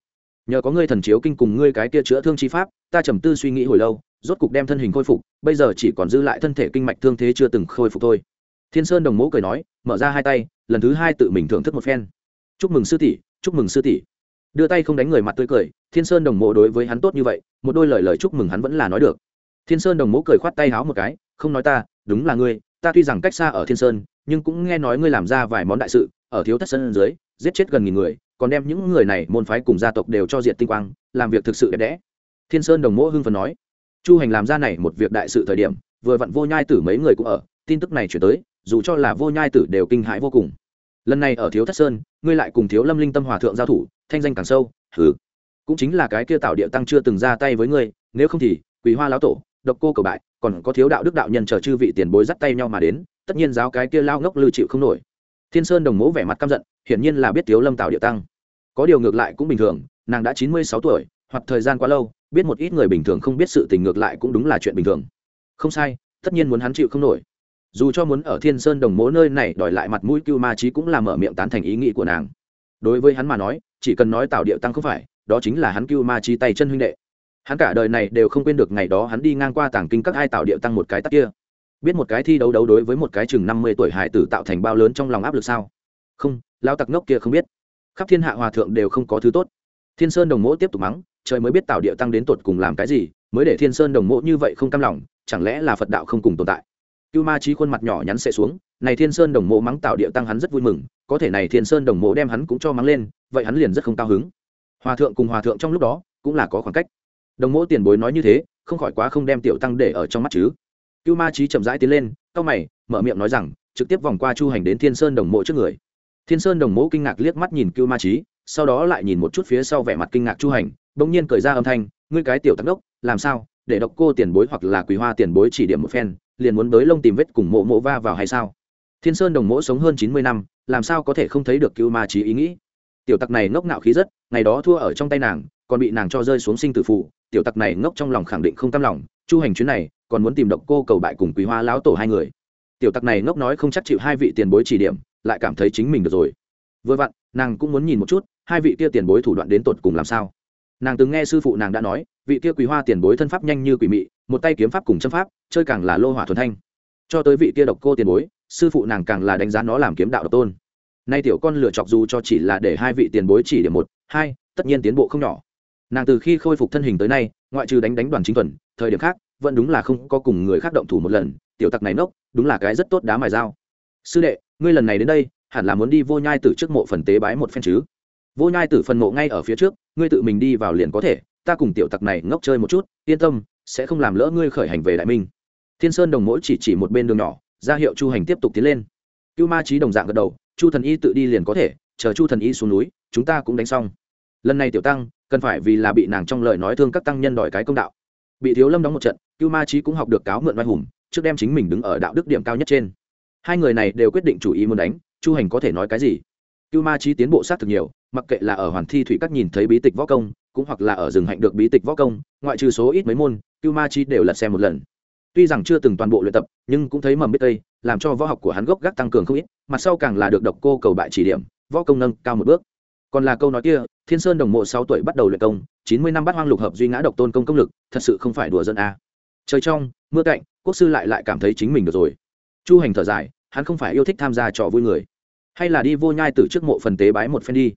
Nhờ có ngươi thần chiếu kinh cùng ngươi cái kia chữa thương chi pháp, ta trầm tư suy nghĩ hồi lâu, rốt cục đem thân hình khôi phục, bây giờ chỉ còn dư lại thân thể kinh mạch thương thế chưa từng khôi phục thôi. Thiên sơn đồng mẫu cười nói, mở ra hai tay, lần thứ hai tự mình thưởng thức một phen. Chúc mừng sư tỷ, chúc mừng sư tỷ đưa tay không đánh người mặt tươi cười, thiên sơn đồng mộ đối với hắn tốt như vậy, một đôi lời lời chúc mừng hắn vẫn là nói được. Thiên sơn đồng mộ cười khoát tay háo một cái, không nói ta, đúng là ngươi, ta tuy rằng cách xa ở thiên sơn, nhưng cũng nghe nói ngươi làm ra vài món đại sự, ở thiếu thất sơn dưới, giết chết gần nghìn người, còn đem những người này môn phái cùng gia tộc đều cho diện tinh quang, làm việc thực sự đẹp đẽ. Thiên sơn đồng mộ hưng phần nói, chu hành làm ra này một việc đại sự thời điểm, vừa vặn vô nhai tử mấy người cũng ở, tin tức này chuyển tới, dù cho là vô nhai tử đều kinh hãi vô cùng. Lần này ở thiếu thất sơn, ngươi lại cùng thiếu lâm linh tâm hòa thượng giao thủ thanh danh càng sâu hừ, cũng chính là cái kia tạo địa tăng chưa từng ra tay với ngươi nếu không thì quý hoa lão tổ độc cô cầu bại còn có thiếu đạo đức đạo nhân chờ chư vị tiền bối dắt tay nhau mà đến tất nhiên giáo cái kia lao ngốc lư chịu không nổi. Thiên sơn đồng mố vẻ mặt căm giận hiển nhiên là biết thiếu lâm tạo địa tăng. Có điều ngược lại cũng bình thường nàng đã chín mươi sáu tuổi hoặc thời gian quá lâu biết một ít người bình thường không biết sự tình ngược lại cũng đúng là chuyện bình thường. Không sai tất nhiên muốn hắn chịu không nổi. Dù cho muốn ở thiên sơn đồng mố nơi này đòi lại mặt mũi cưu ma trí cũng là mở miệng tán thành ý nghĩ của nàng. Đối với hắn mà nói chỉ cần nói tạo điệu tăng không phải, đó chính là hắn cưu ma chi tay chân huynh đệ. Hắn cả đời này đều không quên được ngày đó hắn đi ngang qua tảng kinh các hai tạo điệu tăng một cái tắc kia. Biết một cái thi đấu đấu đối với một cái chừng năm mươi tuổi hải tử tạo thành bao lớn trong lòng áp lực sao? Không lao tặc ngốc kia không biết. Khắp thiên hạ hòa thượng đều không có thứ tốt. Thiên sơn đồng mỗ tiếp tục mắng, trời mới biết tạo điệu tăng đến tột cùng làm cái gì, mới để thiên sơn đồng mỗ như vậy không cam lòng, chẳng lẽ là phật đạo không cùng tồn tại? Cưu ma trí khuôn mặt nhỏ nhắn sẽ xuống, này thiên sơn đồng mộ mắng tạo địa tăng hắn rất vui mừng, có thể này thiên sơn đồng mộ đem hắn cũng cho mắng lên, vậy hắn liền rất không cao hứng. Hòa thượng cùng hòa thượng trong lúc đó, cũng là có khoảng cách. Đồng mộ tiền bối nói như thế, không khỏi quá không đem tiểu tăng để ở trong mắt chứ. Cưu ma trí chậm rãi tiến lên, cau mày, mở miệng nói rằng, trực tiếp vòng qua chu hành đến thiên sơn đồng mộ trước người. Thiên sơn đồng mộ kinh ngạc liếc mắt nhìn cưu ma trí sau đó lại nhìn một chút phía sau vẻ mặt kinh ngạc chu hành, bỗng nhiên cười ra âm thanh, ngươi cái tiểu tăng đốc, làm sao? Để độc cô tiền bối hoặc là quý hoa tiền bối chỉ điểm một phen, liền muốn bới lông tìm vết cùng mộ mộ va vào hay sao? Thiên sơn đồng mỗ sống hơn chín mươi năm, làm sao có thể không thấy được cưu ma trí ý nghĩ? Tiểu tặc này ngốc ngạo khí rất, ngày đó thua ở trong tay nàng, còn bị nàng cho rơi xuống sinh tử phụ tiểu tặc này ngốc trong lòng khẳng định không cam lòng, chu hành chuyến này, còn muốn tìm độc cô cầu bại cùng quý hoa lão tổ hai người. Tiểu tặc này ngốc nói không chắc chịu hai vị tiền bối chỉ điểm, lại cảm thấy chính mình được rồi. Vừa vặn, nàng cũng muốn nhìn một chút, hai vị kia tiền bối thủ đoạn đến tột cùng làm sao? Nàng từng nghe sư phụ nàng đã nói, vị kia quý hoa tiền bối thân pháp nhanh như quỷ mị, một tay kiếm pháp cùng châm pháp, chơi càng là lô hỏa thuần thanh. Cho tới vị kia độc cô tiền bối, sư phụ nàng càng là đánh giá nó làm kiếm đạo độc tôn. Nay tiểu con lựa chọc dù cho chỉ là để hai vị tiền bối chỉ điểm một, hai, tất nhiên tiến bộ không nhỏ. Nàng từ khi khôi phục thân hình tới nay, ngoại trừ đánh đánh đoàn chính tuần, thời điểm khác, vẫn đúng là không có cùng người khác động thủ một lần, tiểu tặc này nốc, đúng là cái rất tốt đá mài dao. Sư đệ, ngươi lần này đến đây, hẳn là muốn đi vô nhai tử trước mộ phần tế bái một phen chứ? Vô nhai tử phần mộ ngay ở phía trước, ngươi tự mình đi vào liền có thể, ta cùng tiểu tặc này ngốc chơi một chút, yên tâm, sẽ không làm lỡ ngươi khởi hành về đại minh. Thiên sơn đồng mỗi chỉ chỉ một bên đường nhỏ, ra hiệu chu hành tiếp tục tiến lên. Cưu ma trí đồng dạng gật đầu, chu thần y tự đi liền có thể, chờ chu thần y xuống núi, chúng ta cũng đánh xong. Lần này tiểu tăng, cần phải vì là bị nàng trong lời nói thương các tăng nhân đòi cái công đạo. Bị thiếu lâm đóng một trận, cưu ma trí cũng học được cáo mượn oai hùng, trước đem chính mình đứng ở đạo đức điểm cao nhất trên. Hai người này đều quyết định chủ ý muốn đánh, chu hành có thể nói cái gì? Cưu ma trí tiến bộ sát thực nhiều mặc kệ là ở hoàn thi thủy các nhìn thấy bí tịch võ công, cũng hoặc là ở rừng hạnh được bí tịch võ công, ngoại trừ số ít mấy môn, cưu ma chi đều lật xem một lần. Tuy rằng chưa từng toàn bộ luyện tập, nhưng cũng thấy mầm biết tây, làm cho võ học của hắn gốc gác tăng cường không ít mặt sau càng là được độc cô cầu bại chỉ điểm, võ công nâng cao một bước. Còn là câu nói kia, thiên sơn đồng mộ sáu tuổi bắt đầu luyện công, chín mươi năm bắt hoang lục hợp duy ngã độc tôn công công lực, thật sự không phải đùa dân a. Trời trong, mưa cạnh, quốc sư lại lại cảm thấy chính mình được rồi. Chu hành thở dài, hắn không phải yêu thích tham gia trò vui người. Hay là đi vô nhai từ trước mộ phần tế bái một phen đi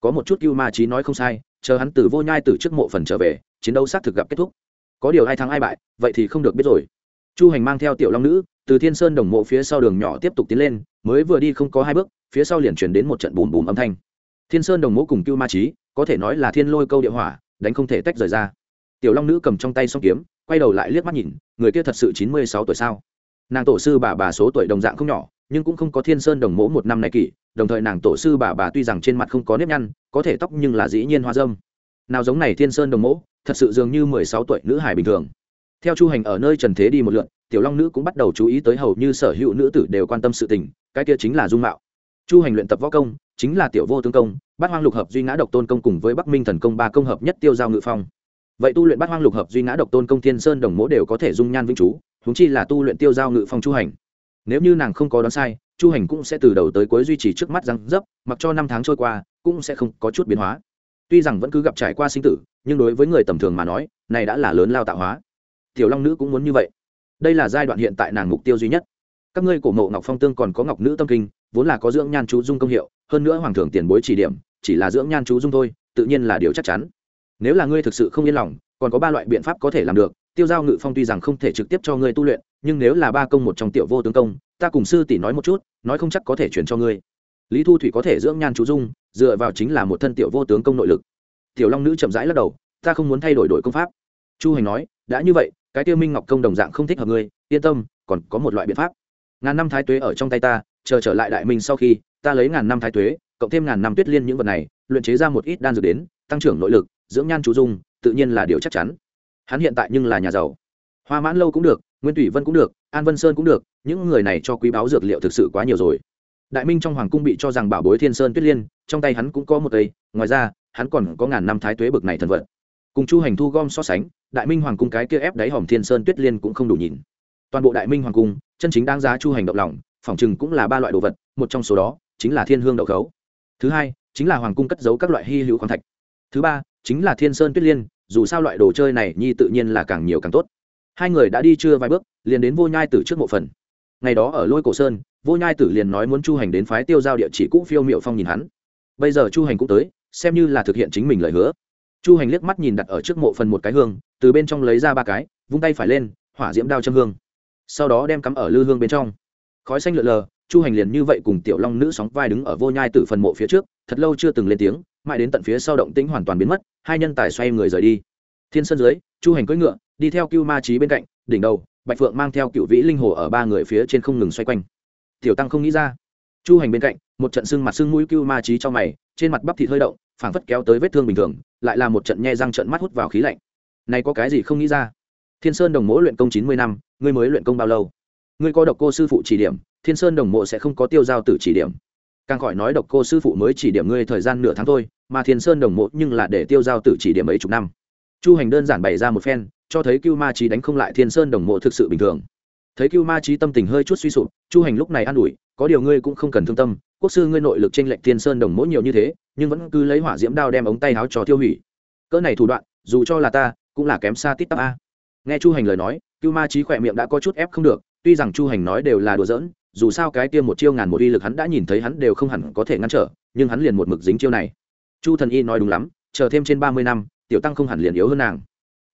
có một chút cưu ma trí nói không sai, chờ hắn từ vô nhai từ trước mộ phần trở về, chiến đấu xác thực gặp kết thúc. Có điều ai thắng ai bại, vậy thì không được biết rồi. Chu hành mang theo tiểu long nữ, từ thiên sơn đồng mộ phía sau đường nhỏ tiếp tục tiến lên, mới vừa đi không có hai bước, phía sau liền chuyển đến một trận bùm bùm âm thanh. Thiên sơn đồng mộ cùng cưu ma trí, có thể nói là thiên lôi câu địa hỏa, đánh không thể tách rời ra. Tiểu long nữ cầm trong tay song kiếm, quay đầu lại liếc mắt nhìn, người kia thật sự chín mươi sáu tuổi sao? Nàng tổ sư bà bà số tuổi đồng dạng không nhỏ nhưng cũng không có thiên sơn đồng mỗ một năm này kỷ, đồng thời nàng tổ sư bà bà tuy rằng trên mặt không có nếp nhăn, có thể tóc nhưng là dĩ nhiên hoa dâm. Nào giống này thiên sơn đồng mỗ, thật sự dường như mười sáu tuổi nữ hải bình thường. Theo chu hành ở nơi trần thế đi một lượn, tiểu long nữ cũng bắt đầu chú ý tới hầu như sở hữu nữ tử đều quan tâm sự tình, cái kia chính là dung mạo. Chu hành luyện tập võ công, chính là tiểu vô tương công, bát hoang lục hợp duy ngã độc tôn công cùng với bắc minh thần công ba công hợp nhất tiêu giao ngự phong. Vậy tu luyện bát hoang lục hợp duy ngã độc tôn công thiên sơn đồng mỗ đều có thể dung nhan vĩnh chú húng chi là tu luyện tiêu giao ngự phong chu hành nếu như nàng không có đoán sai, chu hành cũng sẽ từ đầu tới cuối duy trì trước mắt răng dấp, mặc cho năm tháng trôi qua, cũng sẽ không có chút biến hóa. Tuy rằng vẫn cứ gặp trải qua sinh tử, nhưng đối với người tầm thường mà nói, này đã là lớn lao tạo hóa. Tiểu long nữ cũng muốn như vậy. Đây là giai đoạn hiện tại nàng mục tiêu duy nhất. Các ngươi cổ mộ ngọc phong tương còn có ngọc nữ tâm kinh, vốn là có dưỡng nhan chú dung công hiệu, hơn nữa hoàng thượng tiền bối chỉ điểm, chỉ là dưỡng nhan chú dung thôi, tự nhiên là điều chắc chắn. Nếu là ngươi thực sự không yên lòng, còn có ba loại biện pháp có thể làm được, tiêu giao ngự phong tuy rằng không thể trực tiếp cho ngươi tu luyện nhưng nếu là ba công một trong tiểu vô tướng công, ta cùng sư tỷ nói một chút, nói không chắc có thể chuyển cho ngươi. Lý thu thủy có thể dưỡng nhan chú dung, dựa vào chính là một thân tiểu vô tướng công nội lực. Tiểu long nữ chậm rãi lắc đầu, ta không muốn thay đổi đổi công pháp. Chu hành nói, đã như vậy, cái tiêu minh ngọc công đồng dạng không thích hợp ngươi, yên tâm, còn có một loại biện pháp. Ngàn năm thái tuế ở trong tay ta, chờ trở lại đại minh sau khi, ta lấy ngàn năm thái tuế, cộng thêm ngàn năm tuyết liên những vật này, luyện chế ra một ít đan dược đến, tăng trưởng nội lực, dưỡng nhan chú dung, tự nhiên là điều chắc chắn. Hắn hiện tại nhưng là nhà giàu. Hoa mãn lâu cũng được nguyên thủy vân cũng được, an vân sơn cũng được, những người này cho quý báo dược liệu thực sự quá nhiều rồi. Đại minh trong hoàng cung bị cho rằng bảo bối thiên sơn tuyết liên, trong tay hắn cũng có một cây, ngoài ra, hắn còn có ngàn năm thái tuế bực này thần vật. Cùng chu hành thu gom so sánh, đại minh hoàng cung cái kia ép đáy hòm thiên sơn tuyết liên cũng không đủ nhìn. Toàn bộ đại minh hoàng cung, chân chính đáng giá chu hành động lòng phỏng chừng cũng là ba loại đồ vật, một trong số đó chính là thiên hương đậu khấu. Thứ hai, chính là hoàng cung cất giấu các loại hy hữu khoáng thạch. Thứ ba, chính là thiên sơn tuyết liên, dù sao loại đồ chơi này nhi tự nhiên là càng nhiều càng tốt hai người đã đi chưa vài bước, liền đến vô nhai tử trước mộ phần. Ngày đó ở lôi cổ sơn, vô nhai tử liền nói muốn chu hành đến phái tiêu giao địa chỉ cũ phiêu miệu phong nhìn hắn. Bây giờ chu hành cũng tới, xem như là thực hiện chính mình lời hứa. Chu hành liếc mắt nhìn đặt ở trước mộ phần một cái hương, từ bên trong lấy ra ba cái, vung tay phải lên, hỏa diễm đao châm hương. Sau đó đem cắm ở lư hương bên trong. Khói xanh lượn lờ, chu hành liền như vậy cùng tiểu long nữ sóng vai đứng ở vô nhai tử phần mộ phía trước, thật lâu chưa từng lên tiếng, mãi đến tận phía sau động tĩnh hoàn toàn biến mất, hai nhân tài xoay người rời đi. Thiên sơn dưới, chu hành cưỡi ngựa đi theo cưu ma trí bên cạnh, đỉnh đầu, bạch phượng mang theo cựu vĩ linh hồ ở ba người phía trên không ngừng xoay quanh. Tiểu tăng không nghĩ ra. Chu hành bên cạnh, một trận xương mặt xương mũi cưu ma trí trong mày, trên mặt bắp thịt hơi động, phảng phất kéo tới vết thương bình thường, lại là một trận nhe răng trận mắt hút vào khí lạnh. Này có cái gì không nghĩ ra? Thiên sơn đồng mộ luyện công chín mươi năm, ngươi mới luyện công bao lâu? Ngươi có độc cô sư phụ chỉ điểm, thiên sơn đồng mộ sẽ không có tiêu giao tử chỉ điểm. Càng khỏi nói độc cô sư phụ mới chỉ điểm ngươi thời gian nửa tháng thôi, mà thiên sơn đồng mộ nhưng là để tiêu giao tử chỉ điểm mấy chục năm chu hành đơn giản bày ra một phen, cho thấy cưu ma trí đánh không lại thiên sơn đồng mộ thực sự bình thường. Thấy cưu ma trí tâm tình hơi chút suy sụp, chu hành lúc này an ủi, có điều ngươi cũng không cần thương tâm, quốc sư ngươi nội lực tranh lệnh thiên sơn đồng mỗ nhiều như thế, nhưng vẫn cứ lấy hỏa diễm đao đem ống tay áo cho tiêu hủy. Cỡ này thủ đoạn, dù cho là ta, cũng là kém xa tít tắp a. Nghe chu hành lời nói, cưu ma trí khỏe miệng đã có chút ép không được, tuy rằng chu hành nói đều là đùa giỡn, dù sao cái tiêm một chiêu ngàn một uy lực hắn đã nhìn thấy hắn đều không hẳn có thể ngăn trở, nhưng hắn liền một mực dính chiêu này. Chu thần y nói đúng lắm, chờ thêm trên ba mươi năm tiểu tăng không hẳn liền yếu hơn nàng.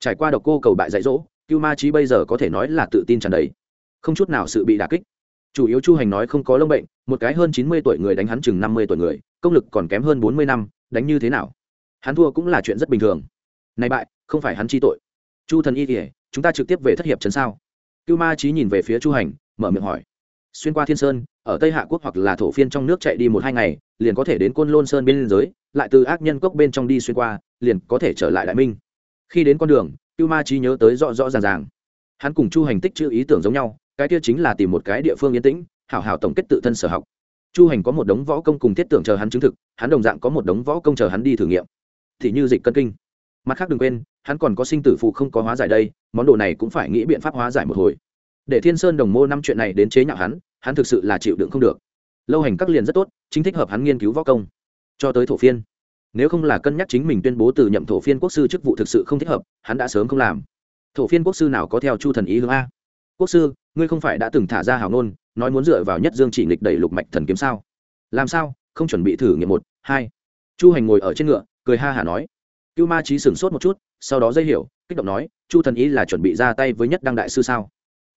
Trải qua độc cô cầu bại dạy dỗ, cưu ma trí bây giờ có thể nói là tự tin tràn đầy. Không chút nào sự bị đà kích. Chủ yếu chu hành nói không có lông bệnh, một cái hơn chín mươi tuổi người đánh hắn chừng năm mươi tuổi người, công lực còn kém hơn bốn mươi năm, đánh như thế nào? Hắn thua cũng là chuyện rất bình thường. Này bại, không phải hắn chi tội. Chu thần y kể chúng ta trực tiếp về thất hiệp trấn sao? Cưu ma trí nhìn về phía chu hành, mở miệng hỏi. Xuyên qua thiên sơn, ở tây hạ quốc hoặc là thổ phiên trong nước chạy đi một hai ngày, liền có thể đến côn lôn sơn bên giới, lại từ ác nhân cốc bên trong đi xuyên qua liền có thể trở lại đại minh. Khi đến con đường cưu ma trí nhớ tới rõ rõ ràng ràng. Hắn cùng chu hành tích chữ ý tưởng giống nhau, cái kia chính là tìm một cái địa phương yên tĩnh, hảo hảo tổng kết tự thân sở học. Chu hành có một đống võ công cùng thiết tưởng chờ hắn chứng thực, hắn đồng dạng có một đống võ công chờ hắn đi thử nghiệm. Thì như dịch cân kinh. Mặt khác đừng quên, hắn còn có sinh tử phụ không có hóa giải đây, món đồ này cũng phải nghĩ biện pháp hóa giải một hồi. Để thiên sơn đồng mô năm chuyện này đến chế nhạo hắn hắn thực sự là chịu đựng không được. Lâu hành các liền rất tốt, chính thích hợp hắn nghiên cứu võ công. Cho tới thổ phiên nếu không là cân nhắc chính mình tuyên bố từ nhậm thổ phiên quốc sư chức vụ thực sự không thích hợp, hắn đã sớm không làm. Thổ phiên quốc sư nào có theo chu thần ý hướng a? Quốc sư, ngươi không phải đã từng thả ra hào nôn nói muốn dựa vào nhất dương chỉ nghịch đẩy lục mạch thần kiếm sao? Làm sao? Không chuẩn bị thử nghiệm một, hai. Chu hành ngồi ở trên ngựa, cười ha hả nói. Cưu ma trí sửng sốt một chút, sau đó dây hiểu, kích động nói, chu thần ý là chuẩn bị ra tay với nhất đăng đại sư sao?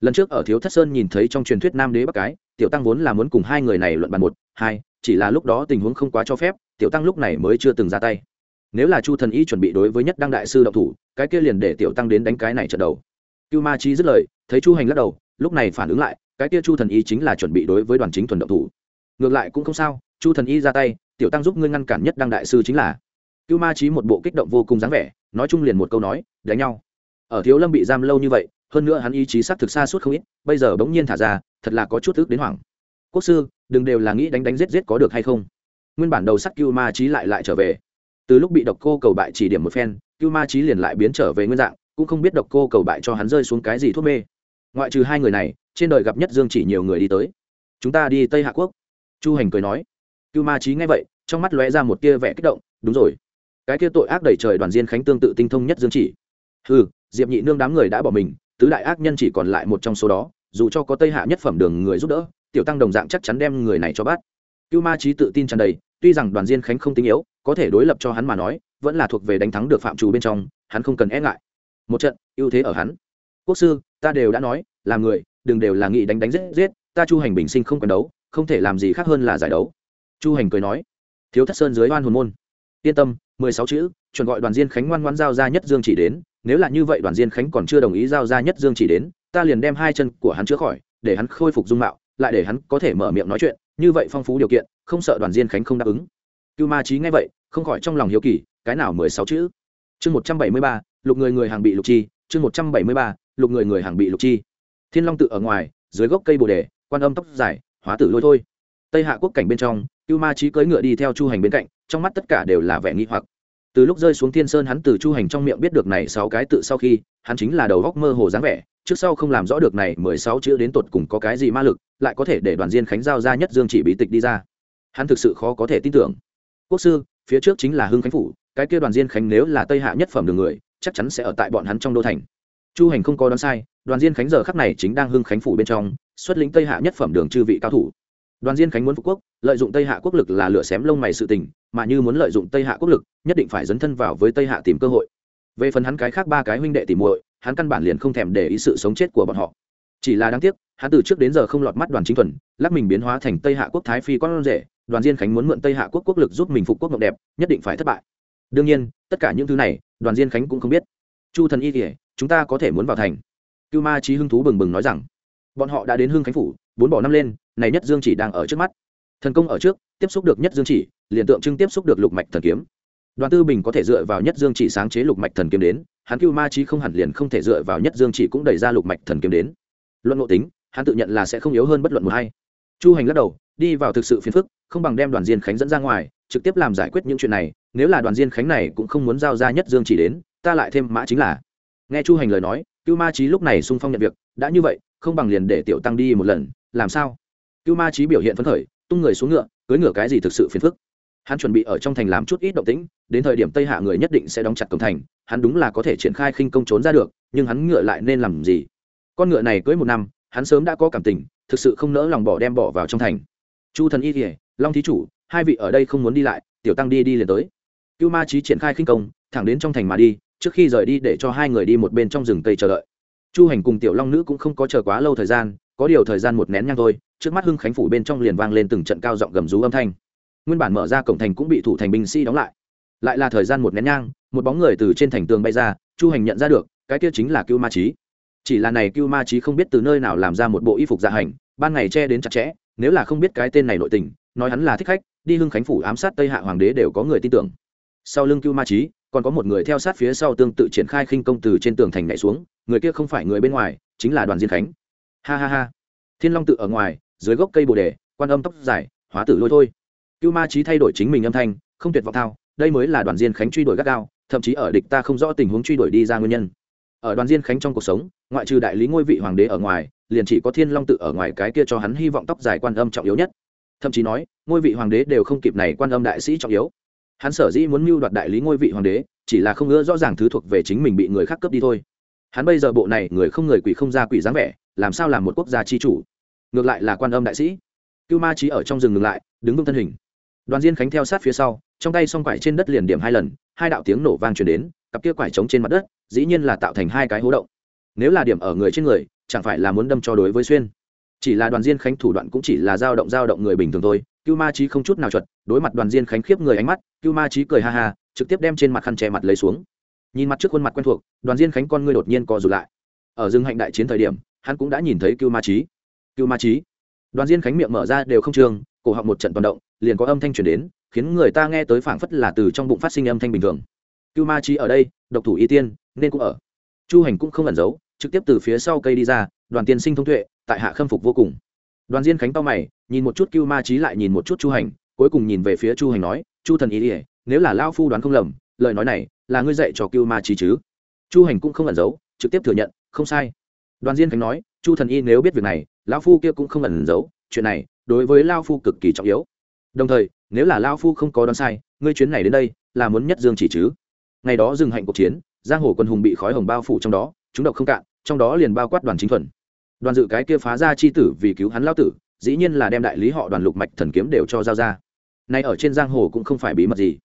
Lần trước ở thiếu thất sơn nhìn thấy trong truyền thuyết nam đế bắc cái, tiểu tăng vốn là muốn cùng hai người này luận bàn một, hai, chỉ là lúc đó tình huống không quá cho phép tiểu tăng lúc này mới chưa từng ra tay. Nếu là chu thần y chuẩn bị đối với nhất đăng đại sư động thủ, cái kia liền để tiểu tăng đến đánh cái này trận đầu. Cưu ma Chi dứt lời, thấy chu hành lắc đầu, lúc này phản ứng lại, cái kia chu thần y chính là chuẩn bị đối với đoàn chính thuần động thủ. Ngược lại cũng không sao, chu thần y ra tay, tiểu tăng giúp ngươi ngăn cản nhất đăng đại sư chính là. Cưu ma Chi một bộ kích động vô cùng dáng vẻ, nói chung liền một câu nói, đánh nhau. Ở thiếu lâm bị giam lâu như vậy, hơn nữa hắn ý chí s thực xa suốt không ít, bây giờ bỗng nhiên thả ra, thật là có chút ước đến hoảng. Quốc sư, đừng đều là nghĩ đánh đánh giết giết có được hay không? Nguyên bản đầu sắt cưu ma trí lại lại trở về. Từ lúc bị độc cô cầu bại chỉ điểm một phen, cưu ma trí liền lại biến trở về nguyên dạng, cũng không biết độc cô cầu bại cho hắn rơi xuống cái gì thuốc mê. Ngoại trừ hai người này, trên đời gặp nhất dương chỉ nhiều người đi tới. Chúng ta đi tây hạ quốc. Chu hành cười nói. Cưu ma trí nghe vậy, trong mắt lóe ra một tia vẻ kích động, đúng rồi. Cái kia tội ác đẩy trời đoàn diên khánh tương tự tinh thông nhất dương chỉ. Ừ diệp nhị nương đám người đã bỏ mình, tứ đại ác nhân chỉ còn lại một trong số đó, dù cho có tây hạ nhất phẩm đường người giúp đỡ, tiểu tăng đồng dạng chắc chắn đem người này cho bắt. Cưu ma trí tự tin tràn đầy tuy rằng đoàn diên khánh không tinh yếu, có thể đối lập cho hắn mà nói, vẫn là thuộc về đánh thắng được phạm trù bên trong, hắn không cần e ngại. Một trận, ưu thế ở hắn. Quốc sư, ta đều đã nói, làm người, đừng đều là nghị đánh đánh giết giết, ta chu hành bình sinh không cần đấu, không thể làm gì khác hơn là giải đấu. Chu hành cười nói, thiếu thất sơn dưới oan hồn môn. Yên tâm, mười sáu chữ, chuẩn gọi đoàn diên khánh ngoan ngoan giao ra nhất dương chỉ đến, nếu là như vậy đoàn diên khánh còn chưa đồng ý giao ra nhất dương chỉ đến, ta liền đem hai chân của hắn chữa khỏi, để hắn khôi phục dung mạo, lại để hắn có thể mở miệng nói chuyện như vậy phong phú điều kiện, không sợ đoàn diên khánh không đáp ứng. Cưu ma trí nghe vậy, không khỏi trong lòng hiếu kỳ, cái nào mười sáu chữ? Chương một trăm bảy mươi ba, lục người người hàng bị lục chi, chương một trăm bảy mươi ba, lục người người hàng bị lục chi. Thiên long tự ở ngoài, dưới gốc cây bồ đề, quan âm tóc dài, hóa tử lôi thôi. Tây hạ quốc cảnh bên trong, cưu ma trí cưỡi ngựa đi theo chu hành bên cạnh, trong mắt tất cả đều là vẻ nghi hoặc từ lúc rơi xuống thiên sơn hắn từ chu hành trong miệng biết được này sáu cái tự sau khi, hắn chính là đầu góc mơ hồ dáng vẻ, trước sau không làm rõ được này mười sáu chữ đến tột cùng có cái gì ma lực, lại có thể để đoàn diên khánh giao ra nhất dương chỉ bí tịch đi ra. Hắn thực sự khó có thể tin tưởng. Quốc sư, phía trước chính là hưng khánh phủ, cái kia đoàn diên khánh nếu là tây hạ nhất phẩm đường người, chắc chắn sẽ ở tại bọn hắn trong đô thành. Chu hành không có đoán sai, đoàn diên khánh giờ khắc này chính đang hưng khánh phủ bên trong, xuất lĩnh tây hạ nhất phẩm đường chư vị cao thủ. Đoàn diên khánh muốn phục quốc, lợi dụng tây hạ quốc lực là lửa xém lông mày sự tình mà như muốn lợi dụng tây hạ quốc lực, nhất định phải dấn thân vào với tây hạ tìm cơ hội. Về phần hắn cái khác ba cái huynh đệ tìm muội, hắn căn bản liền không thèm để ý sự sống chết của bọn họ. Chỉ là đáng tiếc, hắn từ trước đến giờ không lọt mắt đoàn chính thuần, lắc mình biến hóa thành tây hạ quốc thái phi con rể, đoàn diên khánh muốn mượn tây hạ quốc quốc lực giúp mình phục quốc ngọc đẹp, nhất định phải thất bại. Đương nhiên, tất cả những thứ này, đoàn diên khánh cũng không biết. Chu thần y kể chúng ta có thể muốn vào thành. Cưu ma trí hưng thú bừng bừng nói rằng, bọn họ đã đến hưng khánh phủ, bốn bỏ năm lên, này nhất dương chỉ đang ở trước mắt thần công ở trước, tiếp xúc được nhất dương chỉ, liền tượng trưng tiếp xúc được lục mạch thần kiếm. Đoàn tư bình có thể dựa vào nhất dương chỉ sáng chế lục mạch thần kiếm đến, hắn cưu ma trí không hẳn liền không thể dựa vào nhất dương chỉ cũng đẩy ra lục mạch thần kiếm đến. Luận ngộ tính, hắn tự nhận là sẽ không yếu hơn bất luận một hay chu hành lắc đầu, đi vào thực sự phiền phức, không bằng đem đoàn diên khánh dẫn ra ngoài, trực tiếp làm giải quyết những chuyện này, nếu là đoàn diên khánh này cũng không muốn giao ra nhất dương chỉ đến, ta lại thêm mã chính là. Nghe chu hành lời nói, cưu ma trí lúc này sung phong nhận việc, đã như vậy, không bằng liền để tiểu tăng đi một lần, làm sao? Cưu ma trí biểu hiện phấn khởi tung người xuống ngựa cưới ngựa cái gì thực sự phiền phức. Hắn chuẩn bị ở trong thành làm chút ít động tĩnh, đến thời điểm tây hạ người nhất định sẽ đóng chặt cổng thành, hắn đúng là có thể triển khai khinh công trốn ra được, nhưng hắn ngựa lại nên làm gì? Con ngựa này cưới một năm, hắn sớm đã có cảm tình, thực sự không nỡ lòng bỏ đem bỏ vào trong thành. Chu thần y kỉa long thí chủ, hai vị ở đây không muốn đi lại, tiểu tăng đi đi liền tới. Cưu ma trí triển khai khinh công, thẳng đến trong thành mà đi, trước khi rời đi để cho hai người đi một bên trong rừng cây chờ đợi. Chu hành cùng tiểu long nữ cũng không có chờ quá lâu thời gian, có điều thời gian một nén nhang thôi trước mắt hưng khánh phủ bên trong liền vang lên từng trận cao giọng gầm rú âm thanh. Nguyên bản mở ra cổng thành cũng bị thủ thành binh sĩ đóng lại. Lại là thời gian một nén nhang, một bóng người từ trên thành tường bay ra, chu hành nhận ra được, cái kia chính là cưu ma trí chỉ là này cưu ma trí không biết từ nơi nào làm ra một bộ y phục dạ hành, ban ngày che đến chặt chẽ, nếu là không biết cái tên này nội tình, nói hắn là thích khách, đi hưng khánh phủ ám sát tây hạ hoàng đế đều có người tin tưởng. Sau lưng cưu ma trí còn có một người theo sát phía sau tương tự triển khai khinh công từ trên tường thành nhảy xuống, người kia không phải người bên ngoài, chính là đoàn diên khánh. Ha ha ha. Thiên long tự ở ngoài dưới gốc cây bồ đề, quan âm tóc dài, hóa tử lôi thôi. Cưu ma trí thay đổi chính mình âm thanh, không tuyệt vọng thao, đây mới là đoàn diên khánh truy đuổi gắt gao, thậm chí ở địch ta không rõ tình huống truy đuổi đi ra nguyên nhân. Ở đoàn diên khánh trong cuộc sống, ngoại trừ đại lý ngôi vị hoàng đế ở ngoài, liền chỉ có thiên long tự ở ngoài cái kia cho hắn hy vọng tóc dài quan âm trọng yếu nhất. Thậm chí nói, ngôi vị hoàng đế đều không kịp này quan âm đại sĩ trọng yếu. Hắn sở dĩ muốn mưu đoạt đại lý ngôi vị hoàng đế, chỉ là không ngỡ rõ ràng thứ thuộc về chính mình bị người khác cướp đi thôi. Hắn bây giờ bộ này người không người quỷ không ra quỷ dáng vẻ, làm sao làm một quốc gia chi chủ? Ngược lại là quan âm đại sĩ. Cưu ma trí ở trong rừng ngừng lại, đứng vững thân hình. Đoàn diên khánh theo sát phía sau, trong tay s quải trên đất liền điểm hai lần, hai đạo tiếng nổ vang truyền đến, cặp kia quải trống trên mặt đất, dĩ nhiên là tạo thành hai cái hố động. Nếu là điểm ở người trên người, chẳng phải là muốn đâm cho đối với xuyên. Chỉ là đoàn diên khánh thủ đoạn cũng chỉ là dao động dao động người bình thường thôi, cưu ma trí không chút nào chuẩn, đối mặt đoàn diên khánh khiếp người ánh mắt, cưu ma trí cười ha ha, trực tiếp đem trên mặt khăn che mặt lấy xuống. Nhìn mặt trước khuôn mặt quen thuộc, đoàn diên khánh con ngươi đột nhiên co rụt lại. Ở rừng hạnh đại chiến thời điểm, hắn cũng đã nhìn thấy cưu ma trí cưu ma trí đoàn diên khánh miệng mở ra đều không trường, cổ họng một trận toàn động, liền có âm thanh chuyển đến, khiến người ta nghe tới phảng phất là từ trong bụng phát sinh âm thanh bình thường. Cưu ma trí ở đây, độc thủ y tiên, nên cũng ở. Chu hành cũng không ẩn giấu, trực tiếp từ phía sau cây đi ra, đoàn tiên sinh thông tuệ, tại hạ khâm phục vô cùng. Đoàn diên khánh to mày, nhìn một chút cưu ma trí lại nhìn một chút chu hành, cuối cùng nhìn về phía chu hành nói, chu thần ý ỉa nếu là lao phu đoán không lầm, lời nói này là ngươi dạy cho cưu ma trí chứ? Chu hành cũng không ẩn giấu, trực tiếp thừa nhận, không sai. Đoàn diên khánh nói, chu thần y nếu biết việc này lao phu kia cũng không ẩn giấu, chuyện này đối với lao phu cực kỳ trọng yếu. Đồng thời, nếu là lao phu không có đoán sai, ngươi chuyến này đến đây là muốn nhất dương chỉ chứ. Ngày đó dừng hạnh cuộc chiến, giang hồ quân hùng bị khói hồng bao phủ trong đó, chúng độc không cạn, trong đó liền bao quát đoàn chính thuần. Đoàn dự cái kia phá ra chi tử vì cứu hắn lao tử, dĩ nhiên là đem đại lý họ đoàn lục mạch thần kiếm đều cho giao ra. Nay ở trên giang hồ cũng không phải bí mật gì.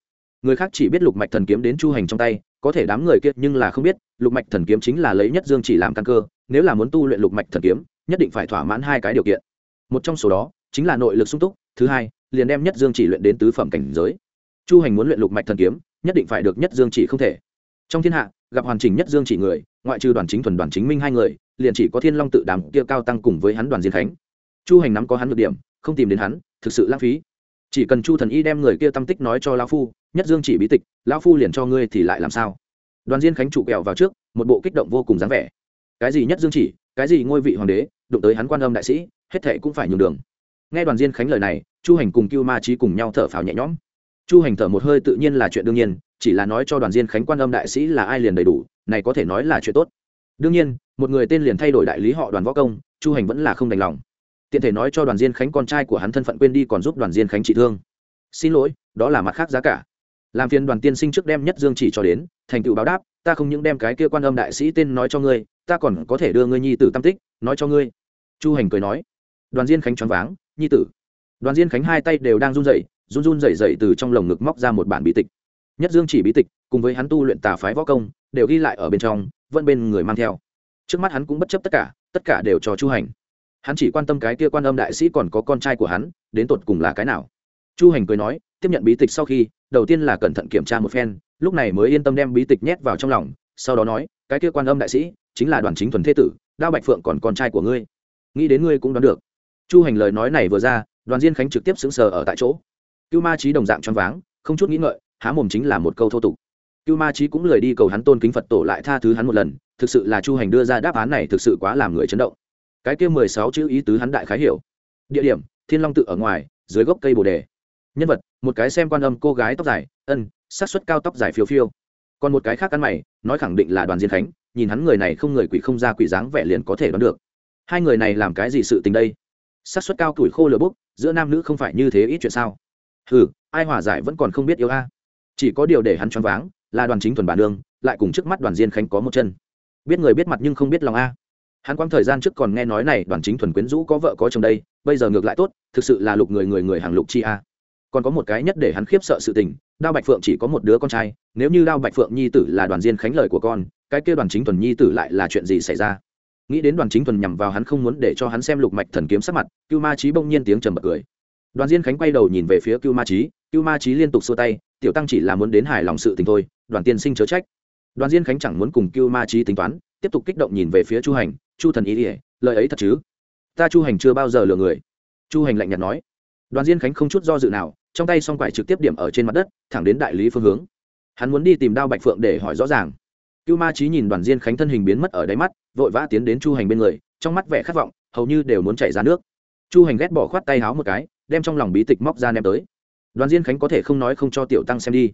Người khác chỉ biết lục mạch thần kiếm đến chu hành trong tay, có thể đám người kia nhưng là không biết, lục mạch thần kiếm chính là lấy nhất dương chỉ làm căn cơ, nếu là muốn tu luyện lục mạch thần kiếm nhất định phải thỏa mãn hai cái điều kiện. Một trong số đó chính là nội lực sung túc, thứ hai, liền đem nhất dương chỉ luyện đến tứ phẩm cảnh giới. Chu hành muốn luyện lục mạch thần kiếm, nhất định phải được nhất dương chỉ không thể. Trong thiên hạ, gặp hoàn chỉnh nhất dương chỉ người, ngoại trừ đoàn chính thuần đoàn chính minh hai người, liền chỉ có thiên long tự đàm kia cao tăng cùng với hắn đoàn diên khánh. Chu hành nắm có hắn được điểm, không tìm đến hắn, thực sự lãng phí. Chỉ cần chu thần y đem người kia tâm tích nói cho lão phu, nhất dương chỉ bí tịch, lão phu liền cho ngươi thì lại làm sao? Đoàn diên khánh trụ kẹo vào trước, một bộ kích động vô cùng dáng vẻ. Cái gì nhất dương chỉ, cái gì ngôi vị hoàng đế đụng tới hắn quan âm đại sĩ, hết thệ cũng phải nhường đường. Nghe đoàn diên khánh lời này, chu hành cùng cưu ma trí cùng nhau thở phào nhẹ nhõm. Chu hành thở một hơi tự nhiên là chuyện đương nhiên, chỉ là nói cho đoàn diên khánh quan âm đại sĩ là ai liền đầy đủ, này có thể nói là chuyện tốt. Đương nhiên, một người tên liền thay đổi đại lý họ đoàn võ công, chu hành vẫn là không đành lòng. Tiện thể nói cho đoàn diên khánh con trai của hắn thân phận quên đi còn giúp đoàn diên khánh trị thương. Xin lỗi, đó là mặt khác giá cả. Làm phiền đoàn tiên sinh trước đem nhất dương chỉ cho đến, thành tựu báo đáp, ta không những đem cái kia quan âm đại sĩ tên nói cho ngươi, ta còn có thể đưa ngươi nhi tử tam tích, nói cho ngươi chu hành cười nói, đoàn diên khánh choáng váng, nhi tử. Đoàn diên khánh hai tay đều đang run rẩy, run run rẩy rẩy từ trong lồng ngực móc ra một bản bí tịch. Nhất dương chỉ bí tịch, cùng với hắn tu luyện tà phái võ công, đều ghi lại ở bên trong, vẫn bên người mang theo. Trước mắt hắn cũng bất chấp tất cả tất cả đều cho chu hành. Hắn chỉ quan tâm cái kia quan âm đại sĩ còn có con trai của hắn, đến tột cùng là cái nào. Chu hành cười nói, tiếp nhận bí tịch sau khi, đầu tiên là cẩn thận kiểm tra một phen, lúc này mới yên tâm đem bí tịch nhét vào trong lòng, sau đó nói, cái kia quan âm đại sĩ, chính là đoàn chính thuần thế tử, đao bạch phượng còn con trai của ngươi nghĩ đến ngươi cũng đoán được. Chu hành lời nói này vừa ra, đoàn diên khánh trực tiếp xứng sờ ở tại chỗ. Cưu ma trí đồng dạng choáng váng, không chút nghĩ ngợi, há mồm chính là một câu thô tục. Cưu ma trí cũng lười đi cầu hắn tôn kính phật tổ lại tha thứ hắn một lần, thực sự là chu hành đưa ra đáp án này thực sự quá làm người chấn động. Cái kia mười sáu chữ ý tứ hắn đại khái hiểu. Địa điểm, thiên long tự ở ngoài, dưới gốc cây bồ đề. Nhân vật, một cái xem quan âm cô gái tóc dài, ân sát xuất cao tóc dài phiêu phiêu. Còn một cái khác ăn mày, nói khẳng định là đoàn diên khánh, nhìn hắn người này không người quỷ không ra quỷ dáng vẻ liền có thể đoán được hai người này làm cái gì sự tình đây? Xác suất cao tuổi khô lửa bốc, giữa nam nữ không phải như thế ít chuyện sao? Ừ ai hòa giải vẫn còn không biết yêu a. Chỉ có điều để hắn choáng váng, là đoàn chính thuần bản đương lại cùng trước mắt đoàn diên khánh có một chân. Biết người biết mặt nhưng không biết lòng a. Hắn quang thời gian trước còn nghe nói này, đoàn chính thuần quyến rũ có vợ có chồng đây, bây giờ ngược lại tốt, thực sự là lục người người người hàng lục chi a. Còn có một cái nhất để hắn khiếp sợ sự tình, đao bạch phượng chỉ có một đứa con trai, nếu như đao bạch phượng nhi tử là đoàn diên khánh lời của con, cái kia đoàn chính thuần nhi tử lại là chuyện gì xảy ra? Nghĩ đến đoàn chính thuần nhằm vào hắn không muốn để cho hắn xem lục mạch thần kiếm sắc mặt, cưu ma trí bỗng nhiên tiếng trầm bật cười. Đoàn diên khánh quay đầu nhìn về phía cưu ma trí cưu ma trí liên tục xua tay, tiểu tăng chỉ là muốn đến hài lòng sự tình thôi, đoàn tiên sinh chớ trách. Đoàn diên khánh chẳng muốn cùng cưu ma trí tính toán, tiếp tục kích động nhìn về phía chu hành, chu thần ý ỉa lời ấy thật chứ? Ta chu hành chưa bao giờ lừa người. Chu hành lạnh nhạt nói. Đoàn diên khánh không chút do dự nào, trong tay s o n g quải trực tiếp điểm ở trên mặt đất, thẳng đến đại lý phương hướng. Hắn muốn đi tìm đao bạch phượng để hỏi rõ ràng cưu ma trí nhìn đoàn diên khánh thân hình biến mất ở đáy mắt, vội vã tiến đến chu hành bên người, trong mắt vẻ khát vọng, hầu như đều muốn chảy ra nước. Chu hành ghét bỏ khoát tay háo một cái, đem trong lòng bí tịch móc ra ném tới. Đoàn diên khánh có thể không nói không cho tiểu tăng xem đi.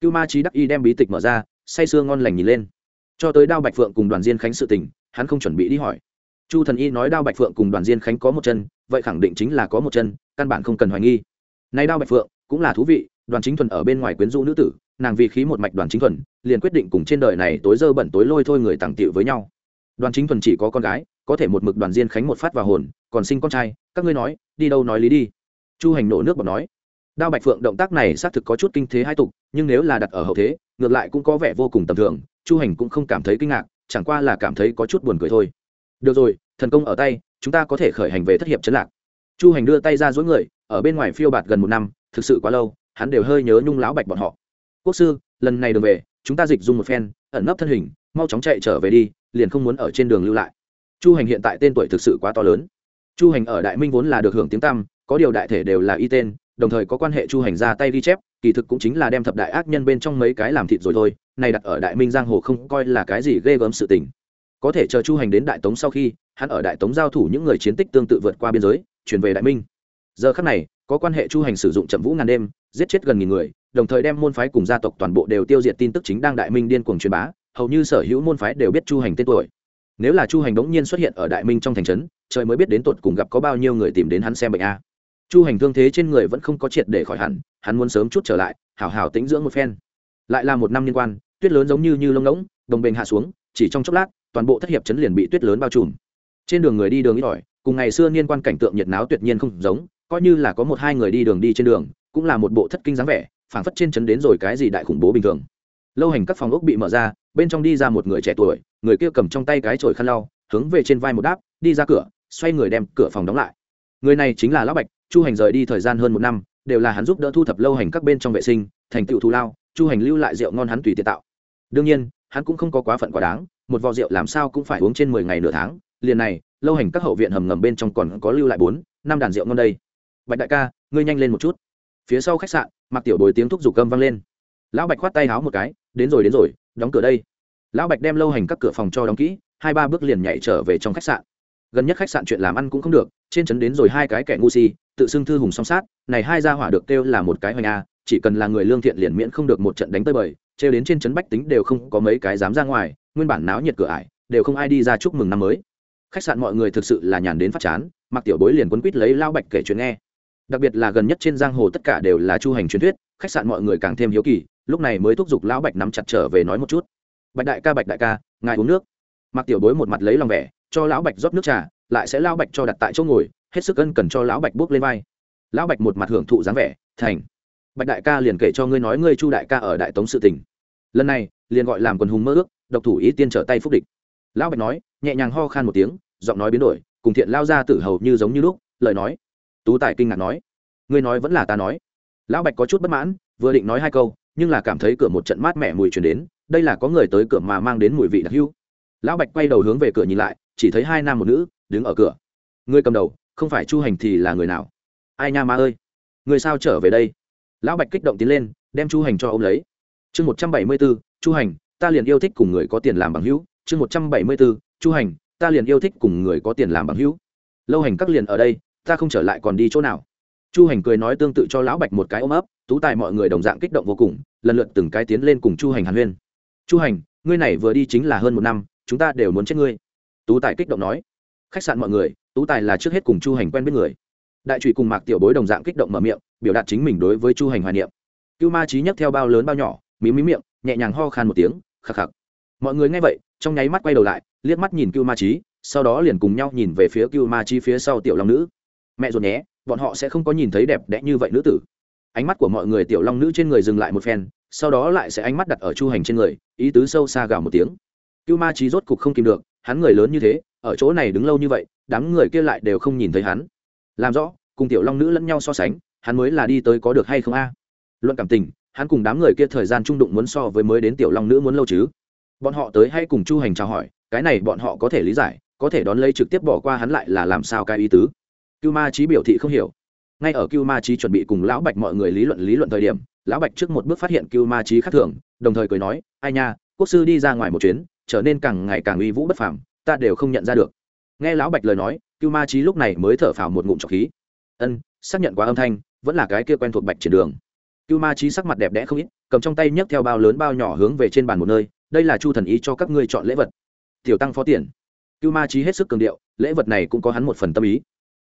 Cưu ma trí đắc y đem bí tịch mở ra, say sưa ngon lành nhìn lên. Cho tới đao bạch phượng cùng đoàn diên khánh sự tình, hắn không chuẩn bị đi hỏi. Chu thần y nói đao bạch phượng cùng đoàn diên khánh có một chân, vậy khẳng định chính là có một chân, căn bản không cần hoài nghi. Nay đao bạch phượng cũng là thú vị, đoàn chính thuần ở bên ngoài quyến rũ nữ tử nàng vì khí một mạch đoàn chính thuần, liền quyết định cùng trên đời này tối dơ bẩn tối lôi thôi người tàng tiệu với nhau. Đoàn chính thuần chỉ có con gái, có thể một mực đoàn diên khánh một phát vào hồn, còn sinh con trai, các ngươi nói, đi đâu nói lý đi? Chu hành nổ nước bọt nói. Đao bạch phượng động tác này xác thực có chút kinh thế hai tục, nhưng nếu là đặt ở hậu thế, ngược lại cũng có vẻ vô cùng tầm thường, chu hành cũng không cảm thấy kinh ngạc, chẳng qua là cảm thấy có chút buồn cười thôi. Được rồi, thần công ở tay, chúng ta có thể khởi hành về thất hiệp chấn lạc. Chu hành đưa tay ra dối người, ở bên ngoài phiêu bạt gần một năm, thực sự quá lâu, hắn đều hơi nhớ nhung lão bạch bọn họ quốc sư, lần này đường về, chúng ta dịch dùng một phen, ẩn nấp thân hình, mau chóng chạy trở về đi, liền không muốn ở trên đường lưu lại. Chu hành hiện tại tên tuổi thực sự quá to lớn. Chu hành ở đại minh vốn là được hưởng tiếng tăm, có điều đại thể đều là y tên, đồng thời có quan hệ chu hành ra tay ghi chép, kỳ thực cũng chính là đem thập đại ác nhân bên trong mấy cái làm thịt rồi thôi, này đặt ở đại minh giang hồ không coi là cái gì ghê gớm sự tình. Có thể chờ chu hành đến đại tống sau khi, hắn ở đại tống giao thủ những người chiến tích tương tự vượt qua biên giới, chuyển về đại minh giờ khắc này, có quan hệ chu hành sử dụng chậm vũ ngàn đêm, giết chết gần nghìn người, đồng thời đem môn phái cùng gia tộc toàn bộ đều tiêu diệt tin tức chính đang đại minh điên cuồng truyền bá, hầu như sở hữu môn phái đều biết chu hành tên tuổi. Nếu là chu hành đống nhiên xuất hiện ở đại minh trong thành trấn, trời mới biết đến tột cùng gặp có bao nhiêu người tìm đến hắn xem bệnh a. Chu hành thương thế trên người vẫn không có triệt để khỏi hẳn, hắn muốn sớm chút trở lại, hảo hảo tĩnh dưỡng một phen. Lại là một năm liên quan, tuyết lớn giống như như lông ngỗng, đồng bền hạ xuống, chỉ trong chốc lát, toàn bộ thất hiệp chấn liền bị tuyết lớn bao trùm. Trên đường người đi đường ít ỏi, cùng ngày xưa niên quan cảnh tượng nhiệt náo tuyệt nhiên không giống coi như là có một hai người đi đường đi trên đường, cũng là một bộ thất kinh dáng vẻ, phảng phất trên chấn đến rồi cái gì đại khủng bố bình thường. Lâu hành các phòng ốc bị mở ra, bên trong đi ra một người trẻ tuổi, người kia cầm trong tay cái chổi khăn lau, hướng về trên vai một đáp, đi ra cửa, xoay người đem cửa phòng đóng lại. Người này chính là lão bạch, chu hành rời đi thời gian hơn một năm, đều là hắn giúp đỡ thu thập lâu hành các bên trong vệ sinh, thành tựu thù lao, chu hành lưu lại rượu ngon hắn tùy tiện tạo. Đương nhiên, hắn cũng không có quá phận quá đáng, một vò rượu làm sao cũng phải uống trên mười ngày nửa tháng, liền này, lâu hành các hậu viện hầm ngầm bên trong còn có lưu lại bốn, năm đàn rượu ngon đây bạch đại ca, ngươi nhanh lên một chút. Phía sau khách sạn mặc tiểu bồi tiếng thúc giục cơm vang lên. Lão bạch khoát tay háo một cái, đến rồi đến rồi, đóng cửa đây. Lão bạch đem lâu hành các cửa phòng cho đóng kỹ, hai ba bước liền nhảy trở về trong khách sạn. Gần nhất khách sạn chuyện làm ăn cũng không được, trên trấn đến rồi hai cái kẻ ngu si, tự xưng thư hùng song sát, này hai gia hỏa được kêu là một cái hoành a, chỉ cần là người lương thiện liền miễn không được một trận đánh tới bời, trêu đến trên trấn bách tính đều không có mấy cái dám ra ngoài, nguyên bản náo nhiệt cửa ải, đều không ai đi ra chúc mừng năm mới. Khách sạn mọi người thực sự là nhàn đến phát chán mặc tiểu bối liền quấn quýt lấy lao bạch kể chuyện nghe đặc biệt là gần nhất trên giang hồ tất cả đều là chu hành truyền thuyết, khách sạn mọi người càng thêm hiếu kỳ, lúc này mới thúc giục lão bạch nắm chặt trở về nói một chút. Bạch đại ca, bạch đại ca, ngài uống nước. Mặc tiểu bối một mặt lấy lòng vẻ, cho lão bạch rót nước trà, lại sẽ lão bạch cho đặt tại chỗ ngồi, hết sức ân cần cho lão bạch bước lên vai. Lão bạch một mặt hưởng thụ dáng vẻ, thành, bạch đại ca liền kể cho ngươi nói ngươi chu đại ca ở đại tống sự tình. Lần này, liền gọi làm quần hùng mơ ước, độc thủ ý tiên trở tay phúc địch. Lão bạch nói, nhẹ nhàng ho khan một tiếng, giọng nói biến đổi, cùng thiện lao ra tử hầu như giống như lúc, lời nói tú tài kinh ngạc nói, ngươi nói vẫn là ta nói. Lão bạch có chút bất mãn, vừa định nói hai câu, nhưng là cảm thấy cửa một trận mát mẻ mùi chuyển đến, đây là có người tới cửa mà mang đến mùi vị đặc hưu lão bạch quay đầu hướng về cửa nhìn lại, chỉ thấy hai nam một nữ đứng ở cửa. Người cầm đầu, không phải chu hành thì là người nào? Ai nha ma ơi, người sao trở về đây? Lão bạch kích động tiến lên, đem chu hành cho ô m lấy. Chương một trăm bảy mươi bốn chu hành, ta liền yêu thích cùng người có tiền làm bằng hữu. Chương một trăm bảy mươi bốn chu hành, ta liền yêu thích cùng người có tiền làm bằng hữu. Lâu hành các liền ở đây ta không trở lại còn đi chỗ nào? Chu hành cười nói tương tự cho lão bạch một cái ôm ấp, tú tài mọi người đồng dạng kích động vô cùng, lần lượt từng cái tiến lên cùng chu hành hàn huyên. Chu hành, ngươi này vừa đi chính là hơn một năm, chúng ta đều muốn chết ngươi. Tú tài kích động nói. Khách sạn mọi người, tú tài là trước hết cùng chu hành quen biết người. Đại trụy cùng mạc tiểu bối đồng dạng kích động mở miệng, biểu đạt chính mình đối với chu hành hoài niệm. Cưu ma trí nhấc theo bao lớn bao nhỏ, mí mí miệng, nhẹ nhàng ho khan một tiếng khạc khạc. mọi người nghe vậy, trong nháy mắt quay đầu lại, liếc mắt nhìn cưu ma trí sau đó liền cùng nhau nhìn về phía cưu ma trí phía sau tiểu long nữ mẹ ruột nhé, bọn họ sẽ không có nhìn thấy đẹp đẽ như vậy nữ tử. Ánh mắt của mọi người tiểu long nữ trên người dừng lại một phen, sau đó lại sẽ ánh mắt đặt ở chu hành trên người, ý tứ sâu xa gào một tiếng. Cưu ma trí rốt cục không kìm được, hắn người lớn như thế, ở chỗ này đứng lâu như vậy, đám người kia lại đều không nhìn thấy hắn. Làm rõ, cùng tiểu long nữ lẫn nhau so sánh, hắn mới là đi tới có được hay không a? Luận cảm tình, hắn cùng đám người kia thời gian trung đụng muốn so với mới đến tiểu long nữ muốn lâu chứ? Bọn họ tới hay cùng chu hành chào hỏi, cái này bọn họ có thể lý giải, có thể đón lấy trực tiếp bỏ qua hắn lại là làm sao cái ý tứ? Cưu ma trí biểu thị không hiểu. Ngay ở cưu ma trí chuẩn bị cùng lão bạch mọi người lý luận lý luận thời điểm, lão bạch trước một bước phát hiện cưu ma trí khác thường, đồng thời cười nói, ai nha, quốc sư đi ra ngoài một chuyến, trở nên càng ngày càng uy vũ bất phàm, ta đều không nhận ra được. Nghe lão bạch lời nói, cưu ma trí lúc này mới thở phào một ngụm trọc khí. Ân, xác nhận qua âm thanh, vẫn là cái kia quen thuộc bạch triển đường. Cưu ma trí sắc mặt đẹp đẽ không ít, cầm trong tay nhấc theo bao lớn bao nhỏ hướng về trên bàn một nơi, đây là chu thần ý cho các ngươi chọn lễ vật. Tiểu tăng phó tiền. Cưu ma trí hết sức cường điệu, lễ vật này cũng có hắn một phần tâm ý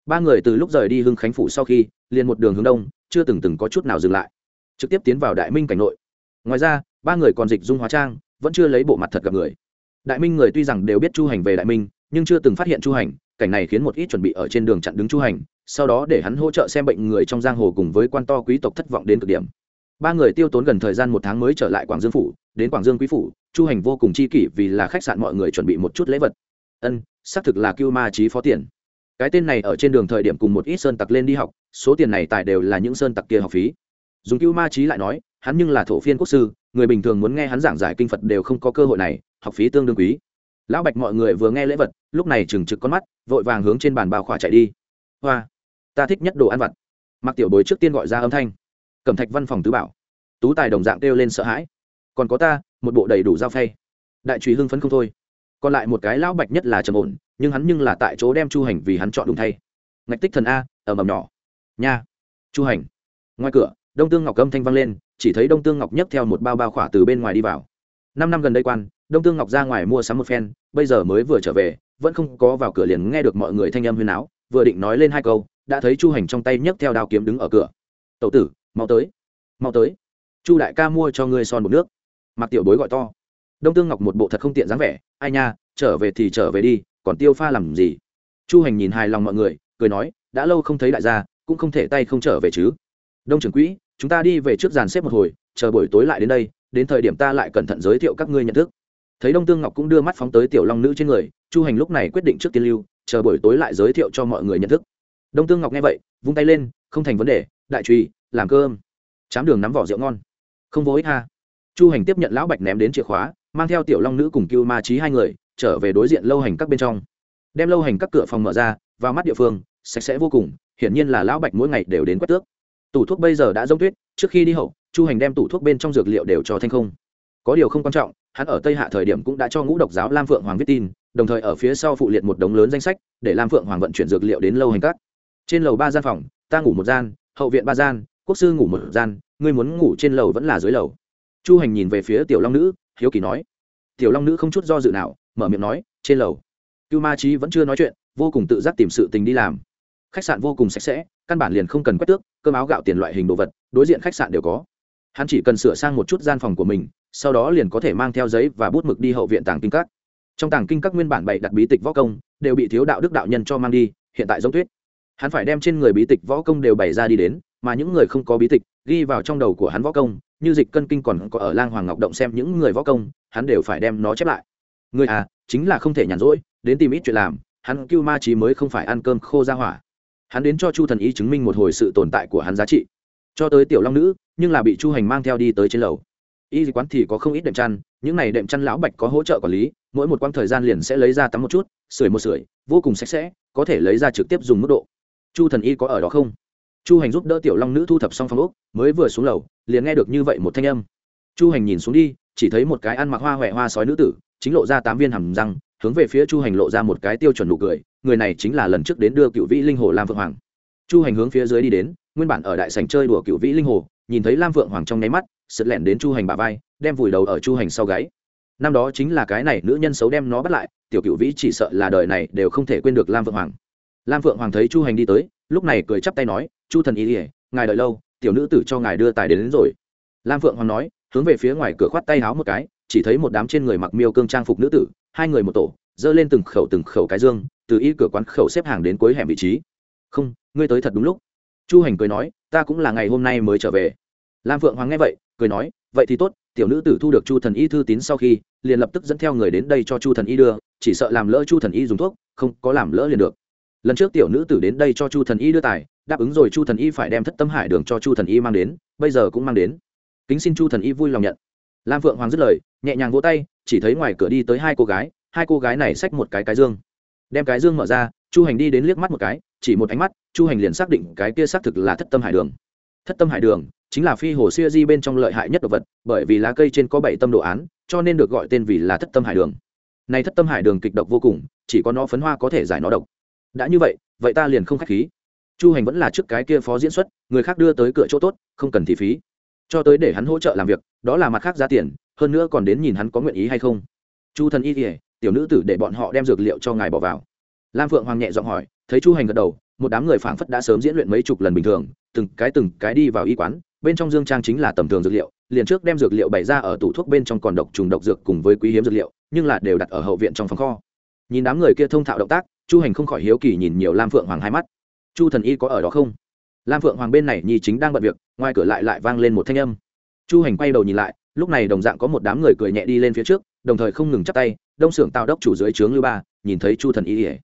ba người từ lúc rời đi hưng khánh phủ sau khi, liền một đường hướng đông, chưa từng từng có chút nào dừng lại. Trực tiếp tiến vào đại minh cảnh nội. Ngoài ra, ba người còn dịch dung hóa trang, vẫn chưa lấy bộ mặt thật gặp người. Đại minh người tuy rằng đều biết chu hành về đại minh, nhưng chưa từng phát hiện chu hành, cảnh này khiến một ít chuẩn bị ở trên đường chặn đứng chu hành, sau đó để hắn hỗ trợ xem bệnh người trong giang hồ cùng với quan to quý tộc thất vọng đến cực điểm. Ba người tiêu tốn gần thời gian một tháng mới trở lại quảng dương phủ, đến quảng dương quý phủ, chu hành vô cùng chi kỷ vì là khách sạn mọi người chuẩn bị một chút lễ vật. Ân, xác thực là cưu ma trí phó tiền cái tên này ở trên đường thời điểm cùng một ít sơn tặc lên đi học, số tiền này tài đều là những sơn tặc kia học phí. Dùng cưu ma trí lại nói, hắn nhưng là thổ phiên quốc sư, người bình thường muốn nghe hắn giảng giải kinh phật đều không có cơ hội này, học phí tương đương quý. Lão bạch mọi người vừa nghe lễ vật, lúc này trừng trực con mắt, vội vàng hướng trên bàn bao khỏa chạy đi. Hoa, ta thích nhất đồ ăn vặt. Mặc tiểu bối trước tiên gọi ra âm thanh. Cẩm thạch văn phòng tứ bảo. Tú tài đồng dạng kêu lên sợ hãi. Còn có ta, một bộ đầy đủ dao phay. Đại trùy hưng phấn không thôi còn lại một cái lão bạch nhất là trầm ổn, nhưng hắn nhưng là tại chỗ đem chu hành vì hắn chọn đúng thay. Ngạch tích thần a ở mầm nhỏ. Nha. Chu hành. Ngoài cửa, đông tương ngọc âm thanh vang lên, chỉ thấy đông tương ngọc nhấc theo một bao bao khỏa từ bên ngoài đi vào. Năm năm gần đây quan, đông tương ngọc ra ngoài mua sắm một phen, bây giờ mới vừa trở về, vẫn không có vào cửa liền nghe được mọi người thanh âm huyên áo vừa định nói lên hai câu, đã thấy chu hành trong tay nhấc theo đao kiếm đứng ở cửa. Tậu tử, mau tới mau tới. Chu đại ca mua cho ngươi son một nước. Mặc tiểu bối gọi to đông tương ngọc một bộ thật không tiện dáng vẻ, ai nha, trở về thì trở về đi, còn tiêu pha làm gì? Chu hành nhìn hài lòng mọi người, cười nói, đã lâu không thấy đại gia, cũng không thể tay không trở về chứ. Đông trưởng quỹ, chúng ta đi về trước dàn xếp một hồi, chờ buổi tối lại đến đây, đến thời điểm ta lại cẩn thận giới thiệu các ngươi nhận thức. Thấy đông tương ngọc cũng đưa mắt phóng tới tiểu long nữ trên người, chu hành lúc này quyết định trước tiên lưu, chờ buổi tối lại giới thiệu cho mọi người nhận thức. Đông tương ngọc nghe vậy, vung tay lên, không thành vấn đề, đại truy làm cơm. Chám đường nắm vỏ rượu ngon. Không vô ích ha. Chu hành tiếp nhận lão bạch ném đến chìa khóa mang theo tiểu long nữ cùng cưu ma trí hai người, trở về đối diện lâu hành các bên trong. Đem lâu hành các cửa phòng mở ra, vào mắt địa phương, sạch sẽ vô cùng, hiển nhiên là lão bạch mỗi ngày đều đến quét tước. Tủ thuốc bây giờ đã giống tuyết, trước khi đi hậu, chu hành đem tủ thuốc bên trong dược liệu đều cho thanh không. Có điều không quan trọng, hắn ở tây hạ thời điểm cũng đã cho ngũ độc giáo lam phượng hoàng viết tin, đồng thời ở phía sau phụ liệt một đống lớn danh sách, để lam phượng hoàng vận chuyển dược liệu đến lâu hành các. Trên lầu ba gian phòng, ta ngủ một gian, hậu viện ba gian, quốc sư ngủ một gian, ngươi muốn ngủ trên lầu vẫn là dưới lầu. Chu hành nhìn về phía tiểu long nữ hiếu kỳ nói, tiểu long nữ không chút do dự nào, mở miệng nói, trên lầu. Cưu ma trí vẫn chưa nói chuyện, vô cùng tự giác tìm sự tình đi làm. Khách sạn vô cùng sạch sẽ, căn bản liền không cần quét tước, cơm áo gạo tiền loại hình đồ vật, đối diện khách sạn đều có. Hắn chỉ cần sửa sang một chút gian phòng của mình, sau đó liền có thể mang theo giấy và bút mực đi hậu viện tàng kinh các. Trong tàng kinh các nguyên bản bày đặt bí tịch võ công, đều bị thiếu đạo đức đạo nhân cho mang đi, hiện tại giống tuyết. Hắn phải đem trên người bí tịch võ công đều bày ra đi đến, mà những người không có bí tịch ghi vào trong đầu của hắn võ công, như dịch cân kinh còn có ở lang hoàng ngọc động xem những người võ công, hắn đều phải đem nó chép lại. Người à chính là không thể nhàn rỗi, đến tìm ít chuyện làm, hắn cưu ma trí mới không phải ăn cơm khô ra hỏa. Hắn đến cho chu thần ý chứng minh một hồi sự tồn tại của hắn giá trị. Cho tới tiểu long nữ, nhưng là bị chu hành mang theo đi tới trên lầu. Y quán thì có không ít đệm chăn, những này đệm chăn lão bạch có hỗ trợ quản lý, mỗi một quãng thời gian liền sẽ lấy ra tắm một chút, sưởi một sưởi, vô cùng sạch sẽ, có thể lấy ra trực tiếp dùng mức độ. Chu thần y có ở đó không? Chu hành giúp đỡ tiểu long nữ thu thập xong phòng úc mới vừa xuống lầu, liền nghe được như vậy một thanh âm. Chu hành nhìn xuống đi, chỉ thấy một cái ăn mặc hoa huệ hoa sói nữ tử, chính lộ ra tám viên hầm răng, hướng về phía chu hành lộ ra một cái tiêu chuẩn nụ cười, người này chính là lần trước đến đưa cựu vĩ linh hồ lam phượng hoàng. Chu hành hướng phía dưới đi đến, nguyên bản ở đại sành chơi đùa cựu vĩ linh hồ, nhìn thấy lam phượng hoàng trong nháy mắt, sượt lẹn đến chu hành bà vai, đem vùi đầu ở chu hành sau gáy. Năm đó chính là cái này nữ nhân xấu đem nó bắt lại, tiểu cựu vĩ chỉ sợ là đời này đều không thể quên được lam phượng hoàng. Lam phượng hoàng thấy chu hành đi tới lúc này cười chắp tay nói chu thần ý ỉa ngài đợi lâu tiểu nữ tử cho ngài đưa tài đến, đến rồi. Lam phượng hoàng nói hướng về phía ngoài cửa khoát tay háo một cái chỉ thấy một đám trên người mặc miêu cương trang phục nữ tử hai người một tổ dơ lên từng khẩu từng khẩu cái dương từ y cửa quán khẩu xếp hàng đến cuối hẻm vị trí. Không ngươi tới thật đúng lúc. Chu hành cười nói ta cũng là ngày hôm nay mới trở về. Lam phượng hoàng nghe vậy cười nói vậy thì tốt tiểu nữ tử thu được chu thần y thư tín sau khi liền lập tức dẫn theo người đến đây cho chu thần y đưa chỉ sợ làm lỡ chu thần y dùng thuốc không có làm lỡ liền được lần trước tiểu nữ tử đến đây cho chu thần y đưa tài, đáp ứng rồi chu thần y phải đem thất tâm hải đường cho chu thần y mang đến, bây giờ cũng mang đến. Kính xin chu thần y vui lòng nhận. Lam phượng hoàng dứt lời, nhẹ nhàng vỗ tay, chỉ thấy ngoài cửa đi tới hai cô gái, hai cô gái này xách một cái cái dương. Đem cái dương mở ra, chu hành đi đến liếc mắt một cái, chỉ một ánh mắt, chu hành liền xác định cái kia xác thực là thất tâm hải đường. Thất tâm hải đường chính là phi hồ siêu di bên trong lợi hại nhất đồ vật, bởi vì lá cây trên có bảy tâm đồ án, cho nên được gọi tên vì là thất tâm hải đường. Này thất tâm hải đường kịch độc vô cùng, chỉ có nó phấn hoa có thể giải nó độc đã như vậy vậy ta liền không k h á c h khí. Chu hành vẫn là trước cái kia phó diễn xuất, người khác đưa tới cửa chỗ tốt, không cần thị phí. Cho tới để hắn hỗ trợ làm việc, đó là mặt khác giá tiền, hơn nữa còn đến nhìn hắn có nguyện ý hay không. Chu thần y kỉa tiểu nữ tử để bọn họ đem dược liệu cho ngài bỏ vào. Lam phượng hoàng nhẹ giọng hỏi, thấy chu hành gật đầu, một đám người phảng phất đã sớm diễn luyện mấy chục lần bình thường, từng cái từng cái đi vào y quán, bên trong dương trang chính là tầm thường dược liệu, liền trước đem dược liệu bày ra ở tủ thuốc bên trong còn độc trùng độc dược cùng với quý hiếm dược liệu, nhưng là đều đặt ở hậu viện trong phòng kho. Nhìn đám người kia thông thạo động tác chu hành không khỏi hiếu kỳ nhìn nhiều lam phượng hoàng hai mắt. Chu thần y có ở đó không? Lam phượng hoàng bên này nhi chính đang bận việc, ngoài cửa lại lại vang lên một thanh âm. Chu hành quay đầu nhìn lại, lúc này đồng dạng có một đám người cười nhẹ đi lên phía trước, đồng thời không ngừng chắp tay, đông xưởng tào đốc chủ dưới trướng lưu ba, nhìn thấy chu thần y ỉa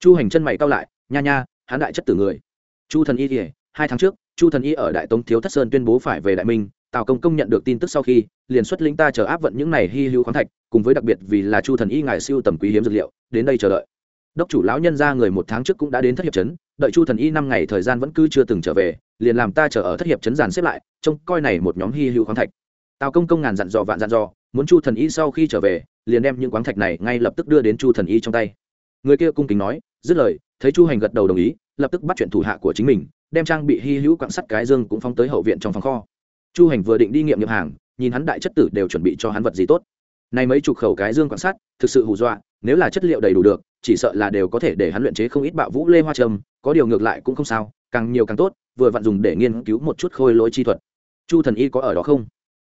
chu hành chân mày cao lại, nha nha hán đại chất tử người. Chu thần y ỉa hai tháng trước, chu thần y ở đại tống thiếu thất sơn tuyên bố phải về đại minh, tào công công nhận được tin tức sau khi, liền xuất lĩnh ta chờ áp vận những này hy hữu khoáng thạch, cùng với đặc biệt vì là chu thần y ngài siêu tầm quý hiếm dược liệu, đến đây chờ đợi đốc chủ lão nhân ra người một tháng trước cũng đã đến thất hiệp trấn, đợi chu thần y năm ngày thời gian vẫn cứ chưa từng trở về, liền làm ta chờ ở thất hiệp trấn giàn xếp lại, trông coi này một nhóm hy hữu khoáng thạch. Tào công công ngàn dặn dò vạn dặn dò, muốn chu thần y sau khi trở về, liền đem những khoáng thạch này ngay lập tức đưa đến chu thần y trong tay. Người kia cung kính nói, dứt lời, thấy chu hành gật đầu đồng ý, lập tức bắt chuyện thủ hạ của chính mình, đem trang bị hy hữu quặng sắt cái dương cũng phóng tới hậu viện trong phòng kho. Chu hành vừa định đi nghiệm nghiệm hàng, nhìn hắn đại chất tử đều chuẩn bị cho hắn vật gì tốt nay mấy chục khẩu cái dương quan sát, thực sự hù dọa nếu là chất liệu đầy đủ được chỉ sợ là đều có thể để hắn luyện chế không ít bạo vũ lê hoa trâm có điều ngược lại cũng không sao càng nhiều càng tốt vừa vặn dùng để nghiên cứu một chút khôi lỗi chi thuật. Chu thần y có ở đó không?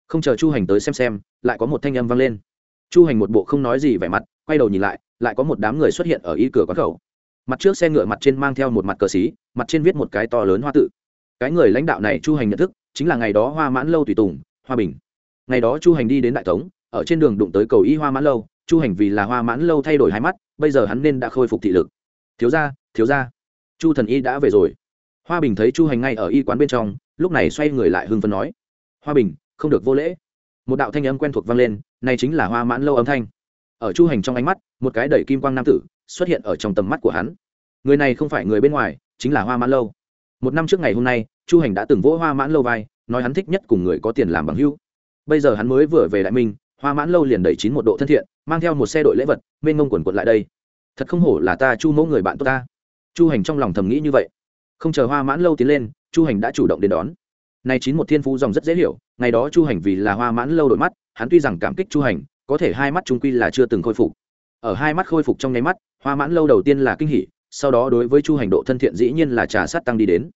Không chờ chu hành tới xem xem lại có một thanh âm vang lên. Chu hành một bộ không nói gì vẻ mặt quay đầu nhìn lại lại có một đám người xuất hiện ở y cửa quán khẩu. Mặt trước xe ngựa mặt trên mang theo một mặt cờ xí mặt trên viết một cái to lớn hoa tự. Cái người lãnh đạo này chu hành nhận thức chính là ngày đó hoa mãn lâu tùy tùng hoa bình. Ngày đó chu hành đi đến đại tống ở trên đường đụng tới cầu y hoa mãn lâu, chu hành vì là hoa mãn lâu thay đổi hai mắt, bây giờ hắn nên đã khôi phục thị lực. Thiếu ra thiếu ra chu thần y đã về rồi. Hoa bình thấy chu hành ngay ở y quán bên trong, lúc này xoay người lại hưng phấn nói, hoa bình, không được vô lễ. Một đạo thanh âm quen thuộc vang lên, này chính là hoa mãn lâu âm thanh. Ở chu hành trong ánh mắt, một cái đẩy kim quang nam tử xuất hiện ở trong tầm mắt của hắn. Người này không phải người bên ngoài, chính là hoa mãn lâu. Một năm trước ngày hôm nay, chu hành đã từng vỗ hoa mãn lâu vai, nói hắn thích nhất cùng người có tiền làm bằng hưu bây giờ hắn mới vừa về đại minh hoa mãn lâu liền đẩy chín một độ thân thiện, mang theo một xe đội lễ vật, mênh ngông quần quật lại đây. Thật không hổ là ta chu mẫu người bạn tốt ta. Chu hành trong lòng thầm nghĩ như vậy. Không chờ hoa mãn lâu tiến lên, chu hành đã chủ động đến đón. Nay chín một thiên phú dòng rất dễ hiểu, ngày đó chu hành vì là hoa mãn lâu đổi mắt, hắn tuy rằng cảm kích chu hành, có thể hai mắt trung quy là chưa từng khôi phục. Ở hai mắt khôi phục trong nháy mắt, hoa mãn lâu đầu tiên là kinh hỉ, sau đó đối với chu hành độ thân thiện dĩ nhiên là trà sát tăng đi đến.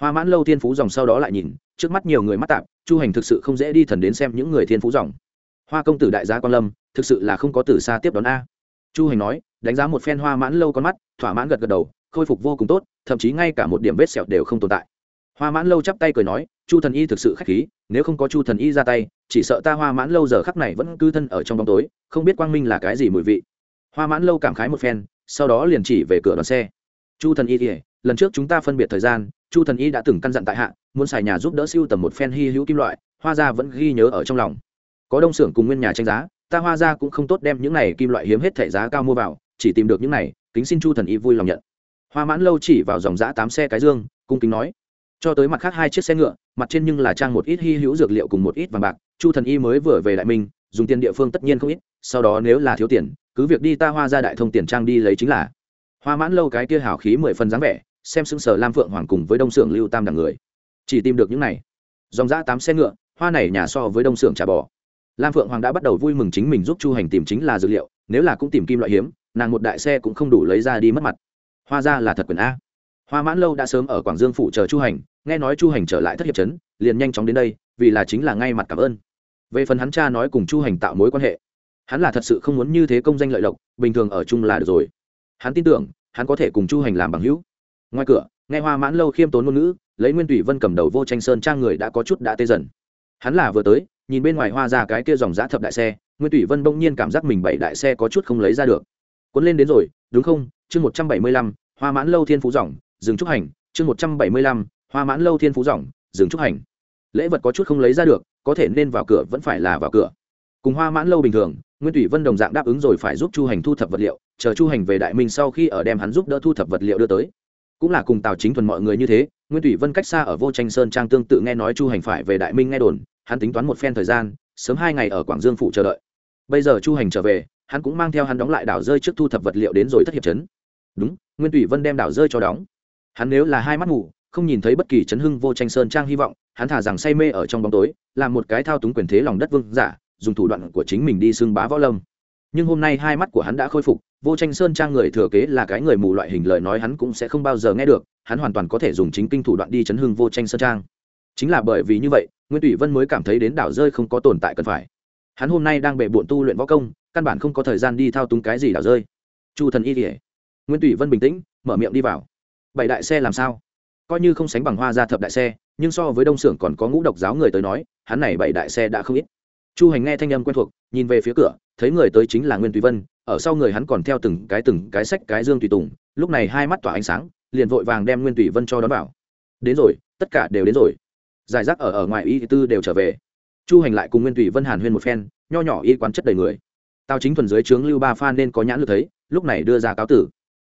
Hoa mãn lâu thiên phú dòng sau đó lại nhìn, trước mắt nhiều người mắt tạp, chu hành thực sự không dễ đi thần đến xem những người thiên phú dòng hoa công tử đại gia quan lâm, thực sự là không có từ xa tiếp đón a. Chu hành nói, đánh giá một phen hoa mãn lâu con mắt, thỏa mãn gật gật đầu, khôi phục vô cùng tốt, thậm chí ngay cả một điểm vết sẹo đều không tồn tại. Hoa mãn lâu chắp tay cười nói, chu thần y thực sự k h á c h khí, nếu không có chu thần y ra tay, chỉ sợ ta hoa mãn lâu giờ khắc này vẫn cư thân ở trong bóng tối, không biết quang minh là cái gì mùi vị. Hoa mãn lâu cảm khái một phen, sau đó liền chỉ về cửa đón xe. Chu thần y kể lần trước chúng ta phân biệt thời gian, chu thần y đã từng căn dặn tại hạ, muốn xài nhà giúp đỡ siêu tầm một phen hy hữu kim loại, hoa gia vẫn ghi nhớ ở trong lòng có đông xưởng cùng nguyên nhà tranh giá, ta hoa gia cũng không tốt đem những này kim loại hiếm hết thẻ giá cao mua vào, chỉ tìm được những này, kính xin chu thần y vui lòng nhận. Hoa mãn lâu chỉ vào dòng giã tám xe cái dương, cung kính nói, cho tới mặt khác hai chiếc xe ngựa, mặt trên nhưng là trang một ít hy hữu dược liệu cùng một ít vàng bạc, chu thần y mới vừa về đại minh dùng tiền địa phương tất nhiên không ít, sau đó nếu là thiếu tiền, cứ việc đi ta hoa ra đại thông tiền trang đi lấy chính là. Hoa mãn lâu cái kia hào khí mười phần dáng vẻ, xem xứng sở lam phượng hoàng cùng với đông xưởng lưu tam đằng người. Chỉ tìm được những này. Dòng giã tám xe ngựa, hoa này nhà so với đông xưởng trà bò lam phượng hoàng đã bắt đầu vui mừng chính mình giúp chu hành tìm chính là dược liệu, nếu là cũng tìm kim loại hiếm, nàng một đại xe cũng không đủ lấy ra đi mất mặt. Hoa ra là thật quyền a. Hoa mãn lâu đã sớm ở quảng dương phủ chờ chu hành, nghe nói chu hành trở lại thất hiệp trấn, liền nhanh chóng đến đây, vì là chính là ngay mặt cảm ơn. Về phần hắn cha nói cùng chu hành tạo mối quan hệ, hắn là thật sự không muốn như thế công danh lợi lộc, bình thường ở chung là được rồi. Hắn tin tưởng, hắn có thể cùng chu hành làm bằng hữu. Ngoài cửa, nghe hoa mãn lâu khiêm tốn ngôn ngữ, lấy nguyên tùy vân cầm đầu vô tranh sơn trang người đã có chút đã tê dần. Hắn là vừa tới nhìn bên ngoài hoa ra cái kia dòng giã thập đại xe, nguyên thủy vân bỗng nhiên cảm giác mình bảy đại xe có chút không lấy ra được. Cuốn lên đến rồi, đúng không? Chương một trăm bảy mươi lăm, hoa mãn lâu thiên phú dòng, dừng trúc hành. Chương một trăm bảy mươi lăm, hoa mãn lâu thiên phú dòng, dừng trúc hành. Lễ vật có chút không lấy ra được, có thể nên vào cửa vẫn phải là vào cửa. Cùng hoa mãn lâu bình thường, nguyên thủy vân đồng dạng đáp ứng rồi phải giúp chu hành thu thập vật liệu, chờ chu hành về đại minh sau khi ở đem hắn giúp đỡ thu thập vật liệu đưa tới. Cũng là cùng tào chính thuần mọi người như thế, nguyên thủy vân cách xa ở vô tranh sơn trang tương tự nghe nói chu hành phải về đại minh nghe đồn hắn tính toán một phen thời gian, sớm hai ngày ở quảng dương phụ chờ đợi. Bây giờ chu hành trở về, hắn cũng mang theo hắn đóng lại đảo rơi trước thu thập vật liệu đến rồi thất hiệp chấn đúng, nguyên tùy vân đem đảo rơi cho đóng. Hắn nếu là hai mắt ngủ, không nhìn thấy bất kỳ chấn hưng vô tranh sơn trang hy vọng, hắn thả rằng say mê ở trong bóng tối làm một cái thao túng quyền thế lòng đất vương giả, dùng thủ đoạn của chính mình đi xưng bá võ lâm. Nhưng hôm nay hai mắt của hắn đã khôi phục, vô tranh sơn trang người thừa kế là cái người mù loại hình lời nói hắn cũng sẽ không bao giờ nghe được, hắn hoàn toàn có thể dùng chính kinh thủ đoạn đi chấn hưng vô tranh sơn trang. Chính là bởi vì như vậy nguyên tùy vân mới cảm thấy đến đảo rơi không có tồn tại cần phải. Hắn hôm nay đang bệ bộn tu luyện võ công, căn bản không có thời gian đi thao túng cái gì đảo rơi. Chu thần y kỉa nguyên tùy vân bình tĩnh, mở miệng đi vào. Bảy đại xe làm sao? Coi như không sánh bằng hoa gia thập đại xe, nhưng so với đông xưởng còn có ngũ độc giáo người tới nói, hắn này bảy đại xe đã không ít. Chu hành nghe thanh âm quen thuộc, nhìn về phía cửa, thấy người tới chính là nguyên tùy vân, ở sau người hắn còn theo từng cái từng cái sách cái dương tùy tùng, lúc này hai mắt tỏa ánh sáng, liền vội vàng đem nguyên tùy vân cho đón vào. Đến rồi, tất cả đều đến rồi giải rác ở ở ngoài y tư đều trở về. Chu hành lại cùng nguyên thủy vân hàn huyên một phen, nho nhỏ y quán chất đầy người. Tao chính thuần dưới trướng lưu ba phan nên có nhãn lực thấy, lúc này đưa ra cáo tử.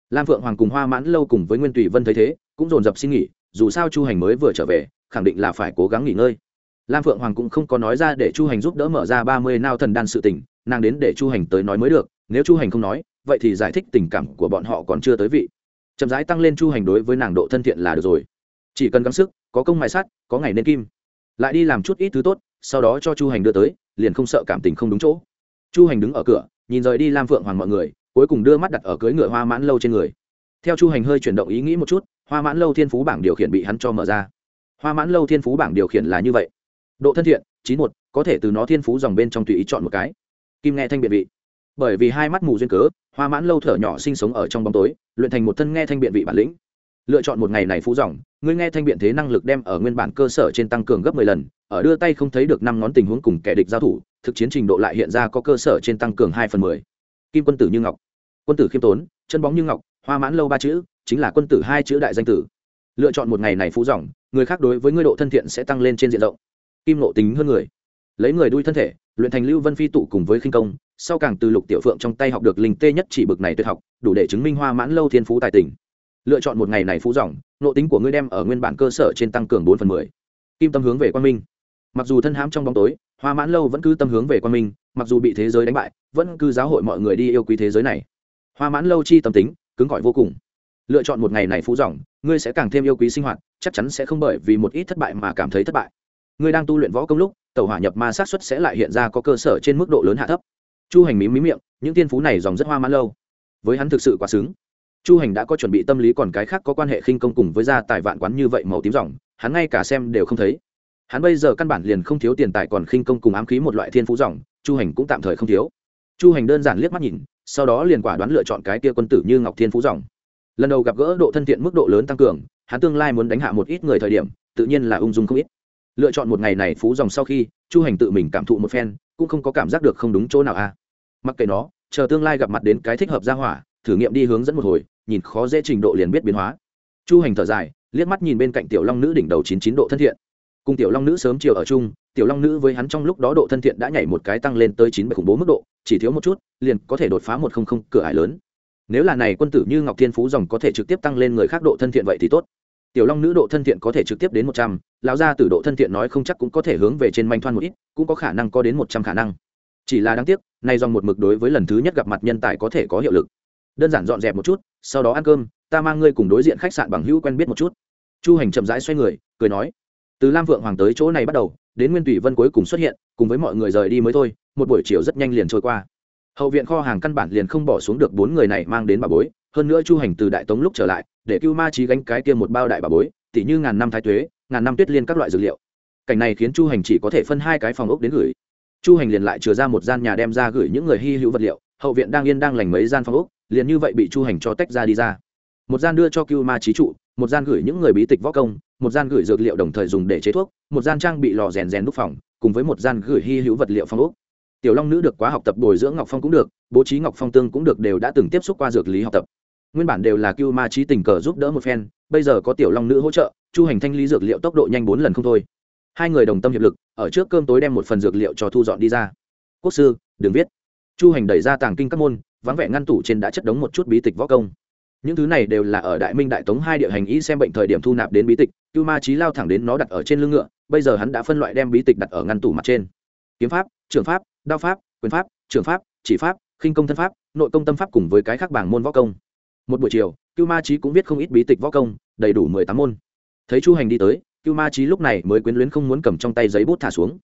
Lam phượng hoàng cùng hoa mãn lâu cùng với nguyên thủy vân thấy thế, cũng dồn dập xin nghỉ, dù sao chu hành mới vừa trở về, khẳng định là phải cố gắng nghỉ ngơi. Lam phượng hoàng cũng không có nói ra để chu hành giúp đỡ mở ra ba mươi nao thần đan sự tình, nàng đến để chu hành tới nói mới được, nếu chu hành không nói, vậy thì giải thích tình cảm của bọn họ còn chưa tới vị. Chậm rãi tăng lên chu hành đối với nàng độ thân thiện là được rồi. Chỉ cần gắng sức có công mài sắt có ngày nên kim. Lại đi làm chút ít thứ tốt, sau đó cho chu hành đưa tới, liền không sợ cảm tình không đúng chỗ. Chu hành đứng ở cửa, nhìn rời đi lam phượng hoàng mọi người, cuối cùng đưa mắt đặt ở cưới ngựa hoa mãn lâu trên người. Theo chu hành hơi chuyển động ý nghĩ một chút, hoa mãn lâu thiên phú bảng điều khiển bị hắn cho mở ra. Hoa mãn lâu thiên phú bảng điều khiển là như vậy. Độ thân thiện, chín một, có thể từ nó thiên phú dòng bên trong tùy ý chọn một cái. Kim nghe thanh biện vị. Bởi vì hai mắt mù duyên cớ, hoa mãn lâu thở nhỏ sinh sống ở trong bóng tối, luyện thành một thân nghe thanh biện vị bản lĩnh lựa chọn một ngày này phú dòng, ngươi nghe thanh biện thế năng lực đem ở nguyên bản cơ sở trên tăng cường gấp mười lần, ở đưa tay không thấy được năm ngón tình huống cùng kẻ địch giao thủ, thực chiến trình độ lại hiện ra có cơ sở trên tăng cường hai phần mười. Kim quân tử như ngọc, quân tử khiêm tốn, chân bóng như ngọc, hoa mãn lâu ba chữ, chính là quân tử hai chữ đại danh tử. Lựa chọn một ngày này phú dòng, người khác đối với ngươi độ thân thiện sẽ tăng lên trên diện rộng. Kim nộ tính hơn người, lấy người đuôi thân thể, luyện thành lưu vân phi tụ cùng với khinh công, sau càng từ lục tiểu phượng trong tay học được linh tê nhất chỉ bực này tuyệt học, đủ để chứng minh hoa mãn lâu thiên phú tài tình lựa chọn một ngày này phú dòng, nộ tính của ngươi đem ở nguyên bản cơ sở trên tăng cường bốn phần mười. Kim tâm hướng về quan minh. Mặc dù thân hãm trong bóng tối, hoa mãn lâu vẫn cứ tâm hướng về quan minh, mặc dù bị thế giới đánh bại, vẫn cứ giáo hội mọi người đi yêu quý thế giới này. Hoa mãn lâu chi tâm tính, cứng cỏi vô cùng. Lựa chọn một ngày này phú dòng, ngươi sẽ càng thêm yêu quý sinh hoạt, chắc chắn sẽ không bởi vì một ít thất bại mà cảm thấy thất bại. Ngươi đang tu luyện võ công lúc tàu hỏa nhập ma sát xuất sẽ lại hiện ra có cơ sở trên mức độ lớn hạ thấp. Chu hành mí mí miệng, những tiên phú này dòng rất hoa mãn lâu. Với hắn thực sự quá xứng chu hành đã có chuẩn bị tâm lý còn cái khác có quan hệ khinh công cùng với gia tài vạn quán như vậy màu tím dòng hắn ngay cả xem đều không thấy. Hắn bây giờ căn bản liền không thiếu tiền tài còn khinh công cùng ám khí một loại thiên phú dòng chu hành cũng tạm thời không thiếu. Chu hành đơn giản liếc mắt nhìn, sau đó liền quả đoán lựa chọn cái kia quân tử như ngọc thiên phú dòng lần đầu gặp gỡ độ thân thiện mức độ lớn tăng cường, hắn tương lai muốn đánh hạ một ít người thời điểm, tự nhiên là ung dung không ít. Lựa chọn một ngày này phú dòng sau khi, chu hành tự mình cảm thụ một phen, cũng không có cảm giác được không đúng chỗ nào a. À. mặc kệ nó, chờ tương lai gặp mặt đến cái thích hợp ra hỏa, thử nghiệm đi hướng dẫn một hồi nhìn khó dễ trình độ liền biết biến hóa. Chu hành thở dài, liếc mắt nhìn bên cạnh tiểu long nữ đỉnh đầu chín chín độ thân thiện. Cùng tiểu long nữ sớm chiều ở chung, tiểu long nữ với hắn trong lúc đó độ thân thiện đã nhảy một cái tăng lên tới chín bảy khủng bố mức độ, chỉ thiếu một chút, liền có thể đột phá một không không cửa ải lớn. Nếu là này quân tử như ngọc thiên phú dòng có thể trực tiếp tăng lên người khác độ thân thiện vậy thì tốt. Tiểu long nữ độ thân thiện có thể trực tiếp đến một trăm, lão gia tử độ thân thiện nói không chắc cũng có thể hướng về trên manh thoan một ít, cũng có khả năng có đến một trăm khả năng. Chỉ là đáng tiếc, nay dòng một mực đối với lần thứ nhất gặp mặt nhân tài có thể có hiệu lực đơn giản dọn dẹp một chút, sau đó ăn cơm, ta mang ngươi cùng đối diện khách sạn bằng hữu quen biết một chút. Chu hành chậm rãi xoay người, cười nói, từ lam vượng hoàng tới chỗ này bắt đầu, đến nguyên tùy vân cuối cùng xuất hiện, cùng với mọi người rời đi mới thôi, một buổi chiều rất nhanh liền trôi qua. Hậu viện kho hàng căn bản liền không bỏ xuống được bốn người này mang đến bà bối, hơn nữa chu hành từ đại tống lúc trở lại, để cưu ma trí gánh cái kia một bao đại bà bối, tỉ như ngàn năm thái tuế, ngàn năm tuyết liên các loại dược liệu. Cảnh này khiến chu hành chỉ có thể phân hai cái phòng ốc đến gửi. Chu hành liền lại chừa ra một gian nhà đem ra gửi những người hy hữu vật liệu, hậu viện đang yên đang lành mấy gian phòng ốc liền như vậy bị chu hành cho tách ra đi ra. Một gian đưa cho cưu ma trí trụ, một gian gửi những người bí tịch võ công, một gian gửi dược liệu đồng thời dùng để chế thuốc, một gian trang bị lò rèn rèn đúc phòng, cùng với một gian gửi hy hữu vật liệu phong úc tiểu long nữ được quá học tập bồi dưỡng ngọc phong cũng được, bố trí ngọc phong tương cũng được đều đã từng tiếp xúc qua dược lý học tập. Nguyên bản đều là cưu ma trí tình cờ giúp đỡ một phen, bây giờ có tiểu long nữ hỗ trợ, chu hành thanh lý dược liệu tốc độ nhanh bốn lần không thôi. Hai người đồng tâm hiệp lực, ở trước cơm tối đem một phần dược liệu cho thu dọn đi ra. Quốc sư, đừng viết. Chu hành đẩy ra tàng kinh các môn vắng vẻ ngăn tủ trên đã chất đống một chút bí tịch võ công. Những thứ này đều là ở đại minh đại tống hai địa hành ý xem bệnh thời điểm thu nạp đến bí tịch, cưu ma trí lao thẳng đến nó đặt ở trên lưng ngựa, bây giờ hắn đã phân loại đem bí tịch đặt ở ngăn tủ mặt trên. Kiếm pháp, trường pháp, đao pháp, quyền pháp, trường pháp, chỉ pháp, khinh công thân pháp, nội công tâm pháp cùng với cái khác bảng môn võ công. Một buổi chiều, cưu ma trí cũng viết không ít bí tịch võ công, đầy đủ mười tám môn. Thấy chu hành đi tới, cưu ma trí lúc này mới quyến luyến không muốn cầm trong tay giấy bút thả xuống.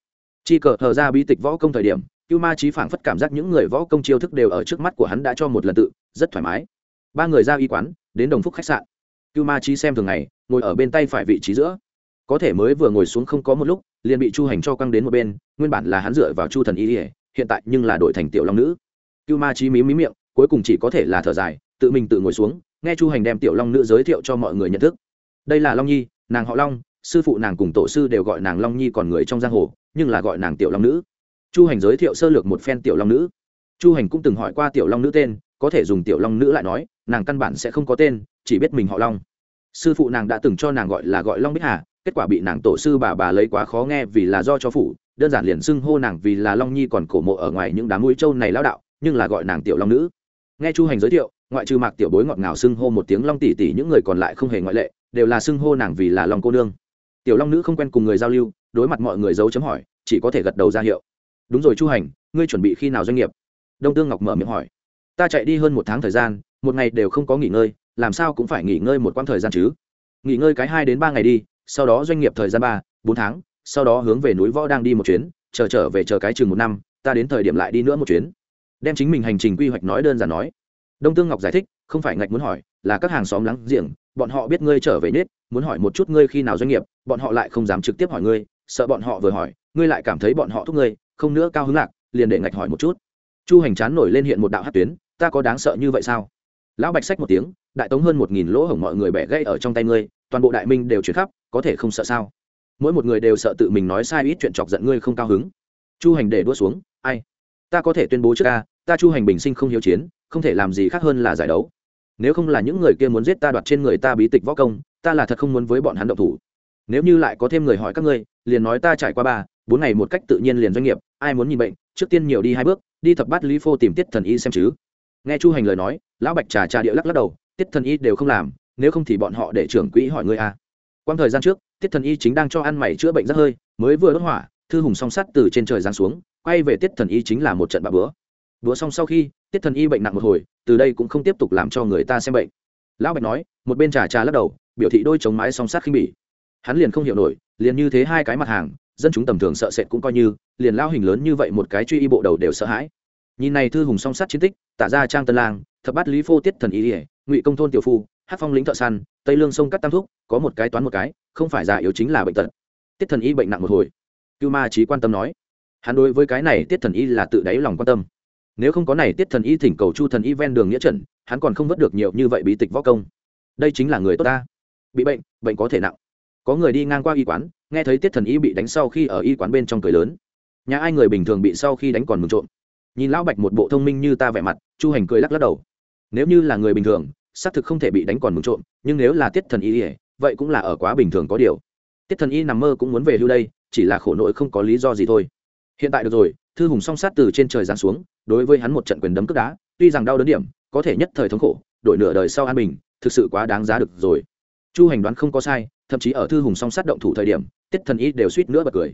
Chi cờ thờ ra bí tịch võ công thời điểm cưu ma trí phảng phất cảm giác những người võ công chiêu thức đều ở trước mắt của hắn đã cho một lần tự, rất thoải mái. Ba người ra y quán, đến đồng phúc khách sạn. Cưu ma trí xem thường ngày, ngồi ở bên tay phải vị trí giữa. Có thể mới vừa ngồi xuống không có một lúc, liền bị chu hành cho căng đến một bên, nguyên bản là hắn dựa vào chu thần y ỉa hiện tại nhưng là đổi thành tiểu long nữ. Cưu ma trí mí mí miệng, cuối cùng chỉ có thể là thở dài, tự mình tự ngồi xuống, nghe chu hành đem tiểu long nữ giới thiệu cho mọi người nhận thức. Đây là long nhi, nàng họ long, sư phụ nàng cùng tổ sư đều gọi nàng long nhi còn người trong giang hồ, nhưng là gọi nàng tiểu long nữ chu hành giới thiệu sơ lược một phen tiểu long nữ. Chu hành cũng từng hỏi qua tiểu long nữ tên, có thể dùng tiểu long nữ lại nói, nàng căn bản sẽ không có tên, chỉ biết mình họ long. Sư phụ nàng đã từng cho nàng gọi là gọi long bích hà, kết quả bị nàng tổ sư bà bà lấy quá khó nghe vì là do cho phủ, đơn giản liền xưng hô nàng vì là long nhi còn cổ mộ ở ngoài những đám mũi trâu này lao đạo, nhưng là gọi nàng tiểu long nữ. Nghe chu hành giới thiệu, ngoại trừ mạc tiểu bối ngọt ngào xưng hô một tiếng long tỷ tỷ những người còn lại không hề ngoại lệ, đều là xưng hô nàng vì là long cô nương. Tiểu long nữ không quen cùng người giao lưu, đối mặt mọi người giấu chấm hỏi, chỉ có thể gật đầu ra hiệu đúng rồi chu hành, ngươi chuẩn bị khi nào doanh nghiệp? Đông tương ngọc mở miệng hỏi. Ta chạy đi hơn một tháng thời gian, một ngày đều không có nghỉ ngơi, làm sao cũng phải nghỉ ngơi một quãng thời gian chứ? Nghỉ ngơi cái hai đến ba ngày đi, sau đó doanh nghiệp thời gian ba, bốn tháng, sau đó hướng về núi võ đang đi một chuyến, chờ trở về chờ cái chừng một năm, ta đến thời điểm lại đi nữa một chuyến. Đem chính mình hành trình quy hoạch nói đơn giản nói. Đông tương ngọc giải thích, không phải ngạch muốn hỏi, là các hàng xóm láng giềng, bọn họ biết ngươi trở về nết, muốn hỏi một chút ngươi khi nào doanh nghiệp, bọn họ lại không dám trực tiếp hỏi ngươi, sợ bọn họ vừa hỏi, ngươi lại cảm thấy bọn họ thúc ngươi không nữa cao hứng lạc, liền để ngạch hỏi một chút. Chu hành chán nổi lên hiện một đạo hát tuyến, ta có đáng sợ như vậy sao? Lão bạch sách một tiếng, đại tống hơn một nghìn lỗ hổng mọi người bẻ gây ở trong tay ngươi, toàn bộ đại minh đều chuyển khắp, có thể không sợ sao? Mỗi một người đều sợ tự mình nói sai ít chuyện chọc giận ngươi không cao hứng. Chu hành để đua xuống, ai? Ta có thể tuyên bố trước ca, ta chu hành bình sinh không hiếu chiến, không thể làm gì khác hơn là giải đấu. Nếu không là những người kia muốn giết ta đoạt trên người ta bí tịch võ công, ta là thật không muốn với bọn hắn động thủ. Nếu như lại có thêm người hỏi các ngươi, liền nói ta trải qua ba bốn ngày một cách tự nhiên liền doanh nghiệp, ai muốn nhìn bệnh, trước tiên nhiều đi hai bước, đi thập bát lý phô tìm tiết thần y xem chứ. Nghe chu hành lời nói, lão bạch trà trà địa lắc lắc đầu, tiết thần y đều không làm, nếu không thì bọn họ để trưởng quỹ hỏi ngươi a à. quang thời gian trước, tiết thần y chính đang cho ăn mày chữa bệnh rất hơi, mới vừa đốt hỏa, thư hùng song sắt từ trên trời giáng xuống, quay về tiết thần y chính là một trận bạ bữa. Bữa xong sau khi, tiết thần y bệnh nặng một hồi, từ đây cũng không tiếp tục làm cho người ta xem bệnh. Lão bạch nói, một bên trà trà lắc đầu, biểu thị đôi chống mái song sắt khinh bỉ. Hắn liền không hiểu nổi, liền như thế hai cái mặt hàng dân chúng tầm thường sợ sệt cũng coi như, liền lao hình lớn như vậy một cái truy y bộ đầu đều sợ hãi. Nhìn này thư hùng song sát chiến tích, tả ra trang tân lang, thập bát lý phô tiết thần ý ỉa ngụy công thôn tiểu phu hát phong lính thợ săn, tây lương sông cắt tam thúc, có một cái toán một cái, không phải già yếu chính là bệnh tật. Tiết thần y bệnh nặng một hồi. Cưu ma trí quan tâm nói. Hắn đối với cái này tiết thần y là tự đáy lòng quan tâm. Nếu không có này tiết thần y thỉnh cầu chu thần y ven đường nghĩa trận, hắn còn không vớt được nhiều như vậy bí tịch võ công. Đây chính là người tốt ta. Bị bệnh bệnh có thể nặng. Có người đi ngang qua y quán nghe thấy tiết thần y bị đánh sau khi ở y quán bên trong cười lớn. Nhà ai người bình thường bị sau khi đánh còn mừng trộm. Nhìn lão bạch một bộ thông minh như ta vẻ mặt, chu hành cười lắc lắc đầu. Nếu như là người bình thường, xác thực không thể bị đánh còn mừng trộm, nhưng nếu là tiết thần y ỉa vậy cũng là ở quá bình thường có điều. Tiết thần y nằm mơ cũng muốn về hưu đây, chỉ là khổ nội không có lý do gì thôi. Hiện tại được rồi, thư hùng song sát từ trên trời giáng xuống, đối với hắn một trận quyền đấm cướp đá, tuy rằng đau đớn điểm, có thể nhất thời thống khổ, đổi nửa đời sau an bình, thực sự quá đáng giá được rồi. Chu hành đoán không có sai thậm chí ở thư hùng song sát động thủ thời điểm, tiết thần y đều suýt nữa bật cười.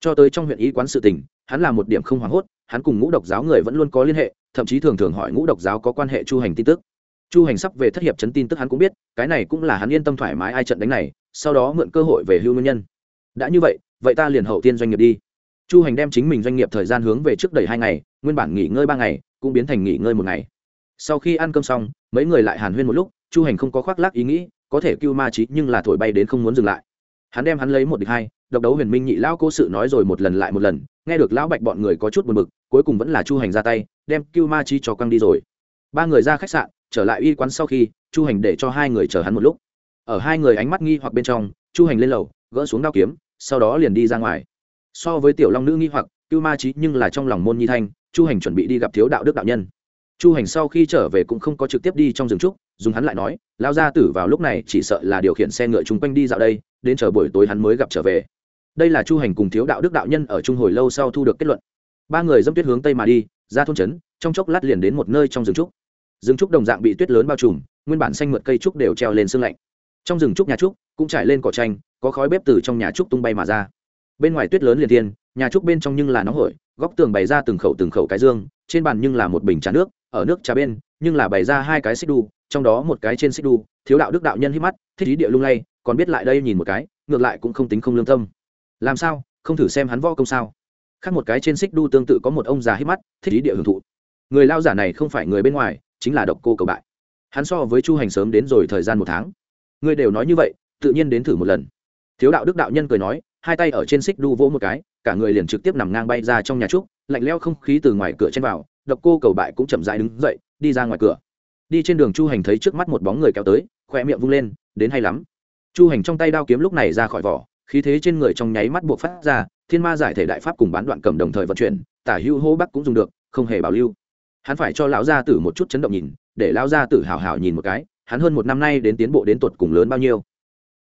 Cho tới trong huyện y quán sự tình, hắn là một điểm không hoảng hốt, hắn cùng ngũ độc giáo người vẫn luôn có liên hệ, thậm chí thường thường hỏi ngũ độc giáo có quan hệ chu hành tin tức. Chu hành sắp về thất hiệp chấn tin tức hắn cũng biết, cái này cũng là hắn yên tâm thoải mái ai trận đánh này, sau đó mượn cơ hội về hưu nguyên nhân. Đã như vậy vậy ta liền hậu tiên doanh nghiệp đi. Chu hành đem chính mình doanh nghiệp thời gian hướng về trước đầy hai ngày, nguyên bản nghỉ ngơi ba ngày, cũng biến thành nghỉ ngơi một ngày. Sau khi ăn cơm xong, mấy người lại hàn huyên một lúc, chu hành không có khoác lác ý nghĩ có thể cưu ma trí nhưng là thổi bay đến không muốn dừng lại. Hắn đem hắn lấy một địch hai, độc đấu huyền minh nhị lão cố sự nói rồi một lần lại một lần, nghe được lão bạch bọn người có chút buồn bực, cuối cùng vẫn là chu hành ra tay, đem cưu ma trí cho quăng đi rồi. Ba người ra khách sạn, trở lại y quán sau khi, chu hành để cho hai người chờ hắn một lúc. Ở hai người ánh mắt nghi hoặc bên trong, chu hành lên lầu, gỡ xuống đao kiếm, sau đó liền đi ra ngoài. So với tiểu long nữ nghi hoặc, cưu ma trí nhưng là trong lòng môn nhi thanh, chu hành chuẩn bị đi gặp thiếu đạo đức đạo nhân chu hành sau khi trở về cũng không có trực tiếp đi trong rừng trúc, dùng hắn lại nói lao gia tử vào lúc này chỉ sợ là điều khiển xe ngựa chung quanh đi dạo đây, đến chờ buổi tối hắn mới gặp trở về. Đây là chu hành cùng thiếu đạo đức đạo nhân ở trung hồi lâu sau thu được kết luận. Ba người dâm tuyết hướng tây mà đi, ra thôn trấn, trong chốc lát liền đến một nơi trong rừng trúc. Rừng trúc đồng dạng bị tuyết lớn bao trùm, nguyên bản xanh mượt cây trúc đều treo lên sương lạnh. Trong rừng trúc nhà trúc cũng trải lên cỏ tranh có khói bếp từ trong nhà trúc tung bay mà ra. Bên ngoài tuyết lớn liền thiên, nhà trúc bên trong nhưng là nóng hổi, góc tường bày ra từng khẩu từng khẩu cái dương, trên bàn nhưng là một bình trà nước ở nước trà bên, nhưng là bày ra hai cái xích đu, trong đó một cái trên xích đu, thiếu đạo đức đạo nhân hít mắt, thích ý địa lung lay, còn biết lại đây nhìn một cái, ngược lại cũng không tính không lương tâm. Làm sao? Không thử xem hắn võ công sao? Khác một cái trên xích đu tương tự có một ông già hít mắt, thích ý địa hưởng thụ. Người lao giả này không phải người bên ngoài, chính là độc cô cầu bại. Hắn so với chu hành sớm đến rồi thời gian một tháng. Người đều nói như vậy, tự nhiên đến thử một lần. Thiếu đạo đức đạo nhân cười nói, hai tay ở trên xích đu vỗ một cái, cả người liền trực tiếp nằm ngang bay ra trong nhà trúc, lạnh leo không khí từ ngoài cửa trên vào độc cô cầu bại cũng chậm rãi đứng dậy, đi ra ngoài cửa. Đi trên đường chu hành thấy trước mắt một bóng người kéo tới khoe miệng vung lên, đến hay lắm. Chu hành trong tay đao kiếm lúc này ra khỏi vỏ, khí thế trên người trong nháy mắt buộc phát ra, thiên ma giải thể đại pháp cùng bán đoạn cầm đồng thời vận chuyển, tả hữu hô bắc cũng dùng được, không hề bảo lưu. Hắn phải cho lão gia tử một chút chấn động nhìn, để lão gia tử hào hào nhìn một cái, hắn hơn một năm nay đến tiến bộ đến tuột cùng lớn bao nhiêu.